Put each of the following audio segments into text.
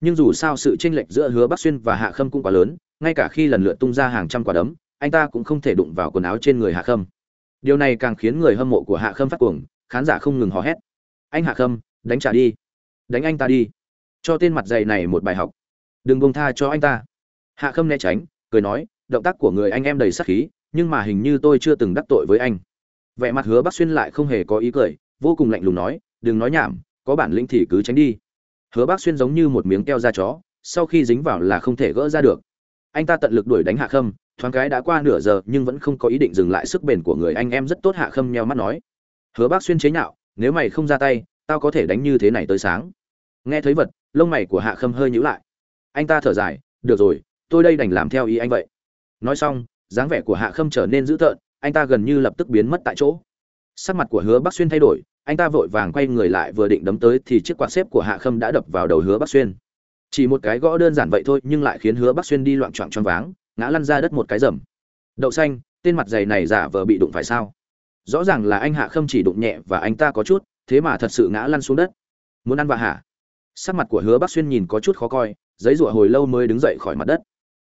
nhưng dù sao sự chênh lệch giữa hứa bắc xuyên và hạ khâm cũng quá lớn, ngay cả khi lần lượt tung ra hàng trăm quả đấm, anh ta cũng không thể đụng vào quần áo trên người hạ khâm. Điều này càng khiến người hâm mộ của hạ khâm phát cuồng, khán giả không ngừng hò hét. Anh hạ khâm, đánh trả đi. Đánh anh ta đi. Cho tên mặt dày này một bài học. Đừng buông tha cho anh ta. Hạ khâm né tránh, cười nói, động tác của người anh em đầy sắc khí, nhưng mà hình như tôi chưa từng đắc tội với anh. Vẻ mặt hứa bắc xuyên lại không hề có ý cười, vô cùng lạnh lùng nói, đừng nói nhảm, có bản lĩnh thì cứ tránh đi hứa bắc xuyên giống như một miếng keo da chó, sau khi dính vào là không thể gỡ ra được. Anh ta tận lực đuổi đánh hạ khâm, thoáng cái đã qua nửa giờ nhưng vẫn không có ý định dừng lại sức bền của người anh em rất tốt hạ khâm nheo mắt nói. Hứa bác xuyên chế nhạo, nếu mày không ra tay, tao có thể đánh như thế này tới sáng. Nghe thấy vật, lông mày của hạ khâm hơi nhíu lại. Anh ta thở dài, được rồi, tôi đây đành làm theo ý anh vậy. Nói xong, dáng vẻ của hạ khâm trở nên dữ tợn, anh ta gần như lập tức biến mất tại chỗ. Sắc mặt của hứa bắc xuyên thay đổi anh ta vội vàng quay người lại vừa định đấm tới thì chiếc quạt xếp của hạ khâm đã đập vào đầu hứa bắc xuyên. Chỉ một cái gõ đơn giản vậy thôi nhưng lại khiến hứa bắc xuyên đi loạn trọn choáng váng, ngã lăn ra đất một cái rầm. Đậu xanh, tên mặt dày này giả vờ bị đụng phải sao? Rõ ràng là anh hạ khâm chỉ đụng nhẹ và anh ta có chút, thế mà thật sự ngã lăn xuống đất. Muốn ăn vạ hả? Sắc mặt của hứa bắc xuyên nhìn có chút khó coi, giấy rủa hồi lâu mới đứng dậy khỏi mặt đất.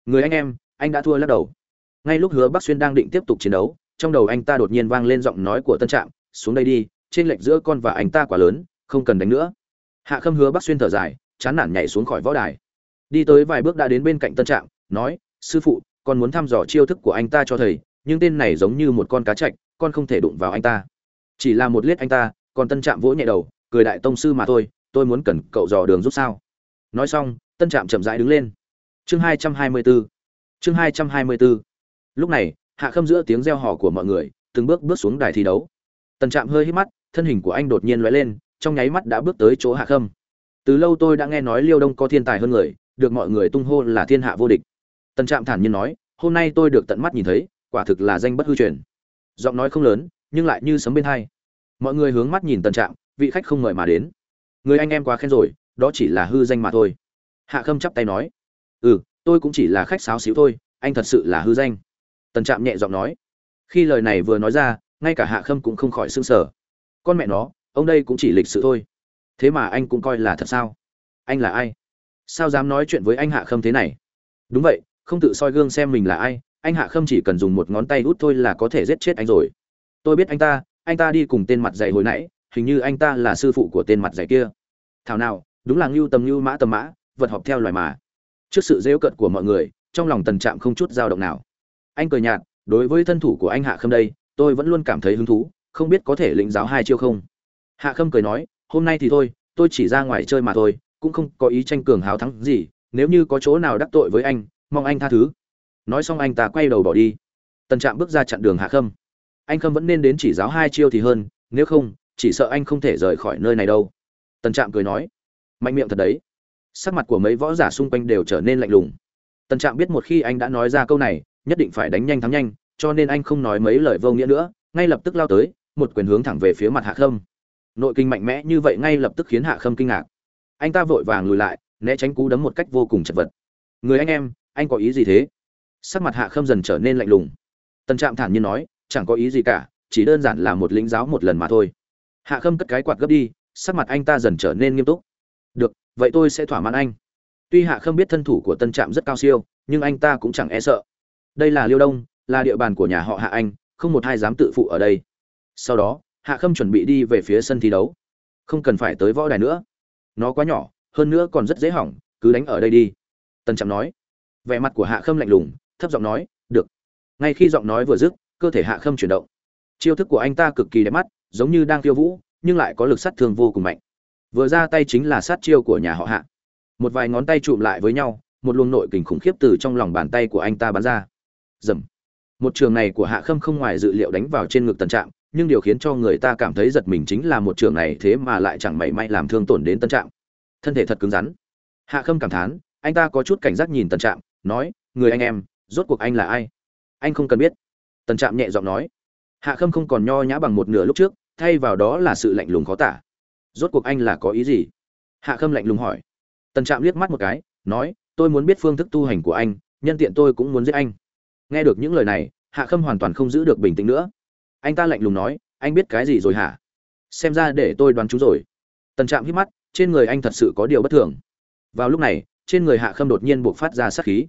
Người anh em, anh đã thua lắc đầu. Ngay lúc hứa bắc xuyên đang định tiếp tục chiến đấu, trong đầu anh ta đột nhiên vang lên giọng nói của tân trạm, xuống đây đi trên lệch giữa con và anh ta quá lớn, không cần đánh nữa. Hạ khâm hứa bắc xuyên thở dài, chán nản nhảy xuống khỏi võ đài. Đi tới vài bước đã đến bên cạnh tân trạm nói, sư phụ, con muốn thăm dò chiêu thức của anh ta cho thầy, nhưng tên này giống như một con cá chạch, con không thể đụng vào anh ta. Chỉ là một liếc anh ta, còn tân trạm vỗ nhẹ đầu, cười đại tông sư mà thôi, tôi muốn cần cậu dò đường giúp sao? Nói xong, tân trạm chậm rãi đứng lên. Chương hai trăm hai mươi bốn chương hai trăm hai mươi bốn lúc này, hạ khâm giữa tiếng reo hò của mọi người, từng bước bước xuống đài thi đấu. Tân trạm hơi hít mắt thân hình của anh đột nhiên lóe lên, trong nháy mắt đã bước tới chỗ hạ khâm. Từ lâu tôi đã nghe nói liêu đông có thiên tài hơn người, được mọi người tung hô là thiên hạ vô địch. Tân trạm thản nhiên nói, hôm nay tôi được tận mắt nhìn thấy, quả thực là danh bất hư truyền. Giọng nói không lớn, nhưng lại như sấm bên hai. Mọi người hướng mắt nhìn tân trạm, vị khách không mời mà đến. Người anh em quá khen rồi, đó chỉ là hư danh mà thôi. Hạ khâm chắp tay nói ừ tôi cũng chỉ là khách sáo xíu thôi, anh thật sự là hư danh. Tần trạm nhẹ giọng nói, khi lời này vừa nói ra, ngay cả hạ khâm cũng không khỏi s ư n g sở con mẹ nó, ông đây cũng chỉ lịch sự thôi. Thế mà anh cũng coi là thật sao? Anh là ai? Sao dám nói chuyện với anh hạ khâm thế này? Đúng vậy, không tự soi gương xem mình là ai, anh hạ khâm chỉ cần dùng một ngón tay út thôi là có thể giết chết anh rồi. Tôi biết anh ta anh ta đi cùng tên mặt dày hồi nãy, hình như anh ta là sư phụ của tên mặt dày kia. Thảo nào, đúng là ngưu tầm ngưu mã tầm mã, vật họp theo loài mà. Trước sự dễu cận của mọi người, trong lòng tần trạm không chút dao động nào. Anh cười nhạt, đối với thân thủ của anh hạ khâm đây, tôi vẫn luôn cảm thấy hứng thú không biết có thể lĩnh giáo hai chiêu không? Hạ khâm cười nói, hôm nay thì thôi, tôi chỉ ra ngoài chơi mà thôi, cũng không có ý tranh cường hào thắng gì, nếu như có chỗ nào đắc tội với anh, mong anh tha thứ. Nói xong anh ta quay đầu bỏ đi. Tần trạm bước ra chặn đường hạ khâm. Anh khâm vẫn nên đến chỉ giáo hai chiêu thì hơn, nếu không, chỉ sợ anh không thể rời khỏi nơi này đâu. Tần trạm cười nói, mạnh miệng thật đấy. Sắc mặt của mấy võ giả xung quanh đều trở nên lạnh lùng. Tần trạm biết một khi anh đã nói ra câu này, nhất định phải đánh nhanh thắng nhanh, cho nên anh không nói mấy lời vô nghĩa nữa, ngay lập tức lao tới một quyền hướng thẳng về phía mặt hạ khâm. Nội kinh mạnh mẽ như vậy ngay lập tức khiến hạ khâm kinh ngạc. Anh ta vội vàng lùi lại, né tránh cú đấm một cách vô cùng chật vật. Người anh em, anh có ý gì thế? Sắc mặt hạ khâm dần trở nên lạnh lùng. Tần trạm thản nhiên nói, chẳng có ý gì cả, chỉ đơn giản là một lĩnh giáo một lần mà thôi. Hạ khâm cất cái quạt gấp đi, sắc mặt anh ta dần trở nên nghiêm túc. Được, vậy tôi sẽ thỏa mãn anh. Tuy hạ khâm biết thân thủ của tân trạm rất cao siêu, nhưng anh ta cũng chẳng e sợ. Đây là liêu đông, là địa bàn của nhà họ hạ anh, không một ai dám tự phụ ở đây sau đó, hạ khâm chuẩn bị đi về phía sân thi đấu. Không cần phải tới võ đài nữa. Nó quá nhỏ, hơn nữa còn rất dễ hỏng, cứ đánh ở đây đi. Tân trạm nói. Vẻ mặt của hạ khâm lạnh lùng, thấp giọng nói, được. Ngay khi giọng nói vừa dứt, cơ thể hạ khâm chuyển động. Chiêu thức của anh ta cực kỳ đẹp mắt, giống như đang khiêu vũ, nhưng lại có lực sát thương vô cùng mạnh. Vừa ra tay chính là sát chiêu của nhà họ hạ. Một vài ngón tay chụm lại với nhau, một luồng nội kình khủng khiếp từ trong lòng bàn tay của anh ta bắn ra. Dầm một trường này của hạ khâm không ngoài dự liệu đánh vào trên ngực tần trạm nhưng điều khiến cho người ta cảm thấy giật mình chính là một trường này thế mà lại chẳng mảy may làm thương tổn đến tân trạm. Thân thể thật cứng rắn. Hạ khâm cảm thán, anh ta có chút cảnh giác nhìn tân trạm, nói, người anh em, rốt cuộc anh là ai? Anh không cần biết. Tân trạm nhẹ giọng nói. Hạ khâm không còn nho nhã bằng một nửa lúc trước, thay vào đó là sự lạnh lùng khó tả. Rốt cuộc anh là có ý gì? Hạ khâm lạnh lùng hỏi. Tân trạm liếc mắt một cái, nói, tôi muốn biết phương thức tu hành của anh, nhân tiện tôi cũng muốn giết anh. Nghe được những lời này, hạ khâm hoàn toàn không giữ được bình tĩnh nữa anh ta lạnh lùng nói, anh biết cái gì rồi hả? Xem ra để tôi đoán chú rồi. Tần trạm hít mắt, trên người anh thật sự có điều bất thường. Vào lúc này, trên người hạ khâm đột nhiên buộc phát ra sát khí.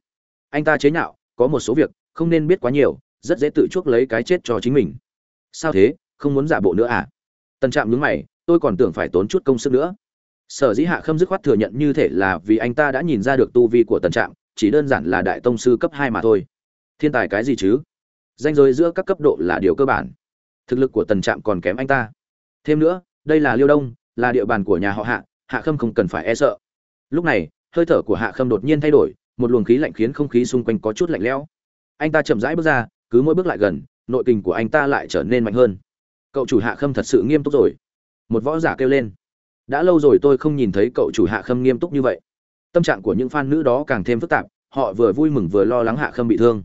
Anh ta chế nhạo, có một số việc, không nên biết quá nhiều, rất dễ tự chuốc lấy cái chết cho chính mình. Sao thế? Không muốn giả bộ nữa à? Tần trạm nhướng mày, tôi còn tưởng phải tốn chút công sức nữa. Sở dĩ hạ khâm dứt khoát thừa nhận như thể là vì anh ta đã nhìn ra được tu vi của tần trạm, chỉ đơn giản là đại tông sư cấp hai mà thôi. Thiên tài cái gì chứ? Danh giới giữa các cấp độ là điều cơ bản thực lực của tần trạm còn kém anh ta. Thêm nữa, đây là liêu đông, là địa bàn của nhà họ hạ hạ khâm không cần phải e sợ. Lúc này, hơi thở của hạ khâm đột nhiên thay đổi, một luồng khí lạnh khiến không khí xung quanh có chút lạnh lẽo. Anh ta chậm rãi bước ra, cứ mỗi bước lại gần, nội tình của anh ta lại trở nên mạnh hơn. Cậu chủ hạ khâm thật sự nghiêm túc rồi. Một võ giả kêu lên. Đã lâu rồi tôi không nhìn thấy cậu chủ hạ khâm nghiêm túc như vậy. Tâm trạng của những fan nữ đó càng thêm phức tạp, họ vừa vui mừng vừa lo lắng hạ khâm bị thương.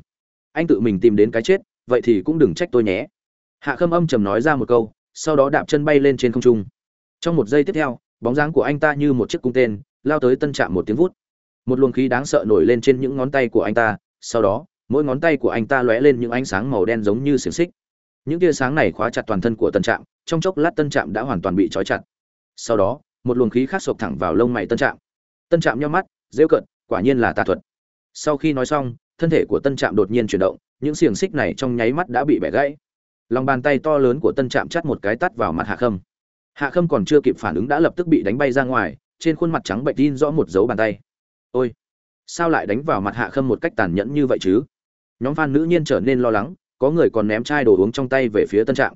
Anh tự mình tìm đến cái chết, vậy thì cũng đừng trách tôi nhé hạ khâm âm trầm nói ra một câu, sau đó đạp chân bay lên trên không trung. Trong một giây tiếp theo, bóng dáng của anh ta như một chiếc cung tên, lao tới tân trạm một tiếng vút. Một luồng khí đáng sợ nổi lên trên những ngón tay của anh ta, sau đó, mỗi ngón tay của anh ta lóe lên những ánh sáng màu đen giống như xiềng xích. Những tia sáng này khóa chặt toàn thân của tân trạm, trong chốc lát tân trạm đã hoàn toàn bị trói chặt. Sau đó, một luồng khí khác sộc thẳng vào lông mày tân trạm. Tân trạm nhau mắt, rêu cận quả nhiên là tà thuật. Sau khi nói xong, thân thể của tân trạm đột nhiên chuyển động, những xiềng xích này trong nháy mắt đã bị bẻ gãy lòng bàn tay to lớn của tân trạm chắt một cái tắt vào mặt hạ khâm. Hạ khâm còn chưa kịp phản ứng đã lập tức bị đánh bay ra ngoài, trên khuôn mặt trắng bệnh tin rõ một dấu bàn tay. Ôi, sao lại đánh vào mặt hạ khâm một cách tàn nhẫn như vậy chứ? Nhóm f nữ nhiên trở nên lo lắng, có người còn ném chai đồ uống trong tay về phía tân trạm.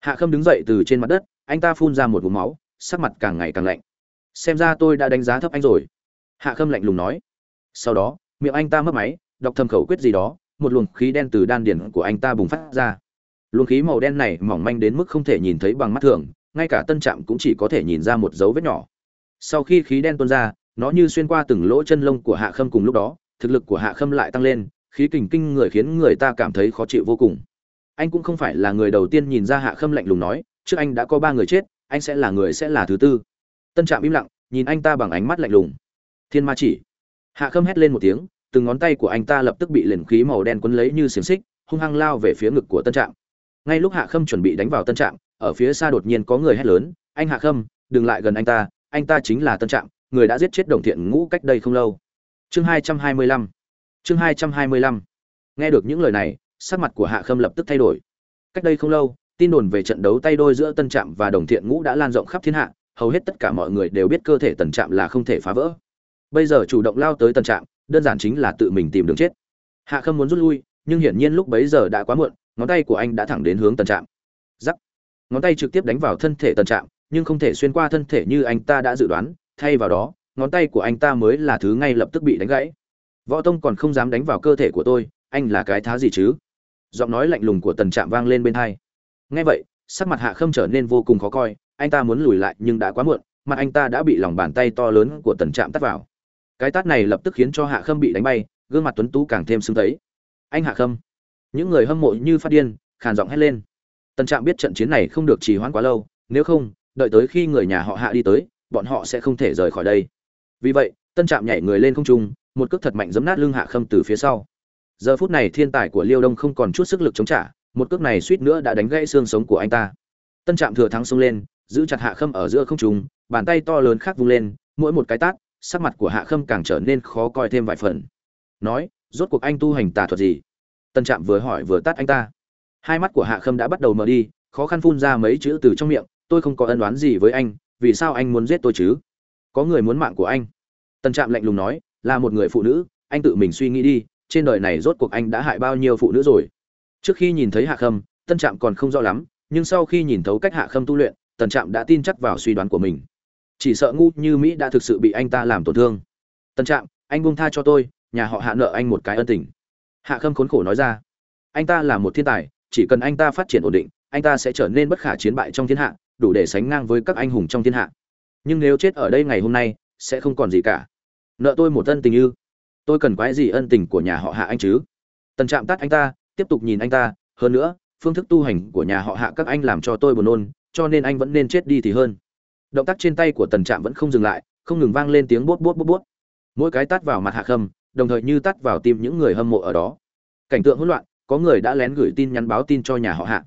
Hạ khâm đứng dậy từ trên mặt đất, anh ta phun ra một vùng máu, sắc mặt càng ngày càng lạnh. Xem ra tôi đã đánh giá thấp anh rồi. Hạ khâm lạnh lùng nói. Sau đó, miệng anh ta mất máy, đọc thầm khẩu quyết gì đó, một luồng khí đen từ đan điển của anh ta bùng phát ra luồng khí màu đen này mỏng manh đến mức không thể nhìn thấy bằng mắt thường, ngay cả tân trạm cũng chỉ có thể nhìn ra một dấu vết nhỏ. Sau khi khí đen tuôn ra, nó như xuyên qua từng lỗ chân lông của hạ khâm cùng lúc đó, thực lực của hạ khâm lại tăng lên, khí kình kinh người khiến người ta cảm thấy khó chịu vô cùng. Anh cũng không phải là người đầu tiên nhìn ra hạ khâm lạnh lùng nói, trước anh đã có ba người chết, anh sẽ là người sẽ là thứ tư. Tân trạm im lặng, nhìn anh ta bằng ánh mắt lạnh lùng. Thiên ma chỉ. Hạ khâm hét lên một tiếng, từng ngón tay của anh ta lập tức bị liền khí màu đen quấn lấy như xiềng xích, hung hăng lao về phía ngực của tân trạm ngay lúc hạ khâm chuẩn bị đánh vào tân trạm, ở phía xa đột nhiên có người hét lớn, anh hạ khâm, đừng lại gần anh ta anh ta chính là tân trạm, người đã giết chết đồng thiện ngũ cách đây không lâu. Chương hai trăm hai mươi lăm. Chương hai trăm hai mươi lăm. Nghe được những lời này, sắc mặt của hạ khâm lập tức thay đổi. Cách đây không lâu, tin đồn về trận đấu tay đôi giữa tân trạm và đồng thiện ngũ đã lan rộng khắp thiên hạ, hầu hết tất cả mọi người đều biết cơ thể tần trạm là không thể phá vỡ. Bây giờ chủ động lao tới tần trạm, đơn giản chính là tự mình tìm đường chết. Hạ khâm muốn rút lui, nhưng hiển nhiên lúc bấy giờ đã quá muộn ngón tay của anh đã thẳng đến hướng tần trạm. Giắc ngón tay trực tiếp đánh vào thân thể tần trạm, nhưng không thể xuyên qua thân thể như anh ta đã dự đoán, thay vào đó, ngón tay của anh ta mới là thứ ngay lập tức bị đánh gãy. Võ tông còn không dám đánh vào cơ thể của tôi, anh là cái thá gì chứ? Giọng nói lạnh lùng của tần trạm vang lên bên hai. Ngay vậy, sắc mặt hạ khâm trở nên vô cùng khó coi, anh ta muốn lùi lại nhưng đã quá muộn, mặt anh ta đã bị lòng bàn tay to lớn của tần trạm tắt vào. Cái tát này lập tức khiến cho hạ khâm bị đánh bay, gương mặt tuấn tú càng thêm sưng thấy. Anh hạ khâm những người hâm mộ như phát điên, khàn giọng hét lên. Tần trạm biết trận chiến này không được trì hoãn quá lâu, nếu không, đợi tới khi người nhà họ hạ đi tới, bọn họ sẽ không thể rời khỏi đây. Vì vậy, tân trạm nhảy người lên không trung, một cước thật mạnh giấm nát lưng hạ khâm từ phía sau. Giờ phút này thiên tài của liêu đông không còn chút sức lực chống trả, một cước này suýt nữa đã đánh gãy xương sống của anh ta. Tân trạm thừa thắng xông lên, giữ chặt hạ khâm ở giữa không trung, bàn tay to lớn khác vung lên, mỗi một cái tát, sắc mặt của hạ khâm càng trở nên khó coi thêm vài phần. Nói, rốt cuộc anh tu hành tà thuật gì? Tân trạm vừa hỏi vừa tát anh ta. Hai mắt của hạ khâm đã bắt đầu mở đi, khó khăn phun ra mấy chữ từ trong miệng, tôi không có ân oán gì với anh, vì sao anh muốn giết tôi chứ? Có người muốn mạng của anh. Tân trạm lạnh lùng nói, là một người phụ nữ, anh tự mình suy nghĩ đi, trên đời này rốt cuộc anh đã hại bao nhiêu phụ nữ rồi? Trước khi nhìn thấy hạ khâm, tân trạm còn không rõ lắm, nhưng sau khi nhìn thấu cách hạ khâm tu luyện tần trạm đã tin chắc vào suy đoán của mình. Chỉ sợ ngu như mỹ đã thực sự bị anh ta làm tổn thương. Tần trạm, anh buông tha cho tôi, nhà họ hạ nợ anh một cái ân tình hạ khâm khốn khổ nói ra, anh ta là một thiên tài, chỉ cần anh ta phát triển ổn định, anh ta sẽ trở nên bất khả chiến bại trong thiên hạ, đủ để sánh ngang với các anh hùng trong thiên hạ. Nhưng nếu chết ở đây ngày hôm nay, sẽ không còn gì cả. Nợ tôi một ân tình ư? Tôi cần quái gì ân tình của nhà họ hạ anh chứ? Tần trạm tắt anh ta, tiếp tục nhìn anh ta, hơn nữa, phương thức tu hành của nhà họ hạ các anh làm cho tôi buồn nôn, cho nên anh vẫn nên chết đi thì hơn. Động tác trên tay của tần trạm vẫn không dừng lại, không ngừng vang lên tiếng bốt bốt bốt bốt mỗi cái tắt vào mặt hạ khâm đồng thời như tắt vào tim những người hâm mộ ở đó. Cảnh tượng hỗn loạn, có người đã lén gửi tin nhắn báo tin cho nhà họ hạ.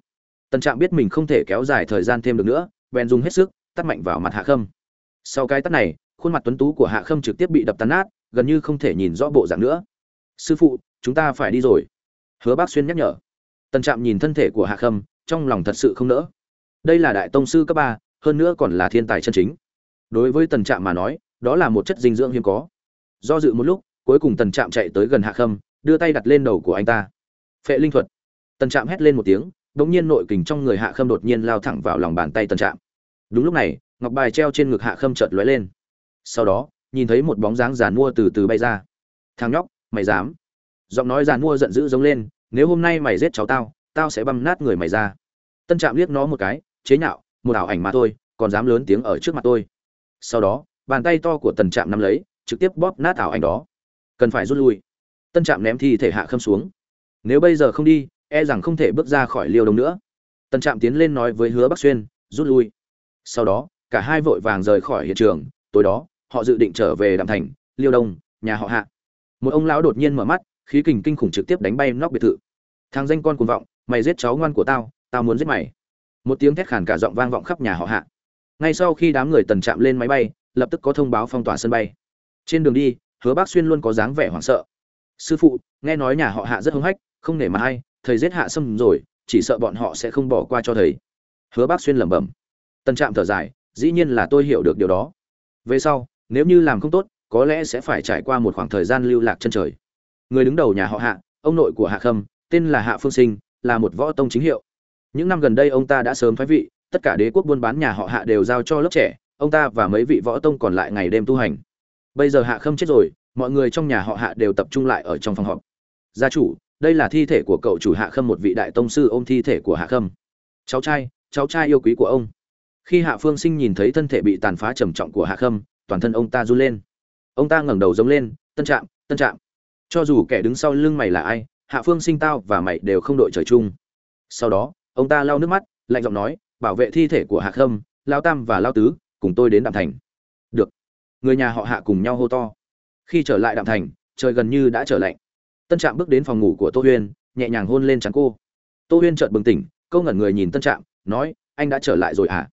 Tần trạm biết mình không thể kéo dài thời gian thêm được nữa, bèn dùng hết sức, tắt mạnh vào mặt hạ khâm. Sau cái tắt này, khuôn mặt tuấn tú của hạ khâm trực tiếp bị đập tan nát, gần như không thể nhìn rõ bộ dạng nữa. Sư phụ, chúng ta phải đi rồi. Hứa bác xuyên nhắc nhở. Tần trạm nhìn thân thể của hạ khâm, trong lòng thật sự không nỡ. Đây là đại tông sư cấp ba, hơn nữa còn là thiên tài chân chính. Đối với tần trạm mà nói, đó là một chất dinh dưỡng hiếm có. Do dự một lúc cuối cùng tần trạm chạy tới gần hạ khâm, đưa tay đặt lên đầu của anh ta. Phệ linh thuật. Tần trạm hét lên một tiếng đ ỗ n g nhiên nội kình trong người hạ khâm đột nhiên lao thẳng vào lòng bàn tay tần trạm. Đúng lúc này, ngọc bài treo trên ngực hạ khâm chợt lóe lên. Sau đó, nhìn thấy một bóng dáng giàn mua từ từ bay ra. Thằng nhóc, mày dám. Giọng nói giàn mua giận dữ giống lên, nếu hôm nay mày giết cháu tao tao sẽ băm nát người mày ra. Tân trạm liếc nó một cái, chế nhạo, một ảo ảnh mà thôi, còn dám lớn tiếng ở trước mặt tôi. Sau đó, bàn tay to của tần trạm nắm lấy, trực tiếp bóp nát ảo ảnh đó cần phải rút lui. Tân trạm ném thi thể hạ khâm xuống. Nếu bây giờ không đi e rằng không thể bước ra khỏi liêu đông nữa. Tân trạm tiến lên nói với hứa bắc xuyên, rút lui. Sau đó, cả hai vội vàng rời khỏi hiện trường. Tối đó, họ dự định trở về đạm thành, liêu đông, nhà họ hạ. Một ông lão đột nhiên mở mắt, khí kình kinh khủng trực tiếp đánh bay nóc biệt thự. Thằng danh con cuồng vọng, mày giết cháu ngoan của tao tao muốn giết mày. Một tiếng thét khàn cả giọng vang vọng khắp nhà họ hạ. Ngay sau khi đám người tần chạm lên máy bay, lập tức có thông báo phong tỏa sân bay. Trên đường đi hứa bác xuyên luôn có dáng vẻ hoảng sợ. Sư phụ, nghe nói nhà họ hạ rất hưng hách, không nể mà hay thầy giết hạ xâm rồi, chỉ sợ bọn họ sẽ không bỏ qua cho thầy. Hứa bác xuyên lẩm bẩm. Tân trạm thở dài, dĩ nhiên là tôi hiểu được điều đó. Về sau, nếu như làm không tốt, có lẽ sẽ phải trải qua một khoảng thời gian lưu lạc chân trời. Người đứng đầu nhà họ hạ, ông nội của hạ khâm, tên là hạ phương sinh, là một võ tông chính hiệu. Những năm gần đây ông ta đã sớm phái vị, tất cả đế quốc buôn bán nhà họ hạ đều giao cho lớp trẻ, ông ta và mấy vị võ tông còn lại ngày đêm tu hành bây giờ hạ khâm chết rồi, mọi người trong nhà họ hạ đều tập trung lại ở trong phòng họp. Gia chủ, đây là thi thể của cậu chủ hạ khâm, một vị đại tông sư ôm thi thể của hạ khâm. Cháu trai cháu trai yêu quý của ông. Khi hạ phương sinh nhìn thấy thân thể bị tàn phá trầm trọng của hạ khâm, toàn thân ông ta run lên. Ông ta ngẩng đầu giống lên, tân trạm tân trạm. Cho dù kẻ đứng sau lưng mày là ai, hạ phương sinh tao và mày đều không đội trời chung. Sau đó, ông ta lau nước mắt, lạnh giọng nói, bảo vệ thi thể của hạ khâm, lao tam và lao tứ, cùng tôi đến đạm thành người nhà họ hạ cùng nhau hô to. Khi trở lại đạm thành, trời gần như đã trở lạnh. Tân trạm bước đến phòng ngủ của tô huyên, nhẹ nhàng hôn lên trắng cô. Tô huyên chợt bừng tỉnh câu ngẩn người nhìn tân trạm, nói, anh đã trở lại rồi à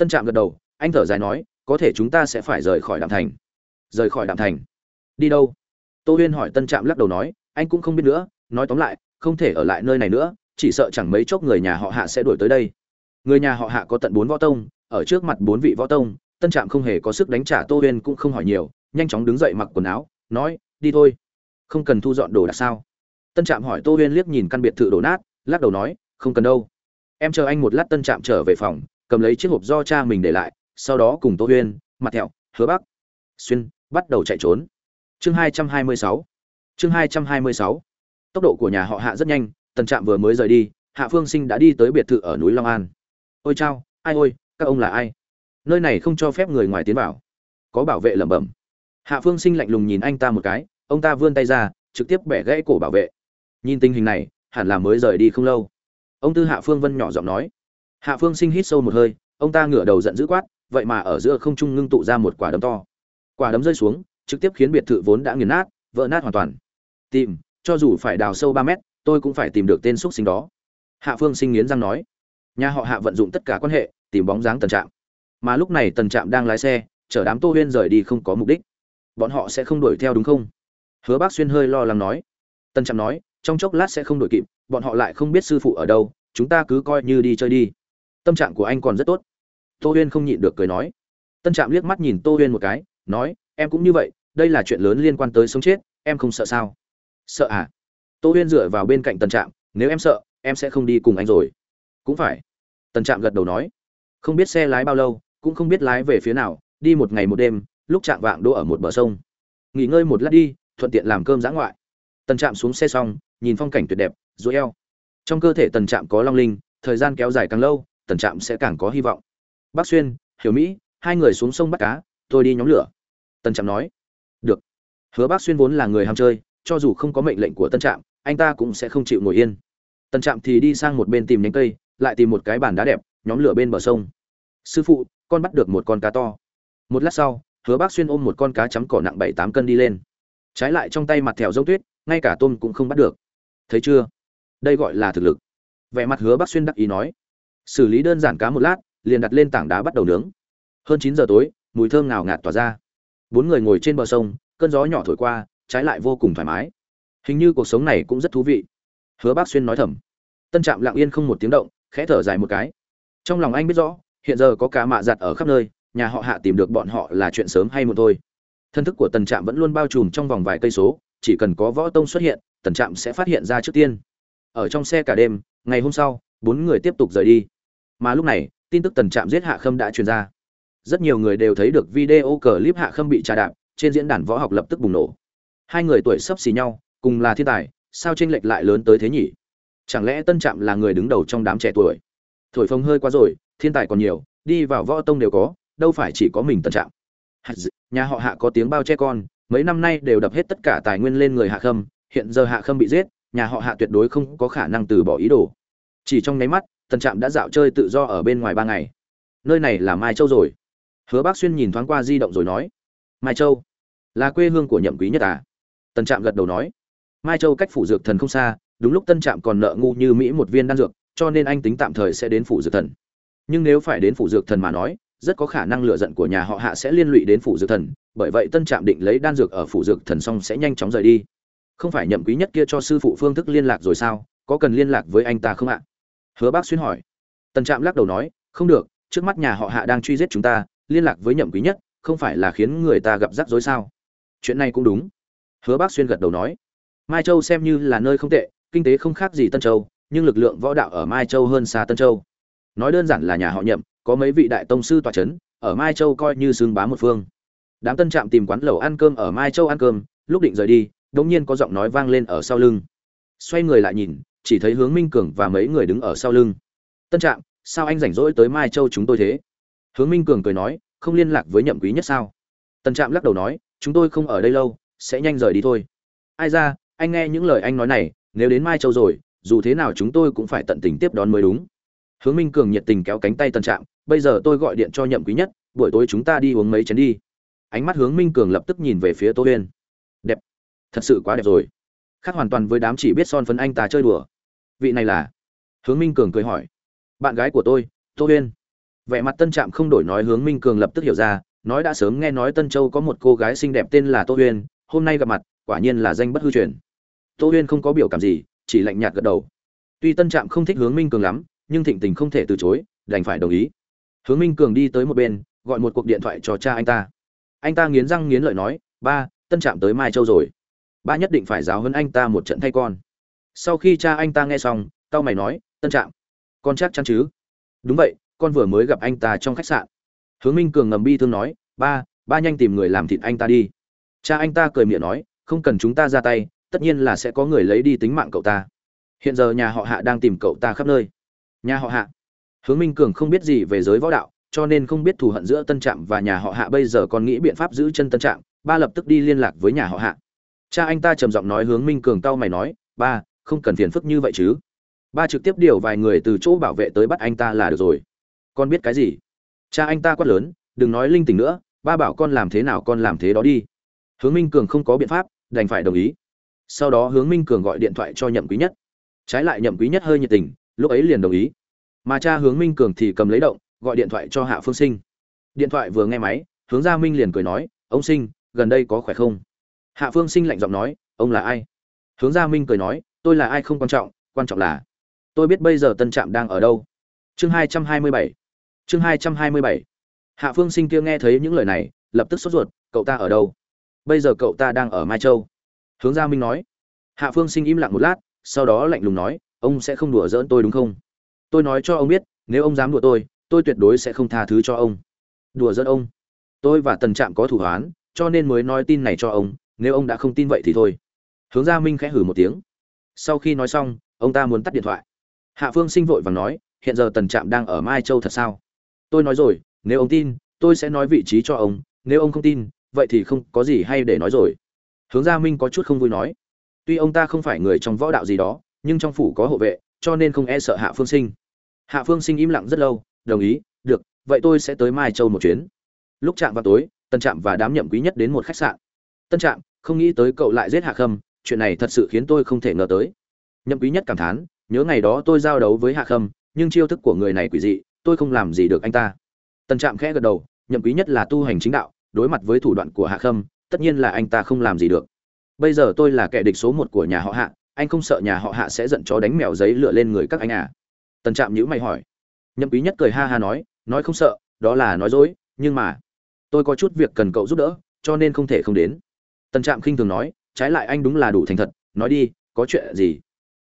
tân trạm gật đầu, anh thở dài nói, có thể chúng ta sẽ phải rời khỏi đạm thành. Rời khỏi đạm thành? Đi đâu? Tô huyên hỏi tân trạm lắc đầu nói, anh cũng không biết nữa, nói tóm lại, không thể ở lại nơi này nữa, chỉ sợ chẳng mấy chốc người nhà họ hạ sẽ đuổi tới đây. Người nhà họ hạ có tận bốn võ tông, ở trước mặt bốn vị võ tông tân trạm không hề có sức đánh trả tô huyên cũng không hỏi nhiều, nhanh chóng đứng dậy mặc quần áo, nói, đi thôi. Không cần thu dọn đồ đạc sao? Tân trạm hỏi tô huyên liếc nhìn căn biệt thự đổ nát, lắc đầu nói, không cần đâu. Em chờ anh một lát tân trạm trở về phòng, cầm lấy chiếc hộp do cha mình để lại, sau đó cùng tô huyên, mặt thẹo, hứa bắc xuyên, bắt đầu chạy trốn. Chương hai trăm hai mươi sáu. Chương hai trăm hai mươi sáu. Tốc độ của nhà họ hạ rất nhanh, Tân trạm vừa mới rời đi, hạ phương sinh đã đi tới biệt thự ở núi long an. Ôi chao, ai ôi, các ông là ai? Nơi này không cho phép người ngoài tiến vào. Có bảo vệ lẩm bẩm. Hạ phương sinh lạnh lùng nhìn anh ta một cái, ông ta vươn tay ra, trực tiếp bẻ gãy cổ bảo vệ. Nhìn tình hình này, hẳn là mới rời đi không lâu. Ông tư hạ phương vân nhỏ giọng nói. Hạ phương sinh hít sâu một hơi, ông ta ngửa đầu giận dữ quát, vậy mà ở giữa không trung ngưng tụ ra một quả đấm to. Quả đấm rơi xuống, trực tiếp khiến biệt thự vốn đã nghiền nát, vỡ nát hoàn toàn. Tìm, cho dù phải đào sâu ba mét, tôi cũng phải tìm được tên xúc sinh đó. Hạ phương sinh nghiến răng nói. Nhà họ hạ vận dụng tất cả quan hệ, tìm bóng dáng tần trạng mà lúc này tần trạm đang lái xe, chở đám tô huyên rời đi không có mục đích. Bọn họ sẽ không đuổi theo đúng không? Hứa bác xuyên hơi lo lắng nói. Tần trạm nói, trong chốc lát sẽ không đuổi kịp, bọn họ lại không biết sư phụ ở đâu, chúng ta cứ coi như đi chơi đi. Tâm trạng của anh còn rất tốt. Tô huyên không nhịn được cười nói. Tân trạm liếc mắt nhìn tô huyên một cái, nói, em cũng như vậy, đây là chuyện lớn liên quan tới sống chết, em không sợ sao? Sợ à? Tô huyên dựa vào bên cạnh tần trạm, nếu em sợ, em sẽ không đi cùng anh rồi. Cũng phải. Tần trạm gật đầu nói. Không biết xe lái bao lâu cũng không biết lái về phía nào, đi một ngày một đêm, lúc chạm vạng đỗ ở một bờ sông. Nghỉ ngơi một lát đi, thuận tiện làm cơm giã ngoại. Tần trạm xuống xe xong, nhìn phong cảnh tuyệt đẹp dối eo. Trong cơ thể tần trạm có long linh, thời gian kéo dài càng lâu, tần trạm sẽ càng có hy vọng. Bác xuyên, hiểu mỹ, hai người xuống sông bắt cá, tôi đi nhóm lửa. Tần trạm nói. Được. Hứa bác xuyên vốn là người ham chơi, cho dù không có mệnh lệnh của tân trạm, anh ta cũng sẽ không chịu ngồi yên. Tân trạm thì đi sang một bên tìm nhánh cây, lại tìm một cái bàn đá đẹp, nhóm lửa bên bờ sông. Sư phụ con bắt được một con cá to. Một lát sau, hứa bác xuyên ôm một con cá chấm cỏ nặng bảy tám cân đi lên. Trái lại trong tay mặt thèo giống tuyết, ngay cả tôm cũng không bắt được. Thấy chưa? Đây gọi là thực lực. Vẻ mặt hứa bác xuyên đắc ý nói. Xử lý đơn giản cá một lát, liền đặt lên tảng đá bắt đầu nướng. Hơn chín giờ tối, mùi thơm ngào ngạt tỏa ra. Bốn người ngồi trên bờ sông, cơn gió nhỏ thổi qua, trái lại vô cùng thoải mái. Hình như cuộc sống này cũng rất thú vị. Hứa bác xuyên nói thầm. Tân trạm lặng yên không một tiếng động, khẽ thở dài một cái. Trong lòng anh biết rõ hiện giờ có cả mạ giặt ở khắp nơi, nhà họ hạ tìm được bọn họ là chuyện sớm hay muộn thôi. Thân thức của tần trạm vẫn luôn bao trùm trong vòng vài cây số, chỉ cần có võ tông xuất hiện, tần trạm sẽ phát hiện ra trước tiên. Ở trong xe cả đêm, ngày hôm sau, bốn người tiếp tục rời đi. Mà lúc này, tin tức tần trạm giết hạ khâm đã truyền ra. Rất nhiều người đều thấy được video clip hạ khâm bị trà đạp, trên diễn đàn võ học lập tức bùng nổ. Hai người tuổi sấp xì nhau, cùng là thiên tài, sao tranh lệch lại lớn tới thế nhỉ? Chẳng lẽ tân trạm là người đứng đầu trong đám trẻ tuổi? Thổi phồng hơi quá rồi thiên tài còn nhiều, đi vào võ tông đều có, đâu phải chỉ có mình tận trạm nhà họ hạ có tiếng bao che con, mấy năm nay đều đập hết tất cả tài nguyên lên người hạ khâm, hiện giờ hạ khâm bị giết, nhà họ hạ tuyệt đối không có khả năng từ bỏ ý đồ. Chỉ trong nháy mắt, tần trạm đã dạo chơi tự do ở bên ngoài ba ngày. Nơi này là mai châu rồi. Hứa bác xuyên nhìn thoáng qua di động rồi nói, mai châu, là quê hương của nhậm quý nhất à? Tần trạm gật đầu nói, mai châu cách phủ dược thần không xa, đúng lúc tân trạm còn nợ ngu như mỹ một viên đan dược, cho nên anh tính tạm thời sẽ đến phủ dược thần nhưng nếu phải đến phủ dược thần mà nói, rất có khả năng lựa giận của nhà họ hạ sẽ liên lụy đến phủ dược thần, bởi vậy tân trạm định lấy đan dược ở phủ dược thần xong sẽ nhanh chóng rời đi. Không phải nhậm quý nhất kia cho sư phụ phương thức liên lạc rồi sao? Có cần liên lạc với anh ta không ạ? Hứa bác xuyên hỏi. Tân trạm lắc đầu nói, không được, trước mắt nhà họ hạ đang truy giết chúng ta, liên lạc với nhậm quý nhất, không phải là khiến người ta gặp rắc rối sao? Chuyện này cũng đúng. Hứa bác xuyên gật đầu nói. Mai châu xem như là nơi không tệ, kinh tế không khác gì tân châu, nhưng lực lượng võ đạo ở mai châu hơn xa tân châu nói đơn giản là nhà họ nhậm, có mấy vị đại tông sư tọa chấn, ở mai châu coi như xương bá một phương. Đám tân trạm tìm quán lẩu ăn cơm ở mai châu ăn cơm, lúc định rời đi, đột nhiên có giọng nói vang lên ở sau lưng. Xoay người lại nhìn, chỉ thấy hướng minh cường và mấy người đứng ở sau lưng. Tân trạm, sao anh rảnh rỗi tới mai châu chúng tôi thế? Hướng minh cường cười nói, không liên lạc với nhậm quý nhất sao? Tân trạm lắc đầu nói, chúng tôi không ở đây lâu, sẽ nhanh rời đi thôi. Ai ra, anh nghe những lời anh nói này, nếu đến mai châu rồi, dù thế nào chúng tôi cũng phải tận tình tiếp đón mới đúng hướng minh cường nhiệt tình kéo cánh tay tân trạm, bây giờ tôi gọi điện cho nhậm quý nhất, buổi tối chúng ta đi uống mấy chén đi. Ánh mắt hướng minh cường lập tức nhìn về phía tô huyên. Đẹp, thật sự quá đẹp rồi. Khác hoàn toàn với đám chỉ biết son phấn anh ta chơi đùa. Vị này là? Hướng minh cường cười hỏi. Bạn gái của tôi, tô huyên. Vẻ mặt tân trạm không đổi nói, hướng minh cường lập tức hiểu ra, nói đã sớm nghe nói tân châu có một cô gái xinh đẹp tên là tô huyên, hôm nay gặp mặt, quả nhiên là danh bất hư truyền. Tô huyên không có biểu cảm gì, chỉ lạnh nhạt gật đầu. Tuy tân trạm không thích hướng minh cường lắm nhưng thịnh tình không thể từ chối, đành phải đồng ý. Hướng minh cường đi tới một bên, gọi một cuộc điện thoại cho cha anh ta. Anh ta nghiến răng nghiến lợi nói, ba, tân trạm tới mai châu rồi. Ba nhất định phải giáo hơn anh ta một trận thay con. Sau khi cha anh ta nghe xong, tao mày nói, tân trạm, con chắc chắn chứ? Đúng vậy, con vừa mới gặp anh ta trong khách sạn. Hướng minh cường ngầm bi thương nói, ba ba nhanh tìm người làm thịt anh ta đi. Cha anh ta cười miệng nói, không cần chúng ta ra tay, tất nhiên là sẽ có người lấy đi tính mạng cậu ta. Hiện giờ nhà họ hạ đang tìm cậu ta khắp nơi nhà họ hạ. Hướng minh cường không biết gì về giới võ đạo, cho nên không biết thù hận giữa tân trạm và nhà họ hạ bây giờ còn nghĩ biện pháp giữ chân tân trạm, ba lập tức đi liên lạc với nhà họ hạ. Cha anh ta trầm giọng nói hướng minh cường tao mày nói, ba, không cần phiền phức như vậy chứ. Ba trực tiếp điều vài người từ chỗ bảo vệ tới bắt anh ta là được rồi. Con biết cái gì? Cha anh ta quát lớn, đừng nói linh tình nữa, ba bảo con làm thế nào con làm thế đó đi. Hướng minh cường không có biện pháp, đành phải đồng ý. Sau đó hướng minh cường gọi điện thoại cho nhậm quý nhất. Trái lại nhậm quý nhất hơi nhiệt tình lúc ấy liền đồng ý. Mà cha hướng minh cường thì cầm lấy động, gọi điện thoại cho hạ phương sinh. Điện thoại vừa nghe máy, hướng gia minh liền cười nói, ông sinh, gần đây có khỏe không? Hạ phương sinh lạnh giọng nói, ông là ai? Hướng gia minh cười nói, tôi là ai không quan trọng quan trọng là tôi biết bây giờ tân trạm đang ở đâu. Chương hai trăm hai mươi bảy. Chương hai trăm hai mươi bảy. Hạ phương sinh kia nghe thấy những lời này, lập tức sốt ruột, cậu ta ở đâu? Bây giờ cậu ta đang ở mai châu. Hướng gia minh nói. Hạ phương sinh im lặng một lát, sau đó lạnh lùng nói ông sẽ không đùa giỡn tôi đúng không? Tôi nói cho ông biết, nếu ông dám đùa tôi tôi tuyệt đối sẽ không tha thứ cho ông. Đùa giỡn ông. Tôi và tần trạm có thủ hoán, cho nên mới nói tin này cho ông, nếu ông đã không tin vậy thì thôi. Hướng gia minh khẽ hử một tiếng. Sau khi nói xong, ông ta muốn tắt điện thoại. Hạ phương sinh vội vàng nói, hiện giờ tần trạm đang ở mai châu thật sao? Tôi nói rồi, nếu ông tin, tôi sẽ nói vị trí cho ông, nếu ông không tin, vậy thì không có gì hay để nói rồi. Hướng gia minh có chút không vui nói. Tuy ông ta không phải người trong võ đạo gì đó nhưng trong phủ có hộ vệ, cho nên không e sợ hạ phương sinh. Hạ phương sinh im lặng rất lâu, đồng ý, được, vậy tôi sẽ tới mai châu một chuyến. Lúc chạm vào tối tân trạm và đám nhậm quý nhất đến một khách sạn. Tân trạm, không nghĩ tới cậu lại giết hạ khâm, chuyện này thật sự khiến tôi không thể ngờ tới. Nhậm quý nhất cảm thán, nhớ ngày đó tôi giao đấu với hạ khâm, nhưng chiêu thức của người này quỷ dị, tôi không làm gì được anh ta. Tân trạm khẽ gật đầu, nhậm quý nhất là tu hành chính đạo, đối mặt với thủ đoạn của hạ khâm, tất nhiên là anh ta không làm gì được. Bây giờ tôi là kẻ địch số một của nhà họ hạ anh không sợ nhà họ hạ sẽ giận chó đánh mèo giấy lựa lên người các anh à? Tần trạm nhữ mày hỏi. Nhậm quý nhất cười ha ha nói nói không sợ, đó là nói dối, nhưng mà, tôi có chút việc cần cậu giúp đỡ, cho nên không thể không đến. Tần trạm khinh thường nói, trái lại anh đúng là đủ thành thật, nói đi, có chuyện gì?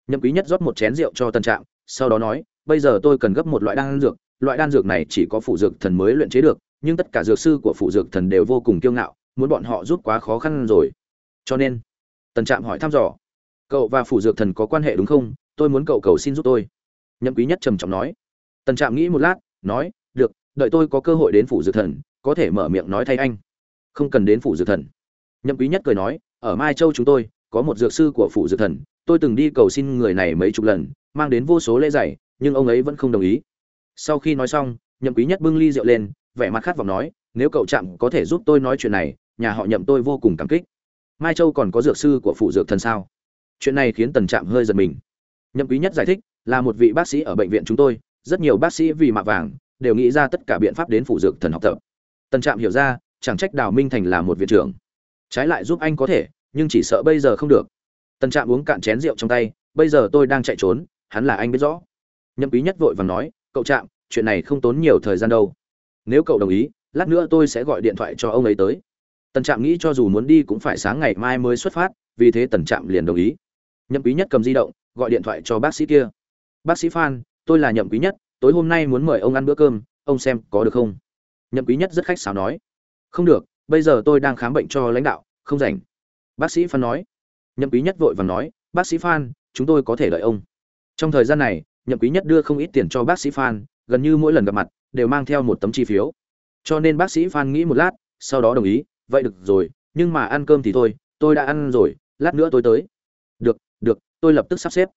Nhậm quý nhất rót một chén rượu cho tần trạm, sau đó nói, bây giờ tôi cần gấp một loại đan dược, loại đan dược này chỉ có phủ dược thần mới luyện chế được, nhưng tất cả dược sư của phủ dược thần đều vô cùng kiêu ngạo, muốn bọn họ giúp quá khó khăn rồi. Cho nên, tần trạm hỏi thăm dò cậu và phủ dược thần có quan hệ đúng không? Tôi muốn cậu cầu xin giúp tôi. Nhậm quý nhất trầm trọng nói. Tần trạm nghĩ một lát, nói, được, đợi tôi có cơ hội đến phủ dược thần, có thể mở miệng nói thay anh. Không cần đến phủ dược thần. Nhậm quý nhất cười nói, ở mai châu chúng tôi, có một dược sư của phủ dược thần, tôi từng đi cầu xin người này mấy chục lần, mang đến vô số lễ giày nhưng ông ấy vẫn không đồng ý. Sau khi nói xong, nhậm quý nhất bưng ly rượu lên, vẻ mặt khát vọng nói, nếu cậu chạm có thể giúp tôi nói chuyện này, nhà họ nhậm tôi vô cùng cảm kích. Mai châu còn có dược sư của phủ dược thần sao? Chuyện này khiến tần trạm hơi giật mình. Nhậm quý nhất giải thích, là một vị bác sĩ ở bệnh viện chúng tôi, rất nhiều bác sĩ vì mạ vàng, đều nghĩ ra tất cả biện pháp đến phụ dược thần học tập. Tần trạm hiểu ra, chẳng trách đào minh thành là một viện trưởng. Trái lại giúp anh có thể, nhưng chỉ sợ bây giờ không được. Tần trạm uống cạn chén rượu trong tay, bây giờ tôi đang chạy trốn, hắn là anh biết rõ. Nhậm quý nhất vội vàng nói, cậu trạm, chuyện này không tốn nhiều thời gian đâu. Nếu cậu đồng ý, lát nữa tôi sẽ gọi điện thoại cho ông ấy tới. Tần trạm nghĩ cho dù muốn đi cũng phải sáng ngày mai mới xuất phát, vì thế tần trạm liền đồng ý nhậm quý nhất cầm di động, gọi điện thoại cho bác sĩ kia. Bác sĩ phan, tôi là nhậm quý nhất, tối hôm nay muốn mời ông ăn bữa cơm, ông xem có được không? Nhậm quý nhất rất khách sáo nói. Không được, bây giờ tôi đang khám bệnh cho lãnh đạo, không rảnh. Bác sĩ phan nói. Nhậm quý nhất vội vàng nói. Bác sĩ phan, chúng tôi có thể đợi ông. Trong thời gian này, nhậm quý nhất đưa không ít tiền cho bác sĩ phan, gần như mỗi lần gặp mặt, đều mang theo một tấm chi phiếu. Cho nên bác sĩ phan nghĩ một lát, sau đó đồng ý. Vậy được rồi, nhưng mà ăn cơm thì thôi, tôi đã ăn rồi, lát nữa tôi tới được, tôi lập tức sắp xếp.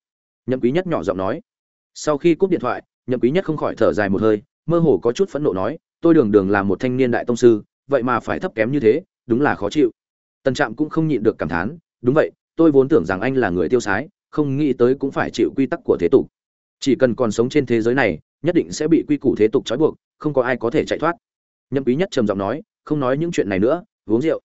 Nhậm quý nhất nhỏ giọng nói. Sau khi cúp điện thoại, nhậm quý nhất không khỏi thở dài một hơi, mơ hồ có chút phẫn nộ nói, tôi đường đường là một thanh niên đại tông sư, vậy mà phải thấp kém như thế, đúng là khó chịu. Tần trạm cũng không nhịn được cảm thán, đúng vậy, tôi vốn tưởng rằng anh là người tiêu sái, không nghĩ tới cũng phải chịu quy tắc của thế tục. Chỉ cần còn sống trên thế giới này, nhất định sẽ bị quy củ thế tục trói buộc, không có ai có thể chạy thoát. Nhậm quý nhất trầm giọng nói, không nói những chuyện này nữa, uống rượu.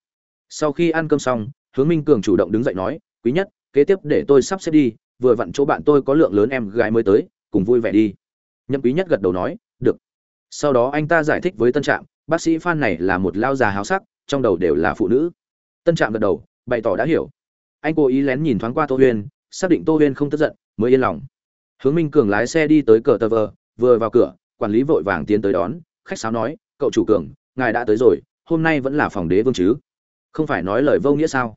Sau khi ăn cơm xong, hướng minh cường chủ động đứng dậy nói, quý nhất kế tiếp để tôi sắp xếp đi, vừa vặn chỗ bạn tôi có lượng lớn em gái mới tới, cùng vui vẻ đi. Nhậm quý nhất gật đầu nói, được. Sau đó anh ta giải thích với tân trạm, bác sĩ phan này là một lao già háo sắc, trong đầu đều là phụ nữ. Tân trạm gật đầu, bày tỏ đã hiểu. Anh cố ý lén nhìn thoáng qua tô huyên, xác định tô huyên không tức giận, mới yên lòng. Hướng minh cường lái xe đi tới cờ tờ vờ, vừa vào cửa, quản lý vội vàng tiến tới đón, khách sáo nói, cậu chủ cường, ngài đã tới rồi, hôm nay vẫn là phòng đế vương chứ? Không phải nói lời vô nghĩa sao?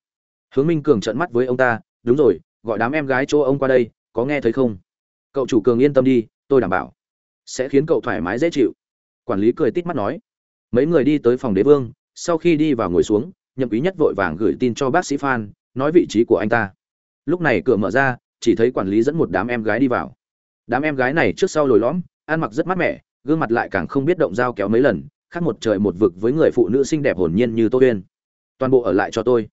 Hướng minh cường trợn mắt với ông ta đúng rồi, gọi đám em gái chỗ ông qua đây, có nghe thấy không? Cậu chủ cường yên tâm đi, tôi đảm bảo sẽ khiến cậu thoải mái dễ chịu. Quản lý cười tít mắt nói. Mấy người đi tới phòng đế vương, sau khi đi vào ngồi xuống, nhậm quý nhất vội vàng gửi tin cho bác sĩ phan, nói vị trí của anh ta. Lúc này cửa mở ra, chỉ thấy quản lý dẫn một đám em gái đi vào. Đám em gái này trước sau lồi lõm, ăn mặc rất mát mẻ, gương mặt lại càng không biết động dao kéo mấy lần, khác một trời một vực với người phụ nữ xinh đẹp hồn nhiên như tô huyên toàn bộ ở lại cho tôi.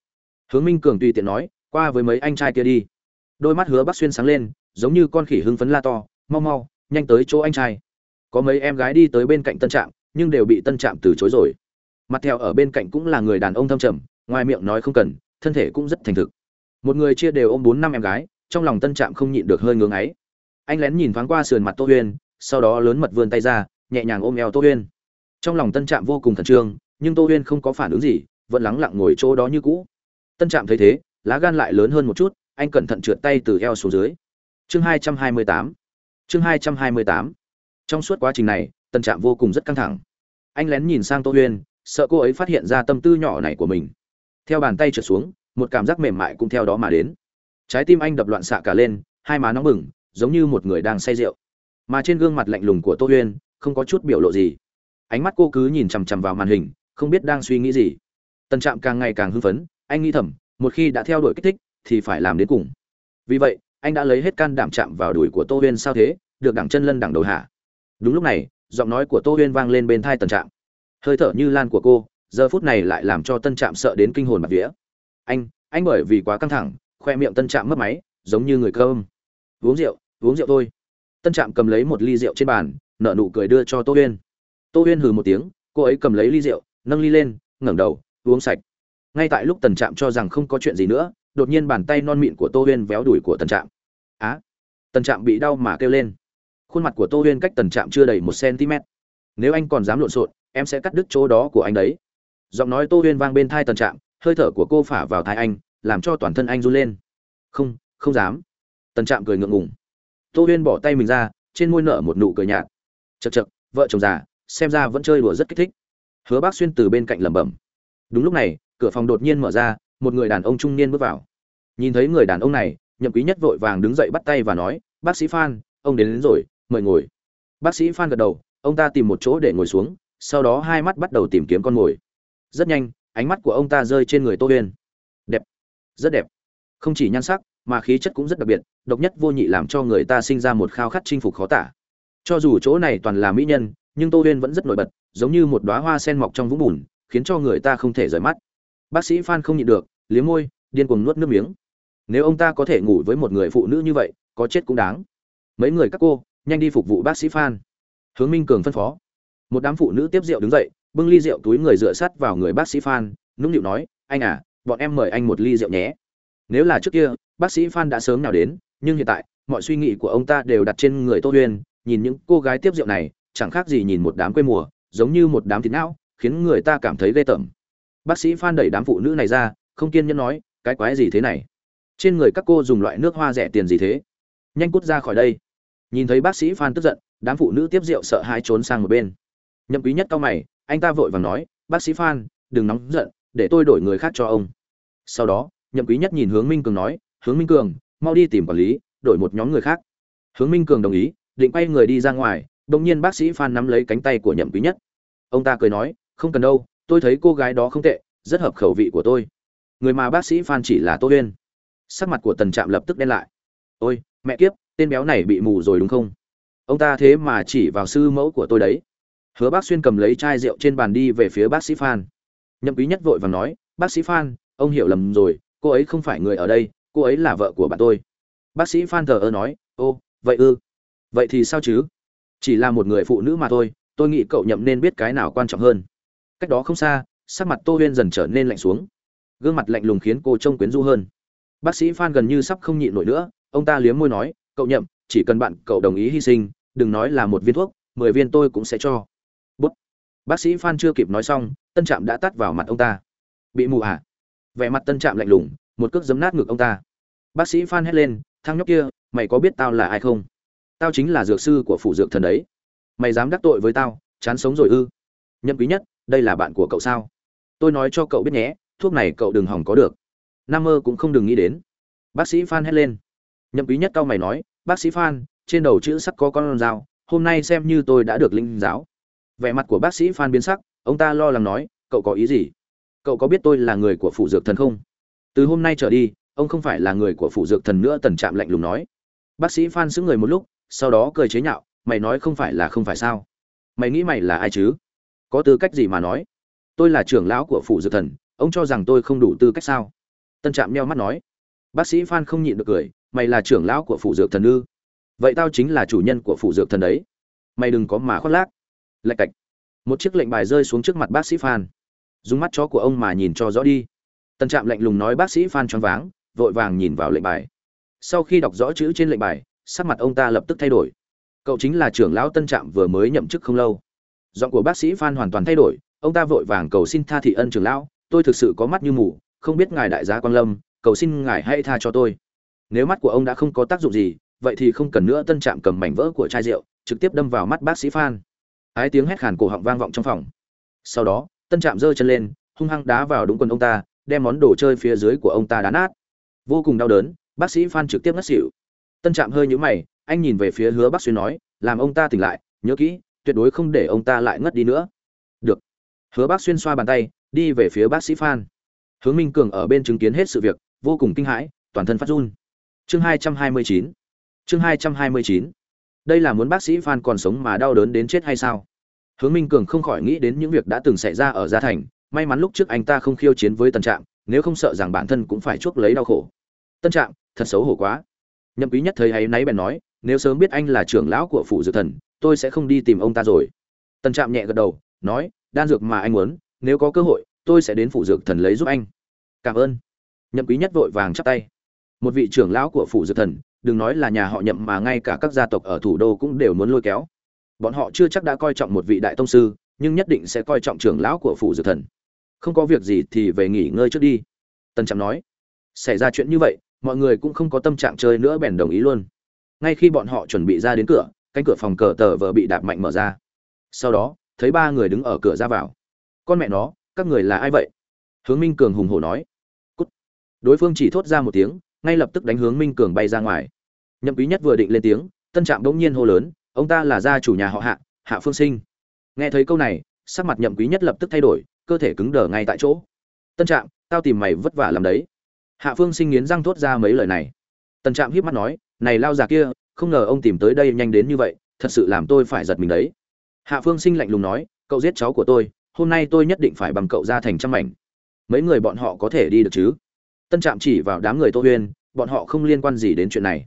Hướng minh cường tùy tiện nói qua với mấy anh trai kia đi. Đôi mắt hứa bắc xuyên sáng lên, giống như con khỉ hưng phấn la to, mau mau, nhanh tới chỗ anh trai. Có mấy em gái đi tới bên cạnh tân trạm, nhưng đều bị tân trạm từ chối rồi. Mặt theo ở bên cạnh cũng là người đàn ông thâm trầm, ngoài miệng nói không cần, thân thể cũng rất thành thực. Một người chia đều ôm bốn năm em gái, trong lòng tân trạm không nhịn được hơi ngưỡng ấy. Anh lén nhìn thoáng qua sườn mặt tô huyên, sau đó lớn mật vươn tay ra, nhẹ nhàng ôm eo tô huyên. Trong lòng tân trạm vô cùng khẩn trương, nhưng tô huyên không có phản ứng gì, vẫn lắng lặng ngồi chỗ đó như cũ. Tân trạm thấy thế lá gan lại lớn hơn một chút, anh cẩn thận trượt tay từ eo xuống dưới. Chương hai trăm hai mươi tám. Chương hai trăm hai mươi tám. Trong suốt quá trình này tân trạm vô cùng rất căng thẳng. Anh lén nhìn sang tô huyên, sợ cô ấy phát hiện ra tâm tư nhỏ này của mình. Theo bàn tay trượt xuống, một cảm giác mềm mại cũng theo đó mà đến. Trái tim anh đập loạn xạ cả lên, hai má nóng bừng, giống như một người đang say rượu. Mà trên gương mặt lạnh lùng của tô huyên, không có chút biểu lộ gì. Ánh mắt cô cứ nhìn chằm chằm vào màn hình, không biết đang suy nghĩ gì. Tân trạm càng ngày càng hưng phấn, anh nghĩ thầm một khi đã theo đuổi kích thích, thì phải làm đến cùng. Vì vậy, anh đã lấy hết can đảm chạm vào đùi của tô huyên sao thế, được đẳng chân lân đẳng đầu hạ. Đúng lúc này, giọng nói của tô huyên vang lên bên thai tần trạm. Hơi thở như lan của cô, giờ phút này lại làm cho tân trạm sợ đến kinh hồn mặt vía. Anh anh bởi vì quá căng thẳng, khoe miệng tân trạm mất máy, giống như người cơm uống rượu uống rượu thôi. Tân trạm cầm lấy một ly rượu trên bàn nợ nụ cười đưa cho tô huyên. Tô huyên hừ một tiếng, cô ấy cầm lấy ly rượu, nâng ly lên, ngẩng đầu, uống sạch ngay tại lúc tần trạm cho rằng không có chuyện gì nữa, đột nhiên bàn tay non mịn của tô huyên véo đùi của tần trạm. Á! Tần trạm bị đau mà kêu lên. Khuôn mặt của tô huyên cách tần trạm chưa đầy một cm nếu anh còn dám lộn xộn, em sẽ cắt đứt chỗ đó của anh đấy. Giọng nói tô huyên vang bên thai tần trạm, hơi thở của cô phả vào thai anh, làm cho toàn thân anh run lên. Không không dám. Tần trạm cười ngượng ngùng. Tô huyên bỏ tay mình ra, trên môi nở một nụ cười nhạt. Chật chật vợ chồng già, xem ra vẫn chơi đùa rất kích thích. Hứa bác xuyên từ bên cạnh lẩm bẩm. Đúng lúc này cửa phòng đột nhiên mở ra một người đàn ông trung niên bước vào. Nhìn thấy người đàn ông này nhậm quý nhất vội vàng đứng dậy bắt tay và nói bác sĩ phan ông đến, đến rồi mời ngồi. Bác sĩ phan gật đầu ông ta tìm một chỗ để ngồi xuống sau đó hai mắt bắt đầu tìm kiếm con mồi. Rất nhanh ánh mắt của ông ta rơi trên người tô huyên đẹp rất đẹp. Không chỉ nhan sắc mà khí chất cũng rất đặc biệt độc nhất vô nhị làm cho người ta sinh ra một khao khát chinh phục khó tả. Cho dù chỗ này toàn là mỹ nhân nhưng tô huyên vẫn rất nổi bật giống như một đoá hoa sen mọc trong vũng bùn khiến cho người ta không thể rời mắt bác sĩ phan không nhịn được, liếm môi, điên cuồng nuốt nước miếng. Nếu ông ta có thể ngủ với một người phụ nữ như vậy, có chết cũng đáng. Mấy người các cô, nhanh đi phục vụ bác sĩ phan. Hướng minh cường phân phó. Một đám phụ nữ tiếp rượu đứng dậy, bưng ly rượu túi người dựa sát vào người bác sĩ phan, nũng nịu nói, anh à bọn em mời anh một ly rượu nhé. Nếu là trước kia, bác sĩ phan đã sớm nào đến, nhưng hiện tại, mọi suy nghĩ của ông ta đều đặt trên người tô huyên nhìn những cô gái tiếp rượu này, chẳng khác gì nhìn một đám quê mùa, giống như một đám thịt não, khiến người ta cảm thấy ghê tởm bác sĩ phan đẩy đám phụ nữ này ra, không kiên nhẫn nói, cái quái gì thế này? Trên người các cô dùng loại nước hoa rẻ tiền gì thế? Nhanh cút ra khỏi đây. Nhìn thấy bác sĩ phan tức giận, đám phụ nữ tiếp rượu sợ hãi trốn sang một bên. Nhậm quý nhất cao mày, anh ta vội vàng nói, bác sĩ phan, đừng nóng giận, để tôi đổi người khác cho ông. Sau đó, nhậm quý nhất nhìn hướng minh cường nói, hướng minh cường, mau đi tìm quản lý, đổi một nhóm người khác. Hướng minh cường đồng ý, định quay người đi ra ngoài, đột nhiên bác sĩ phan nắm lấy cánh tay của nhậm quý nhất. Ông ta cười nói, không cần đâu tôi thấy cô gái đó không tệ, rất hợp khẩu vị của tôi. Người mà bác sĩ phan chỉ là tô huyên. Sắc mặt của tần trạm lập tức đen lại. Ôi, mẹ kiếp, tên béo này bị mù rồi đúng không? Ông ta thế mà chỉ vào sư mẫu của tôi đấy. Hứa bác xuyên cầm lấy chai rượu trên bàn đi về phía bác sĩ phan. Nhậm quý nhất vội và nói, bác sĩ phan, ông hiểu lầm rồi, cô ấy không phải người ở đây, cô ấy là vợ của bạn tôi. Bác sĩ phan thờ ơ nói, ô, vậy ư? Vậy thì sao chứ? Chỉ là một người phụ nữ mà thôi, tôi nghĩ cậu nhậm nên biết cái nào quan trọng hơn cách đó không xa, sắc mặt tô huyên dần trở nên lạnh xuống. Gương mặt lạnh lùng khiến cô trông quyến rũ hơn. Bác sĩ phan gần như sắp không nhịn nổi nữa, ông ta liếm môi nói, cậu nhậm, chỉ cần bạn cậu đồng ý hy sinh, đừng nói là một viên thuốc, mười viên tôi cũng sẽ cho. Bút. Bác sĩ phan chưa kịp nói xong, tân trạm đã tắt vào mặt ông ta. Bị mù à? Vẻ mặt tân trạm lạnh lùng, một cước giấm nát ngực ông ta. Bác sĩ phan hét lên thang nhóc kia, mày có biết tao là ai không? Tao chính là dược sư của phủ dược thần đấy. Mày dám đắc tội với tao, chán sống rồi ư? Nhậm quý nhất đây là bạn của cậu sao? Tôi nói cho cậu biết nhé, thuốc này cậu đừng hỏng có được. Nam mơ cũng không đừng nghĩ đến. Bác sĩ phan hét lên. Nhậm quý nhất cao mày nói, bác sĩ phan, trên đầu chữ sắc có con dao, hôm nay xem như tôi đã được linh giáo. Vẻ mặt của bác sĩ phan biến sắc, ông ta lo lắng nói, cậu có ý gì? Cậu có biết tôi là người của phủ dược thần không? Từ hôm nay trở đi, ông không phải là người của phủ dược thần nữa, tần trạm lạnh lùng nói. Bác sĩ phan xứng người một lúc, sau đó cười chế nhạo, mày nói không phải là không phải sao? Mày nghĩ mày là ai chứ? Có tư cách gì mà nói? Tôi là trưởng lão của phủ dược thần, ông cho rằng tôi không đủ tư cách sao? Tân trạm meo mắt nói. Bác sĩ phan không nhịn được cười, mày là trưởng lão của phủ dược thần ư? Vậy tao chính là chủ nhân của phủ dược thần đấy. Mày đừng có mà khoác lác. Lạch cạch. Một chiếc lệnh bài rơi xuống trước mặt bác sĩ phan. Dùng mắt chó của ông mà nhìn cho rõ đi. Tân trạm lạnh lùng nói bác sĩ phan choáng váng, vội vàng nhìn vào lệnh bài. Sau khi đọc rõ chữ trên lệnh bài, sắc mặt ông ta lập tức thay đổi. Cậu chính là trưởng lão tân trạm vừa mới nhậm chức không lâu giọng của bác sĩ phan hoàn toàn thay đổi, ông ta vội vàng cầu xin tha thị ân trường lão, tôi thực sự có mắt như mù, không biết ngài đại gia quan lâm, cầu xin ngài hãy tha cho tôi. Nếu mắt của ông đã không có tác dụng gì, vậy thì không cần nữa tân trạm cầm mảnh vỡ của chai rượu, trực tiếp đâm vào mắt bác sĩ phan. Ái tiếng hét khàn cổ họng vang vọng trong phòng. Sau đó, tân trạm giơ chân lên, hung hăng đá vào đúng quần ông ta, đem món đồ chơi phía dưới của ông ta đá nát. Vô cùng đau đớn, bác sĩ phan trực tiếp ngất xỉu. Tân trạm hơi nhũ mày, anh nhìn về phía hứa bác xuyên nói, làm ông ta tỉnh lại, nhớ kỹ tuyệt đối không để ông ta lại ngất đi nữa. Được. Hứa bác xuyên xoa bàn tay, đi về phía bác sĩ phan. Hướng minh cường ở bên chứng kiến hết sự việc, vô cùng kinh hãi, toàn thân phát run. Chương hai trăm hai mươi chín. Chương hai trăm hai mươi chín. Đây là muốn bác sĩ phan còn sống mà đau đớn đến chết hay sao? Hướng minh cường không khỏi nghĩ đến những việc đã từng xảy ra ở gia thành, may mắn lúc trước anh ta không khiêu chiến với tân trạm, nếu không sợ rằng bản thân cũng phải chuốc lấy đau khổ. Tân trạm, thật xấu hổ quá. Nhậm quý nhất thấy hay náy bèn nói, nếu sớm biết anh là trưởng lão của phủ dược thần tôi sẽ không đi tìm ông ta rồi. Tân trạm nhẹ gật đầu, nói, đan dược mà anh muốn, nếu có cơ hội, tôi sẽ đến phủ dược thần lấy giúp anh. Cảm ơn. Nhậm quý nhất vội vàng chắp tay. Một vị trưởng lão của phủ dược thần, đừng nói là nhà họ nhậm mà ngay cả các gia tộc ở thủ đô cũng đều muốn lôi kéo. Bọn họ chưa chắc đã coi trọng một vị đại tông sư, nhưng nhất định sẽ coi trọng trưởng lão của phủ dược thần. Không có việc gì thì về nghỉ ngơi trước đi. Tân trạm nói. Xảy ra chuyện như vậy, mọi người cũng không có tâm trạng chơi nữa bèn đồng ý luôn. Ngay khi bọn họ chuẩn bị ra đến cửa cánh cửa phòng cờ tờ vờ bị đạp mạnh mở ra. Sau đó, thấy ba người đứng ở cửa ra vào. Con mẹ nó, các người là ai vậy? Hướng minh cường hùng hổ nói. Cút. đối phương chỉ thốt ra một tiếng, ngay lập tức đánh hướng minh cường bay ra ngoài. Nhậm quý nhất vừa định lên tiếng, tân trạm bỗng nhiên hô lớn, ông ta là gia chủ nhà họ hạ hạ phương sinh. Nghe thấy câu này, sắc mặt nhậm quý nhất lập tức thay đổi, cơ thể cứng đờ ngay tại chỗ. Tân trạm, tao tìm mày vất vả làm đấy. Hạ phương sinh nghiến răng thốt ra mấy lời này. Tân trạm hiếp mắt nói, này lao già kia không ngờ ông tìm tới đây nhanh đến như vậy, thật sự làm tôi phải giật mình đấy. Hạ phương sinh lạnh lùng nói, cậu giết cháu của tôi, hôm nay tôi nhất định phải bằng cậu ra thành trăm mảnh. Mấy người bọn họ có thể đi được chứ? Tân trạm chỉ vào đám người tô huyên, bọn họ không liên quan gì đến chuyện này.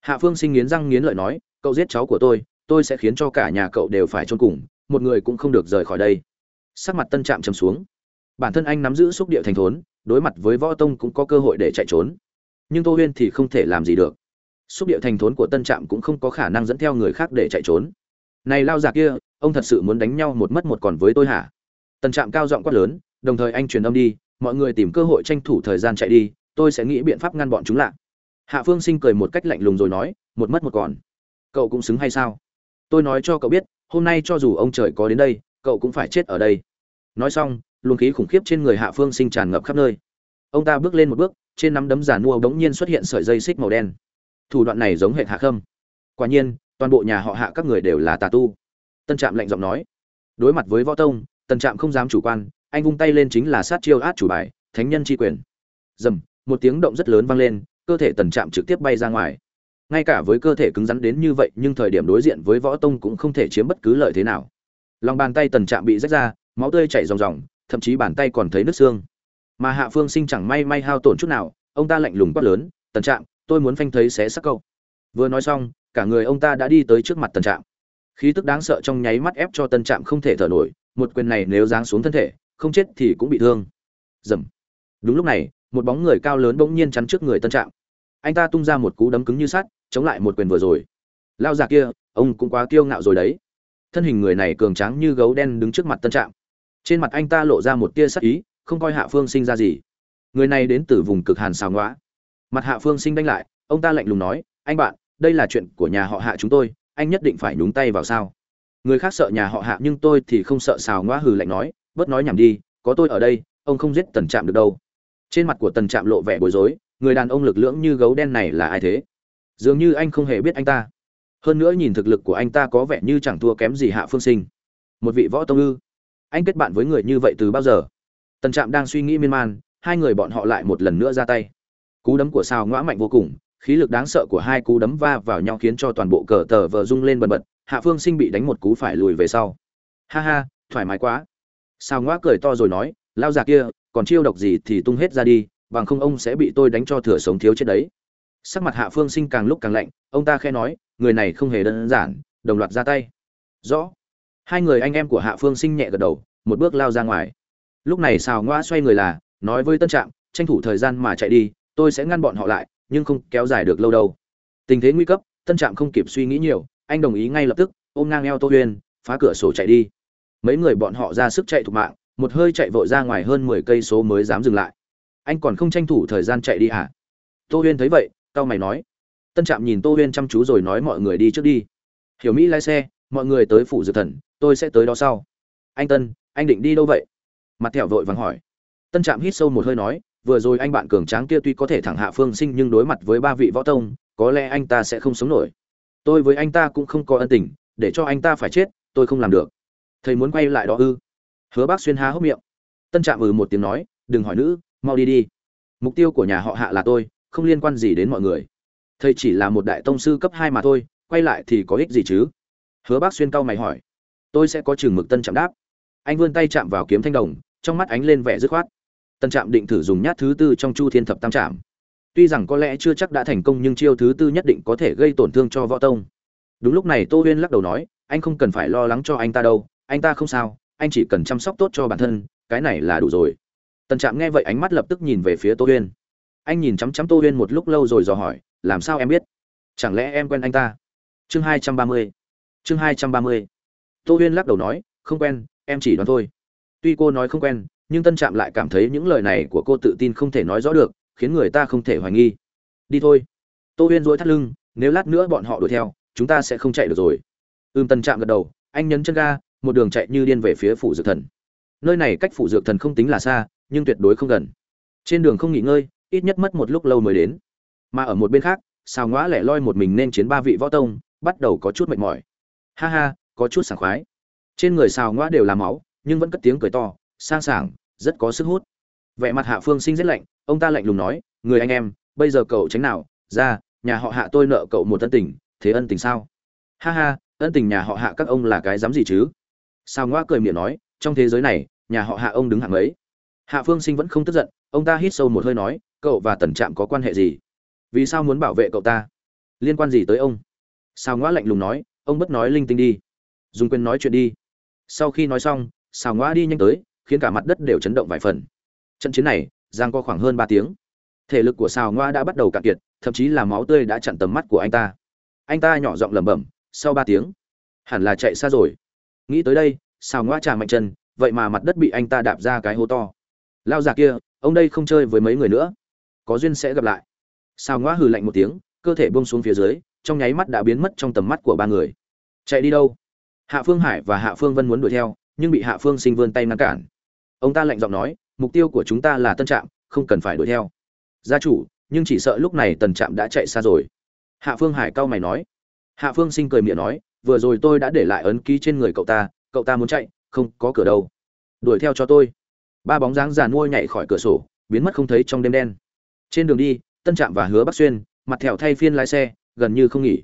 Hạ phương sinh nghiến răng nghiến lợi nói, cậu giết cháu của tôi tôi sẽ khiến cho cả nhà cậu đều phải trôn cùng, một người cũng không được rời khỏi đây. Sắc mặt tân trạm chầm xuống. Bản thân anh nắm giữ xúc địa thành thốn, đối mặt với võ tông cũng có cơ hội để chạy trốn. Nhưng tô huyên thì không thể làm gì được xúc địa thành thốn của tân trạm cũng không có khả năng dẫn theo người khác để chạy trốn. Này lao già kia, ông thật sự muốn đánh nhau một mất một còn với tôi hả? Tân trạm cao giọng quát lớn, đồng thời anh truyền âm đi, mọi người tìm cơ hội tranh thủ thời gian chạy đi, tôi sẽ nghĩ biện pháp ngăn bọn chúng lại hạ phương sinh cười một cách lạnh lùng rồi nói, một mất một còn. Cậu cũng xứng hay sao? Tôi nói cho cậu biết, hôm nay cho dù ông trời có đến đây, cậu cũng phải chết ở đây. Nói xong, luồng khí khủng khiếp trên người hạ phương sinh tràn ngập khắp nơi. Ông ta bước lên một bước, trên nắm đấm giả mua bỗng nhiên xuất hiện sợi dây xích màu đen thủ đoạn này giống hệ hạ khâm. Quả nhiên, toàn bộ nhà họ hạ các người đều là tà tu. Tân trạm lạnh giọng nói. Đối mặt với võ tông, tân trạm không dám chủ quan, anh vung tay lên chính là sát chiêu át chủ bài, thánh nhân tri quyền. Dầm một tiếng động rất lớn vang lên, cơ thể tần trạm trực tiếp bay ra ngoài. Ngay cả với cơ thể cứng rắn đến như vậy, nhưng thời điểm đối diện với võ tông cũng không thể chiếm bất cứ lợi thế nào. Lòng bàn tay tần trạm bị rách ra, máu tươi chảy ròng ròng, thậm chí bàn tay còn thấy nước xương. Mà hạ phương sinh chẳng may may hao tổn chút nào, ông ta lạnh lùng quát lớn, tần trạm tôi muốn phanh thấy xé sắc câu. Vừa nói xong, cả người ông ta đã đi tới trước mặt tần trạm. Khí tức đáng sợ trong nháy mắt ép cho tân trạm không thể thở nổi, một quyền này nếu giáng xuống thân thể, không chết thì cũng bị thương. Dầm. Đúng lúc này, một bóng người cao lớn bỗng nhiên chắn trước người tân trạm. Anh ta tung ra một cú đấm cứng như sắt, chống lại một quyền vừa rồi. Lao già kia, ông cũng quá kiêu ngạo rồi đấy. Thân hình người này cường tráng như gấu đen đứng trước mặt tân trạm. Trên mặt anh ta lộ ra một tia sắc ý, không coi hạ phương sinh ra gì. Người này đến từ vùng cực hàn xào ngõa mặt hạ phương sinh đánh lại, ông ta lạnh lùng nói, anh bạn, đây là chuyện của nhà họ hạ chúng tôi, anh nhất định phải nhúng tay vào sao? Người khác sợ nhà họ hạ nhưng tôi thì không sợ xào ngoa hừ lạnh nói, bớt nói nhảm đi, có tôi ở đây, ông không giết tần trạm được đâu. Trên mặt của tần trạm lộ vẻ bối rối, người đàn ông lực lưỡng như gấu đen này là ai thế? Dường như anh không hề biết anh ta. Hơn nữa nhìn thực lực của anh ta có vẻ như chẳng thua kém gì hạ phương sinh. Một vị võ tông ư? Anh kết bạn với người như vậy từ bao giờ? Tần trạm đang suy nghĩ miên man, hai người bọn họ lại một lần nữa ra tay cú đấm của sao ngõa mạnh vô cùng, khí lực đáng sợ của hai cú đấm va vào nhau khiến cho toàn bộ cờ tờ vờ rung lên bần bật, hạ phương sinh bị đánh một cú phải lùi về sau. Ha ha, thoải mái quá. Sao ngõa cười to rồi nói lao già kia, còn chiêu độc gì thì tung hết ra đi, bằng không ông sẽ bị tôi đánh cho thừa sống thiếu chết đấy. Sắc mặt hạ phương sinh càng lúc càng lạnh, ông ta khẽ nói, người này không hề đơn giản, đồng loạt ra tay. Rõ. Hai người anh em của hạ phương sinh nhẹ gật đầu, một bước lao ra ngoài. Lúc này xào ngoa xoay người là, nói với tân trạm, tranh thủ thời gian mà chạy đi tôi sẽ ngăn bọn họ lại, nhưng không kéo dài được lâu đâu. Tình thế nguy cấp, tân trạm không kịp suy nghĩ nhiều, anh đồng ý ngay lập tức, ôm ngang eo tô huyên phá cửa sổ chạy đi. Mấy người bọn họ ra sức chạy thục mạng, một hơi chạy vội ra ngoài hơn mười cây số mới dám dừng lại. Anh còn không tranh thủ thời gian chạy đi hả? Tô huyên thấy vậy tao mày nói. Tân trạm nhìn tô huyên chăm chú rồi nói mọi người đi trước đi. Hiểu mỹ lái xe, mọi người tới phủ dược thần, tôi sẽ tới đó sau. Anh tân, anh định đi đâu vậy? Mặt thẹo vội vàng hỏi. Tân trạm hít sâu một hơi nói vừa rồi anh bạn cường tráng kia tuy có thể thẳng hạ phương sinh nhưng đối mặt với ba vị võ tông, có lẽ anh ta sẽ không sống nổi. Tôi với anh ta cũng không có ân tình, để cho anh ta phải chết, tôi không làm được. Thầy muốn quay lại đó ư? Hứa bác xuyên há hốc miệng. Tân trạm ừ một tiếng nói, đừng hỏi nữ, mau đi đi. Mục tiêu của nhà họ hạ là tôi, không liên quan gì đến mọi người. Thầy chỉ là một đại tông sư cấp hai mà thôi, quay lại thì có ích gì chứ? Hứa bác xuyên cau mày hỏi. Tôi sẽ có chừng mực tân chạm đáp. Anh vươn tay chạm vào kiếm thanh đồng, trong mắt ánh lên vẻ dứt khoát tân trạm định thử dùng nhát thứ tư trong chu thiên thập tam trạm. Tuy rằng có lẽ chưa chắc đã thành công nhưng chiêu thứ tư nhất định có thể gây tổn thương cho võ tông. Đúng lúc này tô huyên lắc đầu nói, anh không cần phải lo lắng cho anh ta đâu, anh ta không sao, anh chỉ cần chăm sóc tốt cho bản thân, cái này là đủ rồi. Tân trạm nghe vậy ánh mắt lập tức nhìn về phía tô huyên. Anh nhìn chăm chăm tô huyên một lúc lâu rồi dò hỏi, làm sao em biết? Chẳng lẽ em quen anh ta? Chương hai trăm ba mươi. Chương hai trăm ba mươi. Tô huyên lắc đầu nói, không quen, em chỉ đoán thôi. Tuy cô nói không quen nhưng tân trạm lại cảm thấy những lời này của cô tự tin không thể nói rõ được, khiến người ta không thể hoài nghi. Đi thôi. Tô huyên dối thắt lưng, nếu lát nữa bọn họ đuổi theo, chúng ta sẽ không chạy được rồi. Ưm tân trạm gật đầu, anh nhấn chân ga, một đường chạy như điên về phía phủ dược thần. Nơi này cách phủ dược thần không tính là xa, nhưng tuyệt đối không gần. Trên đường không nghỉ ngơi, ít nhất mất một lúc lâu mới đến. Mà ở một bên khác, xào ngõa lẻ loi một mình nên chiến ba vị võ tông, bắt đầu có chút mệt mỏi. Ha ha, có chút sảng khoái. Trên người xào ngõa đều là máu, nhưng vẫn cất tiếng cười to sang sảng, rất có sức hút. Vẻ mặt hạ phương sinh rất lạnh, ông ta lạnh lùng nói, người anh em, bây giờ cậu tránh nào? Ra, nhà họ hạ tôi nợ cậu một ân tình, thế ân tình sao? Ha ha, ân tình nhà họ hạ các ông là cái dám gì chứ? Sao ngoa cười miệng nói, trong thế giới này, nhà họ hạ ông đứng hạng mấy? hạ phương sinh vẫn không tức giận, ông ta hít sâu một hơi nói, cậu và tần trạm có quan hệ gì? Vì sao muốn bảo vệ cậu ta? Liên quan gì tới ông? Sao ngoa lạnh lùng nói, ông bất nói linh tinh đi. Dùng quên nói chuyện đi. Sau khi nói xong, sao ngoa đi nhanh tới khiến cả mặt đất đều chấn động vài phần. Trận chiến này, giang có khoảng hơn ba tiếng. Thể lực của Sào ngoa đã bắt đầu cạn kiệt, thậm chí là máu tươi đã chặn tầm mắt của anh ta. Anh ta nhỏ giọng lẩm bẩm, sau ba tiếng, hẳn là chạy xa rồi. Nghĩ tới đây, Sào ngoa trà mạnh chân, vậy mà mặt đất bị anh ta đạp ra cái hố to. Lao già kia, ông đây không chơi với mấy người nữa, có duyên sẽ gặp lại. Sào ngoa hừ lạnh một tiếng, cơ thể bông xuống phía dưới, trong nháy mắt đã biến mất trong tầm mắt của ba người. Chạy đi đâu? Hạ phương hải và hạ phương vân muốn đuổi theo, nhưng bị hạ phương sinh vươn tay ngăn cản ông ta lạnh giọng nói, mục tiêu của chúng ta là tân trạm, không cần phải đuổi theo. Gia chủ, nhưng chỉ sợ lúc này tần trạm đã chạy xa rồi. Hạ phương hải cau mày nói. Hạ phương sinh cười miệng nói, vừa rồi tôi đã để lại ấn ký trên người cậu ta cậu ta muốn chạy, không có cửa đâu. Đuổi theo cho tôi. Ba bóng dáng giàn mua nhảy khỏi cửa sổ, biến mất không thấy trong đêm đen. Trên đường đi, tân trạm và hứa bắc xuyên, mặt thẹo thay phiên lái xe, gần như không nghỉ.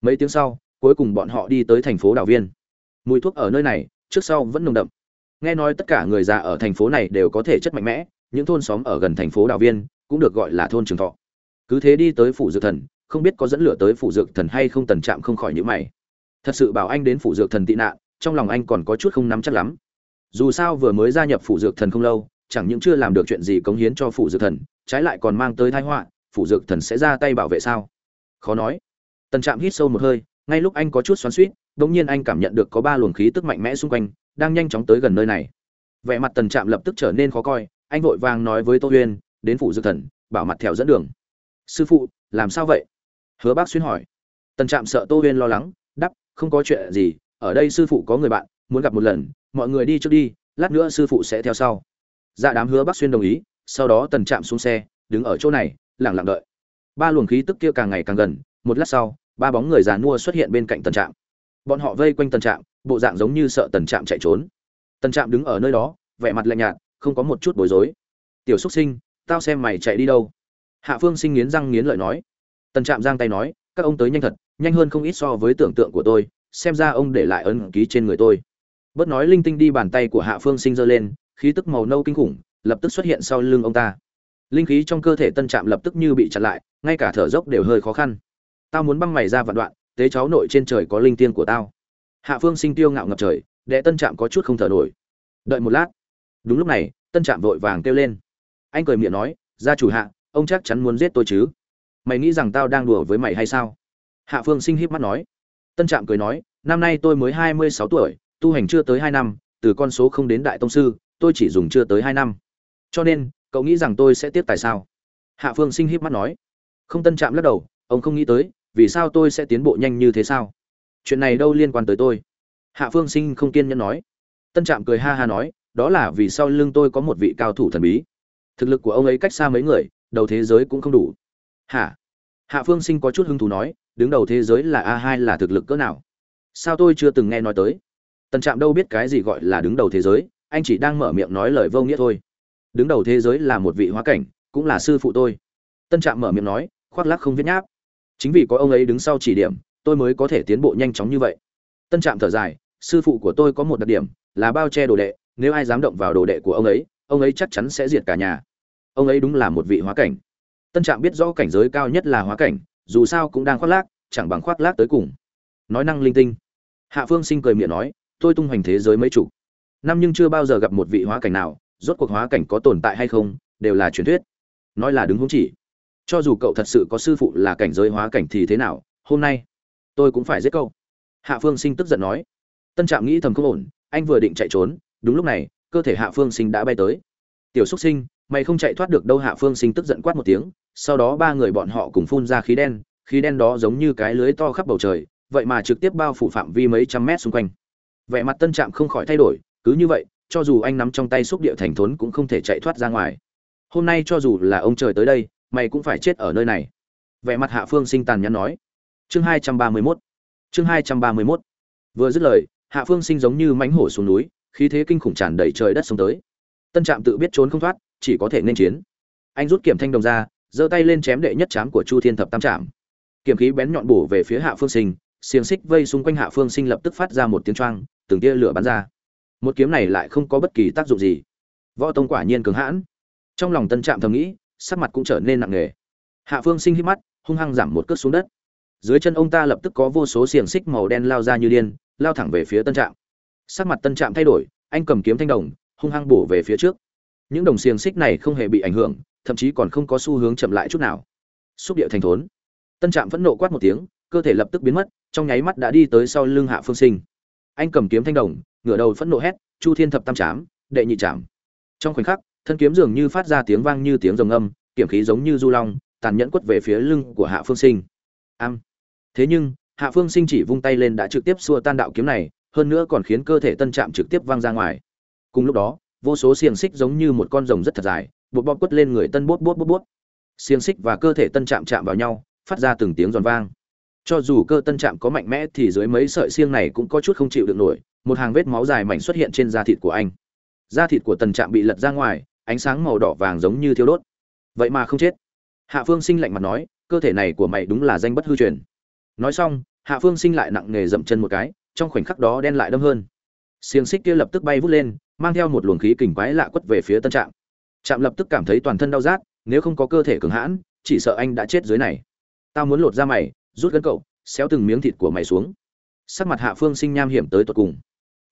Mấy tiếng sau, cuối cùng bọn họ đi tới thành phố đào viên. Mùi thuốc ở nơi này, trước sau vẫn nồng đậm nghe nói tất cả người già ở thành phố này đều có thể chất mạnh mẽ, những thôn xóm ở gần thành phố đào viên cũng được gọi là thôn trường thọ. Cứ thế đi tới phủ dược thần, không biết có dẫn lửa tới phủ dược thần hay không tần trạm không khỏi nhữ mày. Thật sự bảo anh đến phủ dược thần tị nạn, trong lòng anh còn có chút không nắm chắc lắm. Dù sao vừa mới gia nhập phủ dược thần không lâu, chẳng những chưa làm được chuyện gì cống hiến cho phủ dược thần, trái lại còn mang tới thái họa, phủ dược thần sẽ ra tay bảo vệ sao? Khó nói. Tần trạm hít sâu một hơi, ngay lúc anh có chút xoắn suýt đ ỗ n g nhiên anh cảm nhận được có ba luồng khí tức mạnh mẽ xung quanh đang nhanh chóng tới gần nơi này. Vẻ mặt tần trạm lập tức trở nên khó coi, anh vội vàng nói với tô huyên, đến phủ dược thần, bảo mặt theo dẫn đường. Sư phụ, làm sao vậy? Hứa bác xuyên hỏi. Tần trạm sợ tô huyên lo lắng đắp không có chuyện gì, ở đây sư phụ có người bạn, muốn gặp một lần, mọi người đi trước đi, lát nữa sư phụ sẽ theo sau. Dạ đám hứa bác xuyên đồng ý, sau đó tần trạm xuống xe, đứng ở chỗ này lẳng lặng đợi. Ba luồng khí tức kia càng ngày càng gần, một lát sau, ba bóng người già nua xuất hiện bên cạnh tần trạm. Bọn họ vây quanh tần trạm bộ dạng giống như sợ tần trạm chạy trốn. Tần trạm đứng ở nơi đó, vẻ mặt lạnh nhạt, không có một chút bối rối. Tiểu xúc sinh, tao xem mày chạy đi đâu? Hạ phương sinh nghiến răng nghiến lợi nói. Tần trạm giang tay nói, các ông tới nhanh thật, nhanh hơn không ít so với tưởng tượng của tôi, xem ra ông để lại ấn ký trên người tôi. Bớt nói linh tinh đi bàn tay của hạ phương sinh giơ lên, khí tức màu nâu kinh khủng, lập tức xuất hiện sau lưng ông ta. Linh khí trong cơ thể tân trạm lập tức như bị chặn lại, ngay cả thở dốc đều hơi khó khăn. Tao muốn băng mày ra vạn đoạn, tế cháu nội trên trời có linh tiên của tao hạ phương sinh tiêu ngạo ngập trời đệ tân trạm có chút không thở nổi. Đợi một lát. Đúng lúc này, tân trạm vội vàng kêu lên. Anh cười miệng nói, gia chủ hạ, ông chắc chắn muốn giết tôi chứ? Mày nghĩ rằng tao đang đùa với mày hay sao? Hạ phương sinh híp mắt nói. Tân trạm cười nói, năm nay tôi mới hai mươi sáu tuổi, tu hành chưa tới hai năm, từ con số không đến đại tông sư, tôi chỉ dùng chưa tới hai năm. Cho nên, cậu nghĩ rằng tôi sẽ tiếp tài sao? Hạ phương sinh híp mắt nói. Không, tân trạm lắc đầu, ông không nghĩ tới, vì sao tôi sẽ tiến bộ nhanh như thế sao? Chuyện này đâu liên quan tới tôi. Hạ phương sinh không kiên nhẫn nói. Tân trạm cười ha ha nói, đó là vì sau lưng tôi có một vị cao thủ thần bí. Thực lực của ông ấy cách xa mấy người, đầu thế giới cũng không đủ. Hả? Hạ phương sinh có chút hứng thú nói, đứng đầu thế giới là a hai là thực lực cỡ nào? Sao tôi chưa từng nghe nói tới? Tân trạm đâu biết cái gì gọi là đứng đầu thế giới, anh chỉ đang mở miệng nói lời vô nghĩa thôi. Đứng đầu thế giới là một vị hóa cảnh, cũng là sư phụ tôi. Tân trạm mở miệng nói, khoác lác không viết nháp. Chính vì có ông ấy đứng sau chỉ điểm tôi mới có thể tiến bộ nhanh chóng như vậy. Tân trạm thở dài, sư phụ của tôi có một đặc điểm, là bao che đồ đệ, nếu ai dám động vào đồ đệ của ông ấy ông ấy chắc chắn sẽ diệt cả nhà. Ông ấy đúng là một vị hóa cảnh. Tân trạm biết rõ cảnh giới cao nhất là hóa cảnh, dù sao cũng đang khoác lác, chẳng bằng khoác lác tới cùng. Nói năng linh tinh. Hạ phương sinh cười miệng nói, tôi tung hoành thế giới mấy chủ năm nhưng chưa bao giờ gặp một vị hóa cảnh nào, rốt cuộc hóa cảnh có tồn tại hay không, đều là truyền thuyết. Nói là đứng hướng chỉ. Cho dù cậu thật sự có sư phụ là cảnh giới hóa cảnh thì thế nào, hôm nay tôi cũng phải giết cậu. Hạ phương sinh tức giận nói. Tân trạm nghĩ thầm không ổn, anh vừa định chạy trốn, đúng lúc này, cơ thể hạ phương sinh đã bay tới. Tiểu xúc sinh, mày không chạy thoát được đâu. Hạ phương sinh tức giận quát một tiếng, sau đó ba người bọn họ cùng phun ra khí đen khí đen đó giống như cái lưới to khắp bầu trời, vậy mà trực tiếp bao phủ phạm vi mấy trăm mét xung quanh. Vẻ mặt tân trạm không khỏi thay đổi, cứ như vậy, cho dù anh nắm trong tay xúc địa thành thốn cũng không thể chạy thoát ra ngoài. Hôm nay cho dù là ông trời tới đây, mày cũng phải chết ở nơi này. Vẻ mặt hạ phương sinh tàn nhẫn nói chương hai trăm ba mươi mốt. Chương hai trăm ba mươi mốt. Vừa dứt lời, hạ phương sinh giống như mánh hổ xuống núi, khí thế kinh khủng tràn đầy trời đất xuống tới. Tân trạm tự biết trốn không thoát, chỉ có thể nên chiến. Anh rút kiểm thanh đồng ra, giơ tay lên chém đệ nhất chám của chu thiên thập tam trạm. Kiểm khí bén nhọn bổ về phía hạ phương sinh, xiềng xích vây xung quanh hạ phương sinh lập tức phát ra một tiếng choang, từng tia lửa bắn ra. Một kiếm này lại không có bất kỳ tác dụng gì. Võ tông quả nhiên cường hãn. Trong lòng tân trạm thầm nghĩ, sắc mặt cũng trở nên nặng nề. Hạ phương sinh hít mắt, hung hăng giảm một cước xuống đất dưới chân ông ta lập tức có vô số xiềng xích màu đen lao ra như điên, lao thẳng về phía tân trạm. Sắc mặt tân trạm thay đổi, anh cầm kiếm thanh đồng, hung hăng bổ về phía trước. Những đồng xiềng xích này không hề bị ảnh hưởng, thậm chí còn không có xu hướng chậm lại chút nào. Xúc địa thành thốn. Tân trạm phẫn nộ quát một tiếng, cơ thể lập tức biến mất, trong nháy mắt đã đi tới sau lưng hạ phương sinh. Anh cầm kiếm thanh đồng, ngửa đầu phẫn nộ hét, chu thiên thập tam chám, đệ nhị chạm. Trong khoảnh khắc, thân kiếm dường như phát ra tiếng vang như tiếng rồng âm kiểm khí giống như du long, tàn nhẫn quất về phía lưng của hạ phương sinh. Am thế nhưng, hạ phương sinh chỉ vung tay lên đã trực tiếp xua tan đạo kiếm này, hơn nữa còn khiến cơ thể tân trạm trực tiếp văng ra ngoài. Cùng lúc đó, vô số xiềng xích giống như một con rồng rất thật dài bột bọt quất lên người tân bốt bốt bốt bốt xiềng xích và cơ thể tân trạm chạm vào nhau, phát ra từng tiếng giòn vang. Cho dù cơ tân trạm có mạnh mẽ thì dưới mấy sợi xiêng này cũng có chút không chịu được nổi, một hàng vết máu dài mảnh xuất hiện trên da thịt của anh. Da thịt của Tân trạm bị lật ra ngoài, ánh sáng màu đỏ vàng giống như thiêu đốt. Vậy mà không chết. Hạ phương sinh lạnh mặt nói, cơ thể này của mày đúng là danh bất hư truyền nói xong, hạ phương sinh lại nặng nề dậm chân một cái, trong khoảnh khắc đó đen lại đâm hơn. Xiềng xích kia lập tức bay vút lên, mang theo một luồng khí kình quái lạ quất về phía tân trạm. Trạm lập tức cảm thấy toàn thân đau rát, nếu không có cơ thể cường hãn, chỉ sợ anh đã chết dưới này. Tao muốn lột ra mày, rút gân cậu, xéo từng miếng thịt của mày xuống. Sắc mặt hạ phương sinh nham hiểm tới tột cùng.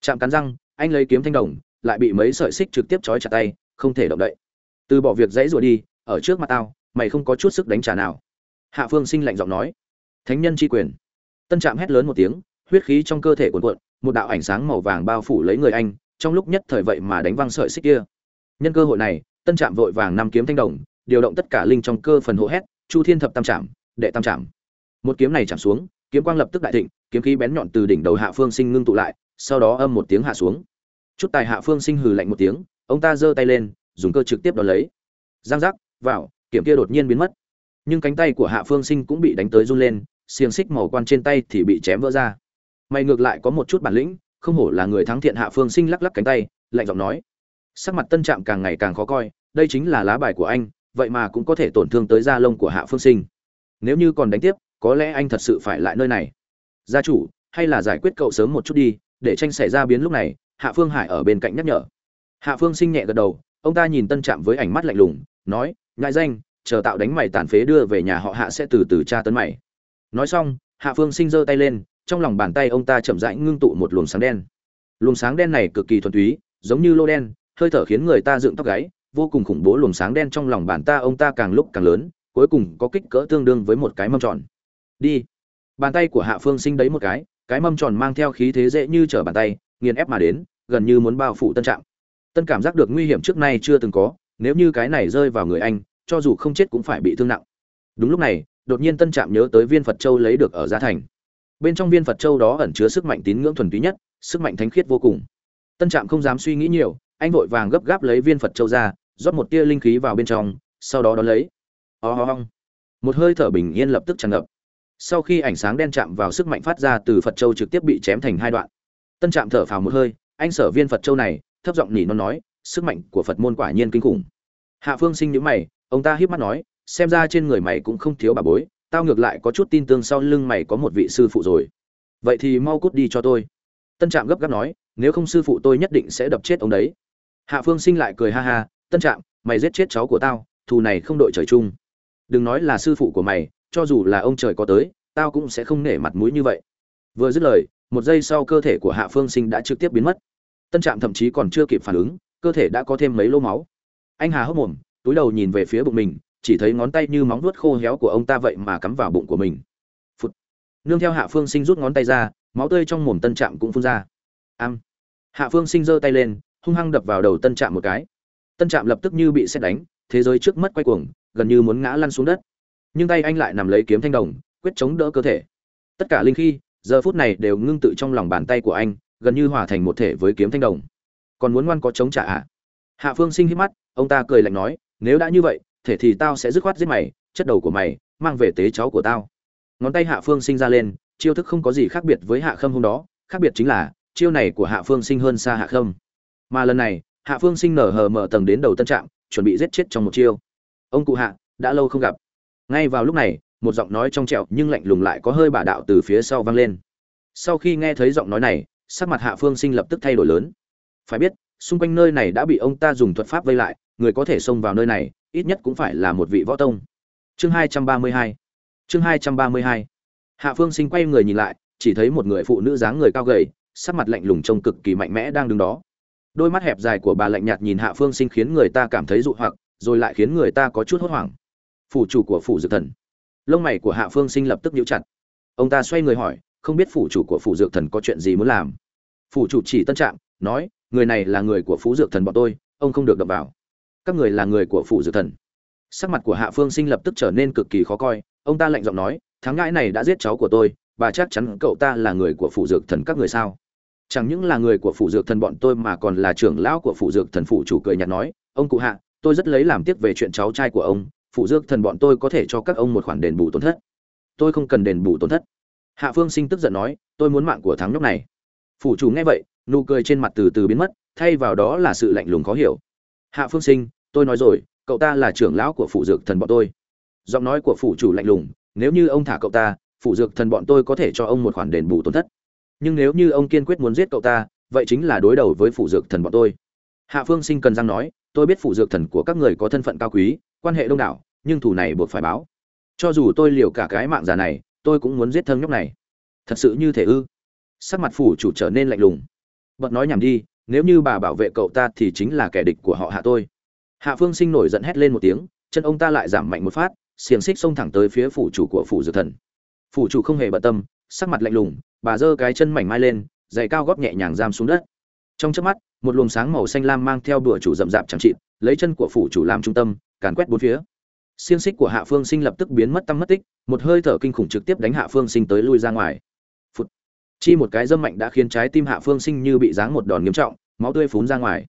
Trạm cắn răng, anh lấy kiếm thanh đồng, lại bị mấy sợi xích trực tiếp trói chặt tay, không thể động đậy. Từ bỏ việc dãy rủa đi, ở trước mặt tao, mày không có chút sức đánh trả nào. Hạ phương sinh lạnh giọng nói thánh nhân tri quyền. Tân trạm hét lớn một tiếng, huyết khí trong cơ thể cuồn cuộn, một đạo ảnh sáng màu vàng bao phủ lấy người anh, trong lúc nhất thời vậy mà đánh văng sợi xích kia. Nhân cơ hội này, tân trạm vội vàng năm kiếm thanh đồng, điều động tất cả linh trong cơ phần hộ hét, chu thiên thập tam trạm, đệ tam trạm. Một kiếm này chạm xuống, kiếm quang lập tức đại thịnh, kiếm khí bén nhọn từ đỉnh đầu hạ phương sinh ngưng tụ lại, sau đó âm một tiếng hạ xuống. Chút tài hạ phương sinh hừ lạnh một tiếng, ông ta giơ tay lên, dùng cơ trực tiếp đón lấy. Giang giác, vào, kiếm kia đột nhiên biến mất. Nhưng cánh tay của hạ phương sinh cũng bị đánh tới run lên xiềng xích màu quan trên tay thì bị chém vỡ ra. Mày ngược lại có một chút bản lĩnh, không hổ là người thắng thiện hạ phương sinh lắc lắc cánh tay, lạnh giọng nói. Sắc mặt tân trạm càng ngày càng khó coi, đây chính là lá bài của anh, vậy mà cũng có thể tổn thương tới da lông của hạ phương sinh. Nếu như còn đánh tiếp, có lẽ anh thật sự phải lại nơi này. Gia chủ, hay là giải quyết cậu sớm một chút đi, để tranh xảy ra biến lúc này, hạ phương hải ở bên cạnh nhắc nhở. Hạ phương sinh nhẹ gật đầu, ông ta nhìn tân trạm với ánh mắt lạnh lùng, nói, ngại danh, chờ tạo đánh mày tàn phế đưa về nhà họ hạ sẽ từ từ tra tấn mày nói xong, hạ phương sinh giơ tay lên, trong lòng bàn tay ông ta chậm rãi ngưng tụ một luồng sáng đen. Luồng sáng đen này cực kỳ thuần túy, giống như lô đen, hơi thở khiến người ta dựng tóc gáy, vô cùng khủng bố luồng sáng đen trong lòng bàn ta ông ta càng lúc càng lớn, cuối cùng có kích cỡ tương đương với một cái mâm tròn. Đi. Bàn tay của hạ phương sinh đấy một cái cái mâm tròn mang theo khí thế dễ như trở bàn tay, nghiền ép mà đến, gần như muốn bao phủ tân trạng. Tân cảm giác được nguy hiểm trước nay chưa từng có, nếu như cái này rơi vào người anh, cho dù không chết cũng phải bị thương nặng. Đúng lúc này đột nhiên tân trạm nhớ tới viên phật châu lấy được ở gia thành. Bên trong viên phật châu đó ẩn chứa sức mạnh tín ngưỡng thuần túy nhất, sức mạnh thánh khiết vô cùng. Tân trạm không dám suy nghĩ nhiều, anh vội vàng gấp gáp lấy viên phật châu ra, rót một tia linh khí vào bên trong, sau đó đón lấy. Ho、oh、ho、oh. một hơi thở bình yên lập tức tràn ngập. Sau khi ánh sáng đen chạm vào sức mạnh phát ra từ phật châu trực tiếp bị chém thành hai đoạn. Tân trạm thở phào một hơi, anh sở viên phật châu này, thấp giọng nỉ nó nói, sức mạnh của phật môn quả nhiên kinh khủng. Hạ phương sinh nhữ mày, ông ta hiếp mắt nói xem ra trên người mày cũng không thiếu bà bối, tao ngược lại có chút tin tương sau lưng mày có một vị sư phụ rồi. Vậy thì mau cút đi cho tôi. Tân trạm gấp gáp nói, nếu không sư phụ tôi nhất định sẽ đập chết ông đấy. Hạ phương sinh lại cười ha ha, tân trạm, mày giết chết cháu của tao, thù này không đội trời chung. Đừng nói là sư phụ của mày, cho dù là ông trời có tới, tao cũng sẽ không nể mặt mũi như vậy. Vừa dứt lời, một giây sau cơ thể của hạ phương sinh đã trực tiếp biến mất. Tân trạm thậm chí còn chưa kịp phản ứng, cơ thể đã có thêm mấy lô máu. Anh hà hốc mồm, túi đầu nhìn về phía bụng mình chỉ thấy ngón tay như móng vuốt khô héo của ông ta vậy mà cắm vào bụng của mình. Phụt. nương theo hạ phương sinh rút ngón tay ra, máu tươi trong mồm tân trạm cũng phun ra. Am. Hạ phương sinh giơ tay lên, hung hăng đập vào đầu tân trạm một cái. Tân trạm lập tức như bị xét đánh, thế giới trước mắt quay cuồng, gần như muốn ngã lăn xuống đất. Nhưng tay anh lại nằm lấy kiếm thanh đồng, quyết chống đỡ cơ thể. Tất cả linh khí, giờ phút này đều ngưng tự trong lòng bàn tay của anh, gần như hòa thành một thể với kiếm thanh đồng. Còn muốn ngoan có chống trả ạ à? hạ phương sinh hít mắt, ông ta cười lạnh nói, nếu đã như vậy thể thì tao sẽ dứt khoát giết mày, chất đầu của mày, mang về tế cháu của tao. Ngón tay hạ phương sinh ra lên, chiêu thức không có gì khác biệt với hạ khâm hôm đó, khác biệt chính là, chiêu này của hạ phương sinh hơn xa hạ khâm. Mà lần này, hạ phương sinh nở hờ mở tầng đến đầu tân trạm, chuẩn bị giết chết trong một chiêu. Ông cụ hạ, đã lâu không gặp. Ngay vào lúc này, một giọng nói trong trẹo nhưng lạnh lùng lại có hơi bả đạo từ phía sau vang lên. Sau khi nghe thấy giọng nói này, sắc mặt hạ phương sinh lập tức thay đổi lớn. Phải biết, xung quanh nơi này đã bị ông ta dùng thuật pháp vây lại người có thể xông vào nơi này, ít nhất cũng phải là một vị võ tông. Chương hai trăm ba mươi hai. Chương hai trăm ba mươi hai. Hạ phương sinh quay người nhìn lại, chỉ thấy một người phụ nữ dáng người cao gầy, sắc mặt lạnh lùng trông cực kỳ mạnh mẽ đang đứng đó. Đôi mắt hẹp dài của bà lạnh nhạt nhìn hạ phương sinh khiến người ta cảm thấy dụ hoặc, rồi lại khiến người ta có chút hốt hoảng. Phủ chủ của phủ dược thần. Lông mày của hạ phương sinh lập tức nhíu chặt. Ông ta xoay người hỏi, không biết phủ chủ của phủ dược thần có chuyện gì muốn làm? Phủ chủ chỉ tân trạng, nói, người này là người của phủ dược thần bọn tôi, ông không được động vào các người là người của phủ dược thần. Sắc mặt của hạ phương sinh lập tức trở nên cực kỳ khó coi, ông ta lạnh giọng nói, thắng ngãi này đã giết cháu của tôi, và chắc chắn cậu ta là người của phủ dược thần các người sao? Chẳng những là người của phủ dược thần bọn tôi mà còn là trưởng lão của phủ dược thần phủ chủ cười nhạt nói, ông cụ hạ, tôi rất lấy làm tiếc về chuyện cháu trai của ông, phủ dược thần bọn tôi có thể cho các ông một khoản đền bù tổn thất. Tôi không cần đền bù tổn thất. Hạ phương sinh tức giận nói, tôi muốn mạng của thắng nhóc này. Phủ chủ nghe vậy, nụ cười trên mặt từ từ biến mất, thay vào đó là sự lạnh lùng khó hiểu. Hạ phương sinh tôi nói rồi, cậu ta là trưởng lão của phủ dược thần bọn tôi. Giọng nói của phủ chủ lạnh lùng, nếu như ông thả cậu ta, phủ dược thần bọn tôi có thể cho ông một khoản đền bù tổn thất. Nhưng nếu như ông kiên quyết muốn giết cậu ta, vậy chính là đối đầu với phủ dược thần bọn tôi. Hạ phương sinh cần răng nói, tôi biết phủ dược thần của các người có thân phận cao quý, quan hệ đông đảo, nhưng thủ này buộc phải báo. Cho dù tôi liều cả cái mạng già này, tôi cũng muốn giết thân nhóc này. Thật sự như thể ư? Sắc mặt phủ chủ trở nên lạnh lùng. Bật nói nhảm đi, nếu như bà bảo vệ cậu ta thì chính là kẻ địch của họ hạ tôi hạ phương sinh nổi giận hét lên một tiếng, chân ông ta lại giảm mạnh một phát, xiềng xích xông thẳng tới phía phủ chủ của phủ dược thần. Phủ chủ không hề bận tâm, sắc mặt lạnh lùng, bà giơ cái chân mảnh mai lên, giày cao góp nhẹ nhàng giam xuống đất. Trong chớp mắt, một luồng sáng màu xanh lam mang theo bữa chủ rậm rạp chẳng trị lấy chân của phủ chủ làm trung tâm, càn quét bốn phía. Xiềng xích của hạ phương sinh lập tức biến mất tăm mất tích, một hơi thở kinh khủng trực tiếp đánh hạ phương sinh tới lui ra ngoài. Phụt. chi một cái dâm mạnh đã khiến trái tim hạ phương sinh như bị giáng một đòn nghiêm trọng, máu tươi phún ra ngoài.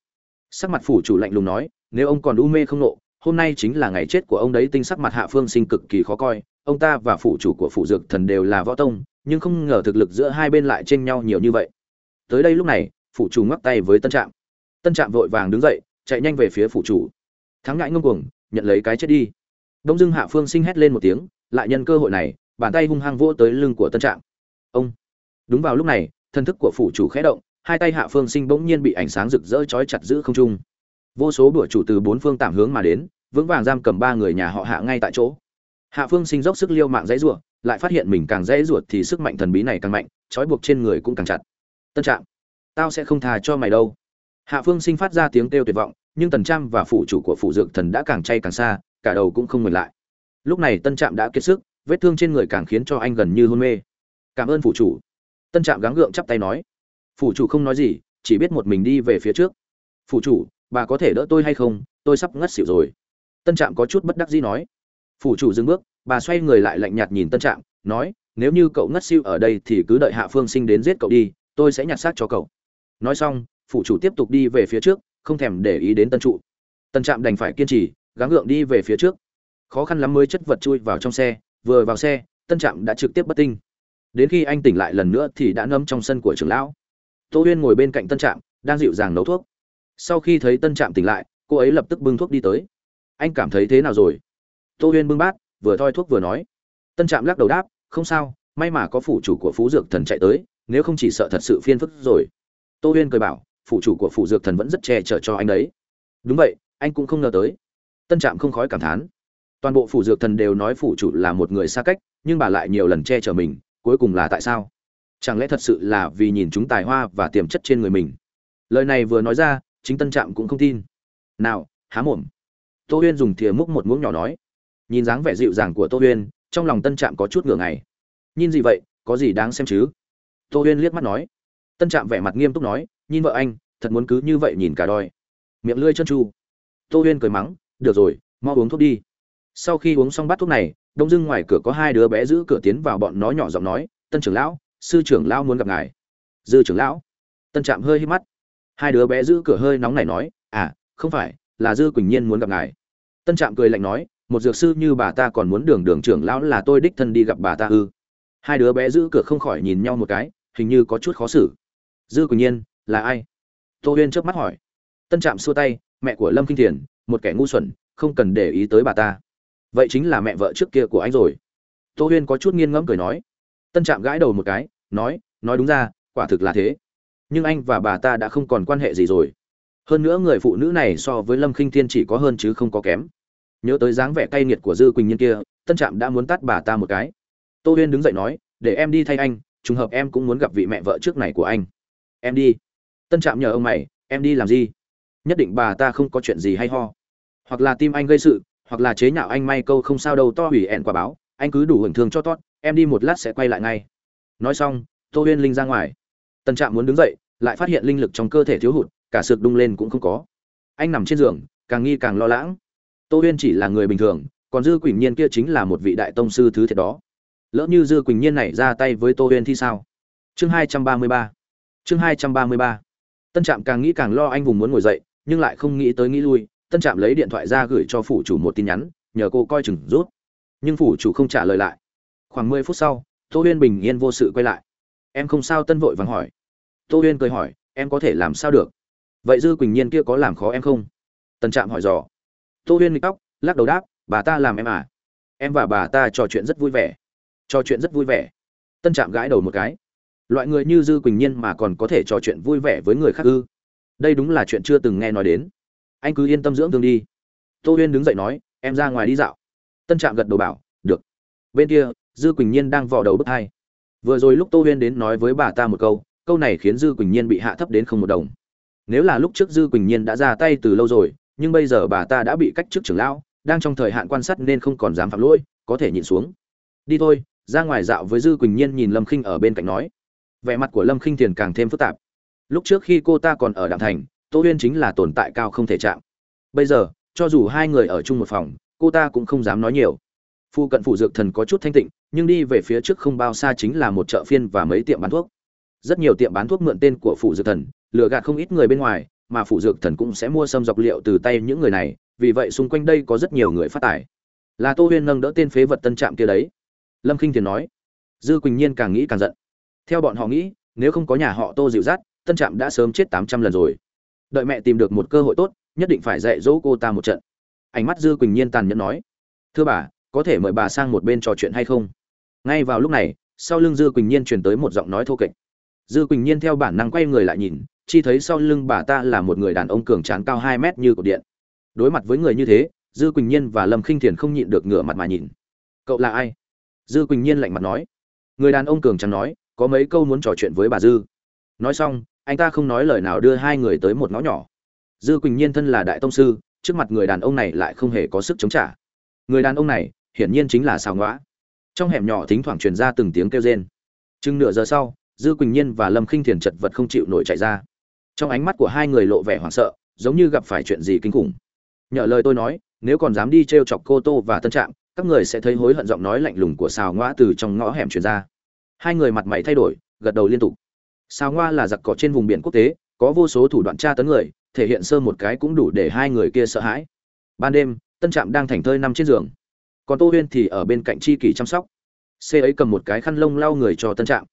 Sắc mặt phủ chủ lạnh lùng nói nếu ông còn u mê không nộ, hôm nay chính là ngày chết của ông đấy, tinh sắc mặt hạ phương sinh cực kỳ khó coi. Ông ta và phủ chủ của phủ dược thần đều là võ tông, nhưng không ngờ thực lực giữa hai bên lại chênh nhau nhiều như vậy. Tới đây lúc này, phủ chủ ngoắc tay với tân trạm. Tân trạm vội vàng đứng dậy, chạy nhanh về phía phủ chủ. Thắng ngại ngông cuồng, nhận lấy cái chết đi. Đông dưng hạ phương sinh hét lên một tiếng, lại nhân cơ hội này, bàn tay hung hăng vỗ tới lưng của tân trạm. Ông. Đúng vào lúc này thân thức của phủ chủ khẽ động, hai tay hạ phương sinh bỗng nhiên bị ánh sáng rực rỡ chói chặt giữ không trung vô số bữa chủ từ bốn phương tạm hướng mà đến, vững vàng giam cầm ba người nhà họ hạ ngay tại chỗ. Hạ phương sinh dốc sức liêu mạng dãy ruột lại phát hiện mình càng dãy ruột thì sức mạnh thần bí này càng mạnh, trói buộc trên người cũng càng chặt. Tân trạm, tao sẽ không thà cho mày đâu. Hạ phương sinh phát ra tiếng kêu tuyệt vọng, nhưng tần trạm và phụ chủ của phụ dược thần đã càng chay càng xa, cả đầu cũng không ngừng lại. Lúc này tân trạm đã kiệt sức, vết thương trên người càng khiến cho anh gần như hôn mê. Cảm ơn phụ chủ. Tân trạm gắng gượng chắp tay nói. Phụ chủ không nói gì, chỉ biết một mình đi về phía trước. Phụ chủ bà có thể đỡ tôi hay không? Tôi sắp ngất xỉu rồi. Tân trạm có chút bất đắc dĩ nói. Phủ chủ dừng bước, bà xoay người lại lạnh nhạt nhìn tân trạm, nói, nếu như cậu ngất xỉu ở đây thì cứ đợi hạ phương sinh đến giết cậu đi, tôi sẽ nhặt xác cho cậu. Nói xong, phủ chủ tiếp tục đi về phía trước, không thèm để ý đến tân trụ. Tân trạm đành phải kiên trì, gắng gượng đi về phía trước. Khó khăn lắm mới chất vật chui vào trong xe, vừa vào xe, tân trạm đã trực tiếp bất tinh. Đến khi anh tỉnh lại lần nữa thì đã ngâm trong sân của trưởng lão. Tô huyên ngồi bên cạnh tân trạm, đang dịu dàng nấu thuốc sau khi thấy tân trạm tỉnh lại, cô ấy lập tức bưng thuốc đi tới. Anh cảm thấy thế nào rồi? Tô huyên bưng bát, vừa thoi thuốc vừa nói. Tân trạm lắc đầu đáp, không sao, may mà có phủ chủ của phú dược thần chạy tới, nếu không chỉ sợ thật sự phiên phức rồi. Tô huyên cười bảo, phủ chủ của phủ dược thần vẫn rất che chở cho anh đấy. Đúng vậy, anh cũng không ngờ tới. Tân trạm không khói cảm thán. Toàn bộ phủ dược thần đều nói phủ chủ là một người xa cách, nhưng bà lại nhiều lần che chở mình, cuối cùng là tại sao? Chẳng lẽ thật sự là vì nhìn chúng tài hoa và tiềm chất trên người mình? Lời này vừa nói ra chính tân trạm cũng không tin. Nào, há mồm. Tô huyên dùng thìa múc một muỗng nhỏ nói. Nhìn dáng vẻ dịu dàng của tô huyên, trong lòng tân trạm có chút ngửa ngày. Nhìn gì vậy, có gì đáng xem chứ? Tô huyên liếc mắt nói. Tân trạm vẻ mặt nghiêm túc nói, nhìn vợ anh, thật muốn cứ như vậy nhìn cả đòi. Miệng lưỡi chân tru tô huyên cười mắng, được rồi, mau uống thuốc đi. Sau khi uống xong bát thuốc này, đông dưng ngoài cửa có hai đứa bé giữ cửa tiến vào bọn nó nhỏ giọng nói, tân trưởng lão, sư trưởng lão muốn gặp ngài. Dư trưởng lão? Tân trạm hơi hít mắt hai đứa bé giữ cửa hơi nóng này nói à không phải, là dư quỳnh nhiên muốn gặp ngài. Tân trạm cười lạnh nói, một dược sư như bà ta còn muốn đường đường trưởng lão là tôi đích thân đi gặp bà ta ư? Hai đứa bé giữ cửa không khỏi nhìn nhau một cái, hình như có chút khó xử. Dư quỳnh nhiên, là ai? Tô huyên trước mắt hỏi. Tân trạm xua tay, mẹ của lâm kinh thiền, một kẻ ngu xuẩn, không cần để ý tới bà ta. Vậy chính là mẹ vợ trước kia của anh rồi. Tô huyên có chút nghiêng ngẫm cười nói. Tân trạm gãi đầu một cái, nói nói đúng ra, quả thực là thế nhưng anh và bà ta đã không còn quan hệ gì rồi. Hơn nữa người phụ nữ này so với lâm khinh thiên chỉ có hơn chứ không có kém. Nhớ tới dáng vẻ cay nghiệt của dư quỳnh nhiên kia, tân trạm đã muốn tắt bà ta một cái. Tô huyên đứng dậy nói, để em đi thay anh, trùng hợp em cũng muốn gặp vị mẹ vợ trước này của anh. Em đi. Tân trạm nhờ ông mày, em đi làm gì? Nhất định bà ta không có chuyện gì hay ho. Hoặc là tim anh gây sự, hoặc là chế nhạo anh may câu không sao đâu to hủy ẹn quả báo, anh cứ đủ hưởng thương cho tót em đi một lát sẽ quay lại ngay. Nói xong, tô huyên linh ra ngoài tân trạm muốn đứng dậy, lại phát hiện linh lực trong cơ thể thiếu hụt, cả sực đung lên cũng không có. Anh nằm trên giường, càng nghi càng lo lãng. Tô huyên chỉ là người bình thường, còn dư quỳnh nhiên kia chính là một vị đại tông sư thứ thiệt đó. Lỡ như dư quỳnh nhiên này ra tay với tô huyên thì sao? Chương hai trăm ba mươi ba. Chương hai trăm ba mươi ba. Tân trạm càng nghĩ càng lo anh vùng muốn ngồi dậy, nhưng lại không nghĩ tới nghĩ lui. Tân trạm lấy điện thoại ra gửi cho phủ chủ một tin nhắn, nhờ cô coi chừng rút. Nhưng phủ chủ không trả lời lại. Khoảng mười phút sau, tô huyên bình yên vô sự quay lại. Em không sao tân vội vàng hỏi tô huyên cười hỏi, em có thể làm sao được? Vậy dư quỳnh nhiên kia có làm khó em không? Tân trạm hỏi dò. Tô huyên nghịch tóc, lắc đầu đáp, bà ta làm em à? Em và bà ta trò chuyện rất vui vẻ. Trò chuyện rất vui vẻ. Tân trạm gãi đầu một cái. Loại người như dư quỳnh nhiên mà còn có thể trò chuyện vui vẻ với người khác ư? Đây đúng là chuyện chưa từng nghe nói đến. Anh cứ yên tâm dưỡng thương đi. Tô huyên đứng dậy nói, em ra ngoài đi dạo. Tân trạm gật đầu bảo, được. Bên kia, dư quỳnh nhiên đang vò đầu bức hai. Vừa rồi lúc tô huyên đến nói với bà ta một câu câu này khiến dư quỳnh nhiên bị hạ thấp đến không một đồng. Nếu là lúc trước dư quỳnh nhiên đã ra tay từ lâu rồi, nhưng bây giờ bà ta đã bị cách chức trưởng lão, đang trong thời hạn quan sát nên không còn dám phạm lỗi, có thể nhịn xuống. Đi thôi, ra ngoài dạo với dư quỳnh nhiên nhìn lâm khinh ở bên cạnh nói. Vẻ mặt của lâm khinh thiền càng thêm phức tạp. Lúc trước khi cô ta còn ở đạm thành, tô huyên chính là tồn tại cao không thể chạm. Bây giờ, cho dù hai người ở chung một phòng, cô ta cũng không dám nói nhiều. Phu cận phủ dược thần có chút thanh tịnh, nhưng đi về phía trước không bao xa chính là một chợ phiên và mấy tiệm bán thuốc rất nhiều tiệm bán thuốc mượn tên của phủ dược thần, lừa gạt không ít người bên ngoài, mà phủ dược thần cũng sẽ mua xâm dọc liệu từ tay những người này, vì vậy xung quanh đây có rất nhiều người phát tài là tô huyên nâng đỡ tên phế vật tân trạm kia đấy. Lâm k i n h thiền nói. Dư quỳnh nhiên càng nghĩ càng giận. Theo bọn họ nghĩ, nếu không có nhà họ tô dịu dắt, tân trạm đã sớm chết tám trăm lần rồi. Đợi mẹ tìm được một cơ hội tốt, nhất định phải dạy dỗ cô ta một trận. Ánh mắt dư quỳnh nhiên tàn nhẫn nói. Thưa bà, có thể mời bà sang một bên trò chuyện hay không? Ngay vào lúc này, sau lưng dư quỳnh nhiên truyền tới một giọng nói thô kệch dư quỳnh nhiên theo bản năng quay người lại nhìn, chi thấy sau lưng bà ta là một người đàn ông cường tráng cao hai mét như cột điện. Đối mặt với người như thế, dư quỳnh nhiên và lâm khinh thiền không nhịn được ngửa mặt mà nhìn. Cậu là ai? Dư quỳnh nhiên lạnh mặt nói. Người đàn ông cường tráng nói, có mấy câu muốn trò chuyện với bà dư. Nói xong, anh ta không nói lời nào đưa hai người tới một ngõ nhỏ. Dư quỳnh nhiên thân là đại tông sư, trước mặt người đàn ông này lại không hề có sức chống trả. Người đàn ông này, hiển nhiên chính là xào ngõa. Trong hẻm nhỏ thỉnh thoảng truyền ra từng tiếng kêu rên. Chừng nửa giờ sau dư quỳnh nhiên và lâm khinh thiền chật vật không chịu nổi chạy ra. Trong ánh mắt của hai người lộ vẻ hoảng sợ, giống như gặp phải chuyện gì kinh khủng. Nhờ lời tôi nói, nếu còn dám đi t r e o chọc cô tô và tân trạng các người sẽ thấy hối hận giọng nói lạnh lùng của xào Ngoa từ trong ngõ hẻm truyền ra. Hai người mặt mày thay đổi, gật đầu liên tục. Xào ngoa là giặc cỏ trên vùng biển quốc tế, có vô số thủ đoạn tra tấn người, thể hiện sơ một cái cũng đủ để hai người kia sợ hãi. Ban đêm, tân trạm đang thảnh thơi nằm trên giường. Còn tô huyên thì ở bên cạnh chi kỷ chăm sóc. C ấy cầm một cái khăn lông lau người cho tân trạm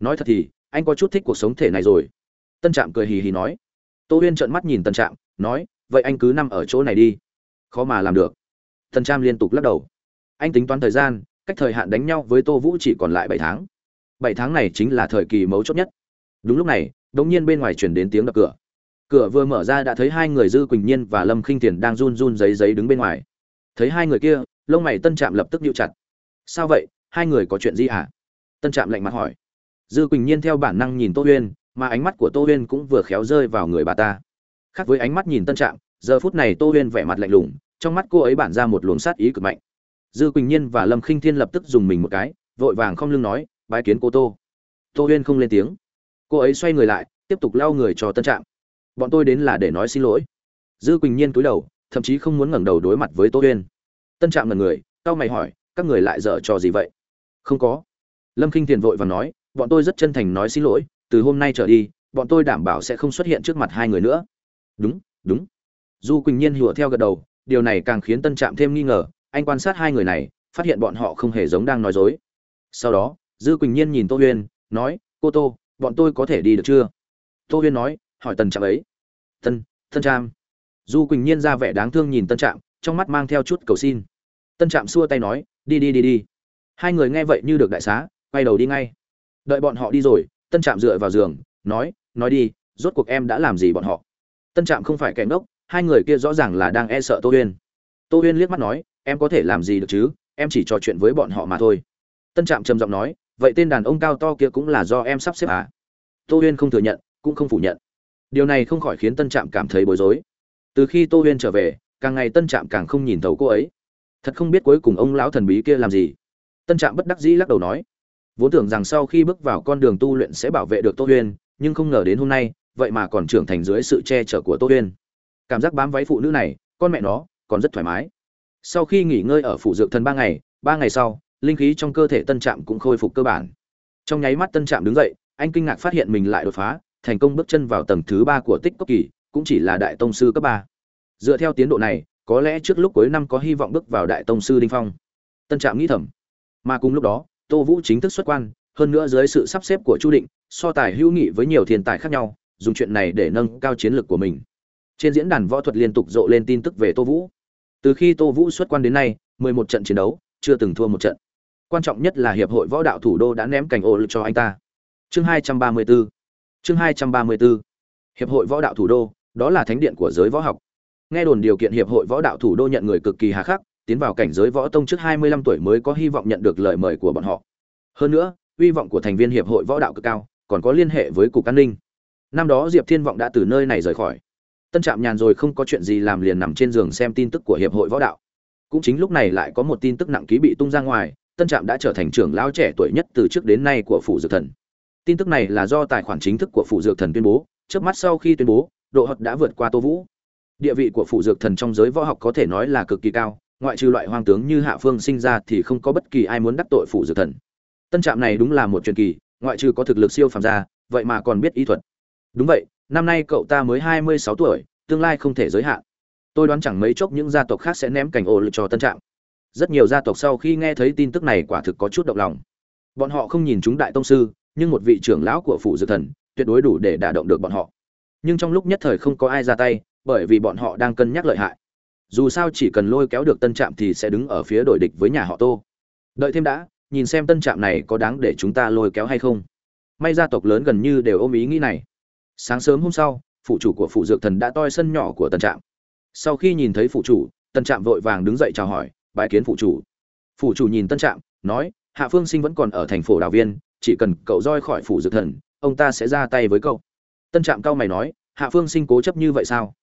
nói thật thì, anh có chút thích cuộc sống thể này rồi. Tân trạm cười hì hì nói. Tô huyên trợn mắt nhìn tân trạm, nói, vậy anh cứ nằm ở chỗ này đi. Khó mà làm được. Tân trạm liên tục lắc đầu. Anh tính toán thời gian, cách thời hạn đánh nhau với tô vũ chỉ còn lại bảy tháng. Bảy tháng này chính là thời kỳ mấu chốt nhất. Đúng lúc này đột nhiên bên ngoài truyền đến tiếng đập cửa. Cửa vừa mở ra đã thấy hai người dư quỳnh nhiên và lâm khinh tiền đang run run giấy giấy đứng bên ngoài. Thấy hai người kia, lông mày tân trạm lập tức nhịu chặt. Sao vậy? Hai người có chuyện gì hả? Tân trạm lạnh mặt hỏi dư quỳnh nhiên theo bản năng nhìn tô huyên, mà ánh mắt của tô huyên cũng vừa khéo rơi vào người bà ta. Khác với ánh mắt nhìn tân trạm giờ phút này tô huyên vẻ mặt lạnh lùng, trong mắt cô ấy bản ra một luồng sát ý cực mạnh. Dư quỳnh nhiên và lâm khinh thiên lập tức dùng mình một cái, vội vàng không lưng nói, bái kiến cô tô. Tô huyên không lên tiếng. Cô ấy xoay người lại, tiếp tục lao người cho tân trạm bọn tôi đến là để nói xin lỗi. Dư quỳnh nhiên cúi đầu, thậm chí không muốn ngẩng đầu đối mặt với tô huyên. Tân trạm là người cao mày hỏi, các người lại dở trò gì vậy? Không có. Lâm khinh thiền vội và nói bọn tôi rất chân thành nói xin lỗi, từ hôm nay trở đi, bọn tôi đảm bảo sẽ không xuất hiện trước mặt hai người nữa. Đúng đúng. Du quỳnh nhiên hùa theo gật đầu, điều này càng khiến tân trạm thêm nghi ngờ, anh quan sát hai người này, phát hiện bọn họ không hề giống đang nói dối. Sau đó, dư quỳnh nhiên nhìn tô huyên, nói, cô tô, bọn tôi có thể đi được chưa? Tô huyên nói, hỏi tần trạm ấy. Tân tân trạm. Du quỳnh nhiên ra vẻ đáng thương nhìn tân trạm, trong mắt mang theo chút cầu xin. Tân trạm xua tay nói, đi đi đi đi. Hai người nghe vậy như được đại xá, quay đầu đi ngay đợi bọn họ đi rồi, tân trạm dựa vào giường, nói nói đi, rốt cuộc em đã làm gì bọn họ? Tân trạm không phải kẻ ngốc, hai người kia rõ ràng là đang e sợ tô huyên. Tô huyên liếc mắt nói, em có thể làm gì được chứ? Em chỉ trò chuyện với bọn họ mà thôi. Tân trạm trầm giọng nói, vậy tên đàn ông cao to kia cũng là do em sắp xếp à? Tô huyên không thừa nhận, cũng không phủ nhận. Điều này không khỏi khiến tân trạm cảm thấy bối rối. Từ khi tô huyên trở về, càng ngày tân trạm càng không nhìn thấu cô ấy. Thật không biết cuối cùng ông lão thần bí kia làm gì. Tân trạm bất đắc dĩ lắc đầu nói vốn tưởng rằng sau khi bước vào con đường tu luyện sẽ bảo vệ được tô huyên, nhưng không ngờ đến hôm nay, vậy mà còn trưởng thành dưới sự che chở của tô huyên. Cảm giác bám váy phụ nữ này, con mẹ nó, còn rất thoải mái. Sau khi nghỉ ngơi ở phủ dược thần ba ngày ba ngày sau, linh khí trong cơ thể tân trạm cũng khôi phục cơ bản. Trong nháy mắt tân trạm đứng dậy, anh kinh ngạc phát hiện mình lại đột phá, thành công bước chân vào tầng thứ ba của tích cốc kỳ, cũng chỉ là đại tông sư cấp ba. Dựa theo tiến độ này, có lẽ trước lúc cuối năm có hy vọng bước vào đại tông sư đinh phong. Tân trạm nghĩ thầm. Mà cùng lúc đó tô vũ chính thức xuất quan, hơn nữa dưới sự sắp xếp của chu định, so tài hữu nghị với nhiều thiên tài khác nhau, dùng chuyện này để nâng cao chiến lược của mình. Trên diễn đàn võ thuật liên tục rộ lên tin tức về tô vũ. Từ khi tô vũ xuất quan đến nay 11 trận chiến đấu, chưa từng thua một trận. Quan trọng nhất là hiệp hội võ đạo thủ đô đã ném cảnh ô cho anh ta. Chương 234 chương 234 hiệp hội võ đạo thủ đô, đó là thánh điện của giới võ học. Nghe đồn điều kiện hiệp hội võ đạo thủ đô nhận người cực kỳ hà khắc tiến vào cảnh giới võ tông trước 25 tuổi mới có hy vọng nhận được lời mời của bọn họ. Hơn nữa hy vọng của thành viên hiệp hội võ đạo cực cao, còn có liên hệ với cục an ninh. Năm đó diệp thiên vọng đã từ nơi này rời khỏi. Tân trạm nhàn rồi không có chuyện gì làm liền nằm trên giường xem tin tức của hiệp hội võ đạo. Cũng chính lúc này lại có một tin tức nặng ký bị tung ra ngoài, tân trạm đã trở thành trưởng lão trẻ tuổi nhất từ trước đến nay của phủ dược thần. Tin tức này là do tài khoản chính thức của phủ dược thần tuyên bố trước mắt sau khi tuyên bố, độ hot đã vượt qua tô vũ. Địa vị của phủ dược thần trong giới võ học có thể nói là cực kỳ cao ngoại trừ loại hoang tướng như hạ phương sinh ra thì không có bất kỳ ai muốn đắc tội phủ dược thần. Tân trạm này đúng là một truyền kỳ, ngoại trừ có thực lực siêu phàm ra, vậy mà còn biết y thuật. Đúng vậy, năm nay cậu ta mới hai mươi sáu tuổi, tương lai không thể giới hạn. Tôi đoán chẳng mấy chốc những gia tộc khác sẽ ném cảnh ổ lực cho tân trạm. Rất nhiều gia tộc sau khi nghe thấy tin tức này quả thực có chút động lòng. Bọn họ không nhìn chúng đại tông sư, nhưng một vị trưởng lão của phủ dược thần tuyệt đối đủ để đả động được bọn họ. Nhưng trong lúc nhất thời không có ai ra tay, bởi vì bọn họ đang cân nhắc lợi hại dù sao chỉ cần lôi kéo được tân trạm thì sẽ đứng ở phía đội địch với nhà họ tô. Đợi thêm đã, nhìn xem tân trạm này có đáng để chúng ta lôi kéo hay không. May gia tộc lớn gần như đều ôm ý nghĩ này. Sáng sớm hôm sau, phụ chủ của phụ dược thần đã toi sân nhỏ của tân trạm. Sau khi nhìn thấy phụ chủ, tân trạm vội vàng đứng dậy chào hỏi bãi kiến phụ chủ. Phụ chủ nhìn tân trạm, nói, hạ phương sinh vẫn còn ở thành phố đào viên, chỉ cần cậu roi khỏi phủ dược thần, ông ta sẽ ra tay với cậu. Tân trạm cao mày nói, hạ phương sinh cố chấp như vậy sao?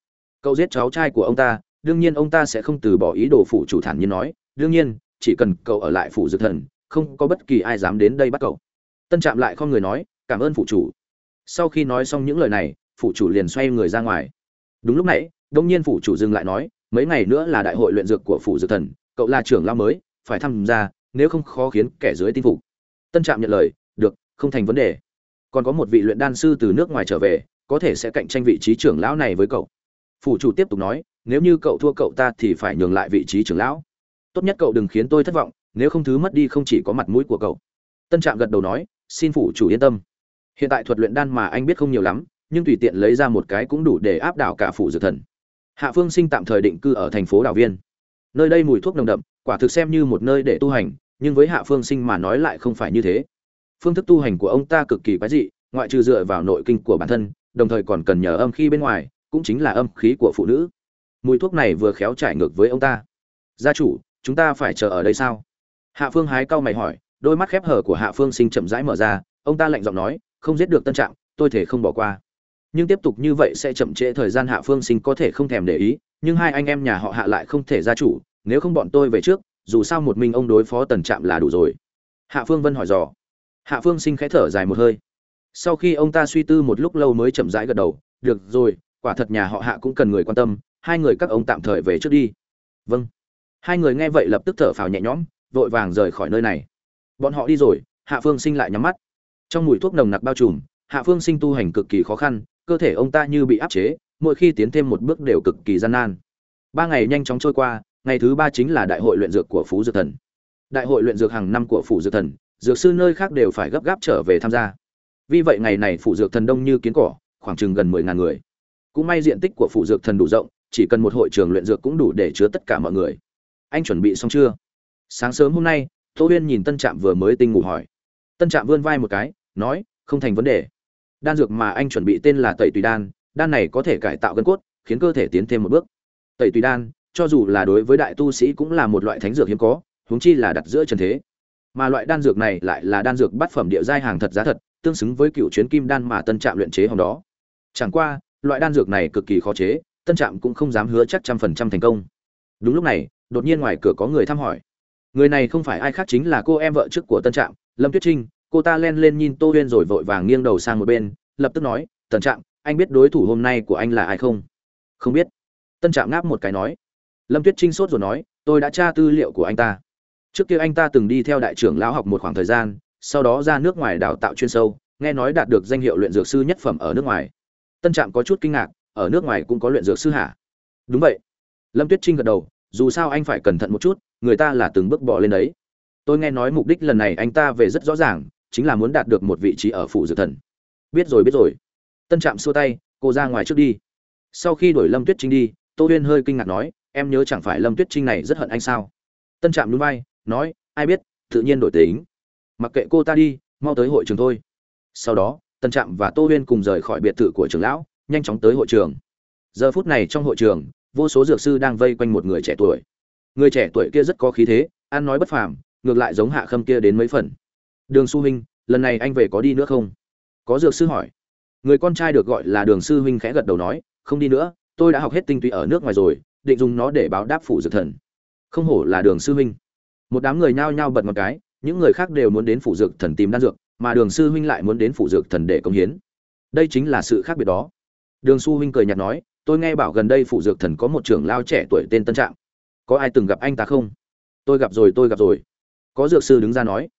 Cậu giết cháu trai của ông ta đương nhiên ông ta sẽ không từ bỏ ý đồ phủ chủ thản nhiên nói, đương nhiên, chỉ cần cậu ở lại phủ dược thần, không có bất kỳ ai dám đến đây bắt cậu. Tân trạm lại không người nói, cảm ơn phủ chủ. Sau khi nói xong những lời này, phủ chủ liền xoay người ra ngoài. Đúng lúc này, đông nhiên phủ chủ dừng lại nói, mấy ngày nữa là đại hội luyện dược của phủ dược thần, cậu là trưởng lao mới, phải tham gia, nếu không khó khiến kẻ dưới tin phục. Tân trạm nhận lời, được, không thành vấn đề. Còn có một vị luyện đan sư từ nước ngoài trở về, có thể sẽ cạnh tranh vị trí trưởng lão này với cậu. Phủ chủ tiếp tục nói nếu như cậu thua cậu ta thì phải nhường lại vị trí trưởng lão. Tốt nhất cậu đừng khiến tôi thất vọng, nếu không thứ mất đi không chỉ có mặt mũi của cậu. Tân trạm gật đầu nói, xin phủ chủ yên tâm. Hiện tại thuật luyện đan mà anh biết không nhiều lắm, nhưng tùy tiện lấy ra một cái cũng đủ để áp đảo cả phủ dược thần. Hạ phương sinh tạm thời định cư ở thành phố đào viên. Nơi đây mùi thuốc nồng đậm, quả thực xem như một nơi để tu hành, nhưng với hạ phương sinh mà nói lại không phải như thế. Phương thức tu hành của ông ta cực kỳ quái dị, ngoại trừ dựa vào nội kinh của bản thân, đồng thời còn cần nhờ âm khí bên ngoài, cũng chính là âm khí của phụ nữ mùi thuốc này vừa khéo trải ngược với ông ta. Gia chủ, chúng ta phải chờ ở đây sao? Hạ phương hái cau mày hỏi, đôi mắt khép hở của hạ phương sinh chậm rãi mở ra, ông ta lạnh giọng nói, không giết được tân trạng, tôi thể không bỏ qua. Nhưng tiếp tục như vậy sẽ chậm trễ thời gian hạ phương sinh có thể không thèm để ý, nhưng hai anh em nhà họ hạ lại không thể gia chủ, nếu không bọn tôi về trước, dù sao một mình ông đối phó tần trạm là đủ rồi. Hạ phương vân hỏi dò. Hạ phương sinh khẽ thở dài một hơi. Sau khi ông ta suy tư một lúc lâu mới chậm rãi gật đầu, được rồi, quả thật nhà họ hạ cũng cần người quan tâm hai người các ông tạm thời về trước đi. Vâng. Hai người nghe vậy lập tức thở phào nhẹ nhõm, vội vàng rời khỏi nơi này. Bọn họ đi rồi, hạ phương sinh lại nhắm mắt. Trong mùi thuốc nồng nặc bao trùm, hạ phương sinh tu hành cực kỳ khó khăn, cơ thể ông ta như bị áp chế, mỗi khi tiến thêm một bước đều cực kỳ gian nan. Ba ngày nhanh chóng trôi qua, ngày thứ ba chính là đại hội luyện dược của phú dược thần. Đại hội luyện dược hàng năm của phủ dược thần, dược sư nơi khác đều phải gấp gáp trở về tham gia. Vì vậy ngày này phủ dược thần đông như kiến cỏ, khoảng chừng gần mười ngàn người. Cũng may diện tích của phủ dược thần đủ rộng chỉ cần một hội trường luyện dược cũng đủ để chứa tất cả mọi người. Anh chuẩn bị xong chưa? Sáng sớm hôm nay, tô huyên nhìn tân trạm vừa mới tinh ngủ hỏi. Tân trạm vươn vai một cái, nói, không thành vấn đề. Đan dược mà anh chuẩn bị tên là tẩy tùy đan đan này có thể cải tạo gân cốt, khiến cơ thể tiến thêm một bước. Tẩy tùy đan, cho dù là đối với đại tu sĩ cũng là một loại thánh dược hiếm có, huống chi là đặt giữa trần thế. Mà loại đan dược này lại là đan dược bát phẩm địa giai hàng thật giá thật, tương xứng với cựu chuyến kim đan mà tân trạm luyện chế hôm đó. Chẳng qua, loại đan dược này cực kỳ khó chế tân trạm cũng không dám hứa chắc trăm phần trăm thành công. Đúng lúc này, đột nhiên ngoài cửa có người thăm hỏi. Người này không phải ai khác chính là cô em vợ trước của tân trạm, lâm tuyết trinh. Cô ta len lên nhìn tô huyên rồi vội vàng nghiêng đầu sang một bên, lập tức nói, tân trạm, anh biết đối thủ hôm nay của anh là ai không? Không biết. Tân trạm ngáp một cái nói. Lâm tuyết trinh sốt rồi nói, tôi đã tra tư liệu của anh ta. Trước kia anh ta từng đi theo đại trưởng lão học một khoảng thời gian, sau đó ra nước ngoài đào tạo chuyên sâu, nghe nói đạt được danh hiệu luyện dược sư nhất phẩm ở nước ngoài. Tân trạm có chút kinh ngạc ở nước ngoài cũng có luyện dược sư hả? Đúng vậy. Lâm tuyết trinh gật đầu, dù sao anh phải cẩn thận một chút, người ta là từng bước bỏ lên đấy. Tôi nghe nói mục đích lần này anh ta về rất rõ ràng, chính là muốn đạt được một vị trí ở phủ dược thần. Biết rồi biết rồi. Tân trạm xua tay, cô ra ngoài trước đi. Sau khi đuổi lâm tuyết trinh đi, tô huyên hơi kinh ngạc nói, em nhớ chẳng phải lâm tuyết trinh này rất hận anh sao? Tân trạm núi bay nói, ai biết, tự nhiên đổi tính. Mặc kệ cô ta đi, mau tới hội trường thôi. Sau đó, tân trạm và tô huyên cùng rời khỏi biệt thự của trưởng lão nhanh chóng tới hội trường. Giờ phút này trong hội trường, vô số dược sư đang vây quanh một người trẻ tuổi. Người trẻ tuổi kia rất có khí thế, ăn nói bất phàm, ngược lại giống hạ khâm kia đến mấy phần. Đường su huynh, lần này anh về có đi nữa không? Có dược sư hỏi. Người con trai được gọi là đường sư huynh khẽ gật đầu nói, không đi nữa, tôi đã học hết tinh túy ở nước ngoài rồi, định dùng nó để báo đáp phủ dược thần. Không hổ là đường sư huynh. Một đám người nhao nhao bật một cái, những người khác đều muốn đến phủ dược thần tìm đan dược, mà đường sư huynh lại muốn đến phủ dược thần để công hiến. Đây chính là sự khác biệt đó đường su huynh cười nhạt nói, tôi nghe bảo gần đây phụ dược thần có một trưởng lao trẻ tuổi tên tân trạm có ai từng gặp anh ta không? Tôi gặp rồi, tôi gặp rồi. Có dược sư đứng ra nói.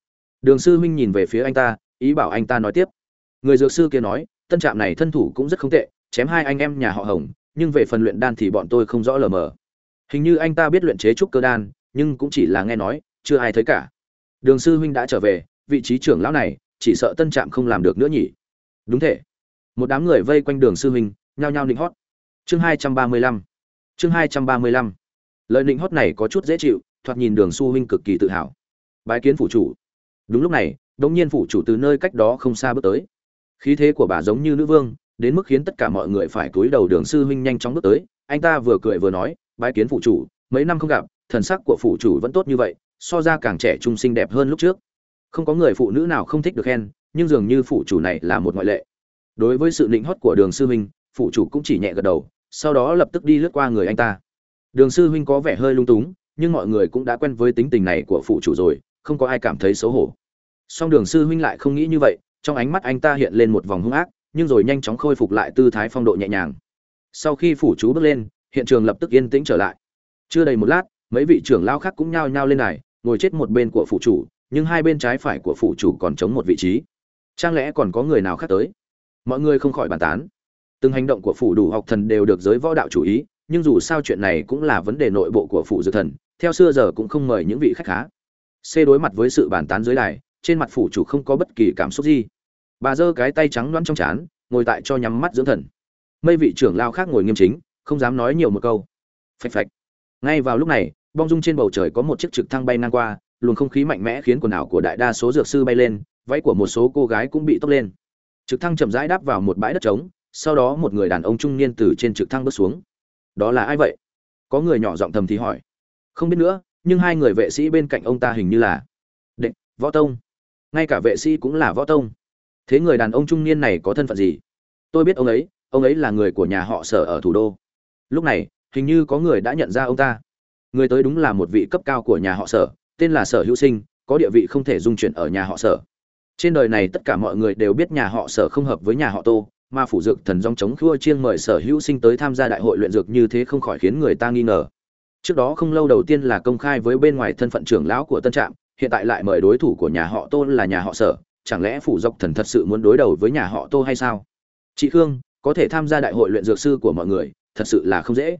Đường sư huynh nhìn về phía anh ta, ý bảo anh ta nói tiếp. Người dược sư kia nói, tân trạm này thân thủ cũng rất không tệ, chém hai anh em nhà họ hồng, nhưng về phần luyện đan thì bọn tôi không rõ lờ mờ. Hình như anh ta biết luyện chế trúc cơ đan, nhưng cũng chỉ là nghe nói, chưa ai thấy cả. Đường sư huynh đã trở về, vị trí trưởng lão này, chỉ sợ tân trạm không làm được nữa nhỉ. Đúng thế một đám người vây quanh đường sư huynh, nhao nhao nịnh hót. Chương hai trăm ba mươi lăm. Chương hai trăm ba mươi lăm. Lợi nịnh hót này có chút dễ chịu, thoạt nhìn đường sư huynh cực kỳ tự hào. Bái kiến phủ chủ. Đúng lúc này, đống nhiên phủ chủ từ nơi cách đó không xa bước tới. Khí thế của bà giống như nữ vương, đến mức khiến tất cả mọi người phải cúi đầu đường sư huynh nhanh chóng bước tới. Anh ta vừa cười vừa nói, bái kiến phủ chủ, mấy năm không gặp, thần sắc của phủ chủ vẫn tốt như vậy, so ra càng trẻ trung xinh đẹp hơn lúc trước. Không có người phụ nữ nào không thích được khen, nhưng dường như phủ chủ này là một ngoại lệ đối với sự định hót của đường sư huynh phụ chủ cũng chỉ nhẹ gật đầu, sau đó lập tức đi lướt qua người anh ta. Đường sư huynh có vẻ hơi lung túng, nhưng mọi người cũng đã quen với tính tình này của phụ chủ rồi, không có ai cảm thấy xấu hổ. Song đường sư huynh lại không nghĩ như vậy, trong ánh mắt anh ta hiện lên một vòng hung ác, nhưng rồi nhanh chóng khôi phục lại tư thái phong độ nhẹ nhàng. Sau khi phủ chú bước lên, hiện trường lập tức yên tĩnh trở lại. Chưa đầy một lát, mấy vị trưởng lao khác cũng nhao nhao lên này ngồi chết một bên của phủ chủ, nhưng hai bên trái phải của phủ chủ còn chống một vị trí. Chẳng lẽ còn có người nào khác tới? Mọi người không khỏi bàn tán. Từng hành động của phủ đủ học thần đều được giới võ đạo chủ ý nhưng dù sao chuyện này cũng là vấn đề nội bộ của phủ dược thần theo xưa giờ cũng không mời những vị khách khá. C đối mặt với sự bàn tán dưới đài trên mặt phủ chủ không có bất kỳ cảm xúc gì. Bà giơ cái tay trắng loăn trong chán, ngồi tại cho nhắm mắt dưỡng thần. Mây vị trưởng lao khác ngồi nghiêm chính không dám nói nhiều một câu. Phạch phạch. Ngay vào lúc này bong dung trên bầu trời có một chiếc trực thăng bay ngang qua luồng không khí mạnh mẽ khiến quần áo của đại đa số dược sư bay lên váy của một số cô gái cũng bị tốc lên trực thăng chậm rãi đáp vào một bãi đất trống, sau đó một người đàn ông trung niên từ trên trực thăng bước xuống. Đó là ai vậy? Có người nhỏ giọng thầm thì hỏi. Không biết nữa, nhưng hai người vệ sĩ bên cạnh ông ta hình như là đệ võ tông. Ngay cả vệ sĩ cũng là võ tông. Thế người đàn ông trung niên này có thân phận gì? Tôi biết ông ấy ông ấy là người của nhà họ sở ở thủ đô. Lúc này, hình như có người đã nhận ra ông ta. Người tới đúng là một vị cấp cao của nhà họ sở, tên là sở hữu sinh, có địa vị không thể dung chuyển ở nhà họ sở trên đời này tất cả mọi người đều biết nhà họ sở không hợp với nhà họ tô, mà phủ dược thần dòng chống khua chiêng mời sở hữu sinh tới tham gia đại hội luyện dược như thế không khỏi khiến người ta nghi ngờ. Trước đó không lâu đầu tiên là công khai với bên ngoài thân phận trưởng lão của tân trạm, hiện tại lại mời đối thủ của nhà họ tô là nhà họ sở, chẳng lẽ phủ dọc thần thật sự muốn đối đầu với nhà họ tô hay sao? Chị khương, có thể tham gia đại hội luyện dược sư của mọi người, thật sự là không dễ.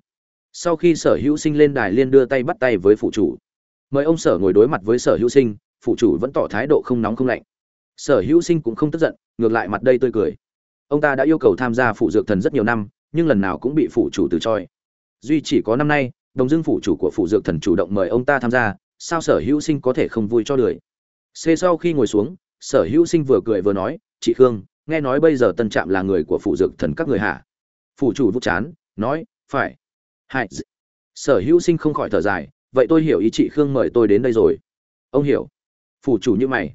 Sau khi sở hữu sinh lên đài liên đưa tay bắt tay với phụ chủ. Mời ông sở ngồi đối mặt với sở hữu sinh, phụ chủ vẫn tỏ thái độ không nóng không lạnh sở hữu sinh cũng không tức giận, ngược lại mặt đây tươi cười. Ông ta đã yêu cầu tham gia phụ dược thần rất nhiều năm, nhưng lần nào cũng bị phụ chủ từ chối. Duy chỉ có năm nay, đồng dương phụ chủ của phụ dược thần chủ động mời ông ta tham gia, sao sở hữu sinh có thể không vui cho lười? xê sau khi ngồi xuống, sở hữu sinh vừa cười vừa nói, chị khương, nghe nói bây giờ tân trạm là người của phụ dược thần các người hạ phụ chủ vút chán, nói, phải. Hại sở hữu sinh không khỏi thở dài, vậy tôi hiểu ý chị khương mời tôi đến đây rồi. Ông hiểu. Phủ chủ như mày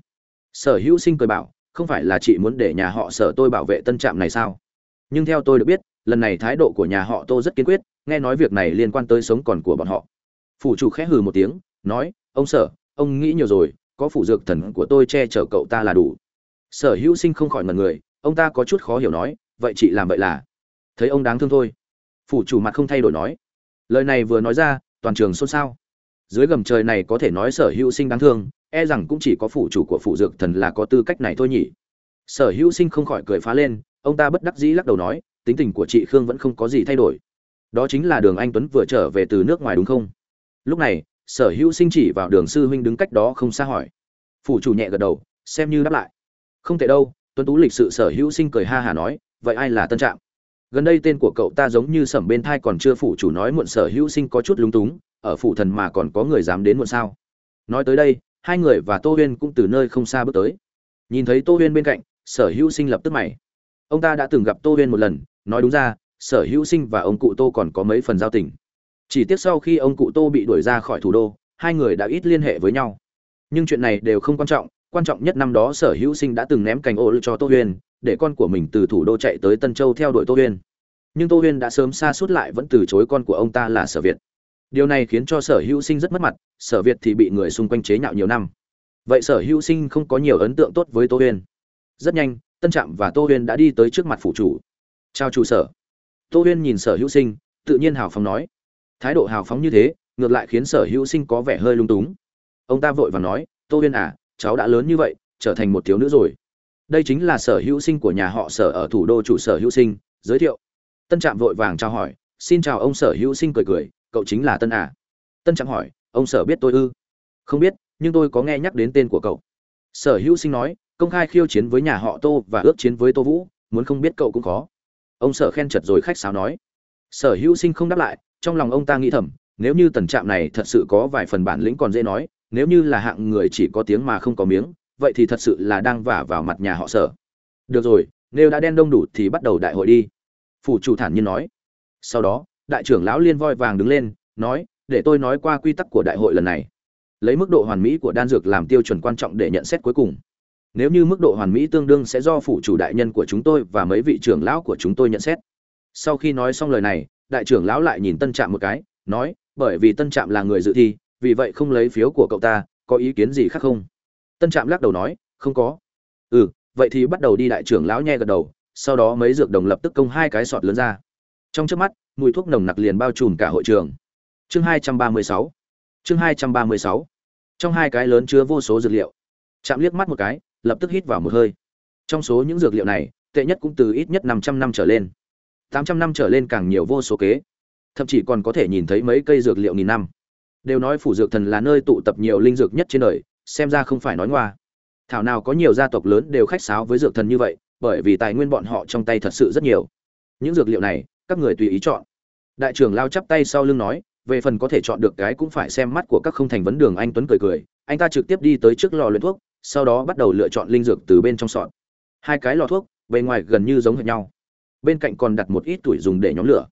sở hữu sinh cười bảo, không phải là chị muốn để nhà họ sở tôi bảo vệ tân trạm này sao? Nhưng theo tôi được biết, lần này thái độ của nhà họ tô rất kiên quyết, nghe nói việc này liên quan tới sống còn của bọn họ. Phủ chủ khẽ hừ một tiếng, nói, ông sở, ông nghĩ nhiều rồi, có phủ dược thần của tôi che chở cậu ta là đủ. Sở hữu sinh không khỏi mật người, ông ta có chút khó hiểu nói, vậy chị làm vậy là? Thấy ông đáng thương thôi. Phủ chủ mặt không thay đổi nói, lời này vừa nói ra, toàn trường xôn xao dưới gầm trời này có thể nói sở hữu sinh đáng thương e rằng cũng chỉ có phủ chủ của phủ dược thần là có tư cách này thôi nhỉ. Sở hữu sinh không khỏi cười phá lên, ông ta bất đắc dĩ lắc đầu nói, tính tình của chị khương vẫn không có gì thay đổi. Đó chính là đường anh tuấn vừa trở về từ nước ngoài đúng không? Lúc này, sở hữu sinh chỉ vào đường sư huynh đứng cách đó không xa hỏi. Phủ chủ nhẹ gật đầu, xem như đáp lại. Không thể đâu, tuấn tú lịch sự sở hữu sinh cười ha hả nói, vậy ai là tân trạng? gần đây tên của cậu ta giống như sẩm bên thai còn chưa phủ chủ nói muộn sở hữu sinh có chút lúng túng ở phủ thần mà còn có người dám đến muộn sao? Nói tới đây, hai người và tô huyên cũng từ nơi không xa bước tới. Nhìn thấy tô huyên bên cạnh, sở hữu sinh lập tức mày. Ông ta đã từng gặp tô huyên một lần, nói đúng ra, sở hữu sinh và ông cụ tô còn có mấy phần giao tình. Chỉ tiếc sau khi ông cụ tô bị đuổi ra khỏi thủ đô, hai người đã ít liên hệ với nhau. Nhưng chuyện này đều không quan trọng quan trọng nhất năm đó sở hữu sinh đã từng ném cành ô cho tô huyên, để con của mình từ thủ đô chạy tới tân châu theo đuổi tô huyên. Nhưng tô huyên đã sớm xa suốt lại vẫn từ chối con của ông ta là sở việt điều này khiến cho sở hữu sinh rất mất mặt, sở việt thì bị người xung quanh chế nhạo nhiều năm. Vậy sở hữu sinh không có nhiều ấn tượng tốt với tô huyên. Rất nhanh, tân trạm và tô huyên đã đi tới trước mặt phủ chủ. Chào chủ sở. Tô huyên nhìn sở hữu sinh, tự nhiên hào phóng nói. Thái độ hào phóng như thế, ngược lại khiến sở hữu sinh có vẻ hơi lung túng. Ông ta vội và nói, tô huyên à cháu đã lớn như vậy, trở thành một thiếu nữ rồi. Đây chính là sở hữu sinh của nhà họ sở ở thủ đô chủ sở hữu sinh, giới thiệu. Tân trạm vội vàng chào hỏi, xin chào ông sở hữu sinh cười cười cậu chính là tân à? Tân trạng hỏi, ông sở biết tôi ư? Không biết, nhưng tôi có nghe nhắc đến tên của cậu. Sở hữu sinh nói, công khai khiêu chiến với nhà họ tô và ước chiến với tô vũ, muốn không biết cậu cũng có ông sở khen chật rồi khách sáo nói. Sở hữu sinh không đáp lại, trong lòng ông ta nghĩ thầm, nếu như tần trạm này thật sự có vài phần bản lĩnh còn dễ nói, nếu như là hạng người chỉ có tiếng mà không có miếng, vậy thì thật sự là đang vả vào mặt nhà họ sở. Được rồi, nếu đã đen đông đủ thì bắt đầu đại hội đi. Phủ chủ thản nhiên nói. Sau đó đại trưởng lão liên voi vàng đứng lên, nói, để tôi nói qua quy tắc của đại hội lần này. Lấy mức độ hoàn mỹ của đan dược làm tiêu chuẩn quan trọng để nhận xét cuối cùng. Nếu như mức độ hoàn mỹ tương đương sẽ do phủ chủ đại nhân của chúng tôi và mấy vị trưởng lão của chúng tôi nhận xét. Sau khi nói xong lời này, đại trưởng lão lại nhìn tân trạm một cái, nói, bởi vì tân trạm là người dự thi, vì vậy không lấy phiếu của cậu ta, có ý kiến gì khác không? Tân trạm lắc đầu nói, không có. Ừ vậy thì bắt đầu đi. Đại trưởng lão nhẹ gật đầu, sau đó mấy dược đồng lập tức công hai cái sọt lớn ra. Trong trước mắt mùi thuốc nồng nặc liền bao trùm cả hội trường. Chương hai trăm ba mươi sáu. Chương hai trăm ba mươi sáu. Trong hai cái lớn chứa vô số dược liệu. Chạm liếc mắt một cái, lập tức hít vào một hơi. Trong số những dược liệu này, tệ nhất cũng từ ít nhất năm trăm năm trở lên. Tám trăm năm trở lên càng nhiều vô số kế. Thậm chí còn có thể nhìn thấy mấy cây dược liệu nghìn năm. Đều nói phủ dược thần là nơi tụ tập nhiều linh dược nhất trên đời, xem ra không phải nói ngoa. Thảo nào có nhiều gia tộc lớn đều khách sáo với dược thần như vậy, bởi vì tài nguyên bọn họ trong tay thật sự rất nhiều. Những dược liệu này các người tùy ý chọn. Đại trưởng lao chắp tay sau lưng nói, về phần có thể chọn được cái cũng phải xem mắt của các không thành vấn đường, anh tuấn cười cười, anh ta trực tiếp đi tới trước lò luyện thuốc, sau đó bắt đầu lựa chọn linh dược từ bên trong sọt. Hai cái lò thuốc, bề ngoài gần như giống hệt nhau. Bên cạnh còn đặt một ít tuổi dùng để nhóm lửa.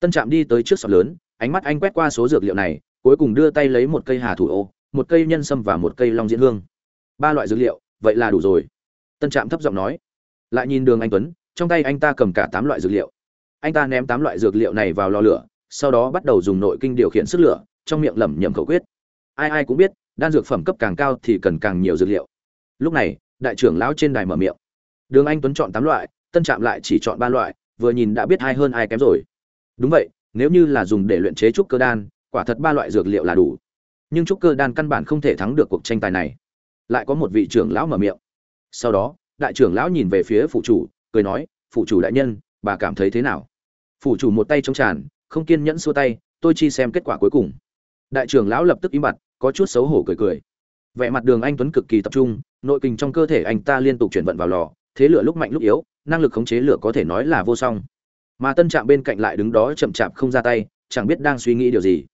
Tân trạm đi tới trước sọt lớn, ánh mắt anh quét qua số dược liệu này, cuối cùng đưa tay lấy một cây hà thủ ô, một cây nhân sâm và một cây long diễn hương. Ba loại dược liệu, vậy là đủ rồi. Tân trạm thấp giọng nói. Lại nhìn đường anh tuấn, trong tay anh ta cầm cả tám loại dược liệu anh ta ném tám loại dược liệu này vào lò lửa, sau đó bắt đầu dùng nội kinh điều khiển sức lửa, trong miệng lẩm nhẩm khẩu quyết. Ai ai cũng biết, đan dược phẩm cấp càng cao thì cần càng nhiều dược liệu. Lúc này, đại trưởng lão trên đài mở miệng. Đường anh tuấn chọn tám loại, tân trạm lại chỉ chọn ba loại, vừa nhìn đã biết ai hơn ai kém rồi. Đúng vậy, nếu như là dùng để luyện chế trúc cơ đan, quả thật ba loại dược liệu là đủ. Nhưng trúc cơ đan căn bản không thể thắng được cuộc tranh tài này. Lại có một vị trưởng lão mở miệng. Sau đó, đại trưởng lão nhìn về phía phụ chủ, cười nói, phụ chủ đại nhân, bà cảm thấy thế nào? Phủ chủ một tay chống tràn, không kiên nhẫn xua tay, tôi chi xem kết quả cuối cùng. Đại trưởng lão lập tức im bặt, có chút xấu hổ cười cười. Vẻ mặt đường anh tuấn cực kỳ tập trung, nội kinh trong cơ thể anh ta liên tục chuyển vận vào lò, thế lửa lúc mạnh lúc yếu, năng lực khống chế lửa có thể nói là vô song. Mà tân trạm bên cạnh lại đứng đó chậm chạp không ra tay, chẳng biết đang suy nghĩ điều gì.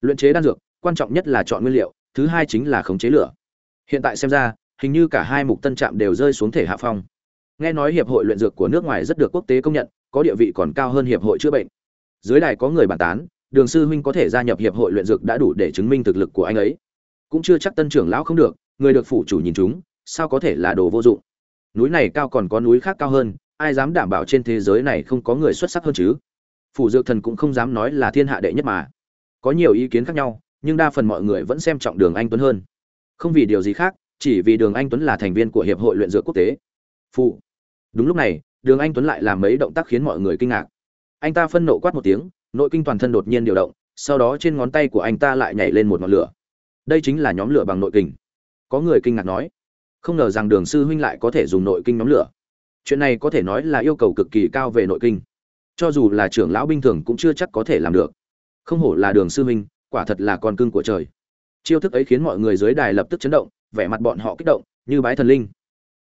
Luyện chế đan dược, quan trọng nhất là chọn nguyên liệu, thứ hai chính là khống chế lửa. Hiện tại xem ra, hình như cả hai mục tân trạm đều rơi xuống thể hạ phong. Nghe nói hiệp hội luyện dược của nước ngoài rất được quốc tế công nhận có địa vị còn cao hơn hiệp hội chữa bệnh. Dưới đài có người bàn tán, đường sư huynh có thể gia nhập hiệp hội luyện dược đã đủ để chứng minh thực lực của anh ấy. Cũng chưa chắc tân trưởng lão không được, người được phủ chủ nhìn chúng, sao có thể là đồ vô dụng? Núi này cao còn có núi khác cao hơn, ai dám đảm bảo trên thế giới này không có người xuất sắc hơn chứ? Phủ dược thần cũng không dám nói là thiên hạ đệ nhất mà. Có nhiều ý kiến khác nhau, nhưng đa phần mọi người vẫn xem trọng đường anh tuấn hơn. Không vì điều gì khác, chỉ vì đường anh tuấn là thành viên của hiệp hội luyện dược quốc tế. Phụ. Đúng lúc này đường anh tuấn lại làm mấy động tác khiến mọi người kinh ngạc. Anh ta phân nộ quát một tiếng, nội kinh toàn thân đột nhiên điều động, sau đó trên ngón tay của anh ta lại nhảy lên một ngọn lửa. Đây chính là nhóm lửa bằng nội kinh. Có người kinh ngạc nói, không ngờ rằng đường sư huynh lại có thể dùng nội kinh nhóm lửa. Chuyện này có thể nói là yêu cầu cực kỳ cao về nội kinh. Cho dù là trưởng lão bình thường cũng chưa chắc có thể làm được. Không hổ là đường sư huynh, quả thật là con cưng của trời. Chiêu thức ấy khiến mọi người dưới đài lập tức chấn động, vẻ mặt bọn họ kích động, như bái thần linh.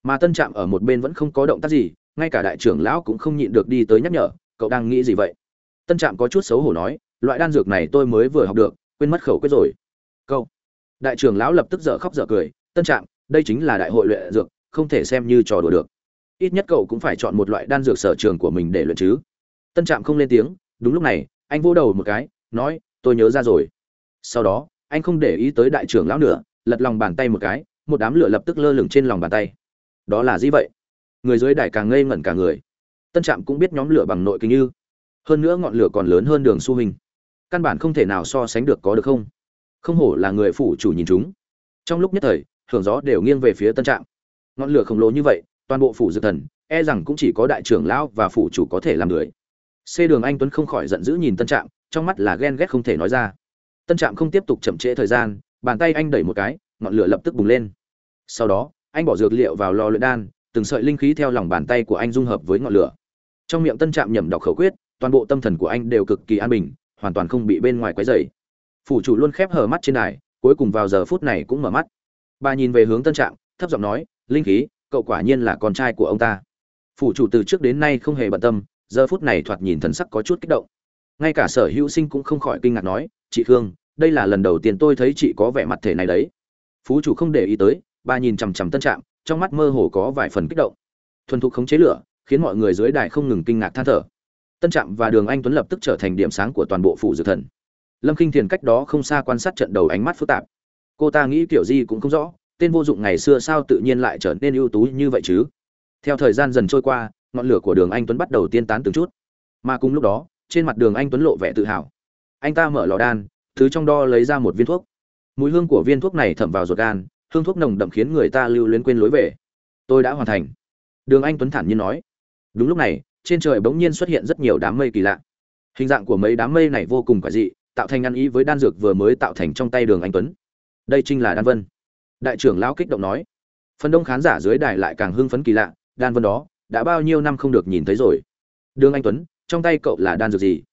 Mà tân trạm ở một bên vẫn không có động tác gì ngay cả đại trưởng lão cũng không nhịn được đi tới nhắc nhở, cậu đang nghĩ gì vậy? Tân trạm có chút xấu hổ nói, loại đan dược này tôi mới vừa học được, quên mất khẩu quyết rồi. Câu đại trưởng lão lập tức dở khóc dở cười, tân trạm, đây chính là đại hội luyện dược, không thể xem như trò đùa được. Ít nhất cậu cũng phải chọn một loại đan dược sở trường của mình để luyện chứ. Tân trạm không lên tiếng, đúng lúc này, anh vỗ đầu một cái, nói, tôi nhớ ra rồi. Sau đó, anh không để ý tới đại trưởng lão nữa, lật lòng bàn tay một cái, một đám lửa lập tức lơ lửng trên lòng bàn tay. Đó là gì vậy? Người dưới đài càng ngây ngẩn cả người. Tân trạm cũng biết nhóm lửa bằng nội kinh như. Hơn nữa ngọn lửa còn lớn hơn đường su hình. Căn bản không thể nào so sánh được có được không? Không hổ là người phủ chủ nhìn chúng. Trong lúc nhất thời, hưởng gió đều nghiêng về phía tân trạm. Ngọn lửa khổng lồ như vậy, toàn bộ phủ dược thần e rằng cũng chỉ có đại trưởng lão và phủ chủ có thể làm được c đường anh tuấn không khỏi giận dữ nhìn tân trạm, trong mắt là ghen ghét không thể nói ra. Tân trạm không tiếp tục chậm trễ thời gian, bàn tay anh đẩy một cái, ngọn lửa lập tức bùng lên. Sau đó, anh bỏ dược liệu vào lò luyện đan từng sợi linh khí theo lòng bàn tay của anh dung hợp với ngọn lửa. Trong miệng tân trạm nhẩm đọc khẩu quyết, toàn bộ tâm thần của anh đều cực kỳ an bình, hoàn toàn không bị bên ngoài quấy rầy. Phủ chủ luôn khép hờ mắt trên đài, cuối cùng vào giờ phút này cũng mở mắt. Bà nhìn về hướng tân trạm, thấp giọng nói, linh khí, cậu quả nhiên là con trai của ông ta. Phủ chủ từ trước đến nay không hề bận tâm, giờ phút này thoạt nhìn thần sắc có chút kích động. Ngay cả sở hữu sinh cũng không khỏi kinh ngạc nói, chị khương, đây là lần đầu tiên tôi thấy chị có vẻ mặt thể này đấy. Phú chủ không để ý tới, bà nhìn chằm chằm tân trạm trong mắt mơ hồ có vài phần kích động. Thuần thục khống chế lửa, khiến mọi người dưới đài không ngừng kinh ngạc than thở. Tân trạm và đường anh tuấn lập tức trở thành điểm sáng của toàn bộ phủ dược thần. Lâm k i n h thiền cách đó không xa quan sát trận đầu ánh mắt phức tạp. Cô ta nghĩ kiểu gì cũng không rõ, tên vô dụng ngày xưa sao tự nhiên lại trở nên ưu tú như vậy chứ? Theo thời gian dần trôi qua, ngọn lửa của đường anh tuấn bắt đầu tiên tán từng chút. Mà cùng lúc đó, trên mặt đường anh tuấn lộ vẻ tự hào. Anh ta mở lò đan, thứ trong đo lấy ra một viên thuốc. Mùi hương của viên thuốc này thẩm vào ruột gan hương thuốc nồng đậm khiến người ta lưu luyến quên lối về. Tôi đã hoàn thành. Đường anh tuấn thản nhiên nói. Đúng lúc này, trên trời bỗng nhiên xuất hiện rất nhiều đám mây kỳ lạ. Hình dạng của mấy đám mây này vô cùng quỷ dị, tạo thành ăn ý với đan dược vừa mới tạo thành trong tay đường anh tuấn. Đây chính là đan vân. Đại trưởng lão kích động nói. Phần đông khán giả dưới đài lại càng hưng phấn kỳ lạ, đan vân đó, đã bao nhiêu năm không được nhìn thấy rồi. Đường anh tuấn, trong tay cậu là đan dược gì?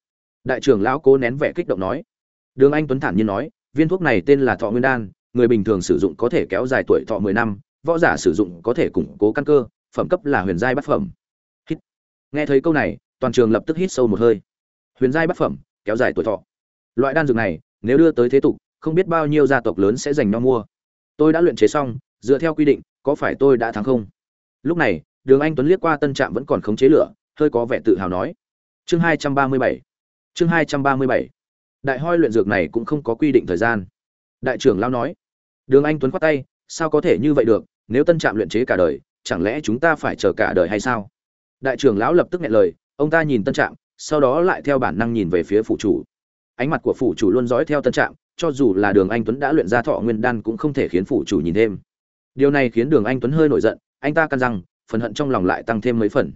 Đại trưởng lão cố nén vẻ kích động nói. Đường anh tuấn thản nhiên nói, viên thuốc này tên là thọ nguyên đan người bình thường sử dụng có thể kéo dài tuổi thọ mười năm, võ giả sử dụng có thể củng cố căn cơ, phẩm cấp là huyền giai bát phẩm. Hít. Nghe thấy câu này, toàn trường lập tức hít sâu một hơi. Huyền giai bát phẩm, kéo dài tuổi thọ. Loại đan dược này, nếu đưa tới thế tục, không biết bao nhiêu gia tộc lớn sẽ dành nhau mua. Tôi đã luyện chế xong, dựa theo quy định, có phải tôi đã thắng không? Lúc này, đường anh tuấn liếc qua tân trạm vẫn còn khống chế lửa, hơi có vẻ tự hào nói. Chương hai trăm ba mươi bảy. Chương hai trăm ba mươi bảy. Đại hoi luyện dược này cũng không có quy định thời gian. Đại trưởng lao nói đường anh tuấn khoát tay, sao có thể như vậy được? Nếu tân trạm luyện chế cả đời, chẳng lẽ chúng ta phải chờ cả đời hay sao? Đại trưởng lão lập tức nghẹn lời, ông ta nhìn tân trạm, sau đó lại theo bản năng nhìn về phía phụ chủ. Ánh mặt của phụ chủ luôn dõi theo tân trạm, cho dù là đường anh tuấn đã luyện ra thọ nguyên đan cũng không thể khiến phụ chủ nhìn thêm. Điều này khiến đường anh tuấn hơi nổi giận, anh ta căn rằng phần hận trong lòng lại tăng thêm mấy phần.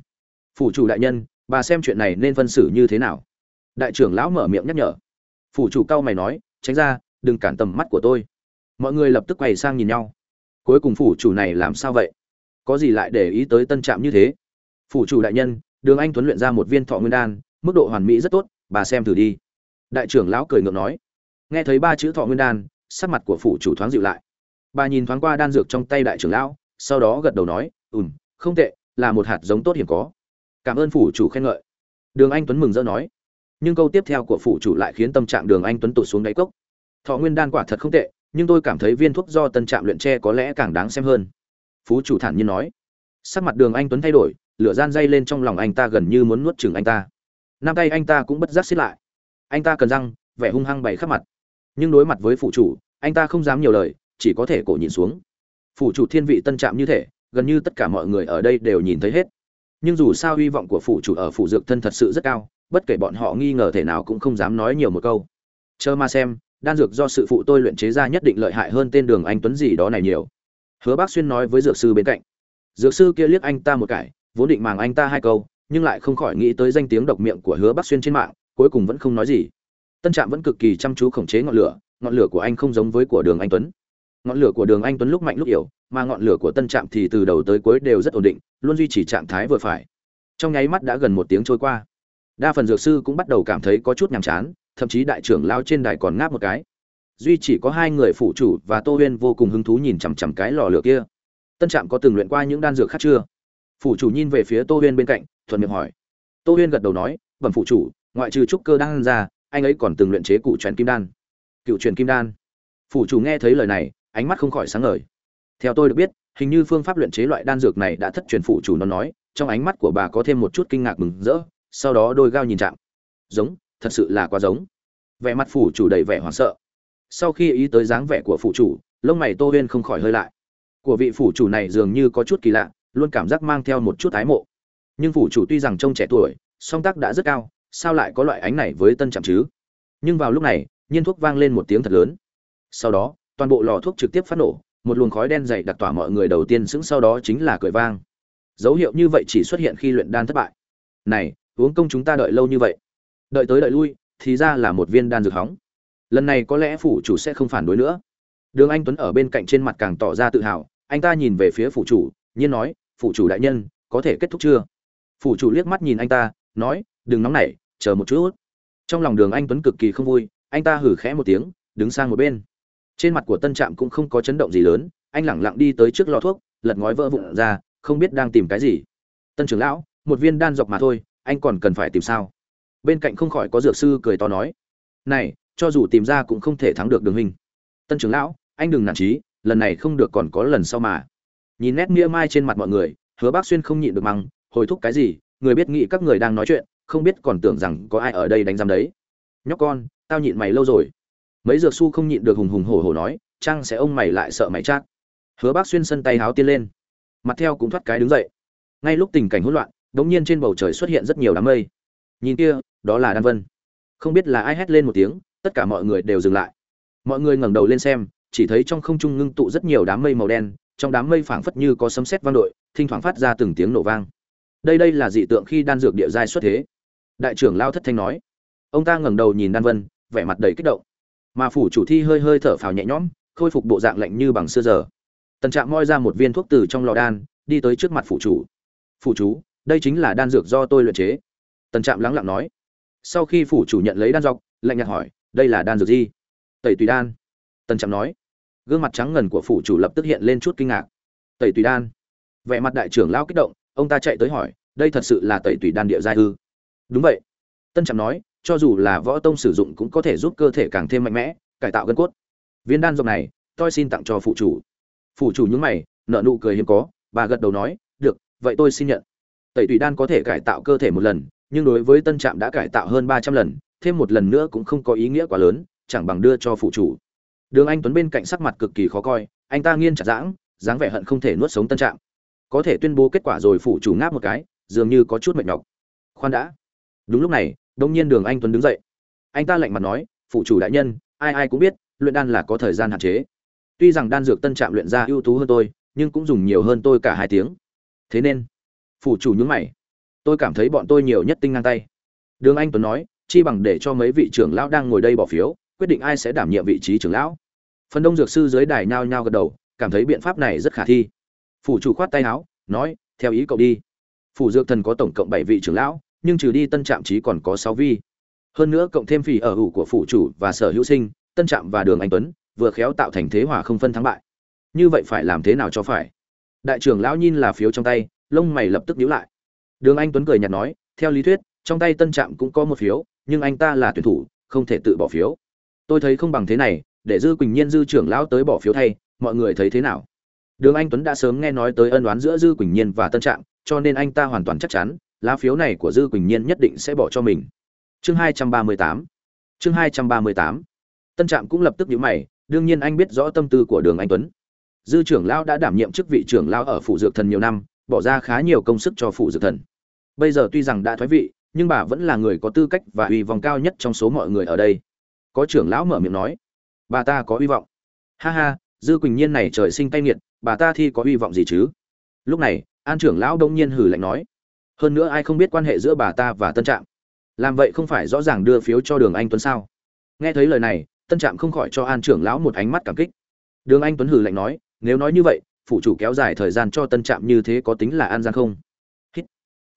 Phủ chủ đại nhân, bà xem chuyện này nên phân xử như thế nào? Đại trưởng lão mở miệng nhắc nhở. Phủ chủ cao mày nói, tránh ra, đừng cản tầm mắt của tôi mọi người lập tức quay sang nhìn nhau. Cuối cùng phủ chủ này làm sao vậy? Có gì lại để ý tới tân trạm như thế? Phủ chủ đại nhân đường anh tuấn luyện ra một viên thọ nguyên đan mức độ hoàn mỹ rất tốt bà xem thử đi. Đại trưởng lão cười ngượng nói. Nghe thấy ba chữ thọ nguyên đan sắc mặt của phủ chủ thoáng dịu lại. Bà nhìn thoáng qua đan dược trong tay đại trưởng lão sau đó gật đầu nói ừm, không tệ là một hạt giống tốt hiểm có. Cảm ơn phủ chủ khen ngợi. Đường anh tuấn mừng rỡ nói. Nhưng câu tiếp theo của phủ chủ lại khiến tâm trạng đường anh tuấn tụt xuống đáy cốc. Thọ nguyên đan quả thật không tệ nhưng tôi cảm thấy viên thuốc do tân trạm luyện tre có lẽ càng đáng xem hơn. Phú chủ thản nhiên nói. Sắc mặt đường anh tuấn thay đổi, lửa gian dây lên trong lòng anh ta gần như muốn nuốt chừng anh ta. Năm tay anh ta cũng bất giác xiết lại. Anh ta cần răng, vẻ hung hăng bày khắp mặt. Nhưng đối mặt với phụ chủ, anh ta không dám nhiều lời, chỉ có thể cổ nhìn xuống. Phụ chủ thiên vị tân trạm như thế gần như tất cả mọi người ở đây đều nhìn thấy hết. Nhưng dù sao hy vọng của phụ chủ ở phủ dược thân thật sự rất cao, bất kể bọn họ nghi ngờ thể nào cũng không dám nói nhiều một câu. Chờ mà xem đan dược do sự phụ tôi luyện chế ra nhất định lợi hại hơn tên đường anh tuấn gì đó này nhiều. Hứa bác xuyên nói với dược sư bên cạnh. Dược sư kia liếc anh ta một cái, vốn định màng anh ta hai câu, nhưng lại không khỏi nghĩ tới danh tiếng độc miệng của hứa bác xuyên trên mạng, cuối cùng vẫn không nói gì. Tân trạm vẫn cực kỳ chăm chú khống chế ngọn lửa ngọn lửa của anh không giống với của đường anh tuấn. Ngọn lửa của đường anh tuấn lúc mạnh lúc yếu, mà ngọn lửa của tân trạm thì từ đầu tới cuối đều rất ổn định, luôn duy trì trạng thái vừa phải. Trong nháy mắt đã gần một tiếng trôi qua. Đa phần dược sư cũng bắt đầu cảm thấy có chút nhàm chán thậm chí đại trưởng lao trên đài còn ngáp một cái. Duy chỉ có hai người phụ chủ và tô huyên vô cùng hứng thú nhìn chằm chằm cái lò lửa kia. Tân trạm có từng luyện qua những đan dược khác chưa? Phụ chủ nhìn về phía tô huyên bên cạnh, thuận miệng hỏi. Tô huyên gật đầu nói, bẩm phụ chủ, ngoại trừ trúc cơ đan ra, anh ấy còn từng luyện chế cụ truyền kim đan. Cựu truyền kim đan? Phụ chủ nghe thấy lời này, ánh mắt không khỏi sáng ngời. Theo tôi được biết, hình như phương pháp luyện chế loại đan dược này đã thất truyền phụ chủ nó nói, trong ánh mắt của bà có thêm một chút kinh ngạc mừng rỡ, sau đó đôi gao nhìn chạm giống thật sự là quá giống. Vẻ mặt phủ chủ đầy vẻ hoảng sợ. Sau khi ý tới dáng vẻ của phủ chủ, lông mày tô huyên không khỏi hơi lại. Của vị phủ chủ này dường như có chút kỳ lạ, luôn cảm giác mang theo một chút ái mộ. Nhưng phủ chủ tuy rằng trông trẻ tuổi, song tác đã rất cao, sao lại có loại ánh này với tân trạm chứ? Nhưng vào lúc này, nhiên thuốc vang lên một tiếng thật lớn. Sau đó, toàn bộ lò thuốc trực tiếp phát nổ, một luồng khói đen dày đặc tỏa mọi người đầu tiên sững sau đó chính là cười vang. Dấu hiệu như vậy chỉ xuất hiện khi luyện đan thất bại. Này, uống công chúng ta đợi lâu như vậy đợi tới đợi lui, thì ra là một viên đan dược hóng. Lần này có lẽ phủ chủ sẽ không phản đối nữa. Đường anh tuấn ở bên cạnh trên mặt càng tỏ ra tự hào, anh ta nhìn về phía phủ chủ, nhiên nói, phủ chủ đại nhân, có thể kết thúc chưa? Phủ chủ liếc mắt nhìn anh ta, nói, đừng nóng nảy, chờ một chút. Trong lòng đường anh tuấn cực kỳ không vui, anh ta hử khẽ một tiếng, đứng sang một bên. Trên mặt của tân trạm cũng không có chấn động gì lớn, anh lẳng lặng đi tới trước lò thuốc, lật ngói vỡ vụn ra, không biết đang tìm cái gì. Tân trưởng lão, một viên đan dọc mà thôi, anh còn cần phải tìm sao? Bên cạnh không khỏi có dược sư cười to nói, này, cho dù tìm ra cũng không thể thắng được đường huynh. Tân trưởng lão, anh đừng nản trí, lần này không được còn có lần sau mà. Nhìn nét nghĩa mai trên mặt mọi người, hứa bác xuyên không nhịn được măng hồi thúc cái gì, người biết nghĩ các người đang nói chuyện, không biết còn tưởng rằng có ai ở đây đánh giam đấy. Nhóc con, tao nhịn mày lâu rồi. Mấy dược su không nhịn được hùng hùng hổ hổ nói, chăng sẽ ông mày lại sợ mày chắc hứa bác xuyên sân tay háo tiên lên, mặt theo cũng thoát cái đứng dậy. Ngay lúc tình cảnh hỗn loạn, đống nhiên trên bầu trời xuất hiện rất nhiều đám mây. Nhìn kia đó là đan vân. Không biết là ai hét lên một tiếng, tất cả mọi người đều dừng lại. Mọi người ngẩng đầu lên xem, chỉ thấy trong không trung ngưng tụ rất nhiều đám mây màu đen, trong đám mây phảng phất như có sấm sét vang đội, thỉnh thoảng phát ra từng tiếng nổ vang. Đây đây là dị tượng khi đan dược địa giai xuất thế. Đại trưởng lao thất thanh nói. Ông ta ngẩng đầu nhìn đan vân, vẻ mặt đầy kích động. Mà phủ chủ thi hơi hơi thở phào nhẹ nhõm, khôi phục bộ dạng lạnh như bằng xưa giờ. Tần trạm moi ra một viên thuốc từ trong lò đan, đi tới trước mặt phủ chủ. Phủ chú đây chính là đan dược do tôi luyện chế. Tần trạm lắng lặng nói sau khi phủ chủ nhận lấy đan dọc, lạnh nhạt hỏi, đây là đan dược gì? Tẩy tùy đan. Tần trạm nói. Gương mặt trắng ngần của phủ chủ lập tức hiện lên chút kinh ngạc. Tẩy tùy đan? Vẻ mặt đại trưởng lao kích động, ông ta chạy tới hỏi, đây thật sự là tẩy tùy đan địa giai ư? Đúng vậy. Tân trạm nói, cho dù là võ tông sử dụng cũng có thể giúp cơ thể càng thêm mạnh mẽ, cải tạo gân cốt. Viên đan dược này, tôi xin tặng cho phụ chủ. Phụ chủ nhúng mày nợ nụ cười hiếm có, bà gật đầu nói, được, vậy tôi xin nhận. Tẩy tùy đan có thể cải tạo cơ thể một lần nhưng đối với tân trạm đã cải tạo hơn ba trăm lần, thêm một lần nữa cũng không có ý nghĩa quá lớn, chẳng bằng đưa cho phụ chủ. Đường anh tuấn bên cạnh sắc mặt cực kỳ khó coi, anh ta nghiên chặt dãng, dáng vẻ hận không thể nuốt sống tân trạm. Có thể tuyên bố kết quả rồi phụ chủ ngáp một cái, dường như có chút mệt nhọc. Khoan đã. Đúng lúc này, đông nhiên đường anh tuấn đứng dậy. Anh ta lạnh mặt nói, phụ chủ đại nhân, ai ai cũng biết, luyện đan là có thời gian hạn chế. Tuy rằng đan dược tân trạm luyện ra ưu tú hơn tôi, nhưng cũng dùng nhiều hơn tôi cả hai tiếng. Thế nên phủ chủ nhướng mày tôi cảm thấy bọn tôi nhiều nhất tinh ngang tay. Đường anh tuấn nói, chi bằng để cho mấy vị trưởng lão đang ngồi đây bỏ phiếu, quyết định ai sẽ đảm nhiệm vị trí trưởng lão. Phần đông dược sư dưới đài nhao nhao gật đầu, cảm thấy biện pháp này rất khả thi. Phủ chủ khoát tay áo, nói, theo ý cậu đi. Phủ dược thần có tổng cộng bảy vị trưởng lão, nhưng trừ đi tân trạm chí còn có sáu vi hơn nữa cộng thêm phỉ ở hữu của phủ chủ và sở hữu sinh, tân trạm và đường anh tuấn vừa khéo tạo thành thế hòa không phân thắng bại. Như vậy phải làm thế nào cho phải? Đại trưởng lão nhìn là phiếu trong tay, lông mày lập tức nhíu lại đường anh tuấn cười nhạt nói, theo lý thuyết, trong tay tân trạm cũng có một phiếu, nhưng anh ta là tuyển thủ, không thể tự bỏ phiếu. Tôi thấy không bằng thế này, để dư quỳnh nhiên dư trưởng lão tới bỏ phiếu thay, mọi người thấy thế nào? Đường anh tuấn đã sớm nghe nói tới ân oán giữa dư quỳnh nhiên và tân trạm, cho nên anh ta hoàn toàn chắc chắn, lá phiếu này của dư quỳnh nhiên nhất định sẽ bỏ cho mình. Chương hai trăm ba mươi tám. Chương hai trăm ba mươi tám. Tân trạm cũng lập tức nhíu mày, đương nhiên anh biết rõ tâm tư của đường anh tuấn. Dư trưởng lão đã đảm nhiệm chức vị trưởng lão ở phủ dược thần nhiều năm, bỏ ra khá nhiều công sức cho phủ dược thần bây giờ tuy rằng đã thoái vị, nhưng bà vẫn là người có tư cách và uy vọng cao nhất trong số mọi người ở đây. Có trưởng lão mở miệng nói. Bà ta có uy vọng. Ha ha, dư quỳnh nhiên này trời sinh tay nghiệt, bà ta thi có uy vọng gì chứ? Lúc này, an trưởng lão đông nhiên hử lạnh nói. Hơn nữa ai không biết quan hệ giữa bà ta và tân trạm? Làm vậy không phải rõ ràng đưa phiếu cho đường anh tuấn sao? Nghe thấy lời này, tân trạm không khỏi cho an trưởng lão một ánh mắt cảm kích. Đường anh tuấn hử lạnh nói, nếu nói như vậy phụ chủ kéo dài thời gian cho tân trạm như thế có tính là an gian không?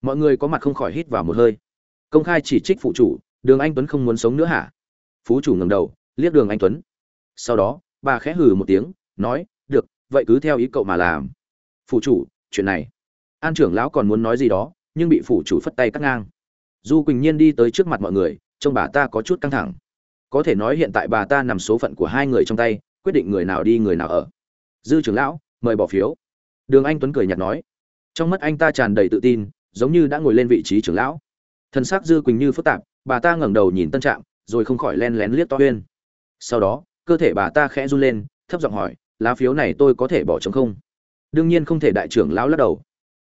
Mọi người có mặt không khỏi hít vào một hơi. Công khai chỉ trích phụ chủ, đường anh tuấn không muốn sống nữa hả? Phú chủ ngẩng đầu, liếc đường anh tuấn. Sau đó, bà khẽ hừ một tiếng, nói, được, vậy cứ theo ý cậu mà làm. Phụ chủ, chuyện này. An trưởng lão còn muốn nói gì đó, nhưng bị phủ chủ phất tay cắt ngang. Du quỳnh nhiên đi tới trước mặt mọi người, trông bà ta có chút căng thẳng. Có thể nói hiện tại bà ta nằm số phận của hai người trong tay, quyết định người nào đi người nào ở. Dư trưởng lão, mời bỏ phiếu. Đường anh tuấn cười nhạt nói. Trong mắt anh ta tràn đầy tự tin giống như đã ngồi lên vị trí trưởng lão. Thân xác dư quỳnh như phức tạp, bà ta ngẩng đầu nhìn tân trạm, rồi không khỏi len lén liếc to huyên. Sau đó, cơ thể bà ta khẽ run lên, thấp giọng hỏi, lá phiếu này tôi có thể bỏ trống không? Đương nhiên không thể đại trưởng lão lắc đầu.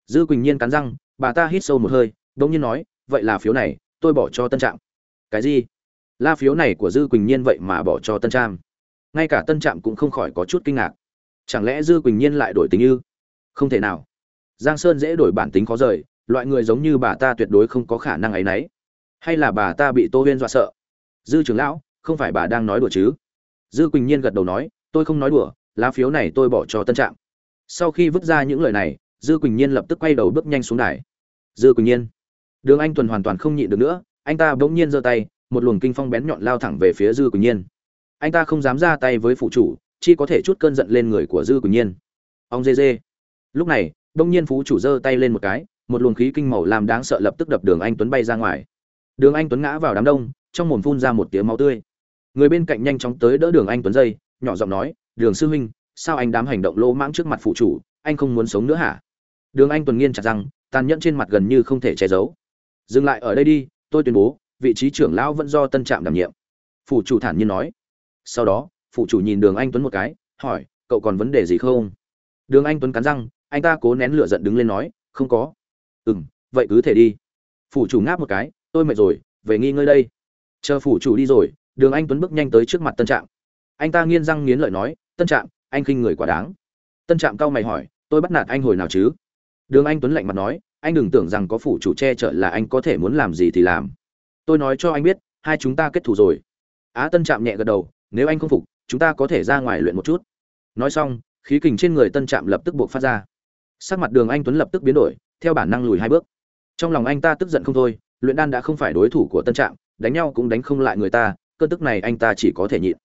Dư quỳnh nhiên cắn răng, bà ta hít sâu một hơi đ ỗ n g nhiên nói, vậy là phiếu này, tôi bỏ cho tân trạm. Cái gì? La phiếu này của dư quỳnh nhiên vậy mà bỏ cho tân trạm. Ngay cả tân trạm cũng không khỏi có chút kinh ngạc. Chẳng lẽ dư quỳnh nhiên lại đổi tình ư? Không thể nào. Giang sơn dễ đổi bản tính khó rời loại người giống như bà ta tuyệt đối không có khả năng ấy nấy. hay là bà ta bị tô huyên dọa sợ? Dư trưởng lão, không phải bà đang nói đùa chứ? Dư quỳnh nhiên gật đầu nói, tôi không nói đùa, lá phiếu này tôi bỏ cho tân trạng. sau khi vứt ra những lời này, dư quỳnh nhiên lập tức quay đầu bước nhanh xuống đài. Dư quỳnh nhiên, đường anh tuần hoàn toàn không nhịn được nữa, anh ta bỗng nhiên giơ tay, một luồng kinh phong bén nhọn lao thẳng về phía dư quỳnh nhiên. Anh ta không dám ra tay với phụ chủ, chỉ có thể chút cơn giận lên người của dư quỳnh nhiên. Ông dê dê. Lúc này, bỗng nhiên phú chủ giơ tay lên một cái một luồng khí kinh màu làm đáng sợ lập tức đập đường anh tuấn bay ra ngoài. Đường anh tuấn ngã vào đám đông, trong mồm phun ra một tiếng máu tươi. Người bên cạnh nhanh chóng tới đỡ đường anh tuấn dây, nhỏ giọng nói, đường sư huynh, sao anh đám hành động lỗ mãng trước mặt phụ chủ, anh không muốn sống nữa hả? Đường anh tuấn nghiên chặt rằng tàn nhẫn trên mặt gần như không thể che giấu. Dừng lại ở đây đi, tôi tuyên bố, vị trí trưởng lão vẫn do tân trạm đảm nhiệm. Phụ chủ thản nhiên nói. Sau đó, phụ chủ nhìn đường anh tuấn một cái, hỏi, cậu còn vấn đề gì không? Đường anh tuấn cắn răng, anh ta cố nén lửa giận đứng lên nói, không có ừ m vậy cứ thể đi. Phủ chủ ngáp một cái, tôi mệt rồi, về nghi ngơi đây. Chờ phủ chủ đi rồi, đường anh tuấn bước nhanh tới trước mặt tân trạm. Anh ta nghiên răng nghiến lợi nói, tân trạm, anh khinh người quá đáng. Tân trạm cao mày hỏi, tôi bắt nạt anh hồi nào chứ? Đường anh tuấn lạnh mặt nói, anh đừng tưởng rằng có phủ chủ che chở là anh có thể muốn làm gì thì làm. Tôi nói cho anh biết, hai chúng ta kết thù rồi. Á tân trạm nhẹ gật đầu, nếu anh không phục, chúng ta có thể ra ngoài luyện một chút. Nói xong, khí kình trên người tân trạm lập tức buộc phát ra. Sắc mặt đường anh tuấn lập tức biến đổi theo bản năng lùi hai bước. Trong lòng anh ta tức giận không thôi, luyện đan đã không phải đối thủ của tân trạm, đánh nhau cũng đánh không lại người ta, cơn tức này anh ta chỉ có thể nhịn.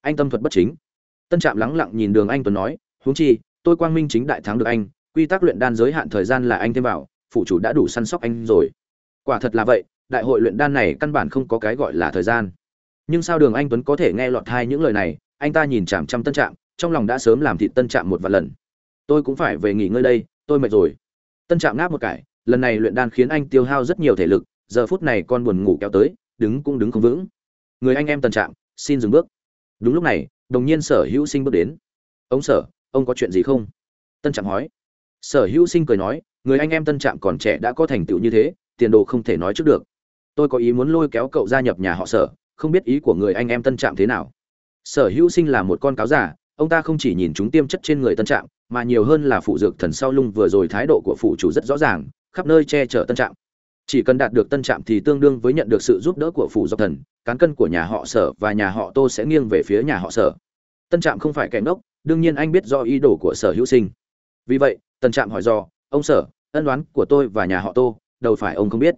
Anh tâm thuật bất chính. Tân trạm lắng lặng nhìn đường anh tuấn nói, huống chi, tôi quang minh chính đại thắng được anh, quy tắc luyện đan giới hạn thời gian là anh thêm vào, phụ chủ đã đủ săn sóc anh rồi. Quả thật là vậy, đại hội luyện đan này căn bản không có cái gọi là thời gian. Nhưng sao đường anh tuấn có thể nghe lọt hai những lời này, anh ta nhìn chằm chằm tân trạm, trong lòng đã sớm làm thịt tân trạm một vài lần. Tôi cũng phải về nghỉ ngơi đây, tôi mệt rồi tân trạm ngáp một cái, lần này luyện đan khiến anh tiêu hao rất nhiều thể lực, giờ phút này con buồn ngủ kéo tới, đứng cũng đứng không vững. Người anh em tân trạm, xin dừng bước. Đúng lúc này, đồng nhiên sở hữu sinh bước đến. Ông sở, ông có chuyện gì không? Tân trạm hỏi. Sở hữu sinh cười nói, người anh em tân trạm còn trẻ đã có thành tựu như thế, tiền đồ không thể nói trước được. Tôi có ý muốn lôi kéo cậu gia nhập nhà họ sở, không biết ý của người anh em tân trạm thế nào. Sở hữu sinh là một con cáo giả ông ta không chỉ nhìn chúng tiêm chất trên người tân trạm mà nhiều hơn là phụ dược thần sau lưng vừa rồi thái độ của phụ chủ rất rõ ràng, khắp nơi che chở tân trạm. Chỉ cần đạt được tân trạm thì tương đương với nhận được sự giúp đỡ của phủ dọc thần, cán cân của nhà họ sở và nhà họ tô sẽ nghiêng về phía nhà họ sở. Tân trạm không phải kẻ ngốc, đương nhiên anh biết do ý đồ của sở hữu sinh. Vì vậy, tân trạm hỏi do, ông sở, ân đoán của tôi và nhà họ tô, đâu phải ông không biết?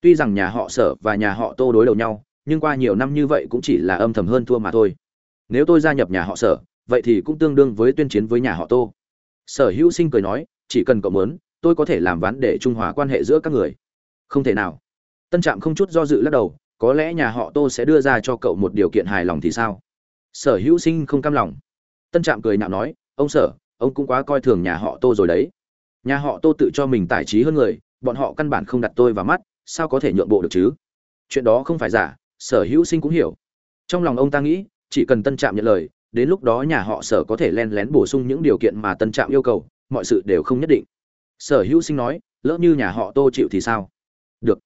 Tuy rằng nhà họ sở và nhà họ tô đối đầu nhau, nhưng qua nhiều năm như vậy cũng chỉ là âm thầm hơn thua mà thôi. Nếu tôi gia nhập nhà họ sở, vậy thì cũng tương đương với tuyên chiến với nhà họ tô sở hữu sinh cười nói, chỉ cần cậu muốn, tôi có thể làm ván để trung hòa quan hệ giữa các người. Không thể nào. Tân trạm không chút do dự lắc đầu, có lẽ nhà họ tô sẽ đưa ra cho cậu một điều kiện hài lòng thì sao? Sở hữu sinh không cam lòng. Tân trạm cười nạo nói, ông sở, ông cũng quá coi thường nhà họ tô rồi đấy. Nhà họ tô tự cho mình tài trí hơn người, bọn họ căn bản không đặt tôi vào mắt, sao có thể nhượng bộ được chứ? Chuyện đó không phải giả, sở hữu sinh cũng hiểu. Trong lòng ông ta nghĩ, chỉ cần tân trạm nhận lời đến lúc đó nhà họ sở có thể len lén bổ sung những điều kiện mà tân trạm yêu cầu, mọi sự đều không nhất định. Sở hữu sinh nói, lỡ như nhà họ tô chịu thì sao? Được.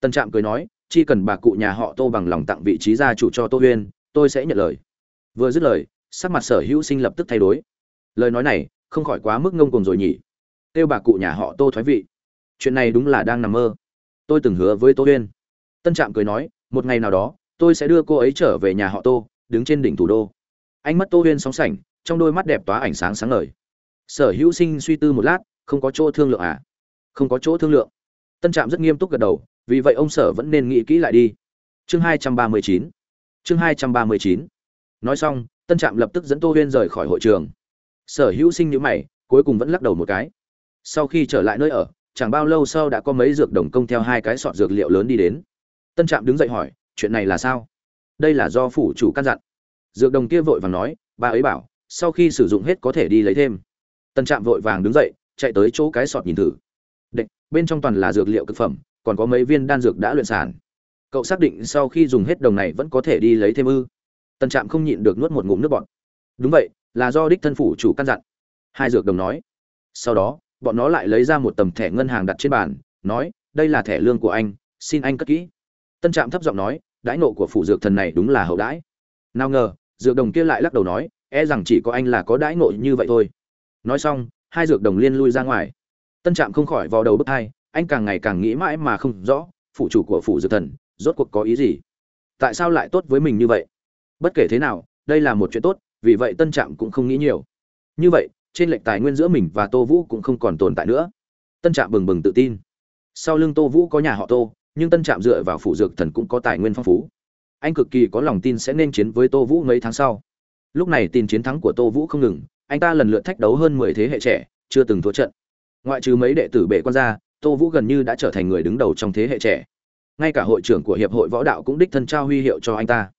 Tân trạm cười nói chỉ cần bà cụ nhà họ tô bằng lòng tặng vị trí gia chủ cho tô huyên, tôi sẽ nhận lời. Vừa dứt lời, sắc mặt sở hữu sinh lập tức thay đổi. Lời nói này, không khỏi quá mức ngông cuồng rồi nhỉ. Kêu bà cụ nhà họ tô thoái vị. Chuyện này đúng là đang nằm mơ. Tôi từng hứa với tô huyên. Tân trạm cười nói, một ngày nào đó, tôi sẽ đưa cô ấy trở về nhà họ tô, đứng trên đỉnh thủ đô anh mất tô huyên sóng sảnh, trong đôi mắt đẹp tỏa ánh sáng sáng ngời. Sở hữu sinh suy tư một lát, không có chỗ thương lượng à? Không có chỗ thương lượng. Tân trạm rất nghiêm túc gật đầu, vì vậy ông sở vẫn nên nghĩ kỹ lại đi. Chương hai trăm ba mươi chín. Chương hai trăm ba mươi chín. Nói xong, tân trạm lập tức dẫn tô huyên rời khỏi hội trường. Sở hữu sinh nhữ mày, cuối cùng vẫn lắc đầu một cái. Sau khi trở lại nơi ở, chẳng bao lâu sau đã có mấy dược đồng công theo hai cái sọt dược liệu lớn đi đến. Tân trạm đứng dậy hỏi, chuyện này là sao? Đây là do phủ chủ căn dặn dược đồng kia vội vàng nói bà ấy bảo sau khi sử dụng hết có thể đi lấy thêm. Tân trạm vội vàng đứng dậy chạy tới chỗ cái sọt nhìn thử. Đệnh, bên trong toàn là dược liệu thực phẩm còn có mấy viên đan dược đã luyện sản cậu xác định sau khi dùng hết đồng này vẫn có thể đi lấy thêm ư? Tân trạm không nhịn được nuốt một ngụm nước bọt. Đúng vậy là do đích thân phủ chủ căn dặn. Hai dược đồng nói. Sau đó bọn nó lại lấy ra một tầm thẻ ngân hàng đặt trên bàn nói đây là thẻ lương của anh xin anh cất kỹ. Tân trạm thấp giọng nói đãi nộ của phủ dược thần này đúng là hậu đãi. Nào ngờ dược đồng kia lại lắc đầu nói e rằng chỉ có anh là có đãi ngộ như vậy thôi. Nói xong, hai dược đồng liên lui ra ngoài. Tân trạm không khỏi vào đầu bức hai, anh càng ngày càng nghĩ mãi mà không rõ, phụ chủ của phủ dược thần, rốt cuộc có ý gì? Tại sao lại tốt với mình như vậy? Bất kể thế nào, đây là một chuyện tốt, vì vậy tân trạm cũng không nghĩ nhiều. Như vậy, trên lệnh tài nguyên giữa mình và tô vũ cũng không còn tồn tại nữa. Tân trạm bừng bừng tự tin. Sau lưng tô vũ có nhà họ tô, nhưng tân trạm dựa vào phủ dược thần cũng có tài nguyên phong phú anh cực kỳ có lòng tin sẽ nên chiến với tô vũ mấy tháng sau. Lúc này tin chiến thắng của tô vũ không ngừng, anh ta lần lượt thách đấu hơn mười thế hệ trẻ, chưa từng thua trận. Ngoại trừ mấy đệ tử bệ quan gia tô vũ gần như đã trở thành người đứng đầu trong thế hệ trẻ. Ngay cả hội trưởng của hiệp hội võ đạo cũng đích thân trao huy hiệu cho anh ta.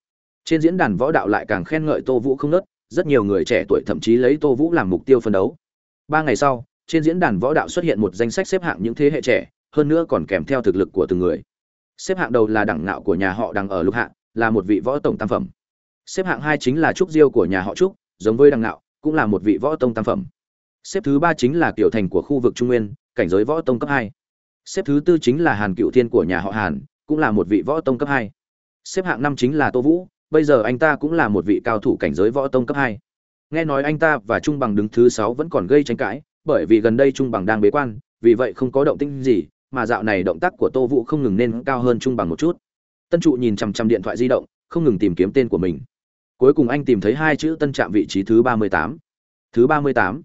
Trên diễn đàn võ đạo lại càng khen ngợi tô vũ không nớt, rất nhiều người trẻ tuổi thậm chí lấy tô vũ làm mục tiêu phân đấu. Ba ngày sau, trên diễn đàn võ đạo xuất hiện một danh sách xếp hạng những thế hệ trẻ, hơn nữa còn kèm theo thực lực của từng người. Xếp hạng đầu là đẳng ngạo của nhà họ đang ở lục hạng là một vị võ tổng tam phẩm. Xếp hạng hai chính là trúc diêu của nhà họ trúc, giống với đằng Nạo cũng là một vị võ tông tam phẩm. Xếp thứ ba chính là kiểu thành của khu vực trung nguyên, cảnh giới võ tông cấp hai. Xếp thứ tư chính là hàn cựu thiên của nhà họ hàn, cũng là một vị võ tông cấp hai. Xếp hạng năm chính là tô vũ, bây giờ anh ta cũng là một vị cao thủ cảnh giới võ tông cấp hai. Nghe nói anh ta và trung bằng đứng thứ sáu vẫn còn gây tranh cãi, bởi vì gần đây trung bằng đang bế quan, vì vậy không có động tĩnh gì, mà dạo này động tác của tô vũ không ngừng nên cao hơn trung bằng một chút tân trụ nhìn chằm chằm điện thoại di động, không ngừng tìm kiếm tên của mình. Cuối cùng anh tìm thấy hai chữ tân trạm vị trí thứ ba mươi tám. Thứ ba mươi tám.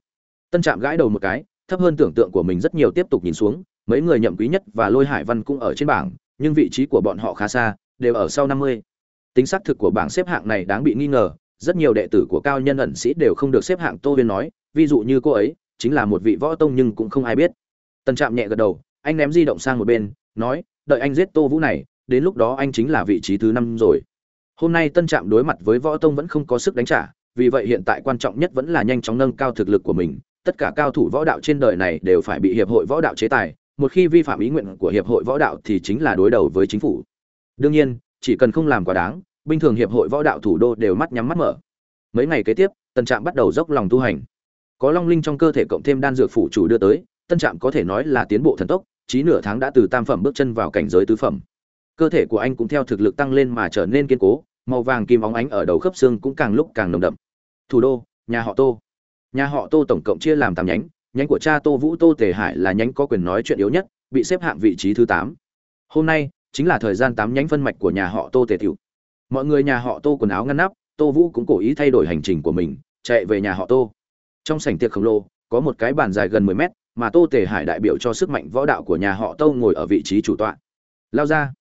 Tân trạm gãi đầu một cái, thấp hơn tưởng tượng của mình rất nhiều tiếp tục nhìn xuống, mấy người nhậm quý nhất và lôi hải văn cũng ở trên bảng, nhưng vị trí của bọn họ khá xa, đều ở sau năm mươi. Tính xác thực của bảng xếp hạng này đáng bị nghi ngờ, rất nhiều đệ tử của cao nhân ẩn sĩ đều không được xếp hạng tô Viên nói, ví dụ như cô ấy, chính là một vị võ tông nhưng cũng không ai biết. Tân trạm nhẹ gật đầu, anh ném di động sang một bên, nói, đợi anh giết tô vũ này đến lúc đó anh chính là vị trí thứ năm rồi. Hôm nay tân trạm đối mặt với võ tông vẫn không có sức đánh trả, vì vậy hiện tại quan trọng nhất vẫn là nhanh chóng nâng cao thực lực của mình. Tất cả cao thủ võ đạo trên đời này đều phải bị hiệp hội võ đạo chế tài, một khi vi phạm ý nguyện của hiệp hội võ đạo thì chính là đối đầu với chính phủ. Đương nhiên, chỉ cần không làm quá đáng, bình thường hiệp hội võ đạo thủ đô đều mắt nhắm mắt mở. Mấy ngày kế tiếp, tân trạm bắt đầu dốc lòng tu hành. Có long linh trong cơ thể cộng thêm đan dược phủ chủ đưa tới, tân trạm có thể nói là tiến bộ thần tốc, chí nửa tháng đã từ tam phẩm bước chân vào cảnh giới tứ phẩm cơ thể của anh cũng theo thực lực tăng lên mà trở nên kiên cố, màu vàng kim óng ánh ở đầu khớp xương cũng càng lúc càng nồng đậm. Thủ đô, nhà họ tô. Nhà họ tô tổng cộng chia làm tám nhánh nhánh của cha tô vũ tô tề hải là nhánh có quyền nói chuyện yếu nhất, bị xếp hạng vị trí thứ tám. Hôm nay, chính là thời gian tám nhánh phân mạch của nhà họ tô tề tiểu. Mọi người nhà họ tô quần áo ngăn nắp, tô vũ cũng cố ý thay đổi hành trình của mình, chạy về nhà họ tô. Trong sảnh tiệc khổng lồ, có một cái bàn dài gần mười mét, mà tô tề hải đại biểu cho sức mạnh võ đạo của nhà họ tô ngồi ở vị trí chủ tọa. Lao ra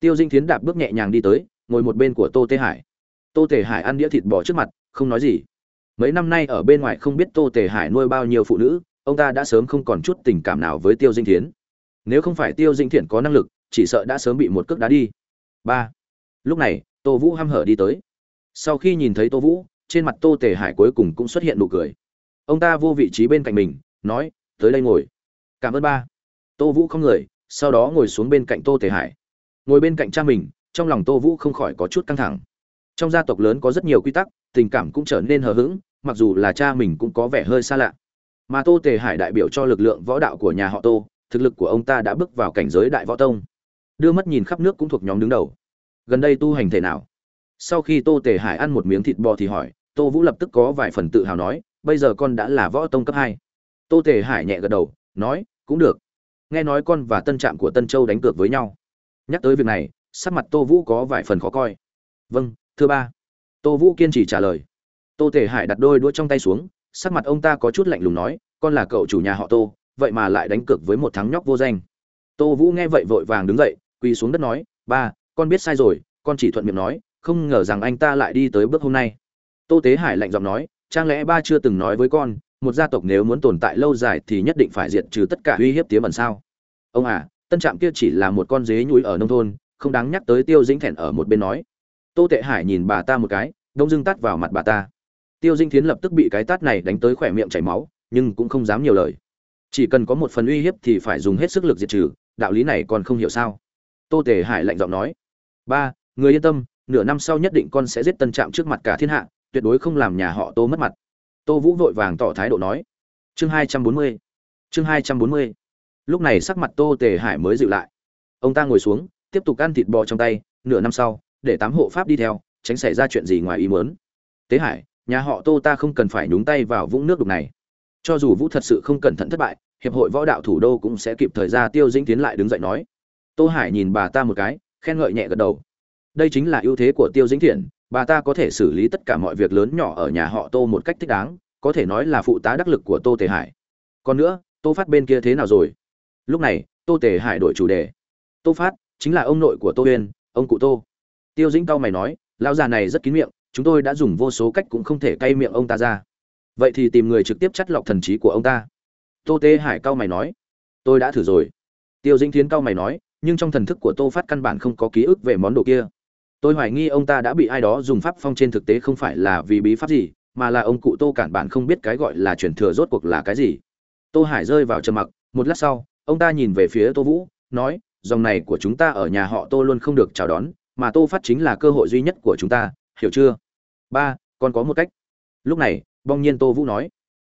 tiêu dinh tiến đạp bước nhẹ nhàng đi tới, ngồi một bên của tô tề hải. Tô tề hải ăn đĩa thịt bò trước mặt, không nói gì. Mấy năm nay ở bên ngoài không biết tô tề hải nuôi bao nhiêu phụ nữ, ông ta đã sớm không còn chút tình cảm nào với tiêu dinh thiến. Nếu không phải tiêu dinh thiện có năng lực, chỉ sợ đã sớm bị một cước đá đi. Ba. Lúc này, tô vũ hăm hở đi tới. Sau khi nhìn thấy tô vũ, trên mặt tô tề hải cuối cùng cũng xuất hiện nụ cười. Ông ta vô vị trí bên cạnh mình, nói, tới đây ngồi. Cảm ơn ba. Tô vũ không người, sau đó ngồi xuống bên cạnh tô tề hải ngồi bên cạnh cha mình, trong lòng tô vũ không khỏi có chút căng thẳng. Trong gia tộc lớn có rất nhiều quy tắc, tình cảm cũng trở nên hờ hững, mặc dù là cha mình cũng có vẻ hơi xa lạ. Mà tô tề hải đại biểu cho lực lượng võ đạo của nhà họ tô, thực lực của ông ta đã bước vào cảnh giới đại võ tông. Đưa mắt nhìn khắp nước cũng thuộc nhóm đứng đầu. Gần đây tu hành thể nào? Sau khi tô tề hải ăn một miếng thịt bò thì hỏi, tô vũ lập tức có vài phần tự hào nói, bây giờ con đã là võ tông cấp hai. Tô tề hải nhẹ gật đầu, nói, cũng được. Nghe nói con và tân trạm của tân châu đánh cược với nhau nhắc tới việc này, sắc mặt tô vũ có vài phần khó coi. Vâng thưa ba. Tô vũ kiên trì trả lời. Tô tề hải đặt đôi đũa trong tay xuống, sắc mặt ông ta có chút lạnh lùng nói, con là cậu chủ nhà họ tô, vậy mà lại đánh cược với một thắng nhóc vô danh. Tô vũ nghe vậy vội vàng đứng dậy, quỳ xuống đất nói, ba, con biết sai rồi, con chỉ thuận miệng nói, không ngờ rằng anh ta lại đi tới bước hôm nay. Tô tế hải lạnh giọng nói chẳng lẽ ba chưa từng nói với con, một gia tộc nếu muốn tồn tại lâu dài thì nhất định phải diệt trừ tất cả uy hiếp tiếm ẩn sao? Ông à tân trạm kia chỉ là một con dế nhúi ở nông thôn, không đáng nhắc tới tiêu dĩnh thẹn ở một bên nói. Tô tệ hải nhìn bà ta một cái, đông dưng tắt vào mặt bà ta. Tiêu dinh thiến lập tức bị cái tát này đánh tới khỏe miệng chảy máu, nhưng cũng không dám nhiều lời. Chỉ cần có một phần uy hiếp thì phải dùng hết sức lực diệt trừ, đạo lý này còn không hiểu sao? Tô tề hải lạnh giọng nói. Ba, người yên tâm, nửa năm sau nhất định con sẽ giết tân trạm trước mặt cả thiên hạ, tuyệt đối không làm nhà họ tô mất mặt. Tô vũ vội vàng tỏ thái độ nói. Chương hai trăm bốn mươi, chương hai trăm bốn mươi lúc này sắc mặt tô tề hải mới dịu lại. Ông ta ngồi xuống, tiếp tục ăn thịt bò trong tay, nửa năm sau, để tám hộ pháp đi theo, tránh xảy ra chuyện gì ngoài ý muốn. Tế hải, nhà họ tô ta không cần phải nhúng tay vào vũng nước đục này. Cho dù vũ thật sự không cẩn thận thất bại, hiệp hội võ đạo thủ đô cũng sẽ kịp thời ra tiêu dĩnh tiến lại đứng dậy nói. Tô hải nhìn bà ta một cái, khen ngợi nhẹ gật đầu. Đây chính là ưu thế của tiêu dĩnh thiện, bà ta có thể xử lý tất cả mọi việc lớn nhỏ ở nhà họ tô một cách thích đáng, có thể nói là phụ tá đắc lực của tô tề hải. Còn nữa, tô phát bên kia thế nào rồi? Lúc này, tô tề hải đổi chủ đề. Tô phát, chính là ông nội của tô huyên ông cụ tô. Tiêu dĩnh cao mày nói, lão già này rất kín miệng, chúng tôi đã dùng vô số cách cũng không thể cay miệng ông ta ra. Vậy thì tìm người trực tiếp chắt lọc thần trí của ông ta. Tô tê hải cao mày nói, tôi đã thử rồi. Tiêu dĩnh thiến cao mày nói, nhưng trong thần thức của tô phát căn bản không có ký ức về món đồ kia. Tôi hoài nghi ông ta đã bị ai đó dùng pháp phong trên thực tế không phải là vì bí pháp gì, mà là ông cụ tô cản bản không biết cái gọi là truyền thừa rốt cuộc là cái gì. Tô hải rơi vào trầm mặc, một lát sau ông ta nhìn về phía tô vũ, nói, dòng này của chúng ta ở nhà họ tô luôn không được chào đón, mà tô phát chính là cơ hội duy nhất của chúng ta, hiểu chưa? Ba còn có một cách. Lúc này bong nhiên tô vũ nói,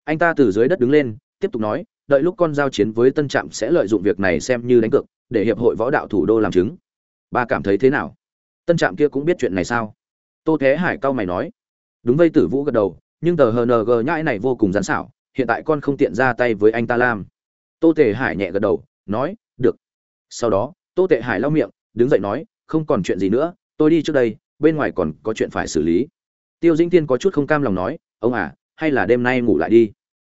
anh ta từ dưới đất đứng lên, tiếp tục nói, đợi lúc con giao chiến với tân trạm sẽ lợi dụng việc này xem như đánh cược, để hiệp hội võ đạo thủ đô làm chứng. Ba cảm thấy thế nào? Tân trạm kia cũng biết chuyện này sao? Tô thế hải cao mày nói. Đúng vây tử vũ gật đầu, nhưng tờ hng nhãi này vô cùng gián xảo, hiện tại con không tiện ra tay với anh ta làm tô tề hải nhẹ gật đầu, nói, được. Sau đó, tô tệ hải lau miệng, đứng dậy nói, không còn chuyện gì nữa, tôi đi trước đây, bên ngoài còn có chuyện phải xử lý. Tiêu dĩnh tiên có chút không cam lòng nói, ông à hay là đêm nay ngủ lại đi.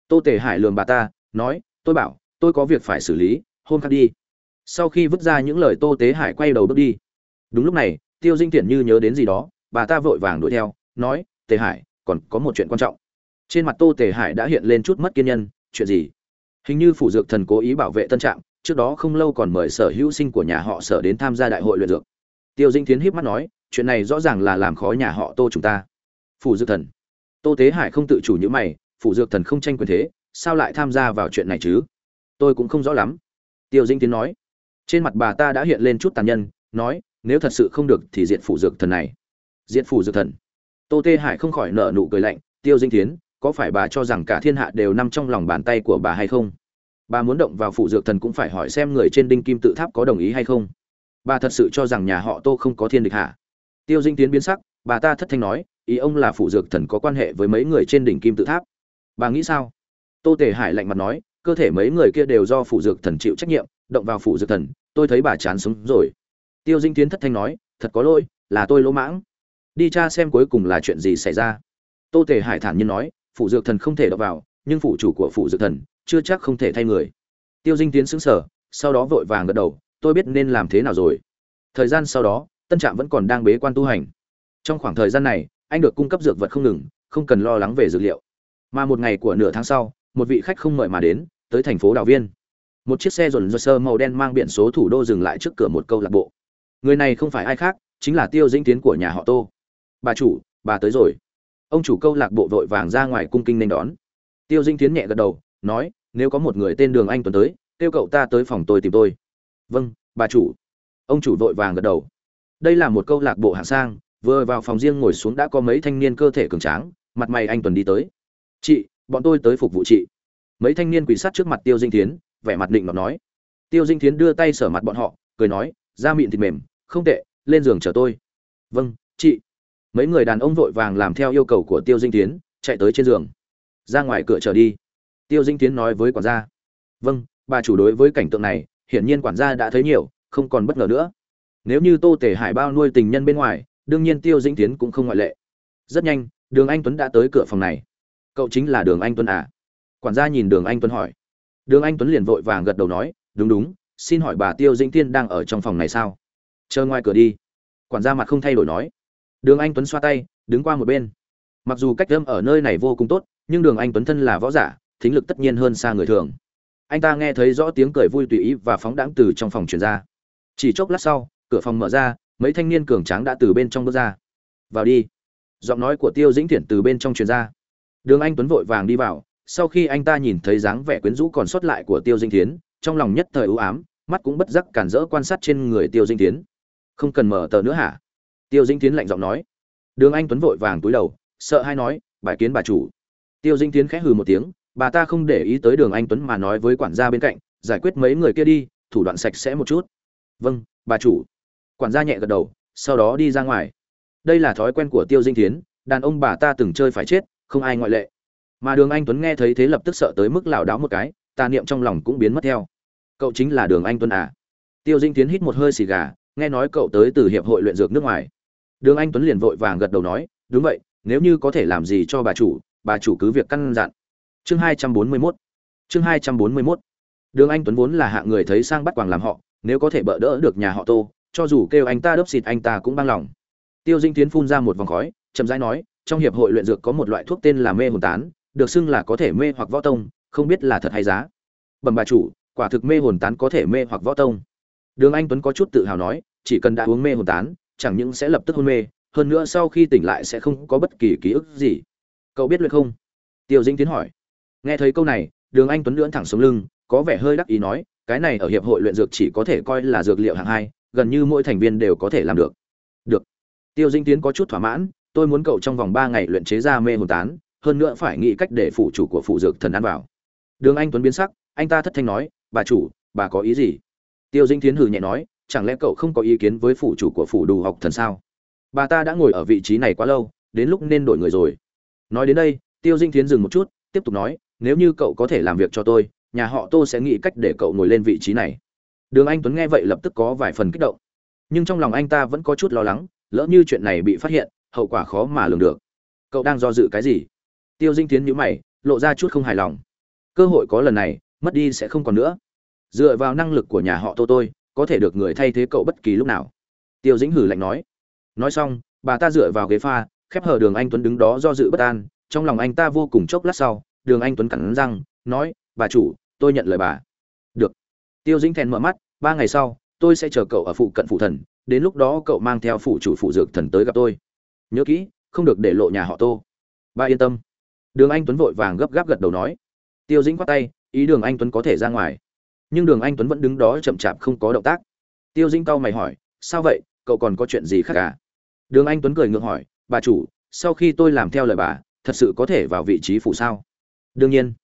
Tô tề hải lường bà ta, nói, tôi bảo, tôi có việc phải xử lý, hôm khác đi. Sau khi vứt ra những lời tô tế hải quay đầu bước đi. Đúng lúc này, tiêu dinh tiện như nhớ đến gì đó, bà ta vội vàng đuổi theo, nói, tề hải, còn có một chuyện quan trọng. Trên mặt tô tề hải đã hiện lên chút mất kiên nhân, chuyện gì? Hình như phủ dược thần cố ý bảo vệ tân trạng, trước đó không lâu còn mời sở hữu sinh của nhà họ sở đến tham gia đại hội luyện dược. Tiêu dinh tiến híp mắt nói, chuyện này rõ ràng là làm khó nhà họ tô chúng ta. Phủ dược thần. Tô tế hải không tự chủ như mày, phủ dược thần không tranh quyền thế, sao lại tham gia vào chuyện này chứ? Tôi cũng không rõ lắm. Tiêu dinh tiến nói, trên mặt bà ta đã hiện lên chút tàn nhân, nói, nếu thật sự không được thì diện phủ dược thần này. Diện phủ dược thần. Tô tê hải không khỏi nở nụ cười lạnh, tiêu dinh tiến có phải bà cho rằng cả thiên hạ đều nằm trong lòng bàn tay của bà hay không? Bà muốn động vào phụ dược thần cũng phải hỏi xem người trên đinh kim tự tháp có đồng ý hay không. Bà thật sự cho rằng nhà họ tô không có thiên địch hả? Tiêu dinh tiến biến sắc, bà ta thất thanh nói, ý ông là phụ dược thần có quan hệ với mấy người trên đỉnh kim tự tháp. Bà nghĩ sao? Tô tề hải lạnh mặt nói, cơ thể mấy người kia đều do phụ dược thần chịu trách nhiệm, động vào phụ dược thần, tôi thấy bà chán sống rồi. Tiêu dinh tiến thất thanh nói, thật có lỗi, là tôi lỗ mãng. Đi tra xem cuối cùng là chuyện gì xảy ra. Tô tề hải thản nhiên nói phủ dược thần không thể đọc vào, nhưng phủ chủ của phủ dược thần chưa chắc không thể thay người. Tiêu dinh tiến xứng sở sau đó vội vàng gật đầu, tôi biết nên làm thế nào rồi. Thời gian sau đó, tân trạm vẫn còn đang bế quan tu hành. Trong khoảng thời gian này, anh được cung cấp dược vật không ngừng, không cần lo lắng về dược liệu. Mà một ngày của nửa tháng sau, một vị khách không mời mà đến, tới thành phố đào viên. Một chiếc xe dồn dơ sơ màu đen mang biển số thủ đô dừng lại trước cửa một câu lạc bộ. Người này không phải ai khác, chính là tiêu Dinh tiến của nhà họ tô. Bà chủ, bà tới rồi ông chủ câu lạc bộ vội vàng ra ngoài cung kinh nên đón. Tiêu Dinh tiến nhẹ gật đầu, nói, nếu có một người tên đường anh tuấn tới, kêu cậu ta tới phòng tôi tìm tôi. Vâng bà chủ. Ông chủ vội vàng gật đầu. Đây là một câu lạc bộ hạng sang, vừa vào phòng riêng ngồi xuống đã có mấy thanh niên cơ thể cường tráng, mặt mày anh tuấn đi tới. Chị, bọn tôi tới phục vụ chị. Mấy thanh niên quỳ sát trước mặt tiêu dinh tiến vẻ mặt định ngọc nói. Tiêu dinh tiến đưa tay sở mặt bọn họ, cười nói, da mịn thịt mềm, không tệ, lên giường chờ tôi. Vâng chị mấy người đàn ông vội vàng làm theo yêu cầu của tiêu dinh tiến, chạy tới trên giường. Ra ngoài cửa chờ đi. Tiêu dinh tiến nói với quản gia. Vâng bà chủ đối với cảnh tượng này, hiển nhiên quản gia đã thấy nhiều, không còn bất ngờ nữa. Nếu như tô tề hải bao nuôi tình nhân bên ngoài, đương nhiên tiêu Dinh tiến cũng không ngoại lệ. Rất nhanh, đường anh tuấn đã tới cửa phòng này. Cậu chính là đường anh tuấn à? Quản gia nhìn đường anh tuấn hỏi. Đường anh tuấn liền vội vàng gật đầu nói, đúng đúng, xin hỏi bà tiêu Dinh tiên đang ở trong phòng này sao? Chờ ngoài cửa đi. Quản gia mặt không thay đổi nói đường anh tuấn xoa tay, đứng qua một bên. Mặc dù cách âm ở nơi này vô cùng tốt, nhưng đường anh tuấn thân là võ giả, thính lực tất nhiên hơn xa người thường. Anh ta nghe thấy rõ tiếng cười vui tùy ý và phóng đãng từ trong phòng truyền ra. Chỉ chốc lát sau, cửa phòng mở ra, mấy thanh niên cường tráng đã từ bên trong bước ra. Vào đi. Giọng nói của tiêu dĩnh thiện từ bên trong truyền ra. Đường anh tuấn vội vàng đi vào, sau khi anh ta nhìn thấy dáng vẻ quyến rũ còn sót lại của tiêu dĩnh thiến, trong lòng nhất thời ưu ám, mắt cũng bất giác cản rỡ quan sát trên người tiêu dĩnh thiến. Không cần mở tờ nữa hả? Tiêu dĩnh Tiến lạnh giọng nói. Đường anh tuấn vội vàng túi đầu, sợ hay nói, bài kiến bà chủ. Tiêu dĩnh Tiến khẽ hừ một tiếng, bà ta không để ý tới đường anh tuấn mà nói với quản gia bên cạnh, giải quyết mấy người kia đi, thủ đoạn sạch sẽ một chút. Vâng bà chủ. Quản gia nhẹ gật đầu, sau đó đi ra ngoài. Đây là thói quen của tiêu dinh tiến đàn ông bà ta từng chơi phải chết, không ai ngoại lệ. Mà đường anh tuấn nghe thấy thế lập tức sợ tới mức lảo đảo một cái, tà niệm trong lòng cũng biến mất theo. Cậu chính là đường anh tuấn à? Tiêu dinh tiến hít một hơi xì gà, nghe nói cậu tới từ hiệp hội luyện dược nước ngoài đường anh tuấn liền vội vàng gật đầu nói, đúng vậy, nếu như có thể làm gì cho bà chủ bà chủ cứ việc căn dặn. Chương hai trăm bốn mươi mốt. Chương hai trăm bốn mươi mốt. Đường anh tuấn vốn là hạng người thấy sang bắt quàng làm họ, nếu có thể bỡ đỡ được nhà họ tô, cho dù kêu anh ta đớp xịt, anh ta cũng băng lòng. Tiêu Dĩnh tiến phun ra một vòng khói, chậm rãi nói, trong hiệp hội luyện dược có một loại thuốc tên là mê hồn tán, được xưng là có thể mê hoặc võ tông, không biết là thật hay giá bẩm bà chủ, quả thực mê hồn tán có thể mê hoặc võ tông. Đường anh tuấn có chút tự hào nói, chỉ cần đã uống mê hồn tán chẳng những sẽ lập tức hôn mê, hơn nữa sau khi tỉnh lại sẽ không có bất kỳ ký ức gì. Cậu biết luyện không? Tiêu dinh tiến hỏi. Nghe thấy câu này, đường anh tuấn lưỡn thẳng xuống lưng, có vẻ hơi đắc ý nói, cái này ở hiệp hội luyện dược chỉ có thể coi là dược liệu hạng hai, gần như mỗi thành viên đều có thể làm được. Được. Tiêu dinh tiến có chút thỏa mãn, tôi muốn cậu trong vòng ba ngày luyện chế ra mê hồn tán, hơn nữa phải nghĩ cách để phụ chủ của phụ dược thần ăn vào. Đường anh tuấn biến sắc, anh ta thất thanh nói, bà chủ, bà có ý gì? Tiêu dinh tiến hừ nhẹ nói chẳng lẽ cậu không có ý kiến với phụ chủ của phủ đủ học thần sao? Bà ta đã ngồi ở vị trí này quá lâu, đến lúc nên đổi người rồi. Nói đến đây, tiêu dinh tiến dừng một chút, tiếp tục nói, nếu như cậu có thể làm việc cho tôi, nhà họ tô sẽ nghĩ cách để cậu ngồi lên vị trí này. Đường anh tuấn nghe vậy lập tức có vài phần kích động. Nhưng trong lòng anh ta vẫn có chút lo lắng, lỡ như chuyện này bị phát hiện, hậu quả khó mà lường được. Cậu đang do dự cái gì? Tiêu dinh tiến nhữ mày, lộ ra chút không hài lòng. Cơ hội có lần này, mất đi sẽ không còn nữa. Dựa vào năng lực của nhà họ tô tôi có thể được người thay thế cậu bất kỳ lúc nào. Tiêu dĩnh hử lạnh nói. Nói xong, bà ta dựa vào ghế pha, khép hờ đường anh tuấn đứng đó do dự bất an. Trong lòng anh ta vô cùng chốc lát sau, đường anh tuấn cắn răng, nói, bà chủ, tôi nhận lời bà. Được. Tiêu dĩnh thèn mở mắt, ba ngày sau, tôi sẽ chờ cậu ở phụ cận phụ thần, đến lúc đó cậu mang theo phụ chủ phụ dược thần tới gặp tôi. Nhớ kỹ, không được để lộ nhà họ tô. Ba yên tâm. Đường anh tuấn vội vàng gấp gáp gật đầu nói. Tiêu dĩnh khoát tay, ý đường anh tuấn có thể ra ngoài nhưng đường anh tuấn vẫn đứng đó chậm chạp không có động tác. Tiêu dĩnh cau mày hỏi, sao vậy? Cậu còn có chuyện gì khác à? Đường anh tuấn cười ngược hỏi, bà chủ, sau khi tôi làm theo lời bà, thật sự có thể vào vị trí phụ sao? Đương nhiên.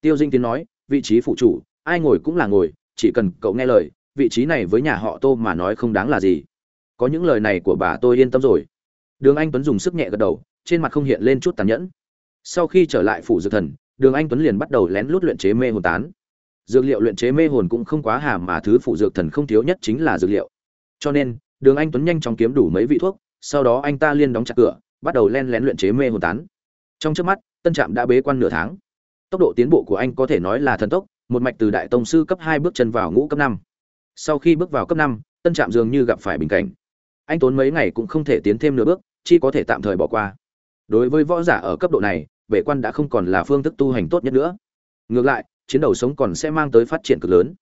Tiêu dinh tiến nói, vị trí phụ chủ, ai ngồi cũng là ngồi, chỉ cần cậu nghe lời, vị trí này với nhà họ tô mà nói không đáng là gì. Có những lời này của bà tôi yên tâm rồi. Đường anh tuấn dùng sức nhẹ gật đầu, trên mặt không hiện lên chút tàn nhẫn. Sau khi trở lại phủ dược thần, đường anh tuấn liền bắt đầu lén lút luyện chế mê hồn tán dược liệu luyện chế mê hồn cũng không quá hàm mà thứ phụ dược thần không thiếu nhất chính là dược liệu. Cho nên, đường anh tuấn nhanh chóng kiếm đủ mấy vị thuốc, sau đó anh ta liên đóng chặt cửa, bắt đầu len lén luyện chế mê hồn tán. Trong trước mắt, tân trạm đã bế quan nửa tháng. Tốc độ tiến bộ của anh có thể nói là thần tốc, một mạch từ đại tông sư cấp hai bước chân vào ngũ cấp năm. Sau khi bước vào cấp năm, tân trạm dường như gặp phải bình cảnh. Anh tốn mấy ngày cũng không thể tiến thêm nửa bước chỉ có thể tạm thời bỏ qua. Đối với võ giả ở cấp độ này vệ quan đã không còn là phương thức tu hành tốt nhất nữa. Ngược lại chiến đấu sống còn sẽ mang tới phát triển cực lớn.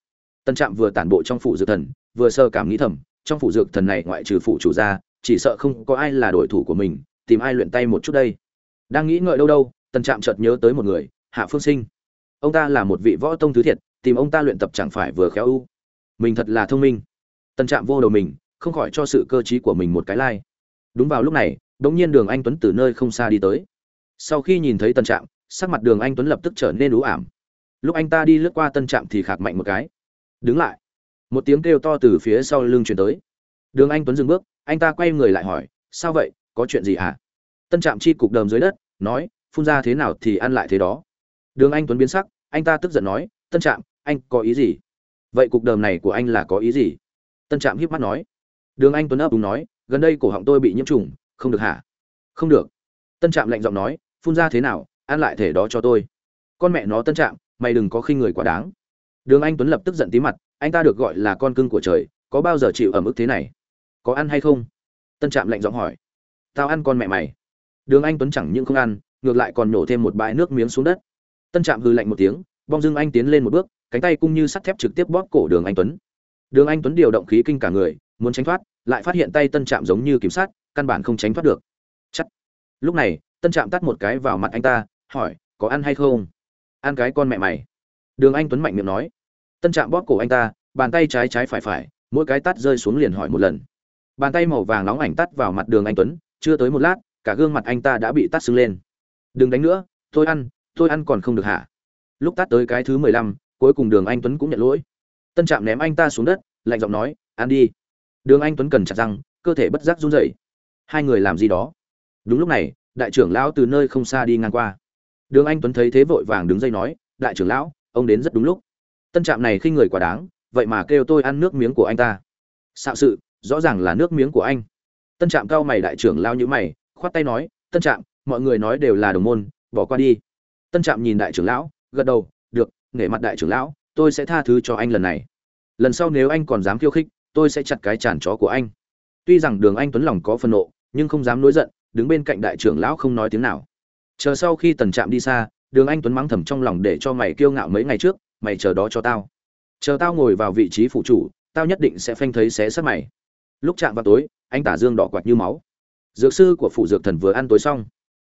Tân trạm vừa tản bộ trong phủ dược thần, vừa sơ cảm nghĩ thầm, trong phủ dược thần này ngoại trừ phụ chủ ra chỉ sợ không có ai là đối thủ của mình, tìm ai luyện tay một chút đây. Đang nghĩ ngợi đâu đâu, tân trạm chợt nhớ tới một người, hạ phương sinh. Ông ta là một vị võ tông thứ thiệt, tìm ông ta luyện tập chẳng phải vừa khéo ưu mình thật là thông minh. Tân trạm vô đầu mình, không khỏi cho sự cơ t của mình một cái lai、like. đúng vào lúc này đ ỗ n g nhiên đường anh tuấn từ nơi không xa đi tới. Sau khi nhìn thấy tân trạm, sắc mặt đường anh tuấn lập tức trở nên ú ảm lúc anh ta đi lướt qua tân trạm thì khạc mạnh một cái. Đứng lại. Một tiếng kêu to từ phía sau lưng chuyển tới. Đường anh tuấn dừng bước, anh ta quay người lại hỏi, sao vậy? Có chuyện gì hả? Tân trạm chi cục đờm dưới đất, nói, phun ra thế nào thì ăn lại thế đó. Đường anh tuấn biến sắc, anh ta tức giận nói, tân trạm, anh có ý gì? Vậy cục đờm này của anh là có ý gì? Tân trạm hiếp mắt nói. Đường anh tuấn ấp đúng nói, gần đây cổ họng tôi bị nhiễm trùng, không được hả? Không được. Tân trạm lạnh giọng nói, phun ra thế nào, ăn lại thể đó cho tôi. Con mẹ nó tân trạm mày đừng có khinh người quá đáng. Đường anh tuấn lập tức giận tí mặt, anh ta được gọi là con cưng của trời, có bao giờ chịu ở mức thế này? Có ăn hay không? Tân trạm lạnh giọng hỏi. Tao ăn con mẹ mày. Đường anh tuấn chẳng những không ăn, ngược lại còn nổ thêm một bãi nước miếng xuống đất. Tân trạm hừ lạnh một tiếng bong dưng anh tiến lên một bước, cánh tay cung như sắt thép trực tiếp bóp cổ đường anh tuấn. Đường anh tuấn điều động khí kinh cả người, muốn tránh thoát, lại phát hiện tay tân trạm giống như kiểm sát căn bản không tránh thoát được. Chắc lúc này, tân trạm tắt một cái vào mặt anh ta, hỏi, có ăn hay không? Ăn cái con mẹ mày. Đường anh tuấn mạnh miệng nói, tân trạm bóp cổ anh ta, bàn tay trái trái phải phải, mỗi cái tắt rơi xuống liền hỏi một lần. Bàn tay màu vàng nóng ảnh tắt vào mặt đường anh tuấn, chưa tới một lát, cả gương mặt anh ta đã bị tắt sưng lên. Đừng đánh nữa, tôi ăn tôi ăn còn không được hả? Lúc tắt tới cái thứ mười lăm, cuối cùng đường anh tuấn cũng nhận lỗi. Tân trạm ném anh ta xuống đất, lạnh giọng nói, ăn đi. Đường anh tuấn cần chặt răng, cơ thể bất giác run rẩy. Hai người làm gì đó? Đúng lúc này, đại trưởng lão từ nơi không xa đi ngang qua đường anh tuấn thấy thế vội vàng đứng dây nói, đại trưởng lão, ông đến rất đúng lúc. Tân trạm này khi người quá đáng, vậy mà kêu tôi ăn nước miếng của anh ta. Xạo sự, rõ ràng là nước miếng của anh. Tân trạm cao mày đại trưởng lao như mày, khoát tay nói, tân trạm, mọi người nói đều là đồng môn, bỏ qua đi. Tân trạm nhìn đại trưởng lão, gật đầu, được, nể mặt đại trưởng lão, tôi sẽ tha thứ cho anh lần này. Lần sau nếu anh còn dám khiêu khích, tôi sẽ chặt cái chản chó của anh. Tuy rằng đường anh tuấn lòng có phân nộ, nhưng không dám nổi giận, đứng bên cạnh đại trưởng lão không nói tiếng nào chờ sau khi tần trạm đi xa, đường anh tuấn mắng thầm trong lòng để cho mày kiêu ngạo mấy ngày trước, mày chờ đó cho tao. Chờ tao ngồi vào vị trí phụ chủ, tao nhất định sẽ phanh thấy xé sát mày. Lúc chạm vào tối, anh tả dương đỏ quạt như máu. Dược sư của phụ dược thần vừa ăn tối xong.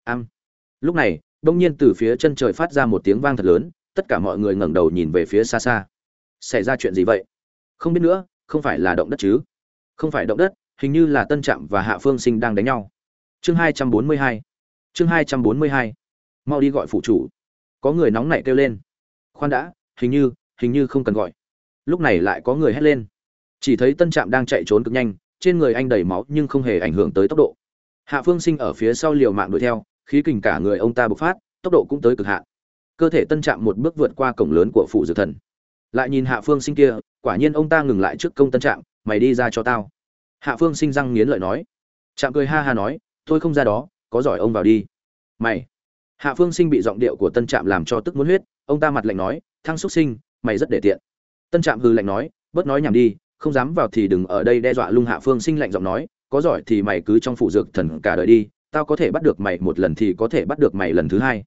Ăn lúc này, đông nhiên từ phía chân trời phát ra một tiếng vang thật lớn, tất cả mọi người ngẩng đầu nhìn về phía xa xa. Xảy ra chuyện gì vậy? Không biết nữa, không phải là động đất chứ? Không phải động đất, hình như là tân trạm và hạ phương sinh đang đánh nhau. Chương hai trăm bốn mươi hai chương hai trăm bốn mươi hai. Mau đi gọi phụ chủ. Có người nóng nảy kêu lên. Khoan đã, hình như hình như không cần gọi. Lúc này lại có người hét lên. Chỉ thấy tân trạm đang chạy trốn cực nhanh, trên người anh đầy máu nhưng không hề ảnh hưởng tới tốc độ. Hạ phương sinh ở phía sau liều mạng đuổi theo, khí kình cả người ông ta bộc phát, tốc độ cũng tới cực hạn. Cơ thể tân trạm một bước vượt qua cổng lớn của phủ dược thần. Lại nhìn hạ phương sinh kia, quả nhiên ông ta ngừng lại trước công tân trạm, mày đi ra cho tao. Hạ phương sinh răng nghiến lợi nói. Trạm cười ha ha nói, tôi không ra đó có giỏi ông vào đi. Mày, hạ phương sinh bị giọng điệu của tân trạm làm cho tức muốn huyết, ông ta mặt lạnh nói, thăng xuất sinh, mày rất để tiện. Tân trạm hư lạnh nói, bớt nói nhảm đi, không dám vào thì đừng ở đây đe dọa lung hạ phương sinh, lạnh giọng nói, có giỏi thì mày cứ trong phủ dược thần cả đời đi, tao có thể bắt được mày một lần thì có thể bắt được mày lần thứ hai.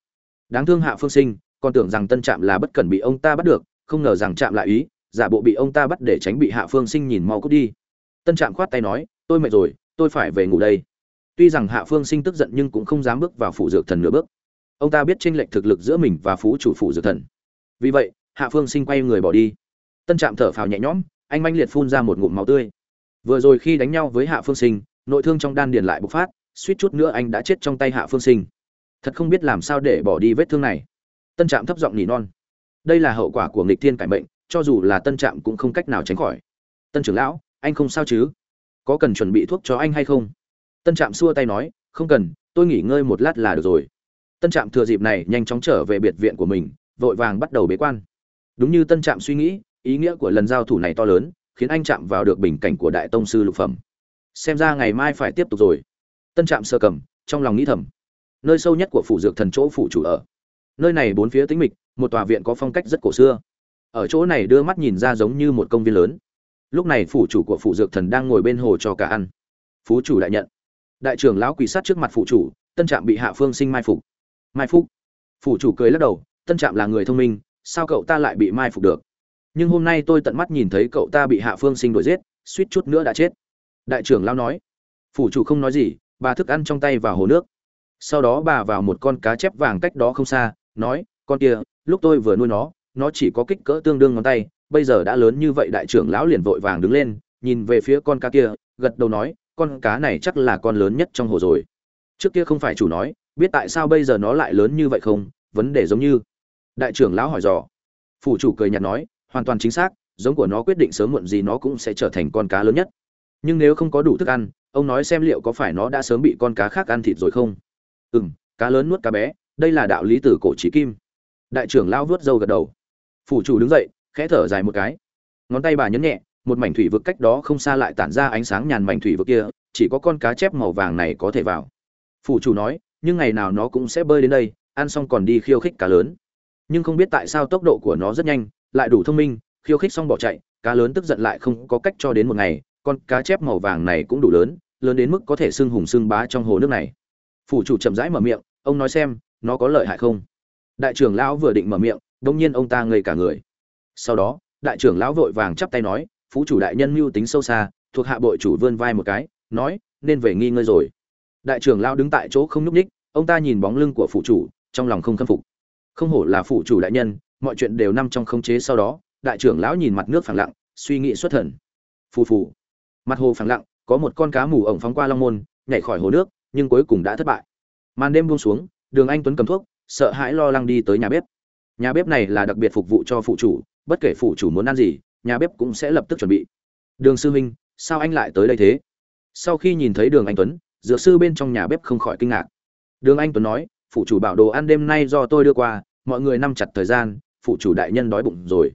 Đáng thương hạ phương sinh, còn tưởng rằng tân trạm là bất cần bị ông ta bắt được, không ngờ rằng trạm lại ý, giả bộ bị ông ta bắt để tránh bị hạ phương sinh nhìn mau cút đi. Tân trạm khoát tay nói, tôi mệt rồi, tôi phải về ngủ đây tuy rằng hạ phương sinh tức giận nhưng cũng không dám bước vào phủ dược thần nửa bước. Ông ta biết tranh lệch thực lực giữa mình và phú chủ phủ dược thần. Vì vậy, hạ phương sinh quay người bỏ đi. Tân trạm thở phào nhẹ nhõm, anh manh liệt phun ra một ngụm máu tươi. Vừa rồi khi đánh nhau với hạ phương sinh, nội thương trong đan điền lại bộc phát, suýt chút nữa anh đã chết trong tay hạ phương sinh. Thật không biết làm sao để bỏ đi vết thương này. Tân trạm thấp giọng nỉ non. Đây là hậu quả của nghịch thiên cải mệnh, cho dù là tân trạm cũng không cách nào tránh khỏi. Tân trưởng lão, anh không sao chứ? Có cần chuẩn bị thuốc cho anh hay không? Tân trạm xua tay nói, không cần, tôi nghỉ ngơi một lát là được rồi. Tân trạm thừa dịp này nhanh chóng trở về biệt viện của mình, vội vàng bắt đầu bế quan. Đúng như tân trạm suy nghĩ, ý nghĩa của lần giao thủ này to lớn, khiến anh chạm vào được bình cảnh của đại tông sư lục phẩm. Xem ra ngày mai phải tiếp tục rồi. Tân trạm sơ cầm, trong lòng nghĩ thầm, nơi sâu nhất của phủ dược thần chỗ phủ chủ ở. Nơi này bốn phía tĩnh mịch, một tòa viện có phong cách rất cổ xưa. Ở chỗ này đưa mắt nhìn ra giống như một công viên lớn. Lúc này phủ chủ của phủ dược thần đang ngồi bên hồ cho cả ăn. Phú chủ đại nhận đại trưởng lão quỳ sát trước mặt phụ chủ, tân trạm bị hạ phương sinh mai phục. Mai phục? Phủ chủ cười lắc đầu, tân trạm là người thông minh, sao cậu ta lại bị mai phục được? Nhưng hôm nay tôi tận mắt nhìn thấy cậu ta bị hạ phương sinh đuổi giết, suýt chút nữa đã chết. Đại trưởng lão nói. Phủ chủ không nói gì, bà thức ăn trong tay vào hồ nước. Sau đó bà vào một con cá chép vàng cách đó không xa, nói, con kia, lúc tôi vừa nuôi nó nó chỉ có kích cỡ tương đương ngón tay, bây giờ đã lớn như vậy đại trưởng lão liền vội vàng đứng lên, nhìn về phía con cá kia, gật đầu nói con cá này chắc là con lớn nhất trong hồ rồi. Trước kia không phải chủ nói, biết tại sao bây giờ nó lại lớn như vậy không? Vấn đề giống như. Đại trưởng lão hỏi dò. Phủ chủ cười nhạt nói, hoàn toàn chính xác, giống của nó quyết định sớm muộn gì nó cũng sẽ trở thành con cá lớn nhất. Nhưng nếu không có đủ thức ăn, ông nói xem liệu có phải nó đã sớm bị con cá khác ăn thịt rồi không? Ừ m cá lớn nuốt cá bé, đây là đạo lý từ cổ trí kim. Đại trưởng lão vớt râu gật đầu. Phủ chủ đứng dậy, khẽ thở dài một cái. Ngón tay bà nhấn nhẹ một mảnh thủy vực cách đó không xa lại tản ra ánh sáng nhàn mảnh thủy vực kia, chỉ có con cá chép màu vàng này có thể vào. Phủ chủ nói, nhưng ngày nào nó cũng sẽ bơi đến đây, ăn xong còn đi khiêu khích cá lớn. Nhưng không biết tại sao tốc độ của nó rất nhanh, lại đủ thông minh, khiêu khích xong bỏ chạy, cá lớn tức giận lại không có cách cho đến một ngày, con cá chép màu vàng này cũng đủ lớn lớn đến mức có thể xưng hùng xưng bá trong hồ nước này. Phủ chủ chậm rãi mở miệng, ông nói xem, nó có lợi hại không? Đại trưởng lão vừa định mở miệng, đông nhiên ông ta ngây cả người. Sau đó, đại trưởng lão vội vàng chắp tay nói phú chủ đại nhân mưu tính sâu xa, thuộc hạ bội chủ vươn vai một cái, nói, nên về nghi ngơi rồi. Đại trưởng lão đứng tại chỗ không nhúc ních ông ta nhìn bóng lưng của phụ chủ, trong lòng không khâm phục. Không hổ là phụ chủ đại nhân, mọi chuyện đều nằm trong khống chế sau đó, đại trưởng lão nhìn mặt nước phẳng lặng, suy nghĩ xuất thần. Phù phù. Mặt hồ phẳng lặng, có một con cá mù ổng phóng qua long môn, nhảy khỏi hồ nước, nhưng cuối cùng đã thất bại. Màn đêm buông xuống, đường anh tuấn cầm thuốc, sợ hãi lo lắng đi tới nhà bếp. Nhà bếp này là đặc biệt phục vụ cho phụ chủ, bất kể phụ chủ muốn ăn gì nhà bếp cũng sẽ lập tức chuẩn bị. Đường sư huynh, sao anh lại tới đây thế? Sau khi nhìn thấy đường anh tuấn, dược sư bên trong nhà bếp không khỏi kinh ngạc. Đường anh tuấn nói phụ chủ bảo đồ ăn đêm nay do tôi đưa qua, mọi người nắm chặt thời gian phụ chủ đại nhân đói bụng rồi.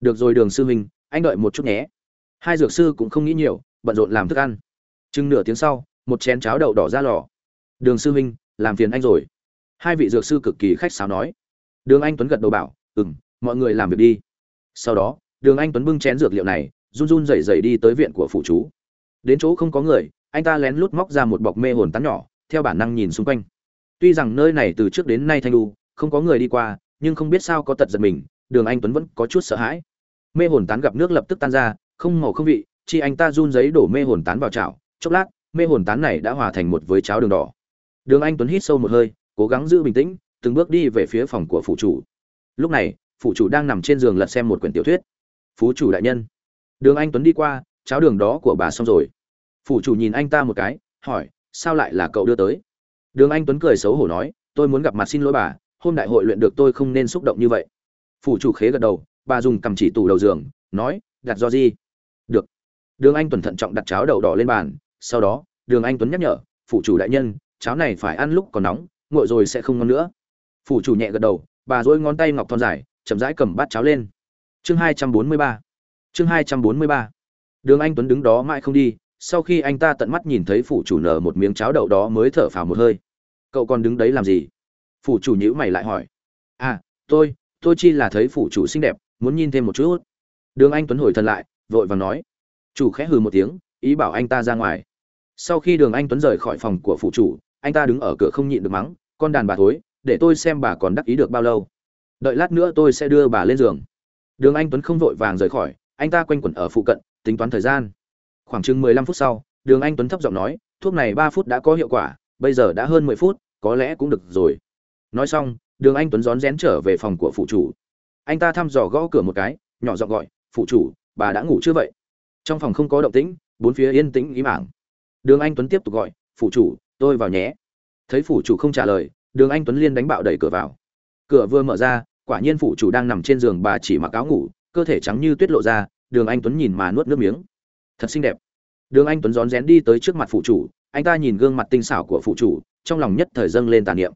Được rồi đường sư huynh, anh đợi một chút nhé. Hai dược sư cũng không nghĩ nhiều, bận rộn làm thức ăn. Chừng nửa tiếng sau, một chén cháo đậu đỏ ra lò. Đường sư huynh, làm phiền anh rồi. Hai vị dược sư cực kỳ khách sáo nói. Đường anh tuấn gật đầu bảo ừ m mọi người làm việc đi. Sau đó đường anh tuấn bưng chén dược liệu này, run run rẩy rẩy đi tới viện của phụ chú. Đến chỗ không có người, anh ta lén lút móc ra một bọc mê hồn tán nhỏ, theo bản năng nhìn xung quanh. Tuy rằng nơi này từ trước đến nay thanh lu không có người đi qua, nhưng không biết sao có tật giật mình, đường anh tuấn vẫn có chút sợ hãi. Mê hồn tán gặp nước lập tức tan ra, không màu không vị, chi anh ta run giấy đổ mê hồn tán vào chảo. Chốc lát, mê hồn tán này đã hòa thành một với cháo đường đỏ. Đường anh tuấn hít sâu một hơi, cố gắng giữ bình tĩnh, từng bước đi về phía phòng của phụ chủ. Lúc này, phụ chủ đang nằm trên giường lật xem một quyển tiểu thuyết phú chủ đại nhân. Đường anh tuấn đi qua, cháo đường đó của bà xong rồi. Phủ chủ nhìn anh ta một cái, hỏi, sao lại là cậu đưa tới? Đường anh tuấn cười xấu hổ nói, tôi muốn gặp mặt xin lỗi bà, hôm đại hội luyện được tôi không nên xúc động như vậy. Phủ chủ khế gật đầu, bà dùng cầm chỉ tủ đầu giường, nói, đặt do gì? Được. Đường anh tuấn thận trọng đặt cháo đậu đỏ lên bàn, sau đó, đường anh tuấn nhắc nhở phủ chủ đại nhân, cháo này phải ăn lúc còn nóng nguội rồi sẽ không ngon nữa. Phủ chủ nhẹ gật đầu, bà dỗi ngón tay ngọc thon dài, chậm rãi cầm bát cháo lên chương hai trăm bốn mươi ba. Chương hai trăm bốn mươi ba. Đường anh tuấn đứng đó mãi không đi, sau khi anh ta tận mắt nhìn thấy phủ chủ nở một miếng cháo đậu đó mới thở phào một hơi. Cậu còn đứng đấy làm gì? Phủ chủ nhữ mày lại hỏi. À tôi tôi chi là thấy phủ chủ xinh đẹp, muốn nhìn thêm một chút. Đường anh tuấn hồi thân lại, vội vàng nói. Chủ khẽ hừ một tiếng, ý bảo anh ta ra ngoài. Sau khi đường anh tuấn rời khỏi phòng của phủ chủ, anh ta đứng ở cửa không nhịn được mắng, con đàn bà thối, để tôi xem bà còn đắc ý được bao lâu. Đợi lát nữa tôi sẽ đưa bà lên giường đường anh tuấn không vội vàng rời khỏi, anh ta quanh quẩn ở phụ cận, tính toán thời gian. Khoảng chừng mười lăm phút sau, đường anh tuấn thấp giọng nói, thuốc này ba phút đã có hiệu quả, bây giờ đã hơn mười phút, có lẽ cũng được rồi. Nói xong, đường anh tuấn rón rén trở về phòng của phụ chủ. Anh ta thăm dò gõ cửa một cái, nhỏ giọng gọi, phụ chủ, bà đã ngủ chưa vậy? Trong phòng không có động tĩnh, bốn phía yên tĩnh ý mảng đường anh tuấn tiếp tục gọi, phụ chủ, tôi vào nhé. Thấy phụ chủ không trả lời, đường anh tuấn liên đánh bạo đẩy cửa vào. Cửa vừa mở ra quả nhiên phụ chủ đang nằm trên giường bà chỉ mặc áo ngủ, cơ thể trắng như tuyết lộ ra, đường anh tuấn nhìn mà nuốt nước miếng. Thật xinh đẹp. Đường anh tuấn rón rén đi tới trước mặt phụ chủ, anh ta nhìn gương mặt tinh xảo của phụ chủ, trong lòng nhất thời dâng lên tàn niệm.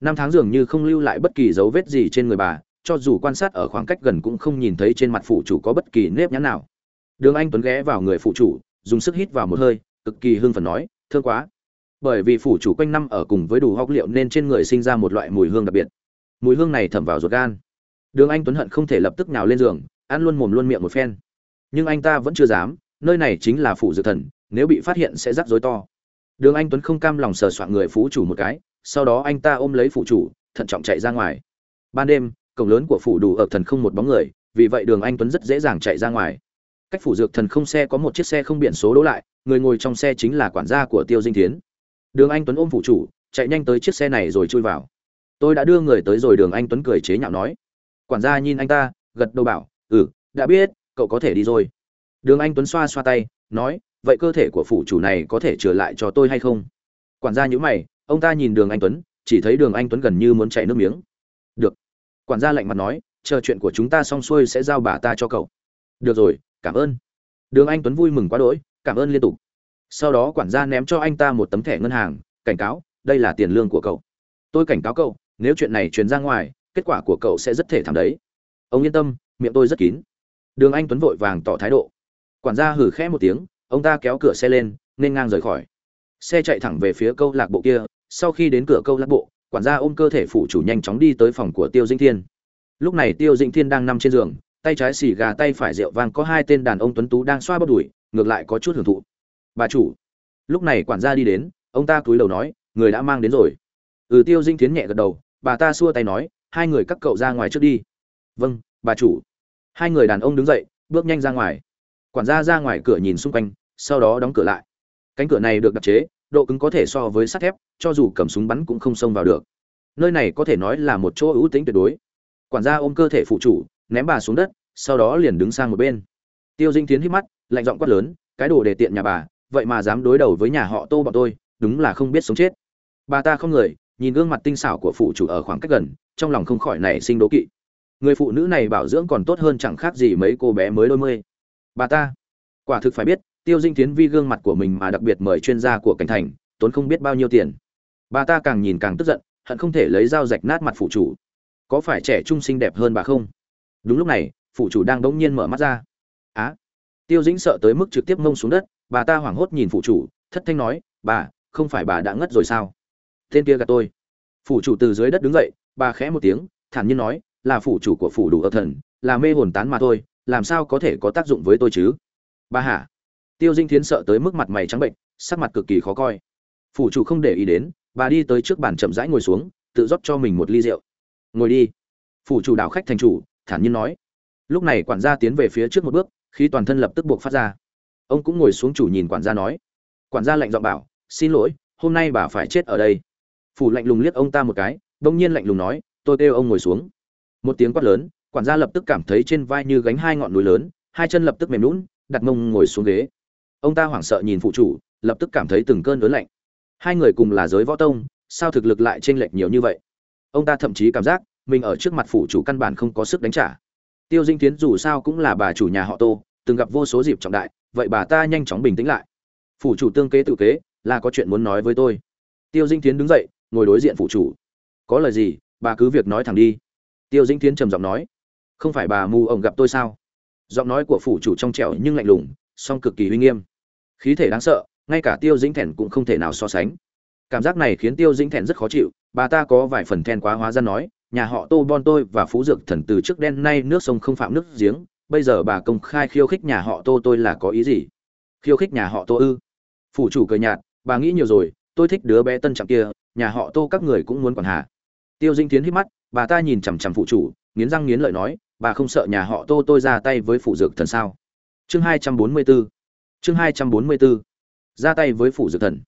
Năm tháng dường như không lưu lại bất kỳ dấu vết gì trên người bà, cho dù quan sát ở khoảng cách gần cũng không nhìn thấy trên mặt phụ chủ có bất kỳ nếp nhăn nào. Đường anh tuấn ghé vào người phụ chủ, dùng sức hít vào một hơi, cực kỳ hưng phấn nói, thương quá. Bởi vì phủ chủ quanh năm ở cùng với đủ hóc liệu nên trên người sinh ra một loại mùi hương đặc biệt mùi hương này thẩm vào ruột gan. Đường anh tuấn hận không thể lập tức nào lên giường, ăn luôn mồm luôn miệng một phen. Nhưng anh ta vẫn chưa dám, nơi này chính là phủ dược thần, nếu bị phát hiện sẽ rắc rối to. Đường anh tuấn không cam lòng sờ soạn người phú chủ một cái, sau đó anh ta ôm lấy phủ chủ, thận trọng chạy ra ngoài. Ban đêm, cổng lớn của phủ đủ ở thần không một bóng người, vì vậy đường anh tuấn rất dễ dàng chạy ra ngoài. Cách phủ dược thần không xe có một chiếc xe không biển số đỗ lại, người ngồi trong xe chính là quản gia của tiêu dinh thiến. Đường anh tuấn ôm phủ chủ, chạy nhanh tới chiếc xe này rồi chui vào tôi đã đưa người tới rồi, đường anh tuấn cười chế nhạo nói. Quản gia nhìn anh ta, gật đầu bảo ừ đã biết, cậu có thể đi rồi. Đường anh tuấn xoa xoa tay, nói, vậy cơ thể của phủ chủ này có thể trở lại cho tôi hay không? Quản gia nhữ mày, ông ta nhìn đường anh tuấn, chỉ thấy đường anh tuấn gần như muốn chảy nước miếng. Được. Quản gia lạnh mặt nói, chờ chuyện của chúng ta xong xuôi sẽ giao bà ta cho cậu. Được rồi, cảm ơn. Đường anh tuấn vui mừng quá đỗi, cảm ơn liên tục. Sau đó quản gia ném cho anh ta một tấm thẻ ngân hàng, cảnh cáo, đây là tiền lương của cậu. Tôi cảnh cáo cậu nếu chuyện này truyền ra ngoài, kết quả của cậu sẽ rất thể thảm đấy. Ông yên tâm, miệng tôi rất kín. Đường anh tuấn vội vàng tỏ thái độ. Quản gia hử khẽ một tiếng, ông ta kéo cửa xe lên, nên ngang rời khỏi. Xe chạy thẳng về phía câu lạc bộ kia, sau khi đến cửa câu lạc bộ, quản gia ôm cơ thể phụ chủ nhanh chóng đi tới phòng của tiêu dinh thiên. Lúc này tiêu dinh thiên đang nằm trên giường, tay trái xì gà, tay phải rượu vang, có hai tên đàn ông tuấn tú đang xoa bắp đùi, ngược lại có chút hưởng thụ. Bà chủ. Lúc này quản gia đi đến, ông ta cúi đầu nói, người đã mang đến rồi ừ tiêu dinh tiến nhẹ gật đầu, bà ta xua tay nói, hai người các cậu ra ngoài trước đi. Vâng bà chủ. Hai người đàn ông đứng dậy, bước nhanh ra ngoài. Quản gia ra ngoài cửa nhìn xung quanh, sau đó đóng cửa lại. Cánh cửa này được đặc chế, độ cứng có thể so với sắt thép, cho dù cầm súng bắn cũng không xông vào được. Nơi này có thể nói là một chỗ ưu tính tuyệt đối. Quản gia ôm cơ thể phụ chủ, ném bà xuống đất, sau đó liền đứng sang một bên. Tiêu dinh tiến hít mắt, lạnh giọng quát lớn, cái đồ để tiện nhà bà, vậy mà dám đối đầu với nhà họ tô bọn tôi, đúng là không biết sống chết. Bà ta không người nhìn gương mặt tinh xảo của phụ chủ ở khoảng cách gần, trong lòng không khỏi nảy sinh đố kỵ. Người phụ nữ này bảo dưỡng còn tốt hơn chẳng khác gì mấy cô bé mới đôi mươi. Bà ta, quả thực phải biết, tiêu dinh tiến vi gương mặt của mình mà đặc biệt mời chuyên gia của cảnh thành, tốn không biết bao nhiêu tiền. Bà ta càng nhìn càng tức giận, hận không thể lấy dao rạch nát mặt phụ chủ. Có phải trẻ trung xinh đẹp hơn bà không? Đúng lúc này, phụ chủ đang đống nhiên mở mắt ra. Á, tiêu dĩnh sợ tới mức trực tiếp mông xuống đất, bà ta hoảng hốt nhìn phụ chủ, thất thanh nói, bà, không phải bà đã ngất rồi sao? Tên kia gạt tôi. Phủ chủ từ dưới đất đứng dậy, bà khẽ một tiếng, thản nhiên nói, là phủ chủ của phủ đủ ở thần, là mê hồn tán mà thôi, làm sao có thể có tác dụng với tôi chứ? Bà hả tiêu dinh thiến sợ tới mức mặt mày trắng bệnh, sắc mặt cực kỳ khó coi. Phủ chủ không để ý đến, bà đi tới trước bàn chậm rãi ngồi xuống, tự rót cho mình một ly rượu. Ngồi đi. Phủ chủ đảo khách thành chủ, thản nhiên nói. Lúc này quản gia tiến về phía trước một bước khi toàn thân lập tức buộc phát ra. Ông cũng ngồi xuống chủ nhìn quản gia nói. Quản gia lạnh giọng bảo, xin lỗi, hôm nay bà phải chết ở đây phủ lạnh lùng liếc ông ta một cái, bỗng nhiên lạnh lùng nói, tôi kêu ông ngồi xuống. Một tiếng quát lớn, quản gia lập tức cảm thấy trên vai như gánh hai ngọn núi lớn, hai chân lập tức mềm lún đặt mông ngồi xuống ghế. Ông ta hoảng sợ nhìn phụ chủ, lập tức cảm thấy từng cơn ớn lạnh. Hai người cùng là giới võ tông, sao thực lực lại chênh lệch nhiều như vậy? Ông ta thậm chí cảm giác, mình ở trước mặt phụ chủ căn bản không có sức đánh trả. Tiêu dinh tiến dù sao cũng là bà chủ nhà họ tô, từng gặp vô số dịp trọng đại, vậy bà ta nhanh chóng bình tĩnh lại. Phủ chủ tương kế tự kế, là có chuyện muốn nói với tôi. Tiêu dinh tiến đứng dậy ngồi đối diện phụ chủ. Có lời gì, bà cứ việc nói thẳng đi. Tiêu Dĩnh tiến trầm giọng nói. Không phải bà mù ổng gặp tôi sao? Giọng nói của phủ chủ trong trẻo nhưng lạnh lùng, song cực kỳ uy nghiêm. Khí thể đáng sợ, ngay cả tiêu dĩnh thẹn cũng không thể nào so sánh. Cảm giác này khiến tiêu dĩnh thẹn rất khó chịu, bà ta có vài phần then quá hóa ra nói, nhà họ tô bon tôi và phú dược thần từ trước đen nay nước sông không phạm nước giếng, bây giờ bà công khai khiêu khích nhà họ tô tôi là có ý gì? Khiêu khích nhà họ tô ư? Phủ chủ cười nhạt, bà nghĩ nhiều rồi, tôi thích đứa bé tân trạng kia nhà họ tô các người cũng muốn quản hà. Tiêu dinh tiến hít mắt, bà ta nhìn chằm chằm phụ chủ, nghiến răng nghiến lợi nói, bà không sợ nhà họ tô tôi ra tay với phụ dược thần sao? Chương hai trăm bốn mươi 244 chương hai trăm bốn mươi 244 ra tay với phụ dược thần.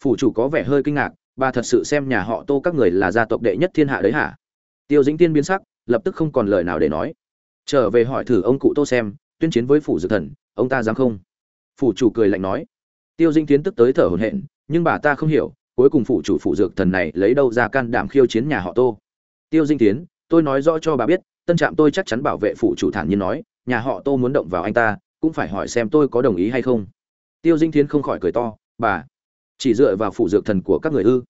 Phụ chủ có vẻ hơi kinh ngạc, bà thật sự xem nhà họ tô các người là gia tộc đệ nhất thiên hạ đấy hả? Tiêu dĩnh tiên biến sắc, lập tức không còn lời nào để nói. Trở về hỏi thử ông cụ tô xem, tuyên chiến với phủ dược thần, ông ta dám không? Phủ chủ cười lạnh nói. Tiêu dĩnh tiến tức tới thở hổn hển, nhưng bà ta không hiểu cuối cùng phụ chủ phụ dược thần này lấy đâu ra can đảm khiêu chiến nhà họ tô? Tiêu dinh tiến, tôi nói rõ cho bà biết, tân trạm tôi chắc chắn bảo vệ phụ chủ thản nhiên nói, nhà họ tô muốn động vào anh ta, cũng phải hỏi xem tôi có đồng ý hay không. Tiêu dinh thiến không khỏi cười to, bà, chỉ dựa vào phụ dược thần của các người ư?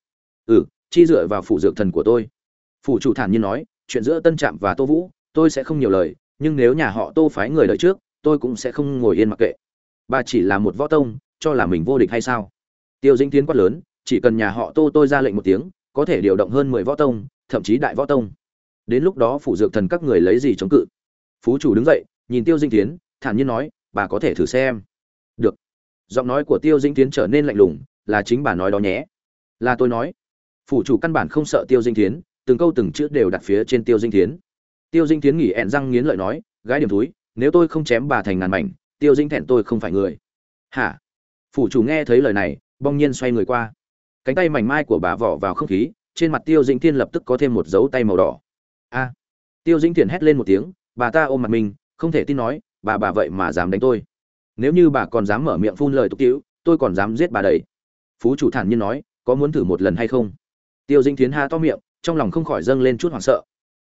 Ừ chi dựa vào phụ dược thần của tôi. Phụ chủ thản nhiên nói, chuyện giữa tân trạm và tô vũ, tôi sẽ không nhiều lời, nhưng nếu nhà họ tô phái người đợi trước, tôi cũng sẽ không ngồi yên mặc kệ. Bà chỉ là một võ tông, cho là mình vô địch hay sao? Tiêu Dinh tiến quát lớn chỉ cần nhà họ tô tôi ra lệnh một tiếng, có thể điều động hơn mười võ tông, thậm chí đại võ tông. Đến lúc đó phủ dược thần các người lấy gì chống cự? Phú chủ đứng dậy, nhìn tiêu dinh tiến thản nhiên nói, bà có thể thử xem. Được. Giọng nói của tiêu dinh tiến trở nên lạnh lùng, là chính bà nói đó nhé. Là tôi nói. Phủ chủ căn bản không sợ tiêu dinh tiến từng câu từng chữ đều đặt phía trên tiêu dinh tiến tiêu dinh tiến nghỉ ẹn răng nghiến lợi nói, gái điểm túi, nếu tôi không chém bà thành ngàn mảnh, tiêu dinh thẹn tôi không phải người. Hả? Phủ chủ nghe thấy lời này bong nhiên xoay người qua cánh tay mảnh mai của bà vỏ vào không khí, trên mặt tiêu dĩnh thiên lập tức có thêm một dấu tay màu đỏ. A! Tiêu dĩnh thiên hét lên một tiếng, bà ta ôm mặt mình, không thể tin nói, bà bà vậy mà dám đánh tôi. Nếu như bà còn dám mở miệng phun lời tục tiễu tôi còn dám giết bà đấy phú chủ thản nhiên nói, có muốn thử một lần hay không? Tiêu dĩnh thiến ha to miệng, trong lòng không khỏi dâng lên chút hoảng sợ.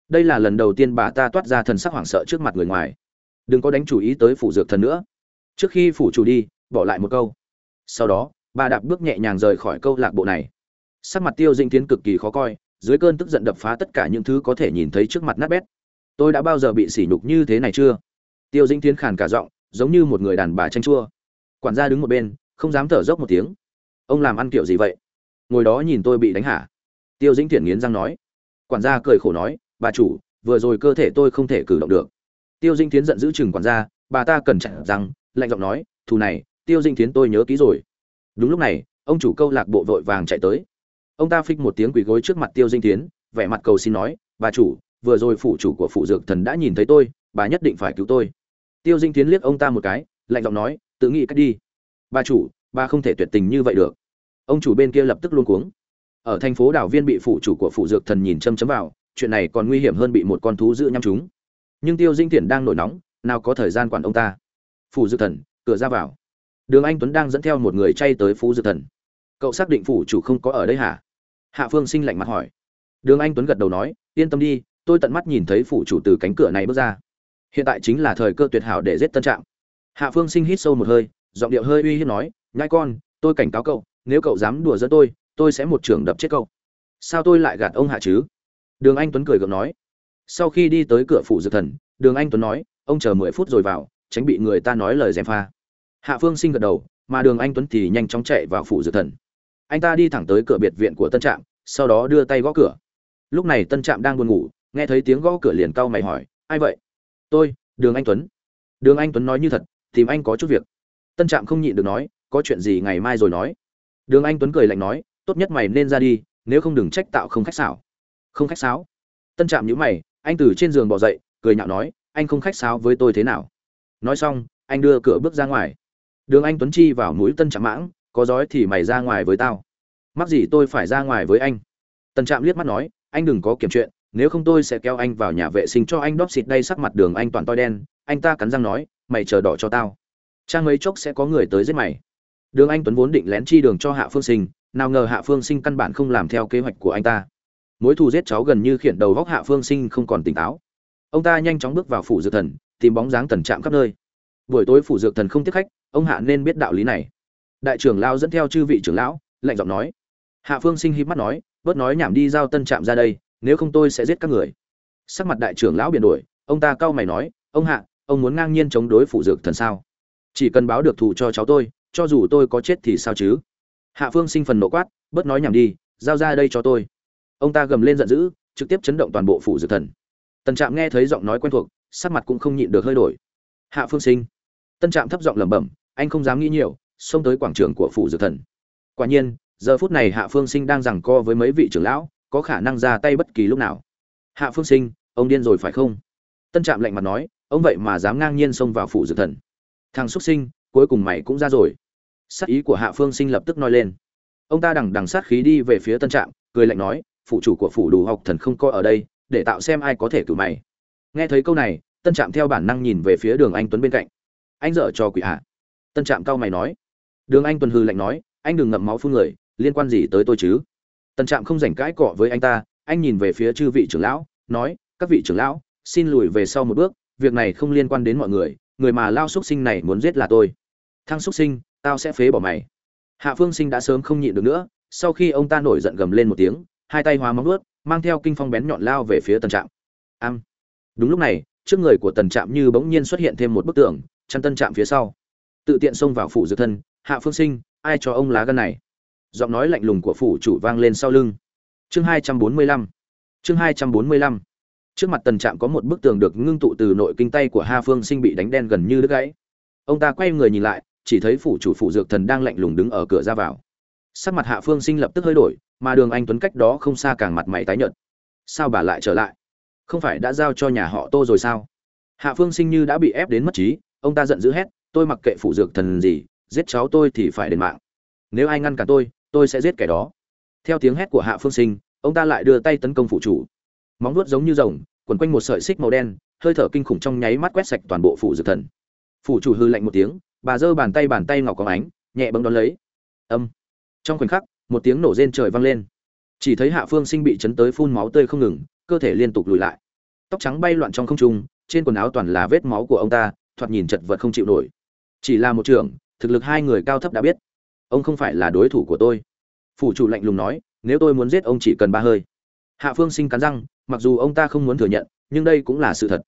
Đây là lần đầu tiên bà ta toát ra thần sắc hoảng sợ trước mặt người ngoài. Đừng có đánh chủ ý tới phủ dược thần nữa. Trước khi phủ chủ đi, bỏ lại một câu. Sau đó bà đạp bước nhẹ nhàng rời khỏi câu lạc bộ này. Sắc mặt tiêu dinh tiến cực kỳ khó coi, dưới cơn tức giận đập phá tất cả những thứ có thể nhìn thấy trước mặt nát bét. Tôi đã bao giờ bị sỉ nhục như thế này chưa? Tiêu dinh tiến khàn cả giọng, giống như một người đàn bà tranh chua. Quản gia đứng một bên, không dám thở dốc một tiếng. Ông làm ăn kiểu gì vậy? Ngồi đó nhìn tôi bị đánh hả? Tiêu dĩnh thiển nghiến răng nói. Quản gia cười khổ nói, bà chủ, vừa rồi cơ thể tôi không thể cử động được. Tiêu dĩnh thiến giận giữ chừng quản gia, bà ta cần chặn rằng, lạnh giọng nói, thù này, tiêu dĩnh thiến tôi nhớ kỹ rồi đúng lúc này, ông chủ câu lạc bộ vội vàng chạy tới. Ông ta phích một tiếng quỳ gối trước mặt tiêu dinh tiến vẻ mặt cầu xin nói, bà chủ, vừa rồi phụ chủ của phụ dược thần đã nhìn thấy tôi, bà nhất định phải cứu tôi. Tiêu dinh tiến liếc ông ta một cái, lạnh giọng nói, tự nghĩ cách đi. Bà chủ, bà không thể tuyệt tình như vậy được. Ông chủ bên kia lập tức luôn cuống. Ở thành phố đảo viên bị phụ chủ của phụ dược thần nhìn châm chấm vào, chuyện này còn nguy hiểm hơn bị một con thú giữ nhăm chúng. Nhưng tiêu dinh thiện đang nổi nóng, nào có thời gian quản ông ta. Phụ dược thần, cửa ra vào đường anh tuấn đang dẫn theo một người chay tới phú dược thần. Cậu xác định phủ chủ không có ở đây hả? Hạ phương sinh lạnh mặt hỏi. Đường anh tuấn gật đầu nói, yên tâm đi, tôi tận mắt nhìn thấy phủ chủ từ cánh cửa này bước ra. Hiện tại chính là thời cơ tuyệt hảo để giết tân trạng. Hạ phương sinh hít sâu một hơi, giọng điệu hơi uy hiếp nói nhai con, tôi cảnh cáo cậu, nếu cậu dám đùa giỡn tôi tôi sẽ một trường đập chết cậu. Sao tôi lại gạt ông hạ chứ? Đường anh tuấn cười gượng nói. Sau khi đi tới cửa phủ dược thần, đường anh tuấn nói, ông chờ mười phút rồi vào, tránh bị người ta nói lời dèm pha hạ phương sinh gật đầu, mà đường anh tuấn thì nhanh chóng chạy vào phủ dược thần. Anh ta đi thẳng tới cửa biệt viện của tân trạm, sau đó đưa tay gõ cửa. Lúc này tân trạm đang buồn ngủ, nghe thấy tiếng gõ cửa liền cau mày hỏi, ai vậy? Tôi, đường anh tuấn. Đường anh tuấn nói như thật, tìm anh có chút việc. Tân trạm không nhịn được nói, có chuyện gì ngày mai rồi nói. Đường anh tuấn cười lạnh nói, tốt nhất mày nên ra đi, nếu không đừng trách tạo không khách sáo. Không khách sáo? Tân trạm nhíu mày, anh từ trên giường bỏ dậy, cười nhạo nói, anh không khách sáo với tôi thế nào. Nói xong, anh đưa cửa bước ra ngoài đường anh tuấn chi vào mũi tân trạm mãng, có giói thì mày ra ngoài với tao. Mắc gì tôi phải ra ngoài với anh? Tân trạm liếc mắt nói, anh đừng có kiểm chuyện, nếu không tôi sẽ kéo anh vào nhà vệ sinh cho anh đóp xịt đây sắc mặt đường anh toàn toi đen. Anh ta cắn răng nói, mày chờ đỏ cho tao. Trang mấy chốc sẽ có người tới giết mày. Đường anh tuấn vốn định lén chi đường cho hạ phương sinh, nào ngờ hạ phương sinh căn bản không làm theo kế hoạch của anh ta. Mối thù giết cháu gần như khiển đầu góc hạ phương sinh không còn tỉnh táo. Ông ta nhanh chóng bước vào phủ dược thần, tìm bóng dáng tần trạm khắp nơi. Buổi tối phủ dược thần không tiếp khách ông hạ nên biết đạo lý này. Đại trưởng lão dẫn theo chư vị trưởng lão, lạnh giọng nói. Hạ phương sinh híp mắt nói, bớt nói nhảm đi giao tân trạm ra đây, nếu không tôi sẽ giết các người. Sắc mặt đại trưởng lão biển đổi, ông ta cau mày nói, ông hạ, ông muốn ngang nhiên chống đối phụ dược thần sao? Chỉ cần báo được thù cho cháu tôi, cho dù tôi có chết thì sao chứ? Hạ phương sinh phần nộ quát, bớt nói nhảm đi, giao ra đây cho tôi. Ông ta gầm lên giận dữ, trực tiếp chấn động toàn bộ phủ dược thần. Tần trạm nghe thấy giọng nói quen thuộc, sắc mặt cũng không nhịn được hơi đổi. Hạ phương sinh, tân trạm thấp giọng lẩm bẩm anh không dám nghĩ nhiều, xông tới quảng trường của phủ dược thần. Quả nhiên, giờ phút này hạ phương sinh đang giằng co với mấy vị trưởng lão, có khả năng ra tay bất kỳ lúc nào. Hạ phương sinh, ông điên rồi phải không? Tân trạm lạnh mặt nói, ông vậy mà dám ngang nhiên xông vào phủ dược thần. Thằng xuất sinh, cuối cùng mày cũng ra rồi. Sát ý của hạ phương sinh lập tức nói lên. Ông ta đằng đằng sát khí đi về phía tân trạm, cười lạnh nói phụ chủ của phủ đủ học thần không coi ở đây, để tạo xem ai có thể cử mày. Nghe thấy câu này, tân trạm theo bản năng nhìn về phía đường anh tuấn bên cạnh. Anh dở cho quỷ hạ tân trạm cao mày nói. Đường anh Tuần hư lạnh nói, anh đừng ngậm máu phun người, liên quan gì tới tôi chứ? Tân trạm không rảnh cãi cọ với anh ta, anh nhìn về phía chư vị trưởng lão, nói, các vị trưởng lão, xin lùi về sau một bước, việc này không liên quan đến mọi người người mà lao xúc sinh này muốn giết là tôi. Thăng xúc sinh, tao sẽ phế bỏ mày. Hạ phương sinh đã sớm không nhịn được nữa, sau khi ông ta nổi giận gầm lên một tiếng, hai tay hóa móng ướt mang theo kinh phong bén nhọn lao về phía tân trạm. Am. Đúng lúc này, trước người của tần trạm như bỗng nhiên xuất hiện thêm một bức tường, chăn tân trạm phía sau tự tiện xông vào phủ dược thân hạ phương sinh ai cho ông lá gân này giọng nói lạnh lùng của phủ chủ vang lên sau lưng chương hai trăm bốn mươi lăm chương hai trăm bốn mươi lăm trước mặt tần trạm có một bức tường được ngưng tụ từ nội kinh tay của Hà Phương Sinh bị đánh đen gần như đứt gãy. Ông ta quay người nhìn lại, chỉ thấy phủ chủ phủ dược thần đang lạnh lùng đứng ở cửa ra vào. Sắc mặt Hạ Phương Sinh lập tức hơi đổi, mà Đường Anh Tuấn cách đó không xa càng mặt mày tái nhợt. Sao bà lại trở lại? Không phải đã giao cho nhà họ Tô rồi sao? Hạ Phương Sinh như đã bị ép đến mất trí, ông ta giận dữ hét, tôi mặc kệ phụ dược thần gì, giết cháu tôi thì phải đền mạng. Nếu ai ngăn cản tôi, tôi sẽ giết kẻ đó. Theo tiếng hét của Hạ Phương Sinh, ông ta lại đưa tay tấn công phụ chủ. Móng vuốt giống như rồng quấn quanh một sợi xích màu đen hơi thở kinh khủng trong nháy mắt quét sạch toàn bộ phụ dược thần. Phụ chủ hư lạnh một tiếng bà giơ bàn tay bàn tay ngọc có ánh nhẹ bấm đón lấy. Âm. Trong khoảnh khắc một tiếng nổ rên trời vang lên. Chỉ thấy hạ phương sinh bị chấn tới phun máu tươi không ngừng cơ thể liên tục lùi lại. Tóc trắng bay loạn trong không trung trên quần áo toàn là vết máu của ông ta thoạt nhìn chật vật không chịu nổi chỉ là một trưởng, thực lực hai người cao thấp đã biết. Ông không phải là đối thủ của tôi. Phủ chủ lạnh lùng nói, nếu tôi muốn giết ông chỉ cần ba hơi. Hạ phương sinh cắn răng, mặc dù ông ta không muốn thừa nhận, nhưng đây cũng là sự thật.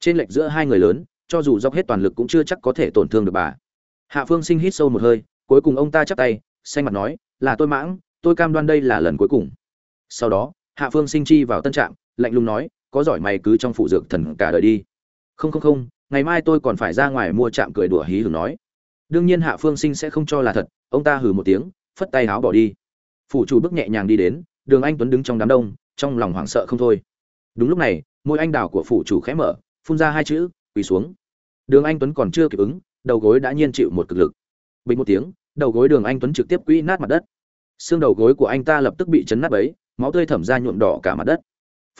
Trên lệch giữa hai người lớn, cho dù dốc hết toàn lực cũng chưa chắc có thể tổn thương được bà. Hạ phương sinh hít sâu một hơi, cuối cùng ông ta chắp tay, xanh mặt nói, là tôi mãng, tôi cam đoan đây là lần cuối cùng. Sau đó, hạ phương sinh chi vào tân trạm lạnh lùng nói, có giỏi mày cứ trong phụ dược thần cả đời đi. Không không không ngày mai tôi còn phải ra ngoài mua trạm cười đùa hí hử nói. Đương nhiên hạ phương sinh sẽ không cho là thật, ông ta hừ một tiếng, phất tay háo bỏ đi. Phủ chủ bước nhẹ nhàng đi đến, đường anh tuấn đứng trong đám đông, trong lòng hoảng sợ không thôi. Đúng lúc này, môi anh đào của phủ chủ khẽ mở, phun ra hai chữ, quỳ xuống. Đường anh tuấn còn chưa kịp ứng, đầu gối đã nhiên chịu một cực lực. Bình một tiếng, đầu gối đường anh tuấn trực tiếp quỹ nát mặt đất. Xương đầu gối của anh ta lập tức bị chấn nát bấy, máu tươi thẩm ra nhuộm đỏ cả mặt đất.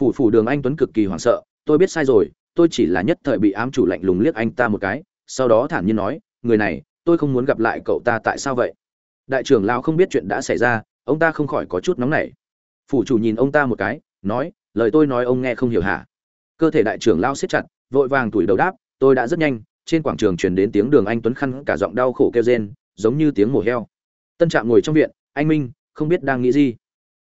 Phủ phủ đường anh tuấn cực kỳ hoảng sợ, tôi biết sai rồi tôi chỉ là nhất thời bị ám chủ lạnh lùng liếc anh ta một cái, sau đó thản nhiên nói, người này, tôi không muốn gặp lại cậu ta tại sao vậy? Đại trưởng lão không biết chuyện đã xảy ra, ông ta không khỏi có chút nóng nảy. Phủ chủ nhìn ông ta một cái, nói, lời tôi nói ông nghe không hiểu hả? Cơ thể đại trưởng lao siết chặt, vội vàng tủi đầu đáp, tôi đã rất nhanh, trên quảng trường truyền đến tiếng đường anh tuấn khăn cả giọng đau khổ kêu rên, giống như tiếng mổ heo. Tân trạm ngồi trong viện, anh minh, không biết đang nghĩ gì.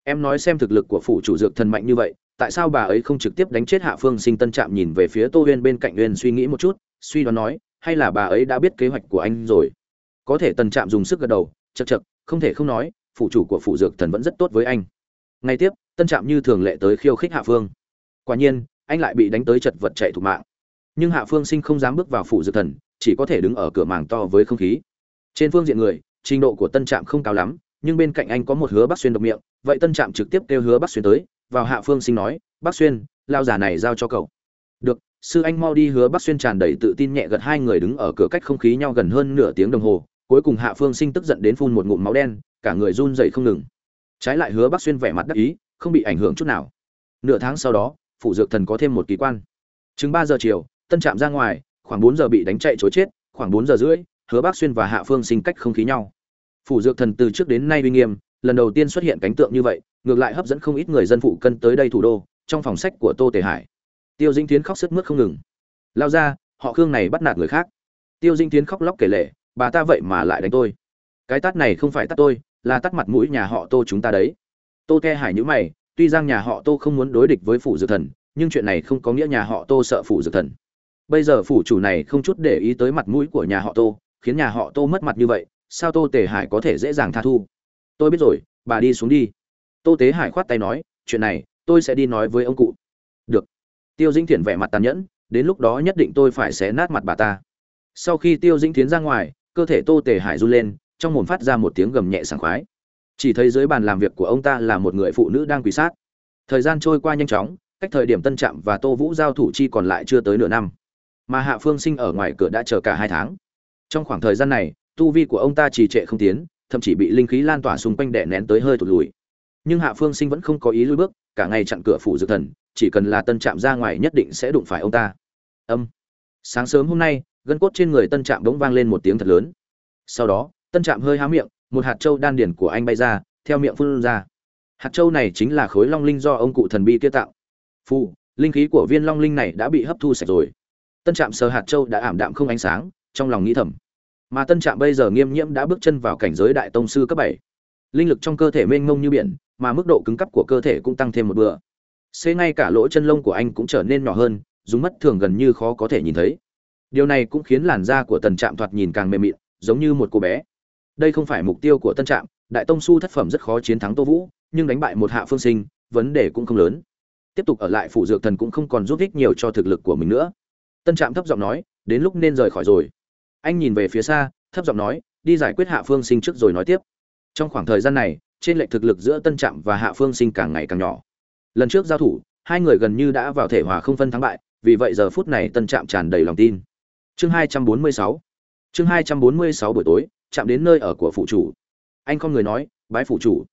Em nói xem thực lực của phủ chủ dược thần mạnh như vậy tại sao bà ấy không trực tiếp đánh chết hạ phương sinh tân trạm nhìn về phía tô huyên bên cạnh huyên suy nghĩ một chút, suy đoán nói, hay là bà ấy đã biết kế hoạch của anh rồi. Có thể tân trạm dùng sức gật đầu chật chật không thể không nói, phụ chủ của Phụ dược thần vẫn rất tốt với anh. Ngay tiếp, tân trạm như thường lệ tới khiêu khích hạ phương. Quả nhiên, anh lại bị đánh tới chật vật chạy thục mạng. Nhưng hạ phương sinh không dám bước vào Phụ dược thần, chỉ có thể đứng ở cửa màng to với không khí. Trên phương diện người, trình độ của tân trạm không cao lắm, nhưng bên cạnh anh có một hứa bắc xuyên độc miệng, vậy tân trạm trực tiếp kêu hứa bắc xuyên tới vào hạ phương sinh nói bắc xuyên lao giả này giao cho cậu. Được, sư anh mau đi hứa bắc xuyên tràn đầy tự tin nhẹ gật hai người đứng ở cửa cách không khí nhau gần hơn nửa tiếng đồng hồ, cuối cùng hạ phương sinh tức giận đến phun một ngụm máu đen, cả người run dậy không ngừng. Trái lại hứa bắc xuyên vẻ mặt đắc ý, không bị ảnh hưởng chút nào. Nửa tháng sau đó phụ dược thần có thêm một kỳ quan. Chừng ba giờ chiều, tân trạm ra ngoài, khoảng bốn giờ bị đánh chạy chối chết, khoảng bốn giờ rưỡi, hứa bắc xuyên và hạ phương sinh cách không khí nhau. Phủ dược thần từ trước đến nay uy nghiêm lần đầu tiên xuất hiện cánh tượng như vậy ngược lại hấp dẫn không ít người dân phụ cân tới đây thủ đô trong phòng sách của tô tề hải. Tiêu dinh tiến khóc sức mướt không ngừng. Lao ra họ khương này bắt nạt người khác. Tiêu dinh tiến khóc lóc kể lệ, bà ta vậy mà lại đánh tôi. Cái tát này không phải tát tôi là tắt mặt mũi nhà họ tô chúng ta đấy. Tô ke hải nhữ mày tuy rằng nhà họ tô không muốn đối địch với phủ dược thần nhưng chuyện này không có nghĩa nhà họ tô sợ phủ dược thần. Bây giờ phủ chủ này không chút để ý tới mặt mũi của nhà họ tô khiến nhà họ tô mất mặt như vậy sao tô tề hải có thể dễ dàng tha thu? Tôi biết rồi, bà đi xuống đi. Tô tế hải khoát tay nói, chuyện này, tôi sẽ đi nói với ông cụ. Được. Tiêu dĩnh thiện vẻ mặt tàn nhẫn, đến lúc đó nhất định tôi phải xé nát mặt bà ta. Sau khi tiêu dĩnh tiến ra ngoài, cơ thể tô tề hải run lên, trong mồm phát ra một tiếng gầm nhẹ sảng khoái. Chỉ thấy dưới bàn làm việc của ông ta là một người phụ nữ đang quỳ sát. Thời gian trôi qua nhanh chóng, cách thời điểm tân trạm và tô vũ giao thủ chi còn lại chưa tới nửa năm. Mà hạ phương sinh ở ngoài cửa đã chờ cả hai tháng. Trong khoảng thời gian này, tu vi của ông ta trì trệ không tiến thậm chí bị linh khí lan tỏa xung quanh đè nén tới hơi tụt lùi. Nhưng hạ phương sinh vẫn không có ý lùi bước, cả ngày chặn cửa phủ dược thần, chỉ cần là tân trạm ra ngoài nhất định sẽ đụng phải ông ta. Âm. Sáng sớm hôm nay, gân cốt trên người tân trạm bỗng vang lên một tiếng thật lớn. Sau đó, tân trạm hơi há miệng, một hạt châu đan điển của anh bay ra, theo miệng phun ra. Hạt châu này chính là khối long linh do ông cụ thần bi kia tạo. Phu linh khí của viên long linh này đã bị hấp thu sạch rồi. Tân trạm sờ hạt châu đã ảm đạm không ánh sáng, trong lòng nghĩ thầm mà tân trạm bây giờ nghiêm nhiễm đã bước chân vào cảnh giới đại tông sư cấp bảy. Linh lực trong cơ thể mênh mông như biển, mà mức độ cứng cấp của cơ thể cũng tăng thêm một bữa. Xế ngay cả lỗ chân lông của anh cũng trở nên nhỏ hơn, dùng mắt thường gần như khó có thể nhìn thấy. Điều này cũng khiến làn da của tần trạm thoạt nhìn càng mềm mịn, giống như một cô bé. Đây không phải mục tiêu của tân trạm, đại tông su thất phẩm rất khó chiến thắng tô vũ, nhưng đánh bại một hạ phương sinh, vấn đề cũng không lớn. Tiếp tục ở lại phủ dược thần cũng không còn giúp ích nhiều cho thực lực của mình nữa. Tân trạm thấp giọng nói, đến lúc nên rời khỏi rồi anh nhìn về phía xa, thấp giọng nói, đi giải quyết hạ phương sinh trước rồi nói tiếp. Trong khoảng thời gian này, trên lệnh thực lực giữa tân trạm và hạ phương sinh càng ngày càng nhỏ. Lần trước giao thủ, hai người gần như đã vào thể hòa không phân thắng bại, vì vậy giờ phút này tân trạm tràn đầy lòng tin. Chương hai trăm bốn mươi sáu. Chương hai trăm bốn mươi sáu buổi tối, chạm đến nơi ở của phụ chủ. Anh không người nói, bái phụ chủ.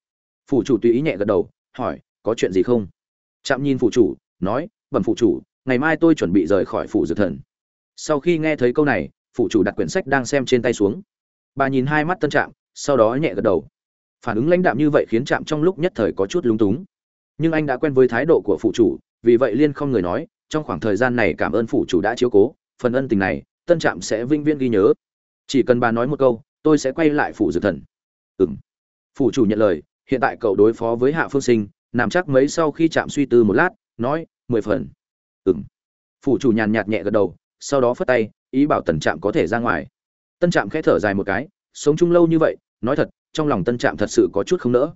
Phụ chủ tùy ý nhẹ gật đầu, hỏi, có chuyện gì không? Chạm nhìn phụ chủ, nói, bẩm phụ chủ, ngày mai tôi chuẩn bị rời khỏi phủ dược thần. Sau khi nghe thấy câu này phụ chủ đặt quyển sách đang xem trên tay xuống. Bà nhìn hai mắt tân trạm, sau đó nhẹ gật đầu. Phản ứng lãnh đạm như vậy khiến trạm trong lúc nhất thời có chút lúng túng. Nhưng anh đã quen với thái độ của phụ chủ, vì vậy liên không người nói, trong khoảng thời gian này cảm ơn phụ chủ đã chiếu cố, phần ân tình này, tân trạm sẽ vinh viễn ghi nhớ. Chỉ cần bà nói một câu, tôi sẽ quay lại phủ dược thần. Ừ m phủ chủ nhận lời, hiện tại cậu đối phó với hạ phương sinh, nằm chắc mấy sau khi chạm suy tư một lát, nói, mười phần. Ừ m phủ chủ nhàn nhạt nhẹ gật đầu sau đó phất tay, ý bảo tần trạm có thể ra ngoài. Tân trạm khẽ thở dài một cái, sống chung lâu như vậy, nói thật, trong lòng tân trạm thật sự có chút không nỡ.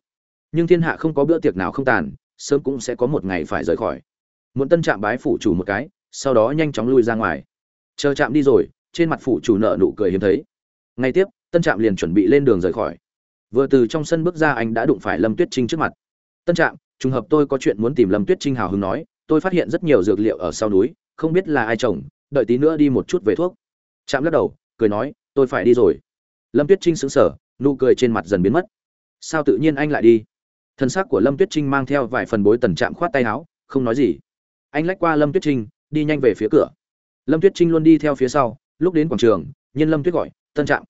Nhưng thiên hạ không có bữa tiệc nào không tàn, sớm cũng sẽ có một ngày phải rời khỏi. Muốn tân trạm bái phủ chủ một cái, sau đó nhanh chóng lui ra ngoài. Chờ trạm đi rồi, trên mặt phủ chủ nợ nụ cười hiếm thấy. Ngay tiếp, tân trạm liền chuẩn bị lên đường rời khỏi. Vừa từ trong sân bước ra anh đã đụng phải lâm tuyết trinh trước mặt. Tân trạm, trùng hợp tôi có chuyện muốn tìm lâm tuyết trinh hào hứng nói, tôi phát hiện rất nhiều dược liệu ở sau núi, không biết là ai trồng đợi tí nữa đi một chút về thuốc. Trạm lắc đầu, cười nói, tôi phải đi rồi. Lâm tuyết trinh sững sờ, nụ cười trên mặt dần biến mất. Sao tự nhiên anh lại đi? Thân xác của lâm tuyết trinh mang theo vài phần bối tần trạm khoát tay áo, không nói gì. Anh lách qua lâm tuyết trinh, đi nhanh về phía cửa. Lâm tuyết trinh luôn đi theo phía sau, lúc đến quảng trường, nhân lâm tuyết gọi, tân trạm.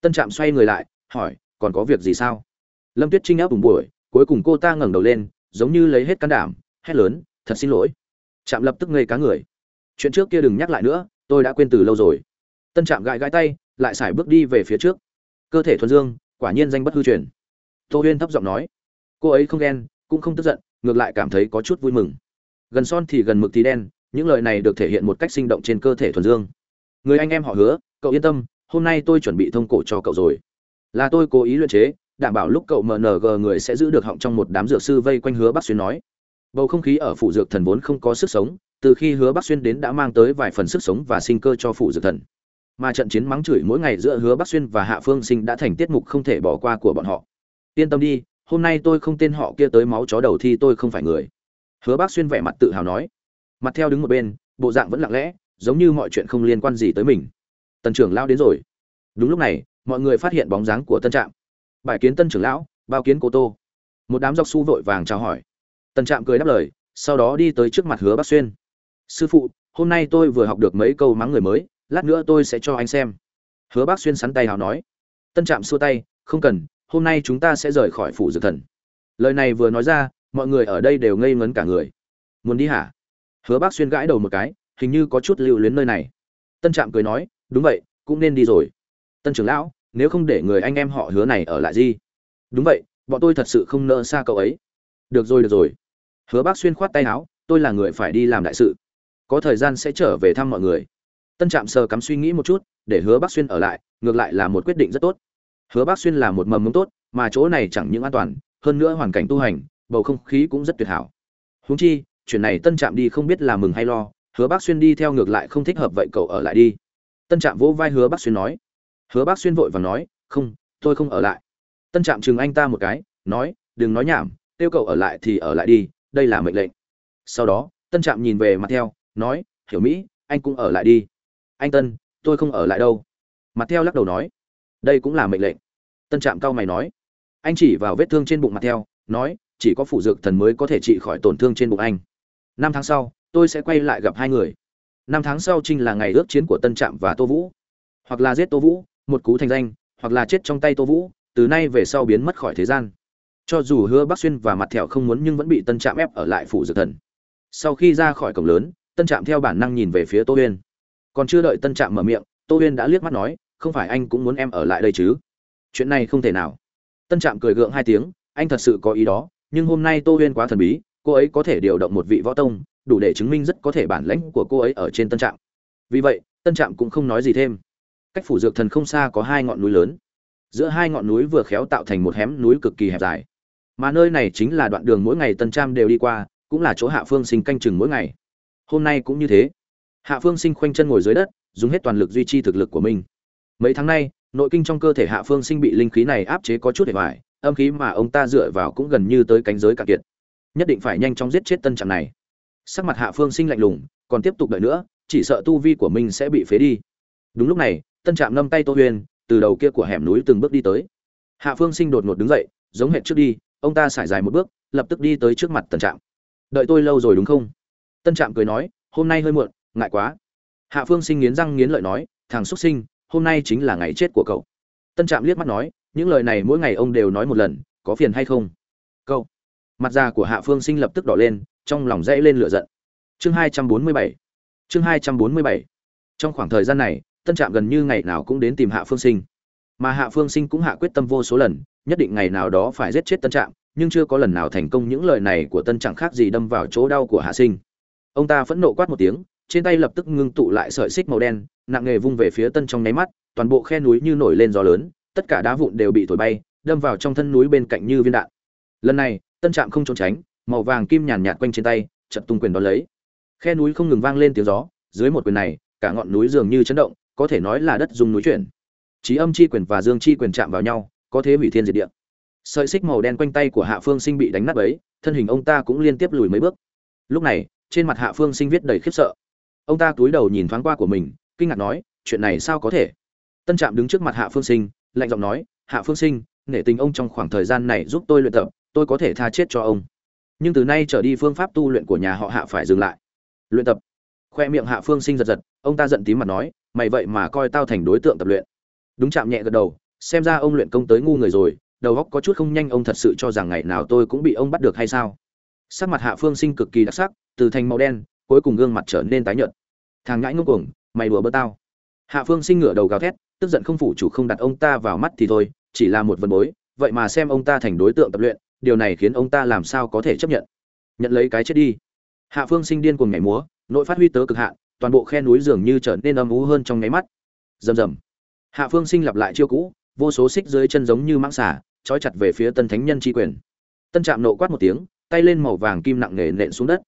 Tân trạm xoay người lại, hỏi, còn có việc gì sao? Lâm tuyết trinh áp ủng buổi, cuối cùng cô ta ngẩng đầu lên, giống như lấy hết can đảm, hét lớn, thật xin lỗi. Trạm lập tức ngây cá người chuyện trước kia đừng nhắc lại nữa, tôi đã quên từ lâu rồi. Tân trạm gãi gãi tay, lại xài bước đi về phía trước. Cơ thể thuần dương, quả nhiên danh bất hư truyền. Tô huyên thấp giọng nói, cô ấy không ghen, cũng không tức giận, ngược lại cảm thấy có chút vui mừng. Gần son thì gần mực thì đen, những lời này được thể hiện một cách sinh động trên cơ thể thuần dương. Người anh em họ hứa, cậu yên tâm, hôm nay tôi chuẩn bị thông cổ cho cậu rồi. Là tôi cố ý luyện chế, đảm bảo lúc cậu mng người sẽ giữ được họng trong một đám dược sư vây quanh hứa bác xuyên nói. Bầu không khí ở phủ dược thần vốn không có sức sống từ khi hứa bắc xuyên đến đã mang tới vài phần sức sống và sinh cơ cho phủ dược thần. Mà trận chiến mắng chửi mỗi ngày giữa hứa bắc xuyên và hạ phương sinh đã thành tiết mục không thể bỏ qua của bọn họ. Yên tâm đi, hôm nay tôi không tên họ kia tới máu chó đầu thì tôi không phải người. Hứa bắc xuyên vẻ mặt tự hào nói. Mặt theo đứng một bên, bộ dạng vẫn lặng lẽ, giống như mọi chuyện không liên quan gì tới mình. Tần trưởng lão đến rồi. Đúng lúc này, mọi người phát hiện bóng dáng của tân trạm. Bài kiến tân trưởng lão, bao kiến cô tô. Một đám dọc su vội vàng chào hỏi. Tân trạm cười đáp lời, sau đó đi tới trước mặt hứa bắc xuyên sư phụ, hôm nay tôi vừa học được mấy câu mắng người mới, lát nữa tôi sẽ cho anh xem. Hứa bác xuyên sắn tay hào nói. Tân trạm xua tay, không cần, hôm nay chúng ta sẽ rời khỏi phủ dược thần. Lời này vừa nói ra, mọi người ở đây đều ngây ngấn cả người. Muốn đi hả? Hứa bác xuyên gãi đầu một cái, hình như có chút lưu luyến nơi này. Tân trạm cười nói, đúng vậy, cũng nên đi rồi. Tân trưởng lão, nếu không để người anh em họ hứa này ở lại gì? Đúng vậy, bọn tôi thật sự không nỡ xa cậu ấy. Được rồi được rồi. Hứa bác xuyên khoát tay áo, tôi là người phải đi làm đại sự có thời gian sẽ trở về thăm mọi người. Tân trạm sờ cắm suy nghĩ một chút, để hứa bác xuyên ở lại, ngược lại là một quyết định rất tốt. Hứa bác xuyên là một mầm mống tốt, mà chỗ này chẳng những an toàn, hơn nữa hoàn cảnh tu hành, bầu không khí cũng rất tuyệt hảo. Húng chi, chuyện này tân trạm đi không biết là mừng hay lo, hứa bác xuyên đi theo ngược lại không thích hợp vậy cậu ở lại đi. Tân trạm vỗ vai hứa bác xuyên nói. Hứa bác xuyên vội và nói, không, tôi không ở lại. Tân trạm chừng anh ta một cái, nói, đừng nói nhảm, kêu cậu ở lại thì ở lại đi, đây là mệnh lệnh. Sau đó, tân trạm nhìn về mặt theo nói, hiểu mỹ, anh cũng ở lại đi. Anh tân, tôi không ở lại đâu. Mặt theo lắc đầu nói, đây cũng là mệnh lệnh. Tân trạm cao mày nói, anh chỉ vào vết thương trên bụng mặt theo, nói, chỉ có phủ dược thần mới có thể trị khỏi tổn thương trên bụng anh. Năm tháng sau, tôi sẽ quay lại gặp hai người. Năm tháng sau trinh là ngày ước chiến của tân trạm và tô vũ. Hoặc là giết tô vũ, một cú thành danh, hoặc là chết trong tay tô vũ, từ nay về sau biến mất khỏi thế gian. Cho dù hứa bắc xuyên và mặt thẹo không muốn nhưng vẫn bị tân trạm ép ở lại phủ dược thần. Sau khi ra khỏi cổng lớn tân trạm theo bản năng nhìn về phía tô huyên. Còn chưa đợi tân trạm mở miệng, tô huyên đã liếc mắt nói, không phải anh cũng muốn em ở lại đây chứ? Chuyện này không thể nào. Tân trạm cười gượng hai tiếng, anh thật sự có ý đó, nhưng hôm nay tô huyên quá thần bí, cô ấy có thể điều động một vị võ tông, đủ để chứng minh rất có thể bản lãnh của cô ấy ở trên tân trạm. Vì vậy, tân trạm cũng không nói gì thêm. Cách phủ dược thần không xa có hai ngọn núi lớn. Giữa hai ngọn núi vừa khéo tạo thành một hẻm núi cực kỳ hẹp dài. Mà nơi này chính là đoạn đường mỗi ngày tân trạm đều đi qua, cũng là chỗ hạ phương sinh canh chừng mỗi ngày hôm nay cũng như thế. Hạ phương sinh khoanh chân ngồi dưới đất, dùng hết toàn lực duy trì thực lực của mình. Mấy tháng nay, nội kinh trong cơ thể hạ phương sinh bị linh khí này áp chế có chút để hoài, âm khí mà ông ta dựa vào cũng gần như tới cánh giới cạn kiệt. Nhất định phải nhanh chóng giết chết tân trạm này. Sắc mặt hạ phương sinh lạnh lùng, còn tiếp tục đợi nữa, chỉ sợ tu vi của mình sẽ bị phế đi. Đúng lúc này, tân trạm ngâm tay tô huyền, từ đầu kia của hẻm núi từng bước đi tới. Hạ phương sinh đột ngột đứng dậy, giống hệt trước đi, ông ta sải dài một bước, lập tức đi tới trước mặt tân trạm đợi tôi lâu rồi đúng không? Tân trạm cười nói, hôm nay hơi muộn, ngại quá. Hạ phương sinh nghiến răng nghiến lợi nói, thằng xuất sinh, hôm nay chính là ngày chết của cậu. Tân trạm liếc mắt nói, những lời này mỗi ngày ông đều nói một lần, có phiền hay không? Cậu. Mặt già của hạ phương sinh lập tức đỏ lên, trong lòng dãy lên lửa giận. Chương hai trăm bốn mươi bảy. Chương hai trăm bốn mươi bảy. Trong khoảng thời gian này, tân trạm gần như ngày nào cũng đến tìm hạ phương sinh. Mà hạ phương sinh cũng hạ quyết tâm vô số lần, nhất định ngày nào đó phải giết chết tân trạm, nhưng chưa có lần nào thành công những lời này của tân chẳng khác gì đâm vào chỗ đau của hạ sinh ông ta phẫn nộ quát một tiếng, trên tay lập tức ngưng tụ lại sợi xích màu đen, nặng nghề vung về phía tân trong nháy mắt, toàn bộ khe núi như nổi lên gió lớn, tất cả đá vụn đều bị thổi bay, đâm vào trong thân núi bên cạnh như viên đạn. Lần này, tân trạm không trốn tránh, màu vàng kim nhàn nhạt quanh trên tay, chật tung quyền đón lấy. Khe núi không ngừng vang lên tiếng gió, dưới một quyền này, cả ngọn núi dường như chấn động, có thể nói là đất dùng núi chuyển. Trí âm chi quyền và dương chi quyền chạm vào nhau, có thế hủy thiên diệt địa. Sợi xích màu đen quanh tay của hạ phương sinh bị đánh nát ấy thân hình ông ta cũng liên tiếp lùi mấy bước. Lúc này trên mặt hạ phương sinh viết đầy khiếp sợ. Ông ta cúi đầu nhìn thoáng qua của mình, kinh ngạc nói, chuyện này sao có thể? Tân trạm đứng trước mặt hạ phương sinh, lạnh giọng nói, hạ phương sinh, nể tình ông trong khoảng thời gian này giúp tôi luyện tập, tôi có thể tha chết cho ông. Nhưng từ nay trở đi phương pháp tu luyện của nhà họ hạ phải dừng lại. Luyện tập? Khoe miệng hạ phương sinh giật giật, ông ta giận tím mặt nói, mày vậy mà coi tao thành đối tượng tập luyện. Đúng chạm nhẹ gật đầu, xem ra ông luyện công tới ngu người rồi, đầu óc có chút không nhanh, ông thật sự cho rằng ngày nào tôi cũng bị ông bắt được hay sao? Sắc mặt hạ phương sinh cực kỳ đặc sắc từ thành màu đen, cuối cùng gương mặt trở nên tái nhợt. Thằng ngãi ngốc cuồng, mày đùa bơ tao. Hạ phương sinh ngửa đầu gào thét, tức giận không phủ chủ không đặt ông ta vào mắt thì thôi, chỉ là một vấn bối, vậy mà xem ông ta thành đối tượng tập luyện, điều này khiến ông ta làm sao có thể chấp nhận? Nhận lấy cái chết đi. Hạ phương sinh điên cuồng nhảy múa, nội phát huy tớ cực hạn, toàn bộ khe núi dường như trở nên âm ú hơn trong nháy mắt. Rầm rầm. Hạ phương sinh lặp lại chiêu cũ, vô số xích dưới chân giống như mãng xả trói chặt về phía tân thánh nhân tri quyền. Tân trạm nộ quát một tiếng, tay lên màu vàng kim nặng nề nện xuống đất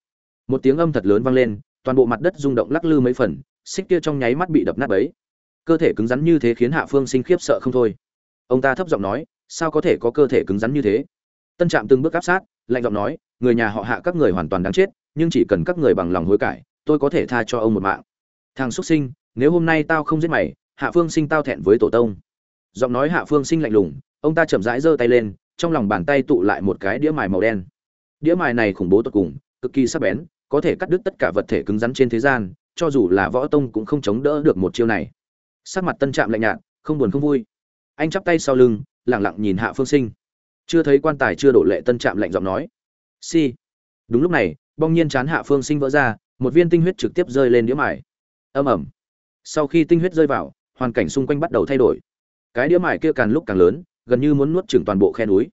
một tiếng âm thật lớn vang lên toàn bộ mặt đất rung động lắc lư mấy phần xích kia trong nháy mắt bị đập nát ấy, cơ thể cứng rắn như thế khiến hạ phương sinh khiếp sợ không thôi. Ông ta thấp giọng nói sao có thể có cơ thể cứng rắn như thế? Tân trạm từng bước áp sát lạnh giọng nói người nhà họ hạ các người hoàn toàn đáng chết nhưng chỉ cần các người bằng lòng hối cải tôi có thể tha cho ông một mạng. Thằng xuất sinh nếu hôm nay tao không giết mày hạ phương sinh tao thẹn với tổ tông. Giọng nói hạ phương sinh lạnh lùng ông ta chậm rãi giơ tay lên trong lòng bàn tay tụ lại một cái đĩa mài màu đen. Đĩa mài này khủng bố tột cùng cực kỳ sắc bén có thể cắt đứt tất cả vật thể cứng rắn trên thế gian, cho dù là võ tông cũng không chống đỡ được một chiêu này. Sắc mặt tân trạm lạnh nhạt, không buồn không vui. Anh chắp tay sau lưng lẳng lặng nhìn hạ phương sinh. Chưa thấy quan tài chưa đổ lệ, tân trạm lạnh giọng nói. Si. Đúng lúc này bong nhiên chán hạ phương sinh vỡ ra, một viên tinh huyết trực tiếp rơi lên đĩa mải âm ẩm sau khi tinh huyết rơi vào, hoàn cảnh xung quanh bắt đầu thay đổi. Cái đĩa mải kia càng lúc càng lớn, gần như muốn nuốt chửng toàn bộ khe núi.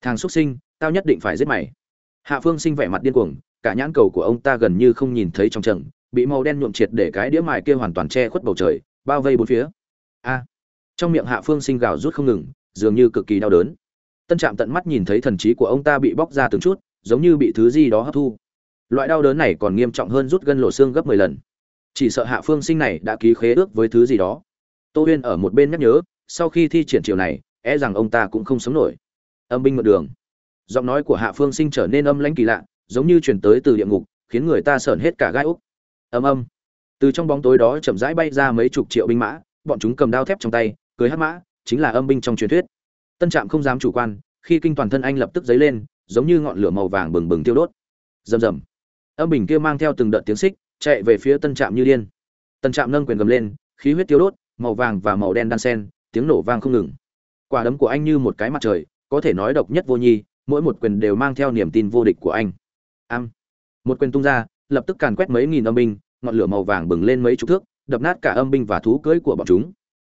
Thằng xuất sinh, tao nhất định phải giết mày hạ phương sinh vẻ mặt điên cuồng, cả nhãn cầu của ông ta gần như không nhìn thấy trong trận bị màu đen nhuộm triệt để cái đĩa mài kia hoàn toàn che khuất bầu trời, bao vây bốn phía. A! Trong miệng hạ phương sinh gào rút không ngừng, dường như cực kỳ đau đớn. Tân trạm tận mắt nhìn thấy thần trí của ông ta bị bóc ra từng chút, giống như bị thứ gì đó hấp thu. Loại đau đớn này còn nghiêm trọng hơn rút gân lộ xương gấp mười lần. Chỉ sợ hạ phương sinh này đã ký khế ước với thứ gì đó. Tô huyên ở một bên nhắc nhớ, sau khi thi triển chiều này e rằng ông ta cũng không sống nổi. Âm binh mượn đường giọng nói của hạ phương sinh trở nên âm lãnh kỳ lạ, giống như chuyển tới từ địa ngục, khiến người ta sởn hết cả gai úc âm âm. Từ trong bóng tối đó chậm rãi bay ra mấy chục triệu binh mã, bọn chúng cầm đao thép trong tay, cưới hát mã, chính là âm binh trong truyền thuyết. Tân trạm không dám chủ quan, khi kinh toàn thân anh lập tức dấy lên, giống như ngọn lửa màu vàng bừng bừng tiêu đốt. Rầm rầm. Âm bình kia mang theo từng đợt tiếng xích, chạy về phía tân trạm như điên. Tân trạm nâng quyền gầm lên, khí huyết tiêu đốt, màu vàng và màu đen đan sen, tiếng nổ vang không ngừng. Quả đấm của anh như một cái mặt trời, có thể nói độc nhất vô nhi mỗi một quyền đều mang theo niềm tin vô địch của anh. Am. Một quyền tung ra, lập tức càn quét mấy nghìn âm binh, ngọn lửa màu vàng bừng lên mấy chục thước, đập nát cả âm binh và thú cưỡi của bọn chúng.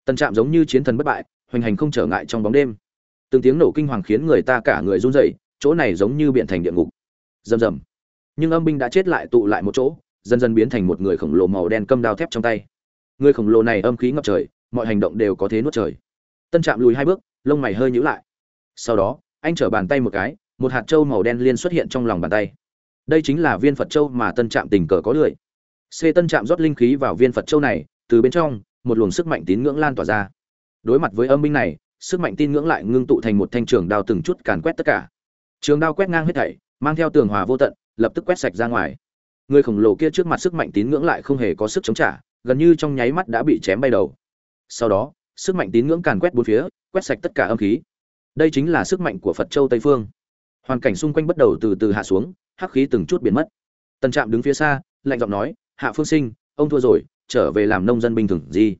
Tân trạm giống như chiến thần bất bại, hoành hành không trở ngại trong bóng đêm. Từng tiếng nổ kinh hoàng khiến người ta cả người run rẩy, chỗ này giống như biển thành địa ngục. Rầm rầm. Nhưng âm binh đã chết lại tụ lại một chỗ, dần dần biến thành một người khổng lồ màu đen cầm đao thép trong tay. Người khổng lồ này âm khí ngập trời, mọi hành động đều có thế nuốt trời. Tân trạm lùi hai bước, lông mày hơi nhíu lại. Sau đó anh trở bàn tay một cái, một hạt trâu màu đen liên xuất hiện trong lòng bàn tay. Đây chính là viên phật châu mà tân trạm tình cờ có lười c tân trạm rót linh khí vào viên phật châu này, từ bên trong, một luồng sức mạnh tín ngưỡng lan tỏa ra. Đối mặt với âm binh này, sức mạnh tin ngưỡng lại ngưng tụ thành một thanh trường đao từng chút càn quét tất cả. Trường đao quét ngang hết thảy, mang theo tường hòa vô tận, lập tức quét sạch ra ngoài. Người khổng lồ kia trước mặt sức mạnh tín ngưỡng lại không hề có sức chống trả, gần như trong nháy mắt đã bị chém bay đầu. Sau đó, sức mạnh tín ngưỡng càn quét bốn phía, quét sạch tất cả âm khí đây chính là sức mạnh của phật châu tây phương hoàn cảnh xung quanh bắt đầu từ từ hạ xuống hắc khí từng chút biến mất tần trạm đứng phía xa lạnh giọng nói hạ phương sinh ông thua rồi trở về làm nông dân bình thường gì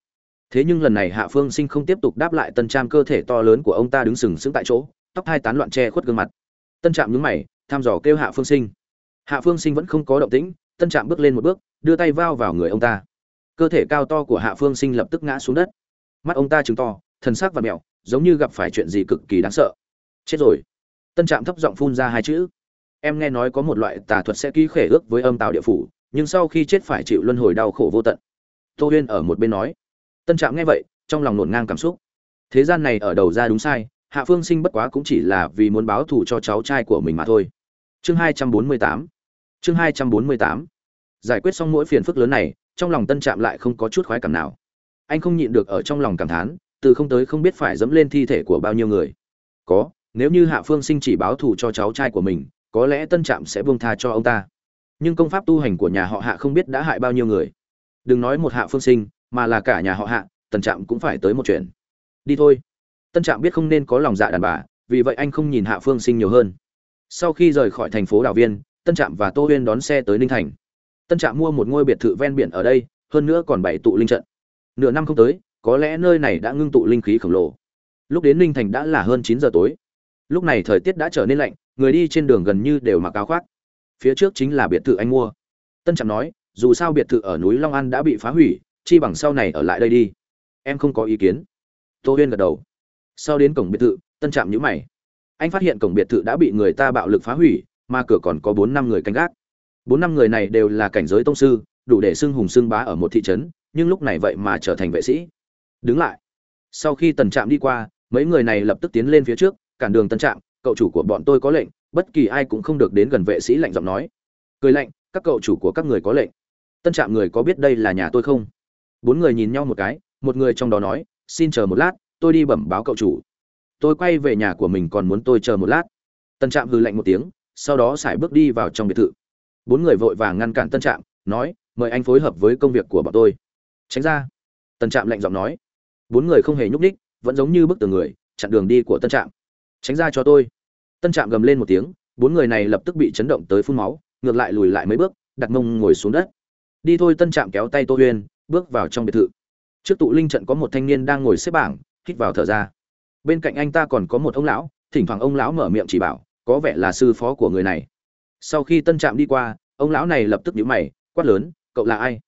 thế nhưng lần này hạ phương sinh không tiếp tục đáp lại tân trạm cơ thể to lớn của ông ta đứng sừng sững tại chỗ tóc hai tán loạn che khuất gương mặt tân trạm nhướng mày thăm dò kêu hạ phương sinh hạ phương sinh vẫn không có động tĩnh tân trạm bước lên một bước đưa tay vao vào người ông ta cơ thể cao to của hạ phương sinh lập tức ngã xuống đất mắt ông ta trừng to thần sắc và mẹo giống như gặp phải chuyện gì cực kỳ đáng sợ. Chết rồi. Tân trạm thấp giọng phun ra hai chữ. Em nghe nói có một loại tà thuật sẽ ký khể ước với âm tào địa phủ, nhưng sau khi chết phải chịu luân hồi đau khổ vô tận. Tô huyên ở một bên nói. Tân trạm nghe vậy, trong lòng nổn ngang cảm xúc. Thế gian này ở đầu ra đúng sai, hạ phương sinh bất quá cũng chỉ là vì muốn báo thù cho cháu trai của mình mà thôi. Chương hai trăm bốn mươi tám. Chương hai trăm bốn mươi tám. Giải quyết xong mỗi phiền phức lớn này, trong lòng tân trạm lại không có chút khoái cảm nào. Anh không nhịn được ở trong lòng cảm thán từ không tới không biết phải dẫm lên thi thể của bao nhiêu người. Có, nếu như hạ phương sinh chỉ báo thù cho cháu trai của mình, có lẽ tân trạm sẽ buông tha cho ông ta. Nhưng công pháp tu hành của nhà họ hạ không biết đã hại bao nhiêu người. Đừng nói một hạ phương sinh, mà là cả nhà họ hạ tân trạm cũng phải tới một chuyện. Đi thôi. Tân trạm biết không nên có lòng dạ đàn bà, vì vậy anh không nhìn hạ phương sinh nhiều hơn. Sau khi rời khỏi thành phố đào viên, tân trạm và tô huyên đón xe tới ninh thành. Tân trạm mua một ngôi biệt thự ven biển ở đây, hơn nữa còn bảy tụ linh trận. Nửa năm không tới có lẽ nơi này đã ngưng tụ linh khí khổng lồ. Lúc đến ninh thành đã là hơn chín giờ tối. Lúc này thời tiết đã trở nên lạnh, người đi trên đường gần như đều mặc áo khoác. Phía trước chính là biệt thự anh mua. Tân trạm nói, dù sao biệt thự ở núi long an đã bị phá hủy, chi bằng sau này ở lại đây đi. Em không có ý kiến. Tô huyên gật đầu. Sau đến cổng biệt thự, tân trạm nhữ mày. Anh phát hiện cổng biệt thự đã bị người ta bạo lực phá hủy, mà cửa còn có bốn năm người canh gác. Bốn năm người này đều là cảnh giới tông sư, đủ để xưng hùng xưng bá ở một thị trấn, nhưng lúc này vậy mà trở thành vệ sĩ đứng lại. Sau khi tần trạm đi qua, mấy người này lập tức tiến lên phía trước, cản đường tân trạm, cậu chủ của bọn tôi có lệnh, bất kỳ ai cũng không được đến gần vệ sĩ lạnh giọng nói. Cười lạnh, các cậu chủ của các người có lệnh. Tân trạm người có biết đây là nhà tôi không? Bốn người nhìn nhau một cái, một người trong đó nói, xin chờ một lát, tôi đi bẩm báo cậu chủ. Tôi quay về nhà của mình còn muốn tôi chờ một lát. Tân trạm hư lạnh một tiếng, sau đó sải bước đi vào trong biệt thự. Bốn người vội vàng ngăn cản tân trạm, nói, mời anh phối hợp với công việc của bọn tôi. Tránh ra. Tân trạm lạnh giọng nói bốn người không hề nhúc ních vẫn giống như bức tường người, chặn đường đi của tân trạm. Tránh ra cho tôi. Tân trạm gầm lên một tiếng, bốn người này lập tức bị chấn động tới phun máu, ngược lại lùi lại mấy bước, đặt mông ngồi xuống đất. Đi thôi. Tân trạm kéo tay tô huyên bước vào trong biệt thự. Trước tụ linh trận có một thanh niên đang ngồi xếp bảng, hít vào thở ra. Bên cạnh anh ta còn có một ông lão, thỉnh thoảng ông lão mở miệng chỉ bảo, có vẻ là sư phó của người này. Sau khi tân trạm đi qua, ông lão này lập tức nhíu mày, quát lớn, cậu là ai?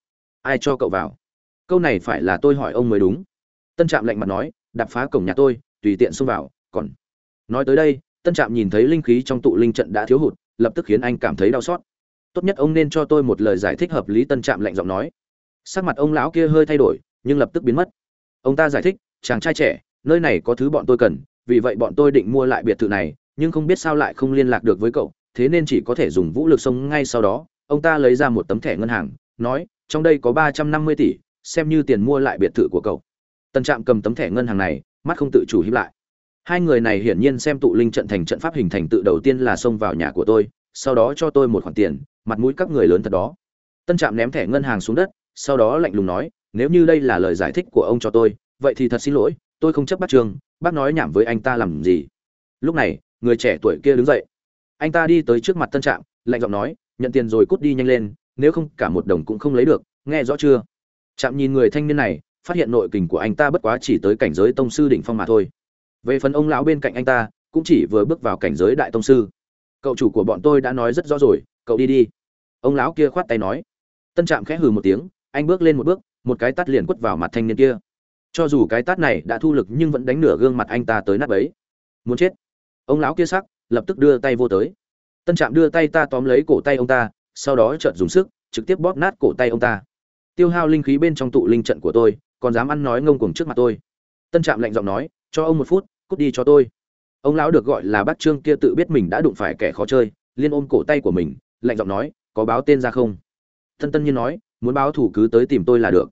Ai cho cậu vào? Câu này phải là tôi hỏi ông mới đúng tân trạm lạnh mặt nói đập phá cổng nhà tôi, tùy tiện xông vào, còn nói tới đây, tân trạm nhìn thấy linh khí trong tụ linh trận đã thiếu hụt, lập tức khiến anh cảm thấy đau xót. Tốt nhất ông nên cho tôi một lời giải thích hợp lý, tân trạm lạnh giọng nói. Sắc mặt ông lão kia hơi thay đổi, nhưng lập tức biến mất. Ông ta giải thích, chàng trai trẻ, nơi này có thứ bọn tôi cần, vì vậy bọn tôi định mua lại biệt thự này, nhưng không biết sao lại không liên lạc được với cậu, thế nên chỉ có thể dùng vũ lực sông ngay sau đó. Ông ta lấy ra một tấm thẻ ngân hàng, nói, trong đây có ba trăm năm mươi tỷ, xem như tiền mua lại biệt thự của cậu tân trạm cầm tấm thẻ ngân hàng này, mắt không tự chủ hiếp lại. Hai người này hiển nhiên xem tụ linh trận thành trận pháp hình thành tự đầu tiên là xông vào nhà của tôi, sau đó cho tôi một khoản tiền, mặt mũi các người lớn thật đó. Tân trạm ném thẻ ngân hàng xuống đất, sau đó lạnh lùng nói, nếu như đây là lời giải thích của ông cho tôi, vậy thì thật xin lỗi, tôi không chấp bắt trường, bác nói nhảm với anh ta làm gì? Lúc này, người trẻ tuổi kia đứng dậy. Anh ta đi tới trước mặt tân trạm, lạnh giọng nói, nhận tiền rồi cút đi nhanh lên, nếu không cả một đồng cũng không lấy được, nghe rõ chưa? Trạm nhìn người thanh niên này phát hiện nội kình của anh ta bất quá chỉ tới cảnh giới tông sư đỉnh phong mà thôi. Về phần ông lão bên cạnh anh ta, cũng chỉ vừa bước vào cảnh giới đại tông sư. Cậu chủ của bọn tôi đã nói rất rõ rồi, cậu đi đi. Ông lão kia khoát tay nói. Tân trạm khẽ hừ một tiếng, anh bước lên một bước, một cái tát liền quất vào mặt thanh niên kia. Cho dù cái tát này đã thu lực nhưng vẫn đánh nửa gương mặt anh ta tới nát bấy. Muốn chết. Ông lão kia sắc, lập tức đưa tay vô tới. Tân trạm đưa tay ta tóm lấy cổ tay ông ta, sau đó chợt dùng sức, trực tiếp bóp nát cổ tay ông ta. Tiêu hao linh khí bên trong tụ linh trận của tôi còn dám ăn nói ngông cuồng trước mặt tôi. Tân trạm lạnh giọng nói, cho ông một phút, cút đi cho tôi. Ông lão được gọi là bác trương kia tự biết mình đã đụng phải kẻ khó chơi, liên ôm cổ tay của mình, lạnh giọng nói, có báo tên ra không? Tân tân nhiên nói, muốn báo thủ cứ tới tìm tôi là được.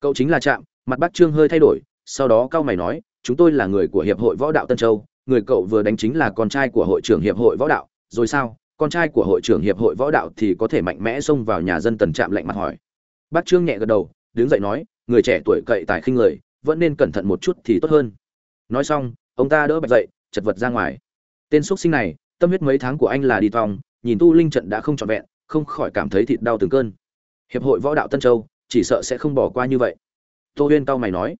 Cậu chính là trạm, mặt bác trương hơi thay đổi, sau đó cao mày nói, chúng tôi là người của hiệp hội võ đạo tân châu, người cậu vừa đánh chính là con trai của hội trưởng hiệp hội võ đạo, rồi sao? Con trai của hội trưởng hiệp hội võ đạo thì có thể mạnh mẽ xông vào nhà dân tần trạm lạnh mặt hỏi. Bác trương nhẹ gật đầu, đứng dậy nói người trẻ tuổi cậy tài khinh người, vẫn nên cẩn thận một chút thì tốt hơn. Nói xong, ông ta đỡ bạch dậy, chật vật ra ngoài. Tên x sinh này, tâm huyết mấy tháng của anh là đi tòng, nhìn tu linh trận đã không trọn vẹn, không khỏi cảm thấy thịt đau từng cơn. Hiệp hội võ đạo tân châu, chỉ sợ sẽ không bỏ qua như vậy. Tô huyên cau mày nói.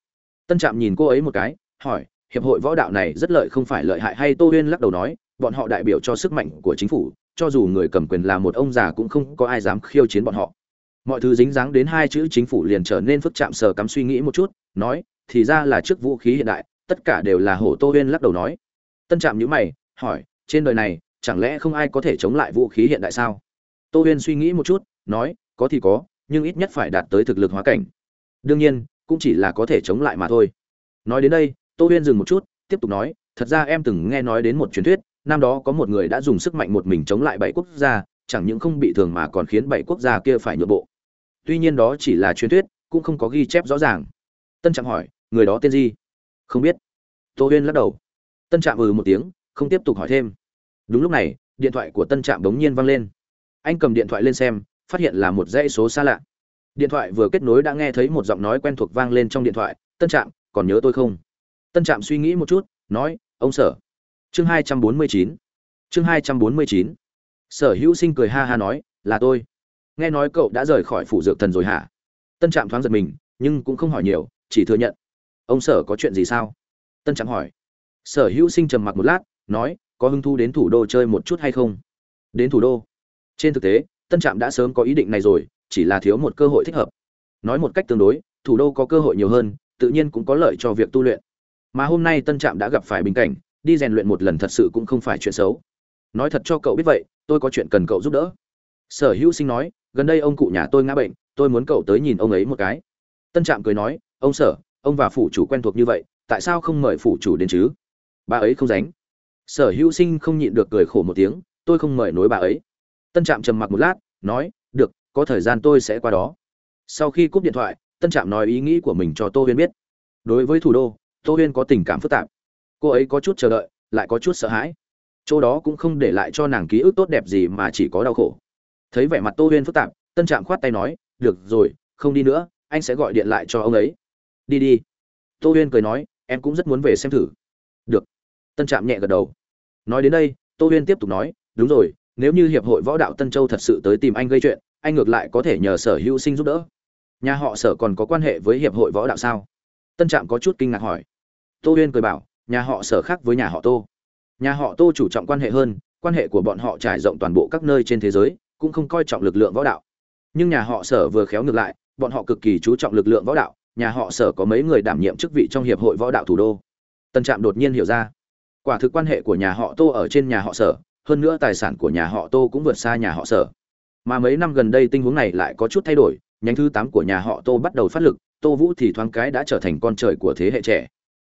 Tân trạm nhìn cô ấy một cái, hỏi, hiệp hội võ đạo này rất lợi không phải lợi hại? Hay tô huyên lắc đầu nói, bọn họ đại biểu cho sức mạnh của chính phủ, cho dù người cầm quyền là một ông già cũng không có ai dám khiêu chiến bọn họ mọi thứ dính dáng đến hai chữ chính phủ liền trở nên phức chạm sờ cắm suy nghĩ một chút, nói, thì ra là trước vũ khí hiện đại, tất cả đều là hổ tô huyên lắc đầu nói. Tân trạm nhữ mày, hỏi, trên đời này, chẳng lẽ không ai có thể chống lại vũ khí hiện đại sao? Tô huyên suy nghĩ một chút, nói, có thì có, nhưng ít nhất phải đạt tới thực lực hóa cảnh. Đương nhiên, cũng chỉ là có thể chống lại mà thôi. Nói đến đây, tô huyên dừng một chút, tiếp tục nói, thật ra em từng nghe nói đến một truyền thuyết, năm đó có một người đã dùng sức mạnh một mình chống lại bảy quốc gia, chẳng những không bị thường mà còn khiến bảy quốc gia kia phải nhượng bộ tuy nhiên đó chỉ là truyền thuyết, cũng không có ghi chép rõ ràng. Tân trạm hỏi, người đó tên gì? Không biết. Tô huyên lắc đầu. Tân trạm ừ một tiếng, không tiếp tục hỏi thêm. Đúng lúc này, điện thoại của tân trạm bỗng nhiên văng lên. Anh cầm điện thoại lên xem, phát hiện là một dãy số xa lạ. Điện thoại vừa kết nối đã nghe thấy một giọng nói quen thuộc vang lên trong điện thoại, tân trạm, còn nhớ tôi không? Tân trạm suy nghĩ một chút, nói, ông sở. Chương hai trăm bốn mươi chín. Chương hai trăm bốn mươi chín. Sở hữu sinh cười ha ha nói, là tôi nghe nói cậu đã rời khỏi phủ dược thần rồi hả? Tân trạm thoáng giật mình, nhưng cũng không hỏi nhiều, chỉ thừa nhận. Ông sở có chuyện gì sao? Tân trạm hỏi. Sở hữu sinh trầm mặc một lát, nói, có hứng thu đến thủ đô chơi một chút hay không? Đến thủ đô. Trên thực tế, tân trạm đã sớm có ý định này rồi, chỉ là thiếu một cơ hội thích hợp. Nói một cách tương đối, thủ đô có cơ hội nhiều hơn, tự nhiên cũng có lợi cho việc tu luyện. Mà hôm nay tân trạm đã gặp phải bình cảnh, đi rèn luyện một lần thật sự cũng không phải chuyện xấu. Nói thật cho cậu biết vậy, tôi có chuyện cần cậu giúp đỡ. Sở hữu sinh nói gần đây ông cụ nhà tôi ngã bệnh, tôi muốn cậu tới nhìn ông ấy một cái. Tân trạm cười nói, ông sở, ông và phủ chủ quen thuộc như vậy, tại sao không mời phủ chủ đến chứ? Bà ấy không dánh sở hữu sinh không nhịn được cười khổ một tiếng, tôi không mời nối bà ấy. Tân trạm trầm mặc một lát, nói, được, có thời gian tôi sẽ qua đó. Sau khi cúp điện thoại, tân trạm nói ý nghĩ của mình cho tô huyên biết. Đối với thủ đô, tô huyên có tình cảm phức tạp. Cô ấy có chút chờ đợi, lại có chút sợ hãi. Chỗ đó cũng không để lại cho nàng ký ức tốt đẹp gì mà chỉ có đau khổ thấy vẻ mặt tô huyên phức tạp, tân trạm khoát tay nói, được rồi, không đi nữa, anh sẽ gọi điện lại cho ông ấy. Đi đi. Tô huyên cười nói, em cũng rất muốn về xem thử. Được. Tân trạm nhẹ gật đầu. Nói đến đây, tô huyên tiếp tục nói, đúng rồi, nếu như hiệp hội võ đạo tân châu thật sự tới tìm anh gây chuyện, anh ngược lại có thể nhờ sở hữu sinh giúp đỡ. Nhà họ sở còn có quan hệ với hiệp hội võ đạo sao? Tân trạm có chút kinh ngạc hỏi. Tô huyên cười bảo, nhà họ sở khác với nhà họ tô. Nhà họ tô chủ trọng quan hệ hơn, quan hệ của bọn họ trải rộng toàn bộ các nơi trên thế giới cũng không coi trọng lực lượng võ đạo. Nhưng nhà họ sở vừa khéo ngược lại, bọn họ cực kỳ chú trọng lực lượng võ đạo, nhà họ sở có mấy người đảm nhiệm chức vị trong hiệp hội võ đạo thủ đô. Tân trạm đột nhiên hiểu ra, quả thực quan hệ của nhà họ tô ở trên nhà họ sở, hơn nữa tài sản của nhà họ tô cũng vượt xa nhà họ sở. Mà mấy năm gần đây tình huống này lại có chút thay đổi, nhánh thứ tám của nhà họ tô bắt đầu phát lực, tô vũ thì thoáng cái đã trở thành con trời của thế hệ trẻ.